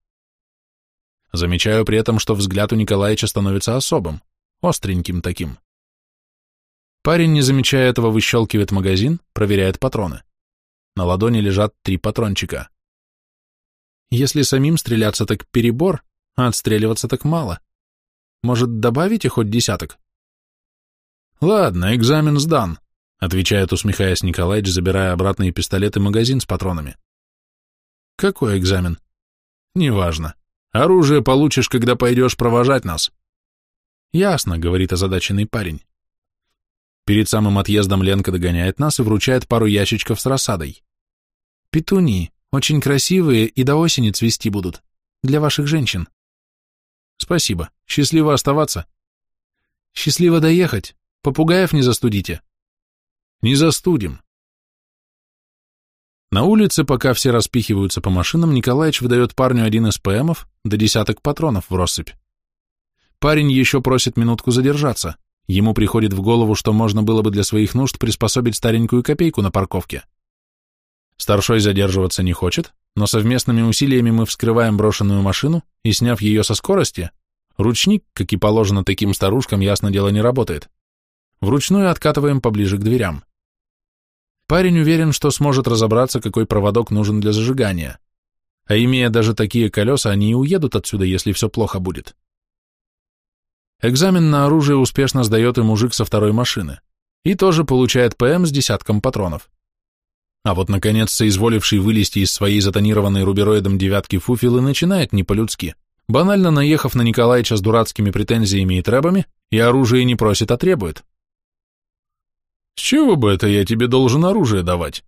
Замечаю при этом, что взгляд у Николаевича становится особым, остреньким таким. Парень, не замечая этого, выщелкивает магазин, проверяет патроны. На ладони лежат три патрончика. Если самим стреляться так перебор, а отстреливаться так мало. Может, добавите хоть десяток? Ладно, экзамен сдан, отвечает, усмехаясь Николаевич, забирая обратно и пистолет и магазин с патронами. Какой экзамен? Неважно. Оружие получишь, когда пойдешь провожать нас. Ясно, говорит озадаченный парень. Перед самым отъездом Ленка догоняет нас и вручает пару ящичков с рассадой. Петунии, очень красивые и до осени цвести будут. Для ваших женщин. Спасибо. Счастливо оставаться. Счастливо доехать. Попугаев не застудите. Не застудим. На улице, пока все распихиваются по машинам, Николаевич выдает парню один из ПМов до десяток патронов в россыпь. Парень еще просит минутку задержаться. Ему приходит в голову, что можно было бы для своих нужд приспособить старенькую копейку на парковке. Старшой задерживаться не хочет, но совместными усилиями мы вскрываем брошенную машину и, сняв ее со скорости, ручник, как и положено таким старушкам, ясно дело не работает. Вручную откатываем поближе к дверям. Парень уверен, что сможет разобраться, какой проводок нужен для зажигания. А имея даже такие колеса, они и уедут отсюда, если все плохо будет. Экзамен на оружие успешно сдает и мужик со второй машины. И тоже получает ПМ с десятком патронов. А вот, наконец, соизволивший вылезти из своей затонированной рубероидом девятки фуфилы начинает не по-людски, банально наехав на Николаевича с дурацкими претензиями и требами, и оружие не просит, а требует. «С чего бы это я тебе должен оружие давать?»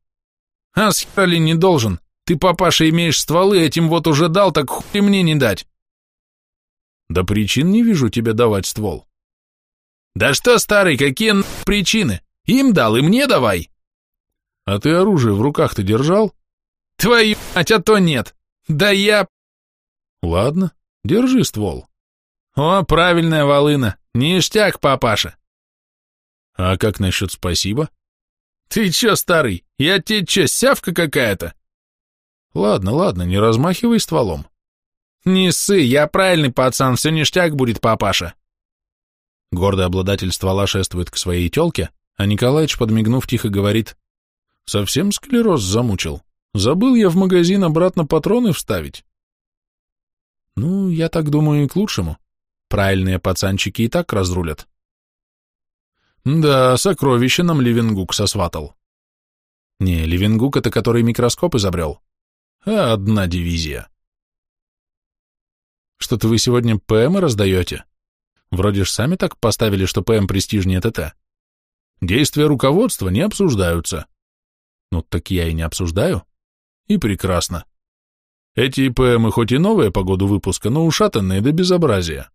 «А с ли не должен? Ты, папаша, имеешь стволы, этим вот уже дал, так хуй мне не дать!» «Да причин не вижу тебе давать ствол». «Да что, старый, какие причины? Им дал, и мне давай!» А ты оружие в руках-то держал? Твою мать, а то нет. Да я... Ладно, держи ствол. О, правильная волына. Ништяк, папаша. А как насчет спасибо? Ты чё, старый, я тебе чё, сявка какая-то? Ладно, ладно, не размахивай стволом. Не ссы, я правильный пацан, все ништяк будет, папаша. Гордый обладатель ствола шествует к своей тёлке, а Николаевич, подмигнув, тихо говорит, Совсем склероз замучил. Забыл я в магазин обратно патроны вставить. Ну, я так думаю и к лучшему. Правильные пацанчики и так разрулят. Да, сокровище нам Левенгук сосватал. Не, Левенгук — это который микроскоп изобрел. Одна дивизия. Что-то вы сегодня ПМы раздаете? Вроде ж сами так поставили, что ПМ престижнее ТТ. Действия руководства не обсуждаются. Ну, так я и не обсуждаю. И прекрасно. Эти ПМы хоть и новые по году выпуска, но ушатанные до безобразия.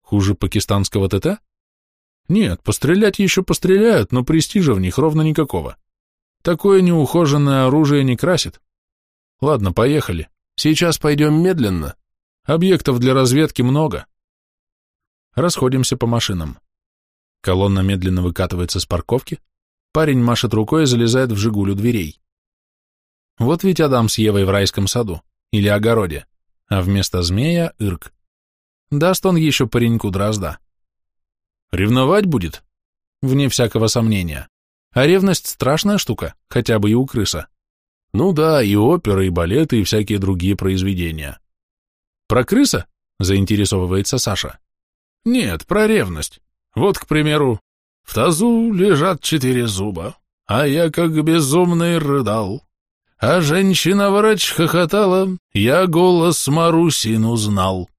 Хуже пакистанского ТТ? Нет, пострелять еще постреляют, но престижа в них ровно никакого. Такое неухоженное оружие не красит. Ладно, поехали. Сейчас пойдем медленно. Объектов для разведки много. Расходимся по машинам. Колонна медленно выкатывается с парковки, Парень машет рукой и залезает в «Жигуль» дверей. Вот ведь Адам с Евой в райском саду или огороде, а вместо змея — Ирк. Даст он еще пареньку дрозда. Ревновать будет? Вне всякого сомнения. А ревность страшная штука, хотя бы и у крыса. Ну да, и оперы, и балеты, и всякие другие произведения. Про крыса? Заинтересовывается Саша. Нет, про ревность. Вот, к примеру, в тазу лежат четыре зуба, а я как безумный рыдал. А женщина-врач хохотала, я голос Марусин узнал.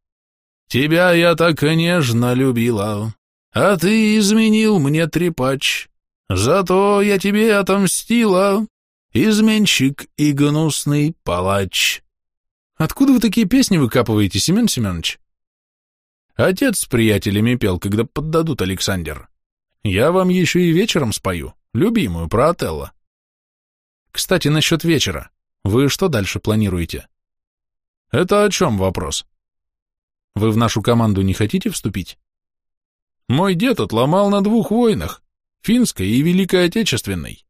Тебя я так нежно любила, А ты изменил мне, трепач, зато я тебе отомстила, изменщик и гнусный палач. Откуда вы такие песни выкапываете, Семен Семенович? Отец с приятелями пел, когда поддадут, Александр. Я вам еще и вечером спою, любимую, про Отелло. Кстати, насчет вечера. Вы что дальше планируете? Это о чем вопрос? Вы в нашу команду не хотите вступить? Мой дед отломал на двух войнах, финской и Великой Отечественной.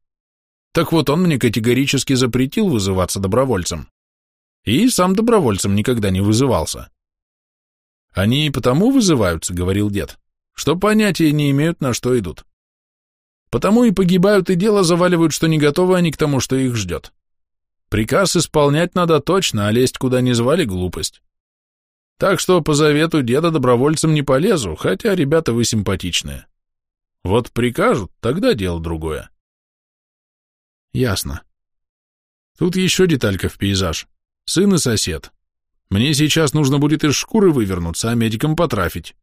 Так вот, он мне категорически запретил вызываться добровольцем. И сам добровольцем никогда не вызывался. Они и потому вызываются, говорил дед, что понятия не имеют, на что идут. Потому и погибают, и дело заваливают, что не готовы они к тому, что их ждет. Приказ исполнять надо точно, а лезть куда не звали — глупость. Так что по завету деда добровольцем не полезу, хотя ребята вы симпатичные. Вот прикажут, тогда дело другое. Ясно. Тут еще деталька в пейзаж. Сын и сосед. Мне сейчас нужно будет из шкуры вывернуться, а медикам потрафить.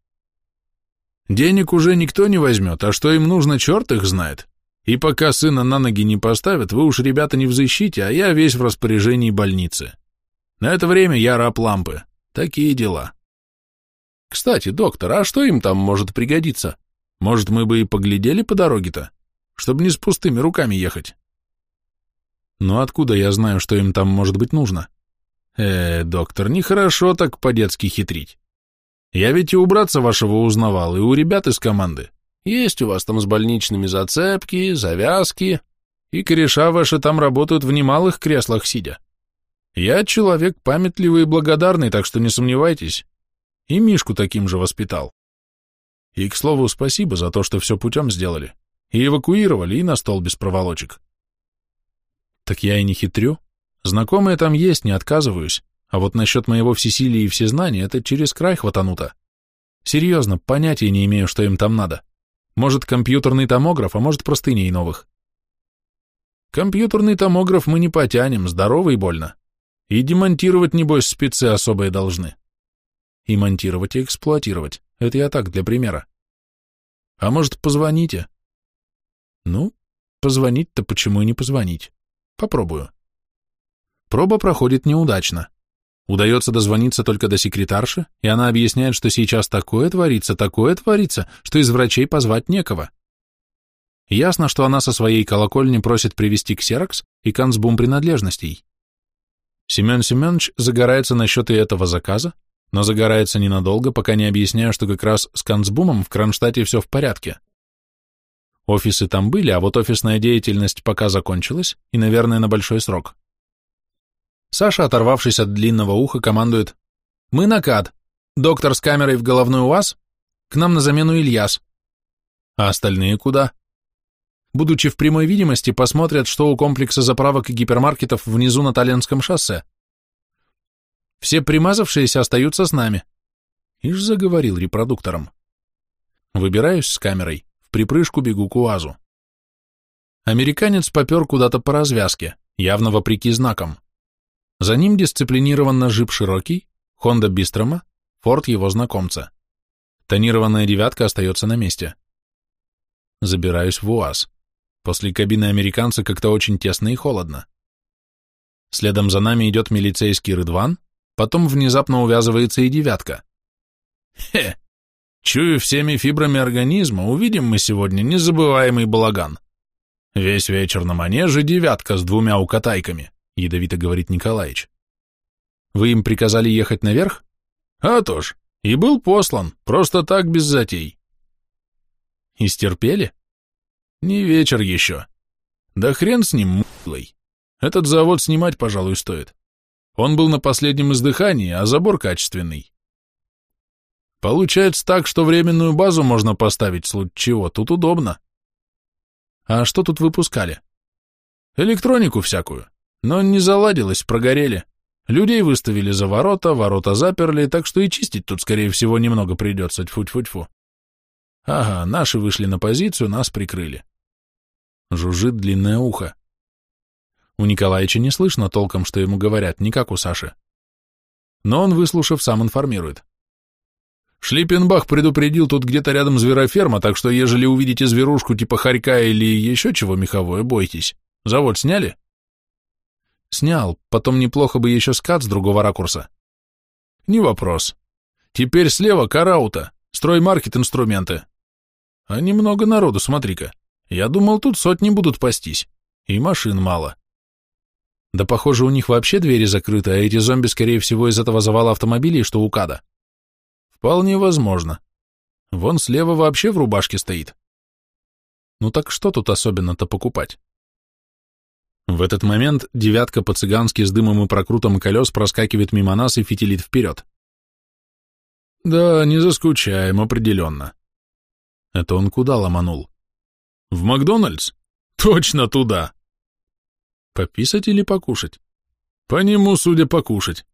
Денег уже никто не возьмет, а что им нужно, черт их знает. И пока сына на ноги не поставят, вы уж, ребята, не в защите, а я весь в распоряжении больницы. На это время я раб лампы. Такие дела. Кстати, доктор, а что им там может пригодиться? Может, мы бы и поглядели по дороге-то, чтобы не с пустыми руками ехать? Ну откуда я знаю, что им там может быть нужно? Э, доктор, нехорошо так по-детски хитрить. Я ведь и убраться вашего узнавал, и у ребят из команды. Есть у вас там с больничными зацепки, завязки, и кореша ваши там работают в немалых креслах сидя. Я человек памятливый и благодарный, так что не сомневайтесь. И Мишку таким же воспитал. И, к слову, спасибо за то, что все путем сделали. И эвакуировали, и на стол без проволочек. Так я и не хитрю. Знакомые там есть, не отказываюсь. А вот насчет моего всесилия и всезнания это через край хватануто. Серьезно, понятия не имею, что им там надо. Может, компьютерный томограф, а может, простыней новых. Компьютерный томограф мы не потянем, здорово и больно. И демонтировать, небось, спецы особые должны. И монтировать, и эксплуатировать. Это я так, для примера. А может, позвоните? Ну, позвонить-то почему и не позвонить? Попробую. Проба проходит неудачно. Удается дозвониться только до секретарши, и она объясняет, что сейчас такое творится, такое творится, что из врачей позвать некого. Ясно, что она со своей колокольни просит привести ксерокс и канцбум принадлежностей. Семен Семенович загорается насчет и этого заказа, но загорается ненадолго, пока не объясняю, что как раз с канцбумом в Кронштадте все в порядке. Офисы там были, а вот офисная деятельность пока закончилась, и, наверное, на большой срок. Саша, оторвавшись от длинного уха, командует «Мы на КАД. Доктор с камерой в головной УАЗ. К нам на замену Ильяс. А остальные куда?» Будучи в прямой видимости, посмотрят, что у комплекса заправок и гипермаркетов внизу на Таллинском шоссе. Все примазавшиеся остаются с нами. Ишь заговорил репродуктором. Выбираюсь с камерой, в припрыжку бегу к УАЗу. Американец попер куда-то по развязке, явно вопреки знакам. За ним дисциплинированно жип широкий, Хонда Бистрома, Форд его знакомца. Тонированная девятка остается на месте. Забираюсь в УАЗ. После кабины американца как-то очень тесно и холодно. Следом за нами идет милицейский Рыдван, потом внезапно увязывается и девятка. Хе! Чую всеми фибрами организма, увидим мы сегодня незабываемый балаган. Весь вечер на манеже девятка с двумя укатайками. — ядовито говорит Николаич. «Вы им приказали ехать наверх?» «А то ж, и был послан, просто так, без затей». «И стерпели?» «Не вечер еще. Да хрен с ним, мылой. Этот завод снимать, пожалуй, стоит. Он был на последнем издыхании, а забор качественный. Получается так, что временную базу можно поставить, случае чего, тут удобно. А что тут выпускали? Электронику всякую. Но не заладилось, прогорели. Людей выставили за ворота, ворота заперли, так что и чистить тут, скорее всего, немного придется, тьфу-тьфу-тьфу. Ага, наши вышли на позицию, нас прикрыли. Жужжит длинное ухо. У Николаевича не слышно толком, что ему говорят, не как у Саши. Но он, выслушав, сам информирует. Шлиппенбах предупредил, тут где-то рядом звероферма, так что ежели увидите зверушку типа хорька или еще чего меховое, бойтесь. Завод сняли? Снял, потом неплохо бы еще скат с другого ракурса. Не вопрос. Теперь слева караута, строймаркет инструменты. А немного народу, смотри-ка. Я думал, тут сотни будут пастись. И машин мало. Да похоже, у них вообще двери закрыты, а эти зомби, скорее всего, из этого завала автомобилей, что у Када. Вполне возможно. Вон слева вообще в рубашке стоит. Ну так что тут особенно-то покупать? В этот момент девятка по-цыгански с дымом и прокрутом колес проскакивает мимо нас и фитилит вперед. Да, не заскучаем, определенно. Это он куда ломанул? В Макдональдс? Точно туда. Пописать или покушать? По нему, судя, покушать.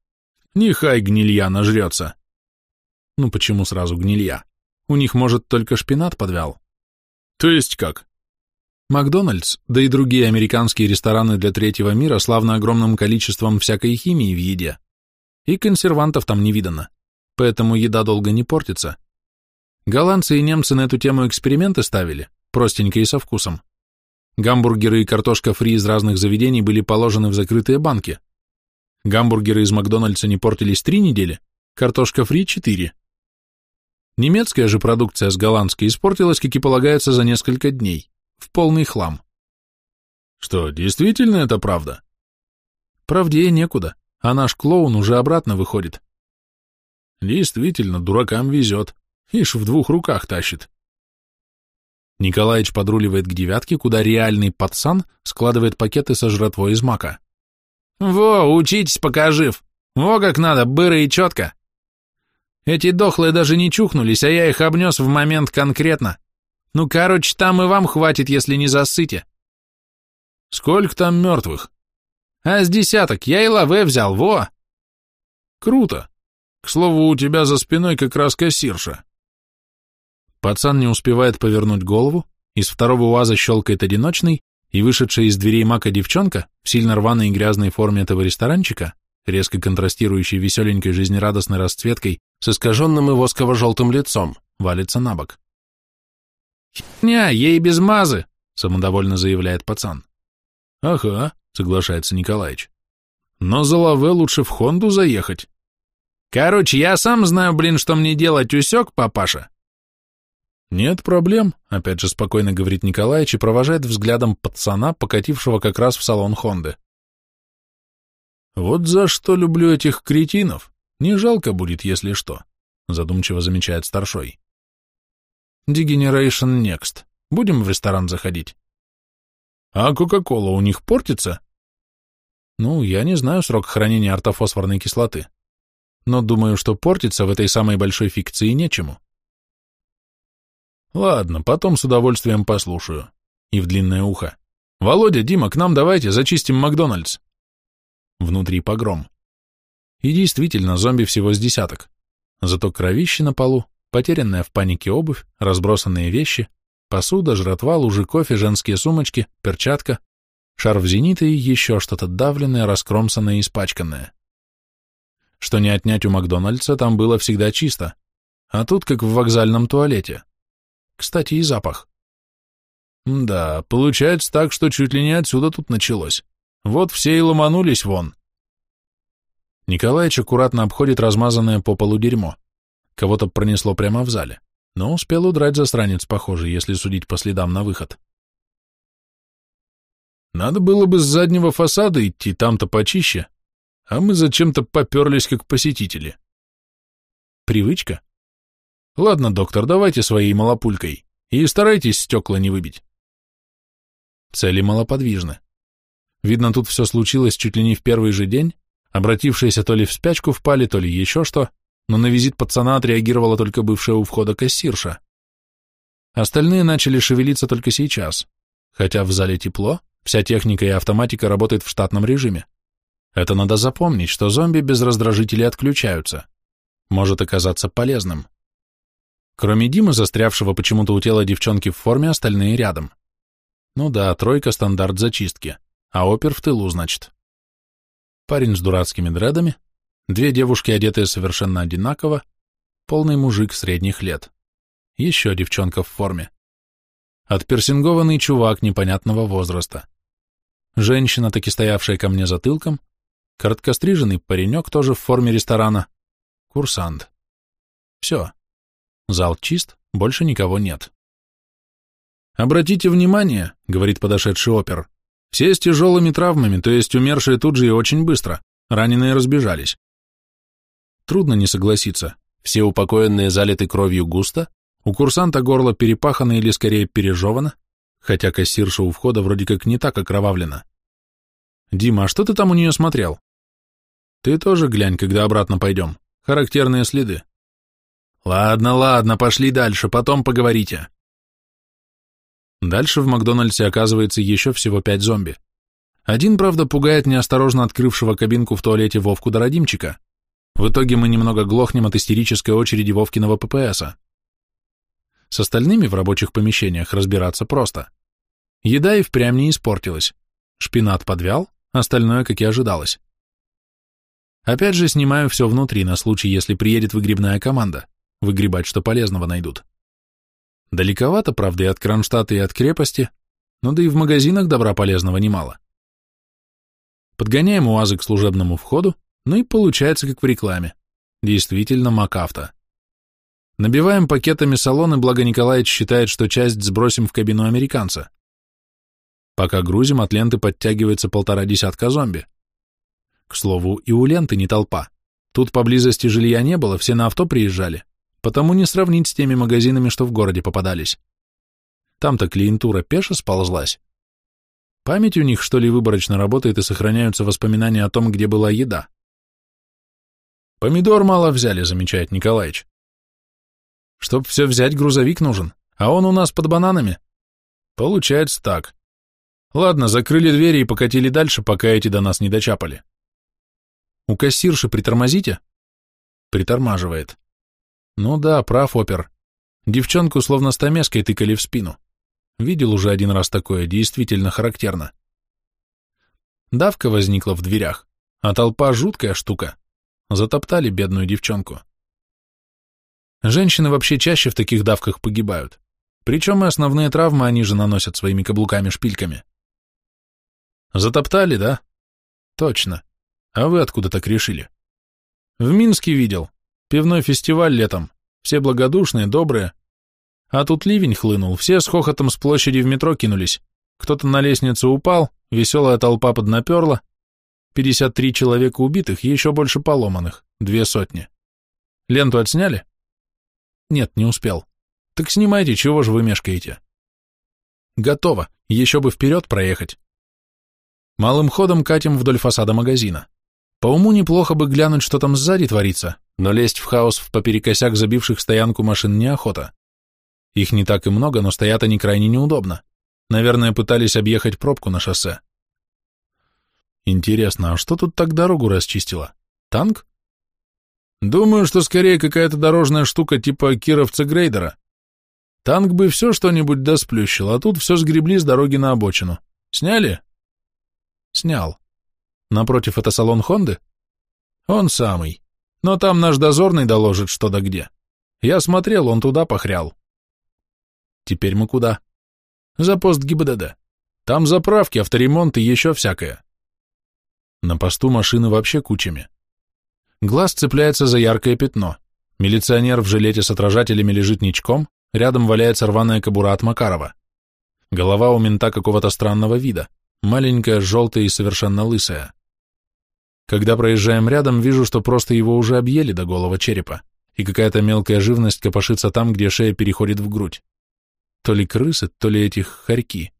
Нехай гнилья нажрется. Ну почему сразу гнилья? У них, может, только шпинат подвял. То есть как? Макдональдс, да и другие американские рестораны для третьего мира славно огромным количеством всякой химии в еде. И консервантов там не видано, поэтому еда долго не портится. Голландцы и немцы на эту тему эксперименты ставили, простенько и со вкусом. Гамбургеры и картошка фри из разных заведений были положены в закрытые банки. Гамбургеры из Макдональдса не портились три недели, картошка фри – четыре. Немецкая же продукция с голландской испортилась, как и полагается, за несколько дней, в полный хлам. Что, действительно это правда? Правдее некуда, а наш клоун уже обратно выходит. Действительно, дуракам везет, ишь в двух руках тащит. Николаич подруливает к девятке, куда реальный пацан складывает пакеты со жратвой из мака. «Во, учитесь, пока жив! Во как надо, быро и четко!» Эти дохлые даже не чухнулись, а я их обнес в момент конкретно. Ну, короче, там и вам хватит, если не засыте. Сколько там мертвых? А с десяток, я и лаве взял, во! Круто. К слову, у тебя за спиной как раз кассирша. Пацан не успевает повернуть голову, из второго УАЗа щелкает одиночный, и вышедшая из дверей мака девчонка в сильно рваной и грязной форме этого ресторанчика, резко контрастирующей веселенькой жизнерадостной расцветкой с искаженным и восково-желтым лицом, валится на бок. «Херня, ей без мазы!» — самодовольно заявляет пацан. «Ага», — соглашается Николаевич. «Но за лаве лучше в Хонду заехать». «Короче, я сам знаю, блин, что мне делать, усек, папаша?» «Нет проблем», — опять же спокойно говорит Николаевич и провожает взглядом пацана, покатившего как раз в салон Хонды. «Вот за что люблю этих кретинов. Не жалко будет, если что, задумчиво замечает старшой. Degeneration Next. Будем в ресторан заходить? А Кока-Кола у них портится? Ну, я не знаю срок хранения ортофосфорной кислоты. Но думаю, что портиться в этой самой большой фикции нечему. Ладно, потом с удовольствием послушаю. И в длинное ухо. Володя, Дима, к нам давайте, зачистим Макдональдс. Внутри погром. И действительно, зомби всего с десяток. Зато кровище на полу, потерянная в панике обувь, разбросанные вещи, посуда, жратва, лужи кофе, женские сумочки, перчатка, шарф зенита и еще что-то давленное, раскромсанное и испачканное. Что не отнять у Макдональдса, там было всегда чисто, а тут как в вокзальном туалете. Кстати, и запах. Да, получается так, что чуть ли не отсюда тут началось. Вот все и ломанулись вон. Николаич аккуратно обходит размазанное по полу дерьмо. Кого-то пронесло прямо в зале, но успел удрать засранец, похоже, если судить по следам на выход. Надо было бы с заднего фасада идти, там-то почище, а мы зачем-то поперлись, как посетители. Привычка? Ладно, доктор, давайте своей малопулькой и старайтесь стекла не выбить. Цели малоподвижны. Видно, тут все случилось чуть ли не в первый же день, Обратившиеся то ли в спячку впали, то ли еще что, но на визит пацана отреагировала только бывшая у входа кассирша. Остальные начали шевелиться только сейчас, хотя в зале тепло, вся техника и автоматика работает в штатном режиме. Это надо запомнить, что зомби без раздражителей отключаются. Может оказаться полезным. Кроме Димы, застрявшего почему-то у тела девчонки в форме, остальные рядом. Ну да, тройка стандарт зачистки, а опер в тылу, значит парень с дурацкими дредами, две девушки, одетые совершенно одинаково, полный мужик средних лет. Еще девчонка в форме. Отперсингованный чувак непонятного возраста. Женщина, таки стоявшая ко мне затылком, короткостриженный паренек тоже в форме ресторана, курсант. Все. Зал чист, больше никого нет. «Обратите внимание», — говорит подошедший опер, — «все с тяжелыми травмами, то есть умершие тут же и очень быстро, раненые разбежались». Трудно не согласиться. Все упокоенные залиты кровью густо, у курсанта горло перепахано или скорее пережевано, хотя кассирша у входа вроде как не так окровавлена. «Дима, а что ты там у нее смотрел?» «Ты тоже глянь, когда обратно пойдем. Характерные следы». «Ладно, ладно, пошли дальше, потом поговорите». Дальше в Макдональдсе оказывается еще всего пять зомби. Один, правда, пугает неосторожно открывшего кабинку в туалете Вовку Дородимчика. В итоге мы немного глохнем от истерической очереди Вовкиного ППСа. С остальными в рабочих помещениях разбираться просто. Еда и впрямь не испортилась. Шпинат подвял, остальное, как и ожидалось. Опять же, снимаю все внутри на случай, если приедет выгребная команда. Выгребать, что полезного найдут. Далековато, правда, и от Кронштадта, и от крепости, но да и в магазинах добра полезного немало. Подгоняем УАЗы к служебному входу, ну и получается, как в рекламе. Действительно, МакАвто. Набиваем пакетами салоны, благо Николаевич считает, что часть сбросим в кабину американца. Пока грузим, от ленты подтягивается полтора десятка зомби. К слову, и у ленты не толпа. Тут поблизости жилья не было, все на авто приезжали, потому не сравнить с теми магазинами, что в городе попадались. Там-то клиентура пеше сползлась. Память у них, что ли, выборочно работает и сохраняются воспоминания о том, где была еда. Помидор мало взяли, замечает Николаевич. Чтоб все взять, грузовик нужен, а он у нас под бананами. Получается так. Ладно, закрыли двери и покатили дальше, пока эти до нас не дочапали. У кассирши притормозите? Притормаживает. Ну да, прав, опер. Девчонку словно стамеской тыкали в спину. Видел уже один раз такое, действительно характерно. Давка возникла в дверях, а толпа жуткая штука. Затоптали бедную девчонку. Женщины вообще чаще в таких давках погибают. Причем и основные травмы они же наносят своими каблуками-шпильками. Затоптали, да? Точно. А вы откуда так решили? В Минске видел. Пивной фестиваль летом. Все благодушные, добрые. А тут ливень хлынул, все с хохотом с площади в метро кинулись. Кто-то на лестницу упал, веселая толпа поднаперла. 53 человека убитых еще больше поломанных, две сотни. Ленту отсняли? Нет, не успел. Так снимайте, чего же вы мешкаете? Готово, еще бы вперед проехать. Малым ходом катим вдоль фасада магазина. По уму неплохо бы глянуть, что там сзади творится, но лезть в хаос в поперекосяк забивших стоянку машин неохота. Их не так и много, но стоят они крайне неудобно. Наверное, пытались объехать пробку на шоссе. Интересно, а что тут так дорогу расчистило? Танк? Думаю, что скорее какая-то дорожная штука типа кировца Грейдера. Танк бы все что-нибудь досплющил, а тут все сгребли с дороги на обочину. Сняли? Снял. Напротив это салон Хонды? Он самый. Но там наш дозорный доложит, что да где. Я смотрел, он туда похрял. Теперь мы куда? За пост ГИБДД. Там заправки, авторемонт и еще всякое. На посту машины вообще кучами. Глаз цепляется за яркое пятно. Милиционер в жилете с отражателями лежит ничком, рядом валяется рваная кобура от Макарова. Голова у мента какого-то странного вида, маленькая, желтая и совершенно лысая. Когда проезжаем рядом, вижу, что просто его уже объели до голого черепа, и какая-то мелкая живность копошится там, где шея переходит в грудь. То ли крысы, то ли этих хорьки.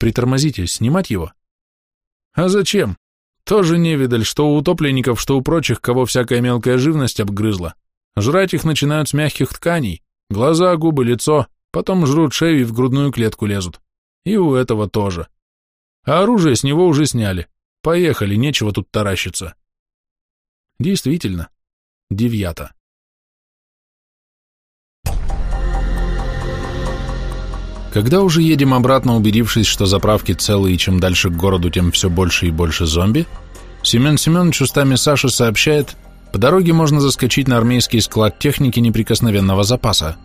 Притормозите, снимать его? А зачем? Тоже невидаль, что у утопленников, что у прочих, кого всякая мелкая живность обгрызла. Жрать их начинают с мягких тканей, глаза, губы, лицо, потом жрут шею и в грудную клетку лезут. И у этого тоже. А оружие с него уже сняли. Поехали, нечего тут таращиться. Действительно, девьята. Когда уже едем обратно, убедившись, что заправки целые, и чем дальше к городу, тем все больше и больше зомби, Семен Семенович устами Саши сообщает, По дороге можно заскочить на армейский склад техники неприкосновенного запаса.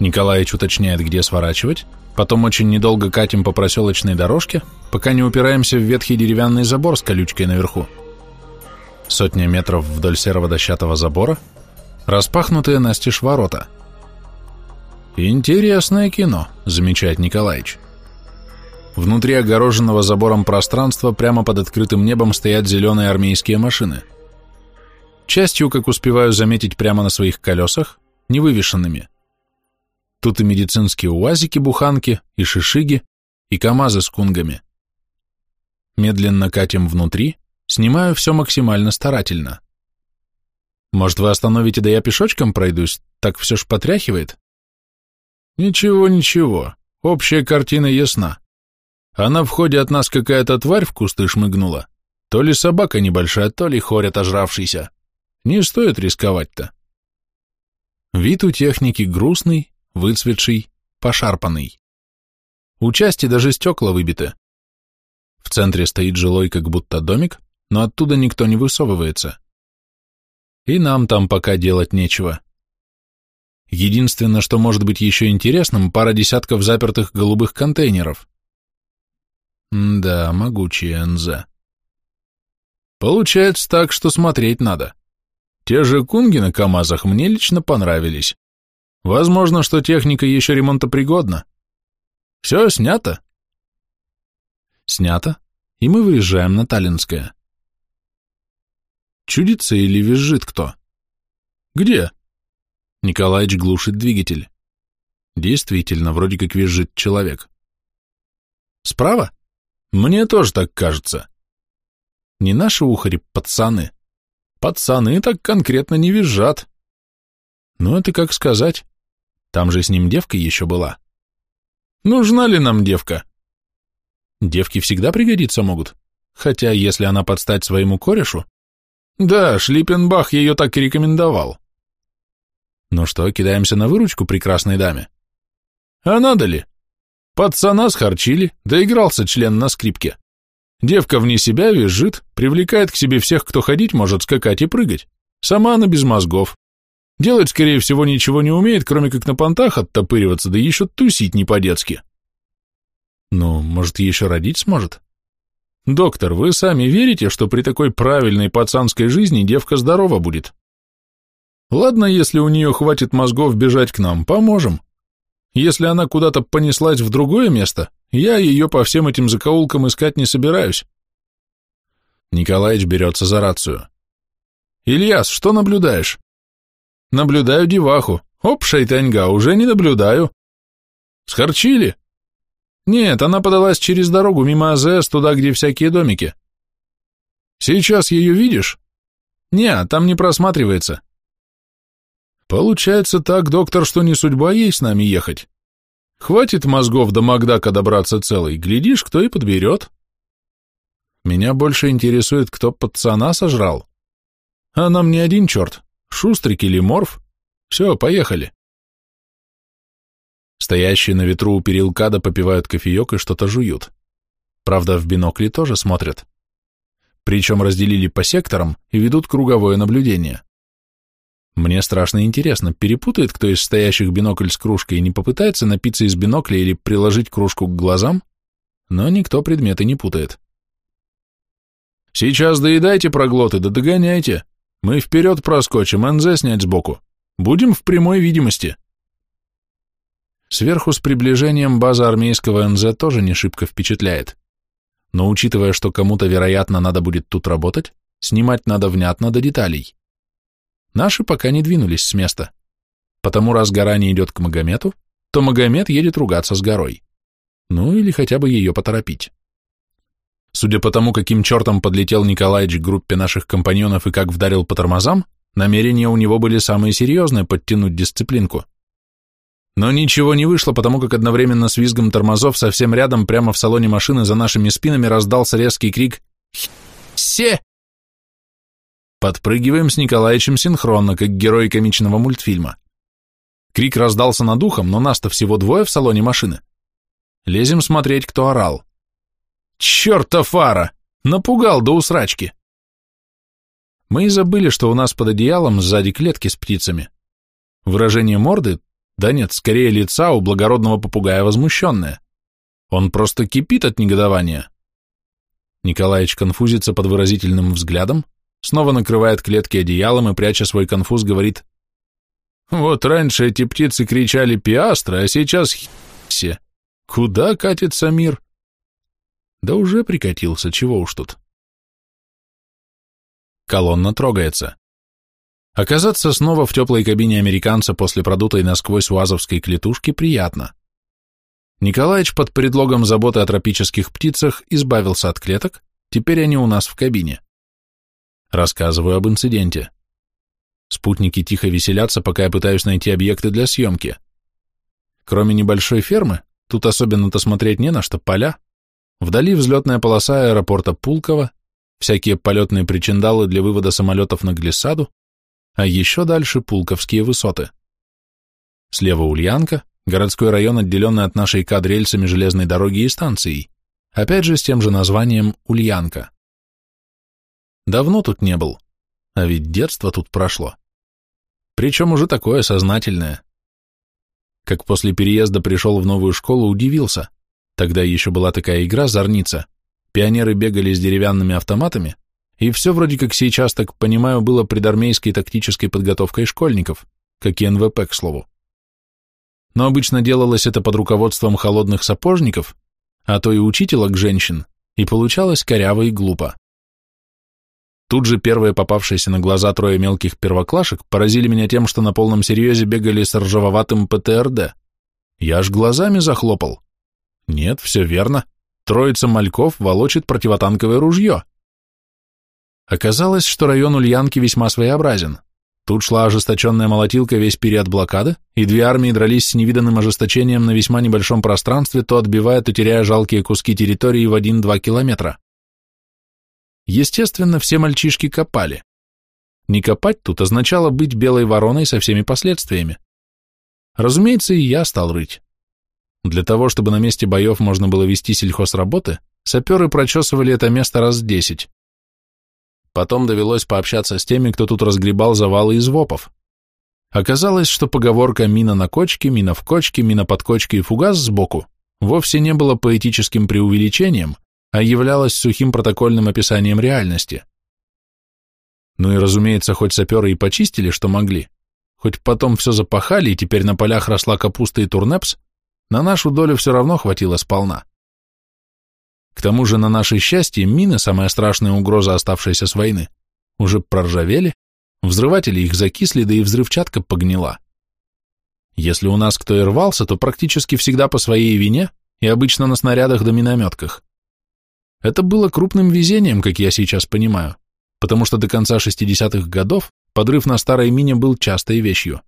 Николаевич уточняет, где сворачивать, потом очень недолго катим по проселочной дорожке, пока не упираемся в ветхий деревянный забор с колючкой наверху. Сотня метров вдоль серого дощатого забора, распахнутые настежь ворота. «Интересное кино», — замечает Николаевич. Внутри огороженного забором пространства прямо под открытым небом стоят зеленые армейские машины. Частью, как успеваю заметить прямо на своих колесах, невывешенными. Тут и медицинские уазики-буханки, и шишиги, и камазы с кунгами. Медленно катим внутри, снимаю все максимально старательно. Может, вы остановите, да я пешочком пройдусь, так все ж потряхивает? Ничего, ничего, общая картина ясна. А на входе от нас какая-то тварь в кусты шмыгнула. То ли собака небольшая, то ли хорь отожравшийся. Не стоит рисковать-то. Вид у техники грустный, выцветший, пошарпанный. У части даже стекла выбиты. В центре стоит жилой как будто домик, но оттуда никто не высовывается. И нам там пока делать нечего. Единственное, что может быть еще интересным, пара десятков запертых голубых контейнеров. Да, могучие НЗ. Получается так, что смотреть надо. Те же кунги на КАМАЗах мне лично понравились. Возможно, что техника еще ремонтопригодна. Все снято? Снято, и мы выезжаем на Таллинское. Чудится или визжит кто? Где? Николаевич глушит двигатель. Действительно, вроде как визжит человек. Справа? Мне тоже так кажется. Не наши ухари, пацаны. Пацаны так конкретно не визжат. Ну, это как сказать. Там же с ним девка еще была. Нужна ли нам девка? Девки всегда пригодиться могут. Хотя, если она подстать своему корешу... Да, Шлиппенбах ее так и рекомендовал. Ну что, кидаемся на выручку прекрасной даме? А надо ли? Пацана схорчили, доигрался член на скрипке. Девка вне себя визжит, привлекает к себе всех, кто ходить может, скакать и прыгать. Сама она без мозгов. Делать, скорее всего, ничего не умеет, кроме как на понтах оттопыриваться, да еще тусить не по-детски. Ну, может, еще родить сможет? Доктор, вы сами верите, что при такой правильной пацанской жизни девка здорова будет? Ладно, если у нее хватит мозгов бежать к нам, поможем. Если она куда-то понеслась в другое место, я ее по всем этим закоулкам искать не собираюсь. Николаевич берется за рацию. Ильяс, что наблюдаешь? Наблюдаю деваху. Оп, шайтаньга, уже не наблюдаю. Схорчили? Нет, она подалась через дорогу мимо АЗС туда, где всякие домики. Сейчас ее видишь? Не, там не просматривается. Получается так, доктор, что не судьба ей с нами ехать. Хватит мозгов до Макдака добраться целый, глядишь, кто и подберет. Меня больше интересует, кто пацана сожрал. А нам не один черт, Шустрик или Морф. Все, поехали. Стоящие на ветру у перил када попивают кофеек и что-то жуют. Правда, в бинокли тоже смотрят. Причем разделили по секторам и ведут круговое наблюдение. Мне страшно интересно, перепутает кто из стоящих бинокль с кружкой и не попытается напиться из бинокля или приложить кружку к глазам, но никто предметы не путает. «Сейчас доедайте проглоты, да догоняйте. Мы вперед проскочим, НЗ снять сбоку. Будем в прямой видимости». Сверху с приближением база армейского НЗ тоже не шибко впечатляет. Но учитывая, что кому-то, вероятно, надо будет тут работать, снимать надо внятно до деталей. Наши пока не двинулись с места. Потому раз гора не идет к Магомету, то Магомед едет ругаться с горой. Ну или хотя бы ее поторопить. Судя по тому, каким чертом подлетел Николаевич к группе наших компаньонов и как вдарил по тормозам, намерения у него были самые серьезные подтянуть дисциплинку. Но ничего не вышло, потому как одновременно с визгом тормозов совсем рядом, прямо в салоне машины за нашими спинами раздался резкий крик «Се!» Подпрыгиваем с Николаевичем синхронно, как герой комичного мультфильма. Крик раздался над ухом, но нас-то всего двое в салоне машины. Лезем смотреть, кто орал. Чёрта фара! Напугал до усрачки! Мы и забыли, что у нас под одеялом сзади клетки с птицами. Выражение морды, да нет, скорее лица у благородного попугая возмущенное. Он просто кипит от негодования. Николаевич конфузится под выразительным взглядом, снова накрывает клетки одеялом и, пряча свой конфуз, говорит «Вот раньше эти птицы кричали пиастры, а сейчас хи***се. Куда катится мир?» Да уже прикатился, чего уж тут. Колонна трогается. Оказаться снова в теплой кабине американца после продутой насквозь уазовской клетушки приятно. Николаевич под предлогом заботы о тропических птицах избавился от клеток, теперь они у нас в кабине. Рассказываю об инциденте. Спутники тихо веселятся, пока я пытаюсь найти объекты для съемки. Кроме небольшой фермы, тут особенно-то смотреть не на что, поля. Вдали взлетная полоса аэропорта Пулково, всякие полетные причиндалы для вывода самолетов на глиссаду, а еще дальше Пулковские высоты. Слева Ульянка, городской район, отделенный от нашей кадрельсами железной дороги и станцией, опять же с тем же названием Ульянка. Давно тут не был, а ведь детство тут прошло. Причем уже такое сознательное. Как после переезда пришел в новую школу, удивился. Тогда еще была такая игра «Зорница». Пионеры бегали с деревянными автоматами, и все вроде как сейчас, так понимаю, было предармейской тактической подготовкой школьников, как и НВП, к слову. Но обычно делалось это под руководством холодных сапожников, а то и учителок женщин, и получалось коряво и глупо. Тут же первые попавшиеся на глаза трое мелких первоклашек поразили меня тем, что на полном серьезе бегали с ржавоватым ПТРД. Я аж глазами захлопал. Нет, все верно. Троица мальков волочит противотанковое ружье. Оказалось, что район Ульянки весьма своеобразен. Тут шла ожесточенная молотилка весь период блокады, и две армии дрались с невиданным ожесточением на весьма небольшом пространстве, то отбивая, то теряя жалкие куски территории в 1-2 километра. Естественно, все мальчишки копали. Не копать тут означало быть белой вороной со всеми последствиями. Разумеется, и я стал рыть. Для того, чтобы на месте боев можно было вести сельхозработы, саперы прочесывали это место раз десять. Потом довелось пообщаться с теми, кто тут разгребал завалы из вопов. Оказалось, что поговорка «мина на кочке», «мина в кочке», «мина под кочкой» и «фугас сбоку» вовсе не было поэтическим преувеличением, а являлось сухим протокольным описанием реальности. Ну и, разумеется, хоть саперы и почистили, что могли, хоть потом все запахали, и теперь на полях росла капуста и турнепс, на нашу долю все равно хватило сполна. К тому же, на наше счастье, мины, самая страшная угроза, оставшаяся с войны, уже проржавели, взрыватели их закисли, да и взрывчатка погнила. Если у нас кто и рвался, то практически всегда по своей вине и обычно на снарядах да минометках. Это было крупным везением, как я сейчас понимаю, потому что до конца 60-х годов подрыв на старой мине был частой вещью.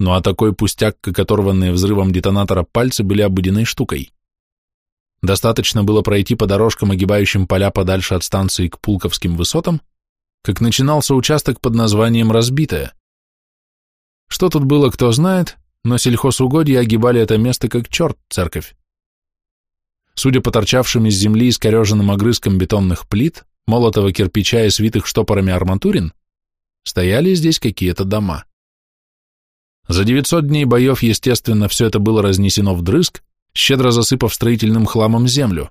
Ну а такой пустяк, как оторванные взрывом детонатора пальцы, были обыденной штукой. Достаточно было пройти по дорожкам, огибающим поля подальше от станции к Пулковским высотам, как начинался участок под названием «Разбитое». Что тут было, кто знает, но сельхозугодья огибали это место как черт церковь. Судя по торчавшим из земли искореженным огрызкам бетонных плит, молотого кирпича и свитых штопорами арматурин, стояли здесь какие-то дома. За 900 дней боев, естественно, все это было разнесено вдрызг, щедро засыпав строительным хламом землю.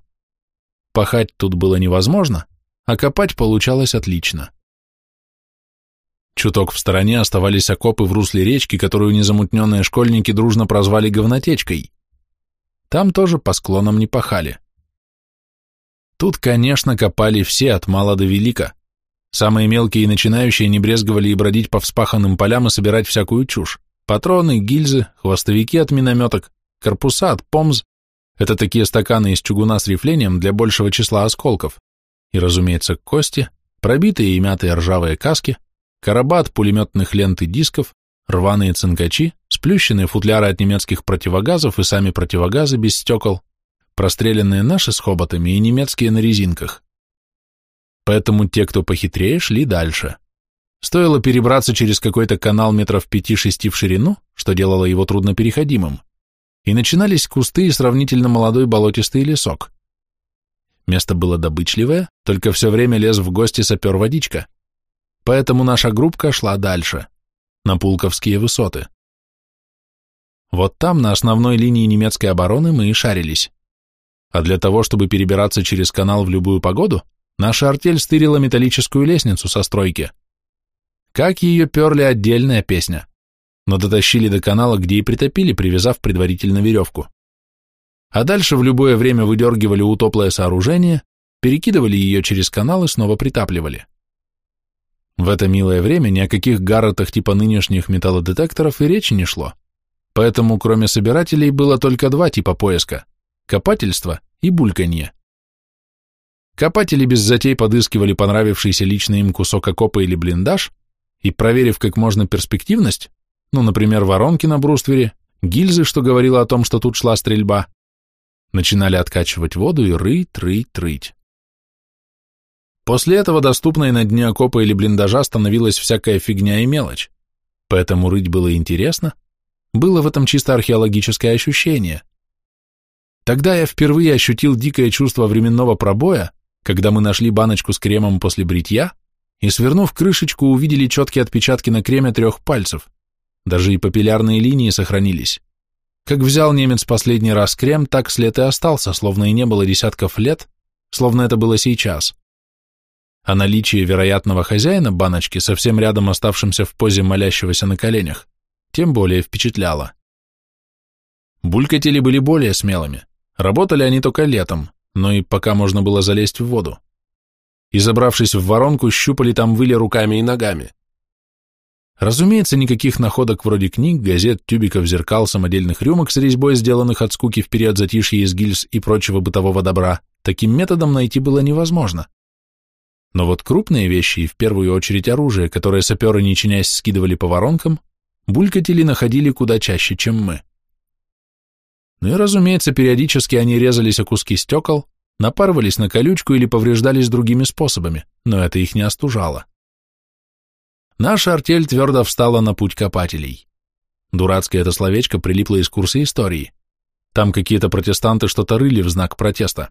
Пахать тут было невозможно, а копать получалось отлично. Чуток в стороне оставались окопы в русле речки, которую незамутненные школьники дружно прозвали говнотечкой. Там тоже по склонам не пахали. Тут, конечно, копали все от мала до велика. Самые мелкие и начинающие не брезговали и бродить по вспаханным полям и собирать всякую чушь. Патроны, гильзы, хвостовики от минометок, корпуса от помз. Это такие стаканы из чугуна с рифлением для большего числа осколков. И, разумеется, кости, пробитые и мятые ржавые каски, короба от пулеметных лент и дисков, рваные цинкачи, сплющенные футляры от немецких противогазов и сами противогазы без стекол, простреленные наши с хоботами и немецкие на резинках. Поэтому те, кто похитрее, шли дальше. Стоило перебраться через какой-то канал метров пяти-шести в ширину, что делало его труднопереходимым, и начинались кусты и сравнительно молодой болотистый лесок. Место было добычливое, только все время лез в гости сапер водичка. поэтому наша группка шла дальше, на Пулковские высоты. Вот там, на основной линии немецкой обороны, мы и шарились. А для того, чтобы перебираться через канал в любую погоду, наша артель стырила металлическую лестницу со стройки. Как ее перли отдельная песня, но дотащили до канала, где и притопили, привязав предварительно веревку. А дальше в любое время выдергивали утоплое сооружение, перекидывали ее через канал и снова притапливали. В это милое время ни о каких гарротах типа нынешних металлодетекторов и речи не шло. Поэтому кроме собирателей было только два типа поиска – копательство и бульканье. Копатели без затей подыскивали понравившийся лично им кусок окопа или блиндаж и, проверив как можно перспективность, ну, например, воронки на бруствере, гильзы, что говорило о том, что тут шла стрельба, начинали откачивать воду и рыть, рыть, рыть. После этого доступной на дне окопа или блиндажа становилась всякая фигня и мелочь, поэтому рыть было интересно, было в этом чисто археологическое ощущение. Тогда я впервые ощутил дикое чувство временного пробоя, когда мы нашли баночку с кремом после бритья и, свернув крышечку, увидели четкие отпечатки на креме трех пальцев. Даже и папиллярные линии сохранились. Как взял немец последний раз крем, так след и остался, словно и не было десятков лет, словно это было сейчас а наличие вероятного хозяина баночки, совсем рядом оставшимся в позе молящегося на коленях, тем более впечатляло. Булькатели были более смелыми, работали они только летом, но и пока можно было залезть в воду. И забравшись в воронку, щупали там выли руками и ногами. Разумеется, никаких находок вроде книг, газет, тюбиков, зеркал, самодельных рюмок с резьбой, сделанных от скуки в период затишья из гильз и прочего бытового добра, таким методом найти было невозможно. Но вот крупные вещи, и в первую очередь оружие, которое саперы, не чинясь, скидывали по воронкам, булькатели находили куда чаще, чем мы. Ну и, разумеется, периодически они резались о куски стекол, напарывались на колючку или повреждались другими способами, но это их не остужало. Наша артель твердо встала на путь копателей. Дурацкое это словечко прилипло из курса истории. Там какие-то протестанты что-то рыли в знак протеста.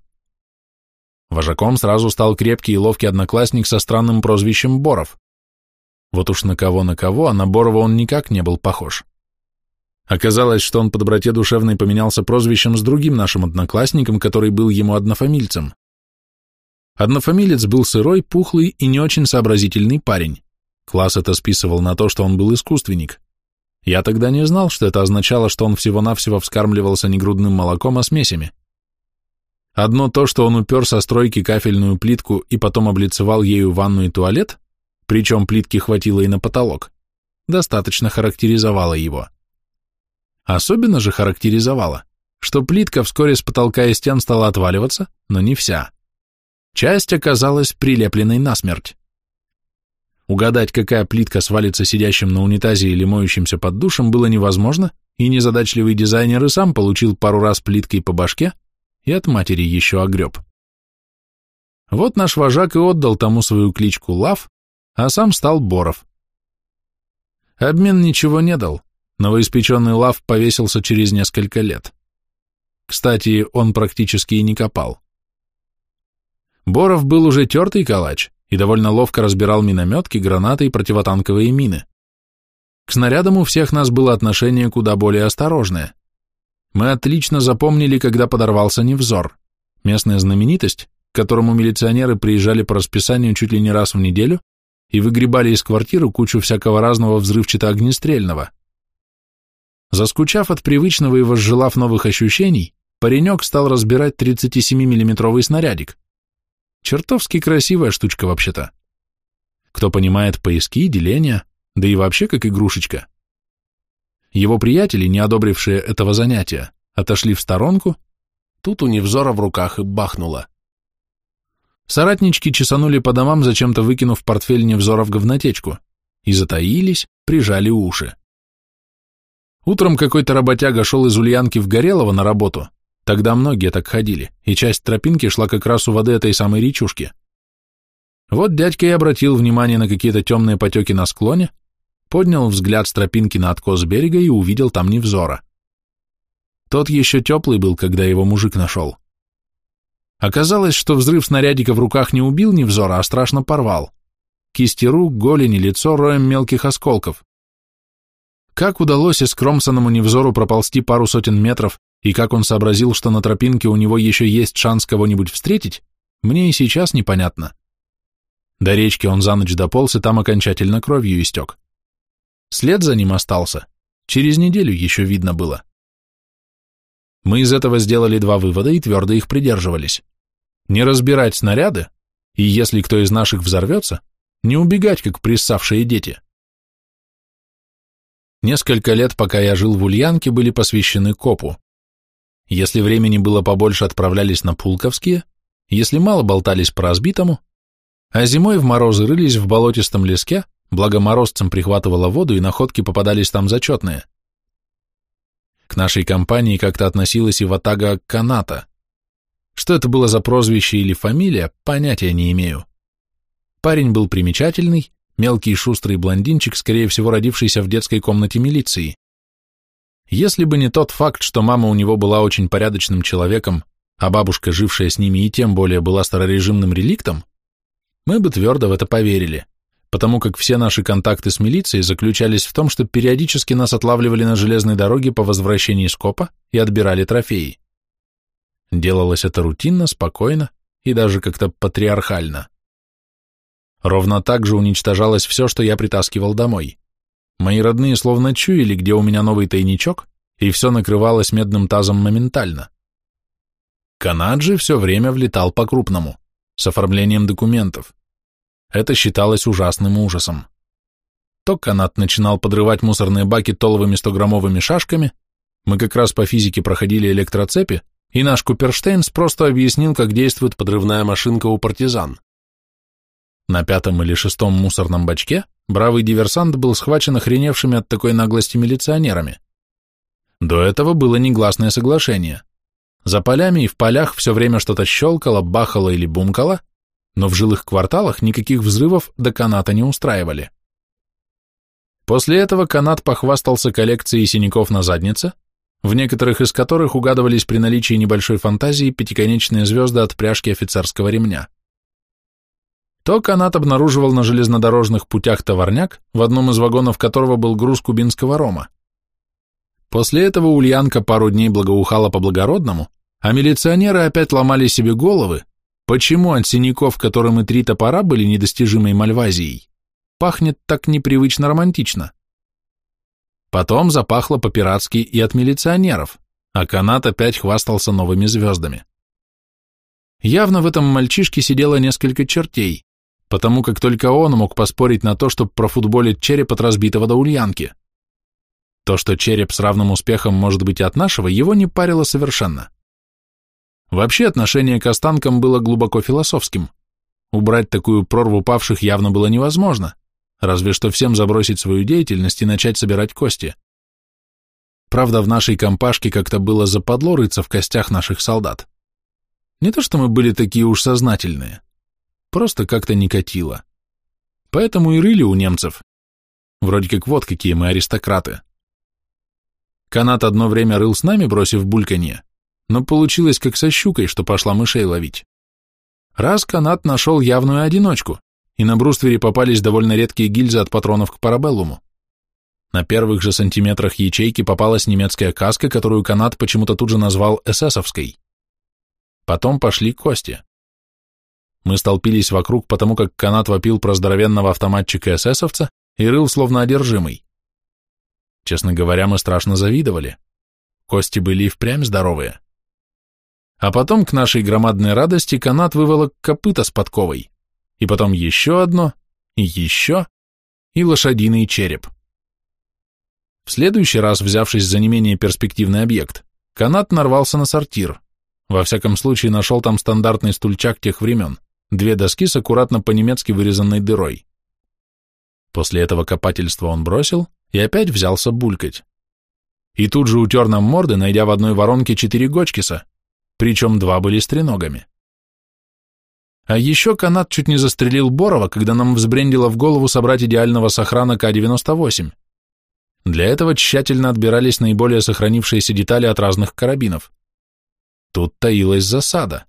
Вожаком сразу стал крепкий и ловкий одноклассник со странным прозвищем Боров. Вот уж на кого на кого, а на Борова он никак не был похож. Оказалось, что он по доброте душевной поменялся прозвищем с другим нашим одноклассником, который был ему однофамильцем. Однофамилец был сырой, пухлый и не очень сообразительный парень. Класс это списывал на то, что он был искусственник. Я тогда не знал, что это означало, что он всего-навсего вскармливался не грудным молоком, а смесями. Одно то, что он упер со стройки кафельную плитку и потом облицевал ею ванну и туалет, причем плитки хватило и на потолок, достаточно характеризовало его. Особенно же характеризовало, что плитка вскоре с потолка и стен стала отваливаться, но не вся. Часть оказалась прилепленной насмерть. Угадать, какая плитка свалится сидящим на унитазе или моющимся под душем, было невозможно, и незадачливый дизайнер и сам получил пару раз плиткой по башке, и от матери еще огреб. Вот наш вожак и отдал тому свою кличку Лав, а сам стал Боров. Обмен ничего не дал, новоиспеченный Лав повесился через несколько лет. Кстати, он практически и не копал. Боров был уже тертый калач и довольно ловко разбирал минометки, гранаты и противотанковые мины. К снарядам у всех нас было отношение куда более осторожное. Мы отлично запомнили, когда подорвался Невзор, местная знаменитость, к которому милиционеры приезжали по расписанию чуть ли не раз в неделю и выгребали из квартиры кучу всякого разного взрывчато-огнестрельного. Заскучав от привычного и возжелав новых ощущений, паренек стал разбирать 37 миллиметровый снарядик. Чертовски красивая штучка вообще-то. Кто понимает поиски, деления, да и вообще как игрушечка. Его приятели, не одобрившие этого занятия, отошли в сторонку, тут у Невзора в руках и бахнуло. Соратнички чесанули по домам, зачем-то выкинув портфель Невзора в говнотечку, и затаились, прижали уши. Утром какой-то работяга шел из Ульянки в Горелово на работу, тогда многие так ходили, и часть тропинки шла как раз у воды этой самой речушки. Вот дядька и обратил внимание на какие-то темные потеки на склоне, поднял взгляд с тропинки на откос берега и увидел там Невзора. Тот еще теплый был, когда его мужик нашел. Оказалось, что взрыв снарядика в руках не убил Невзора, а страшно порвал. кисти рук, голени, лицо роем мелких осколков. Как удалось искромсанному невзору проползти пару сотен метров, и как он сообразил, что на тропинке у него еще есть шанс кого-нибудь встретить, мне и сейчас непонятно. До речки он за ночь дополз и там окончательно кровью истек. След за ним остался. Через неделю еще видно было. Мы из этого сделали два вывода и твердо их придерживались. Не разбирать снаряды, и если кто из наших взорвется, не убегать, как приссавшие дети. Несколько лет, пока я жил в Ульянке, были посвящены копу. Если времени было побольше, отправлялись на Пулковские, если мало, болтались по разбитому, а зимой в морозы рылись в болотистом леске, благо морозцем прихватывало воду и находки попадались там зачетные. К нашей компании как-то относилась и ватага Каната. Что это было за прозвище или фамилия, понятия не имею. Парень был примечательный, мелкий шустрый блондинчик, скорее всего родившийся в детской комнате милиции. Если бы не тот факт, что мама у него была очень порядочным человеком, а бабушка, жившая с ними, и тем более была старорежимным реликтом, мы бы твердо в это поверили, потому как все наши контакты с милицией заключались в том, что периодически нас отлавливали на железной дороге по возвращении из копа и отбирали трофеи. Делалось это рутинно, спокойно и даже как-то патриархально. Ровно так же уничтожалось все, что я притаскивал домой. Мои родные словно чуяли, где у меня новый тайничок, и все накрывалось медным тазом моментально. Канаджи все время влетал по-крупному с оформлением документов. Это считалось ужасным ужасом. То канат начинал подрывать мусорные баки толовыми 100-граммовыми шашками, мы как раз по физике проходили электроцепи, и наш Куперштейнс просто объяснил, как действует подрывная машинка у партизан. На пятом или шестом мусорном бачке бравый диверсант был схвачен охреневшими от такой наглости милиционерами. До этого было негласное соглашение. За полями и в полях все время что-то щелкало, бахало или бумкало, но в жилых кварталах никаких взрывов до каната не устраивали. После этого канат похвастался коллекцией синяков на заднице, в некоторых из которых угадывались при наличии небольшой фантазии пятиконечные звезды от пряжки офицерского ремня. То канат обнаруживал на железнодорожных путях товарняк, в одном из вагонов которого был груз кубинского рома. После этого Ульянка пару дней благоухала по-благородному, а милиционеры опять ломали себе головы, почему от синяков, которым и три топора были недостижимой Мальвазией, пахнет так непривычно романтично. Потом запахло по-пиратски и от милиционеров, а канат опять хвастался новыми звездами. Явно в этом мальчишке сидело несколько чертей, потому как только он мог поспорить на то, чтобы профутболить череп от разбитого до ульянки. То, что череп с равным успехом может быть от нашего, его не парило совершенно. Вообще отношение к останкам было глубоко философским. Убрать такую прорву павших явно было невозможно, разве что всем забросить свою деятельность и начать собирать кости. Правда, в нашей компашке как-то было западло рыться в костях наших солдат. Не то, что мы были такие уж сознательные, просто как-то не катило. Поэтому и рыли у немцев. Вроде как вот какие мы аристократы. Канат одно время рыл с нами, бросив бульканье, но получилось как со щукой, что пошла мышей ловить. Раз канат нашел явную одиночку, и на бруствере попались довольно редкие гильзы от патронов к парабеллуму. На первых же сантиметрах ячейки попалась немецкая каска, которую канат почему-то тут же назвал эсэсовской. Потом пошли кости. Мы столпились вокруг, потому как канат вопил про здоровенного автоматчика эсэсовца и рыл словно одержимый. Честно говоря, мы страшно завидовали. Кости были и впрямь здоровые. А потом, к нашей громадной радости, канат выволок копыта с подковой, и потом еще одно, и еще, и лошадиный череп. В следующий раз, взявшись за не менее перспективный объект, канат нарвался на сортир. Во всяком случае, нашел там стандартный стульчак тех времен, две доски с аккуратно по-немецки вырезанной дырой. После этого копательства он бросил и опять взялся булькать. И тут же утер нам морды, найдя в одной воронке четыре гочкиса, причем два были с треногами. А еще канат чуть не застрелил Борова, когда нам взбрендило в голову собрать идеального сохрана К-98. Для этого тщательно отбирались наиболее сохранившиеся детали от разных карабинов. Тут таилась засада.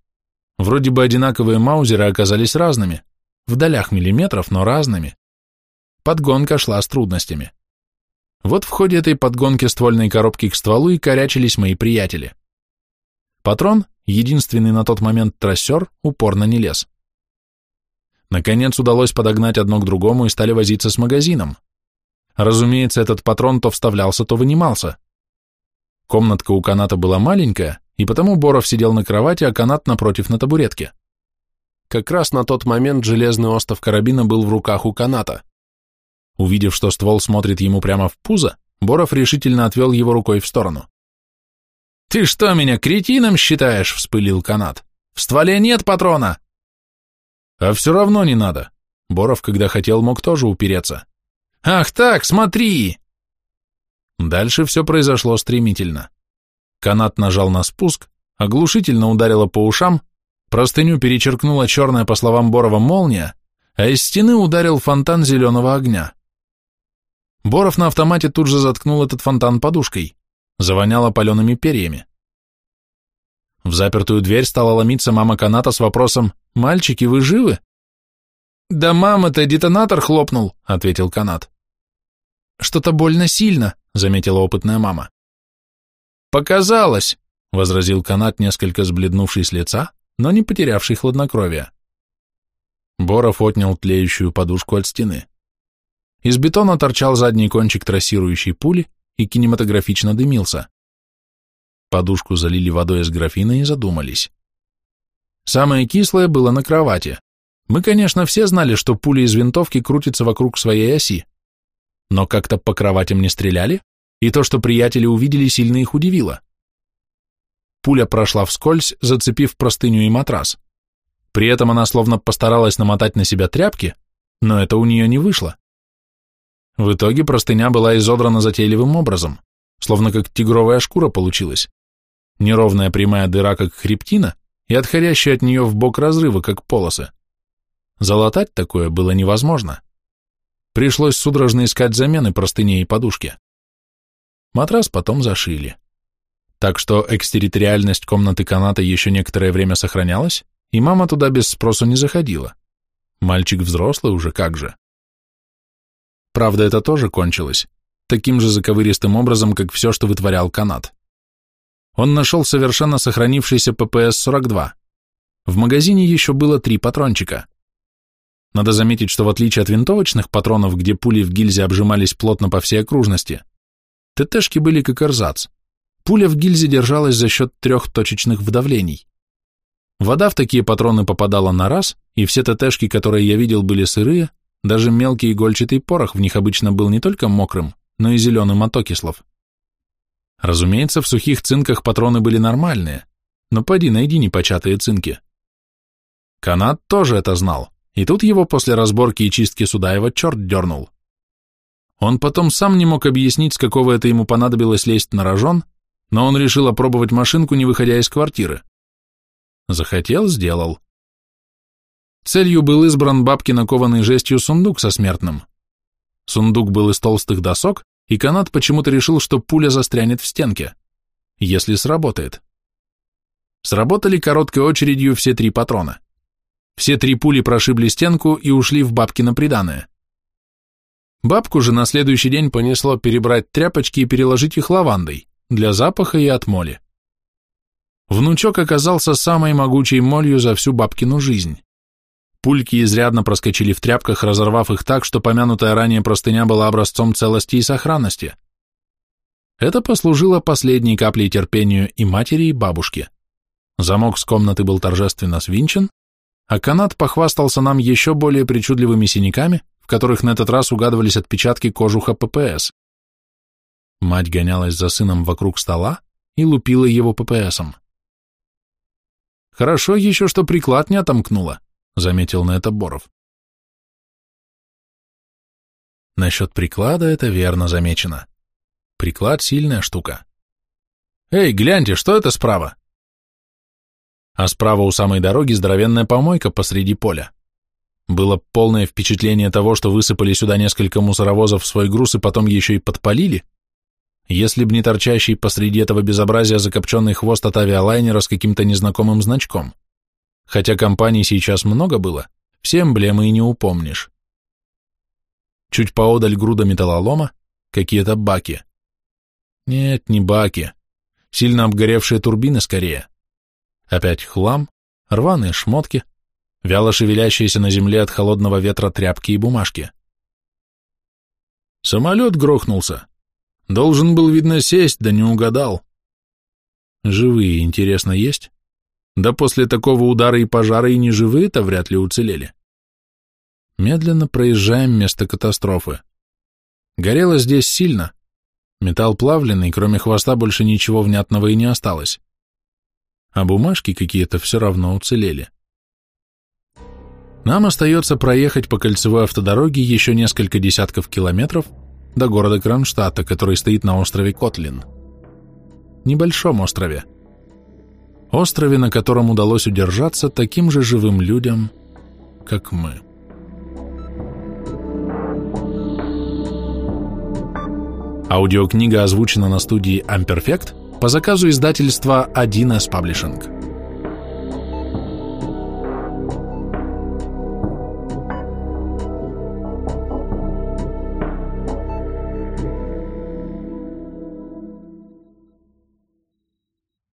Вроде бы одинаковые маузеры оказались разными, в долях миллиметров, но разными. Подгонка шла с трудностями. Вот в ходе этой подгонки ствольной коробки к стволу и корячились мои приятели. Патрон, единственный на тот момент трассер, упорно не лез. Наконец удалось подогнать одно к другому и стали возиться с магазином. Разумеется, этот патрон то вставлялся, то вынимался. Комнатка у каната была маленькая, и потому Боров сидел на кровати, а канат напротив на табуретке. Как раз на тот момент железный остов карабина был в руках у каната. Увидев, что ствол смотрит ему прямо в пузо, Боров решительно отвел его рукой в сторону. «Ты что, меня кретином считаешь?» — вспылил канат. «В стволе нет патрона!» «А все равно не надо». Боров, когда хотел, мог тоже упереться. «Ах так, смотри!» Дальше все произошло стремительно. Канат нажал на спуск, оглушительно ударило по ушам, простыню перечеркнула черная, по словам Борова, молния, а из стены ударил фонтан зеленого огня. Боров на автомате тут же заткнул этот фонтан подушкой, завоняло палеными перьями. В запертую дверь стала ломиться мама каната с вопросом «Мальчики, вы живы?» «Да мама-то детонатор хлопнул», — ответил канат. «Что-то больно сильно», — заметила опытная мама. «Показалось», — возразил канат, несколько сбледнувший с лица, но не потерявший хладнокровия. Боров отнял тлеющую подушку от стены. Из бетона торчал задний кончик трассирующей пули и кинематографично дымился. Подушку залили водой из графина и задумались. Самое кислое было на кровати. Мы, конечно, все знали, что пули из винтовки крутятся вокруг своей оси. Но как-то по кроватям не стреляли, и то, что приятели увидели, сильно их удивило. Пуля прошла вскользь, зацепив простыню и матрас. При этом она словно постаралась намотать на себя тряпки, но это у нее не вышло. В итоге простыня была изодрана затейливым образом, словно как тигровая шкура получилась. Неровная прямая дыра, как хребтина, и отходящие от нее в бок разрывы, как полосы. Залатать такое было невозможно. Пришлось судорожно искать замены простыне и подушке. Матрас потом зашили. Так что экстерриториальность комнаты каната еще некоторое время сохранялась, и мама туда без спросу не заходила. Мальчик взрослый уже как же. Правда, это тоже кончилось, таким же заковыристым образом, как все, что вытворял канат. Он нашел совершенно сохранившийся ППС-42. В магазине еще было три патрончика. Надо заметить, что в отличие от винтовочных патронов, где пули в гильзе обжимались плотно по всей окружности, ТТшки были как эрзац. Пуля в гильзе держалась за счет трех точечных вдавлений. Вода в такие патроны попадала на раз, и все ТТшки, которые я видел, были сырые, даже мелкий игольчатый порох в них обычно был не только мокрым, но и зеленым от окислов. Разумеется, в сухих цинках патроны были нормальные, но поди найди непочатые цинки. Канат тоже это знал, и тут его после разборки и чистки Судаева черт дернул. Он потом сам не мог объяснить, с какого это ему понадобилось лезть на рожон, но он решил опробовать машинку, не выходя из квартиры. Захотел – сделал. Целью был избран бабки накованный жестью сундук со смертным. Сундук был из толстых досок, и канат почему-то решил, что пуля застрянет в стенке, если сработает. Сработали короткой очередью все три патрона. Все три пули прошибли стенку и ушли в бабки на приданое. Бабку же на следующий день понесло перебрать тряпочки и переложить их лавандой для запаха и отмоли. Внучок оказался самой могучей молью за всю бабкину жизнь. Пульки изрядно проскочили в тряпках, разорвав их так, что помянутая ранее простыня была образцом целости и сохранности. Это послужило последней каплей терпению и матери, и бабушки. Замок с комнаты был торжественно свинчен, а канат похвастался нам еще более причудливыми синяками, в которых на этот раз угадывались отпечатки кожуха ППС. Мать гонялась за сыном вокруг стола и лупила его ППСом. Хорошо еще, что приклад не отомкнула. — заметил на это Боров. Насчет приклада это верно замечено. Приклад — сильная штука. «Эй, гляньте, что это справа?» А справа у самой дороги здоровенная помойка посреди поля. Было полное впечатление того, что высыпали сюда несколько мусоровозов свой груз и потом еще и подпалили, если б не торчащий посреди этого безобразия закопченный хвост от авиалайнера с каким-то незнакомым значком. Хотя компаний сейчас много было, все эмблемы и не упомнишь. Чуть поодаль груда металлолома, какие-то баки. Нет, не баки. Сильно обгоревшие турбины скорее. Опять хлам, рваные шмотки, вяло шевелящиеся на земле от холодного ветра тряпки и бумажки. Самолет грохнулся. Должен был, видно, сесть, да не угадал. Живые, интересно, есть? Да после такого удара и пожара и неживые-то вряд ли уцелели. Медленно проезжаем место катастрофы. Горело здесь сильно. Металл плавленый, кроме хвоста больше ничего внятного и не осталось. А бумажки какие-то все равно уцелели. Нам остается проехать по кольцевой автодороге еще несколько десятков километров до города Кронштадта, который стоит на острове Котлин. Небольшом острове. Острове, на котором удалось удержаться таким же живым людям, как мы. Аудиокнига озвучена на студии Amperfect по заказу издательства 1С Publishing.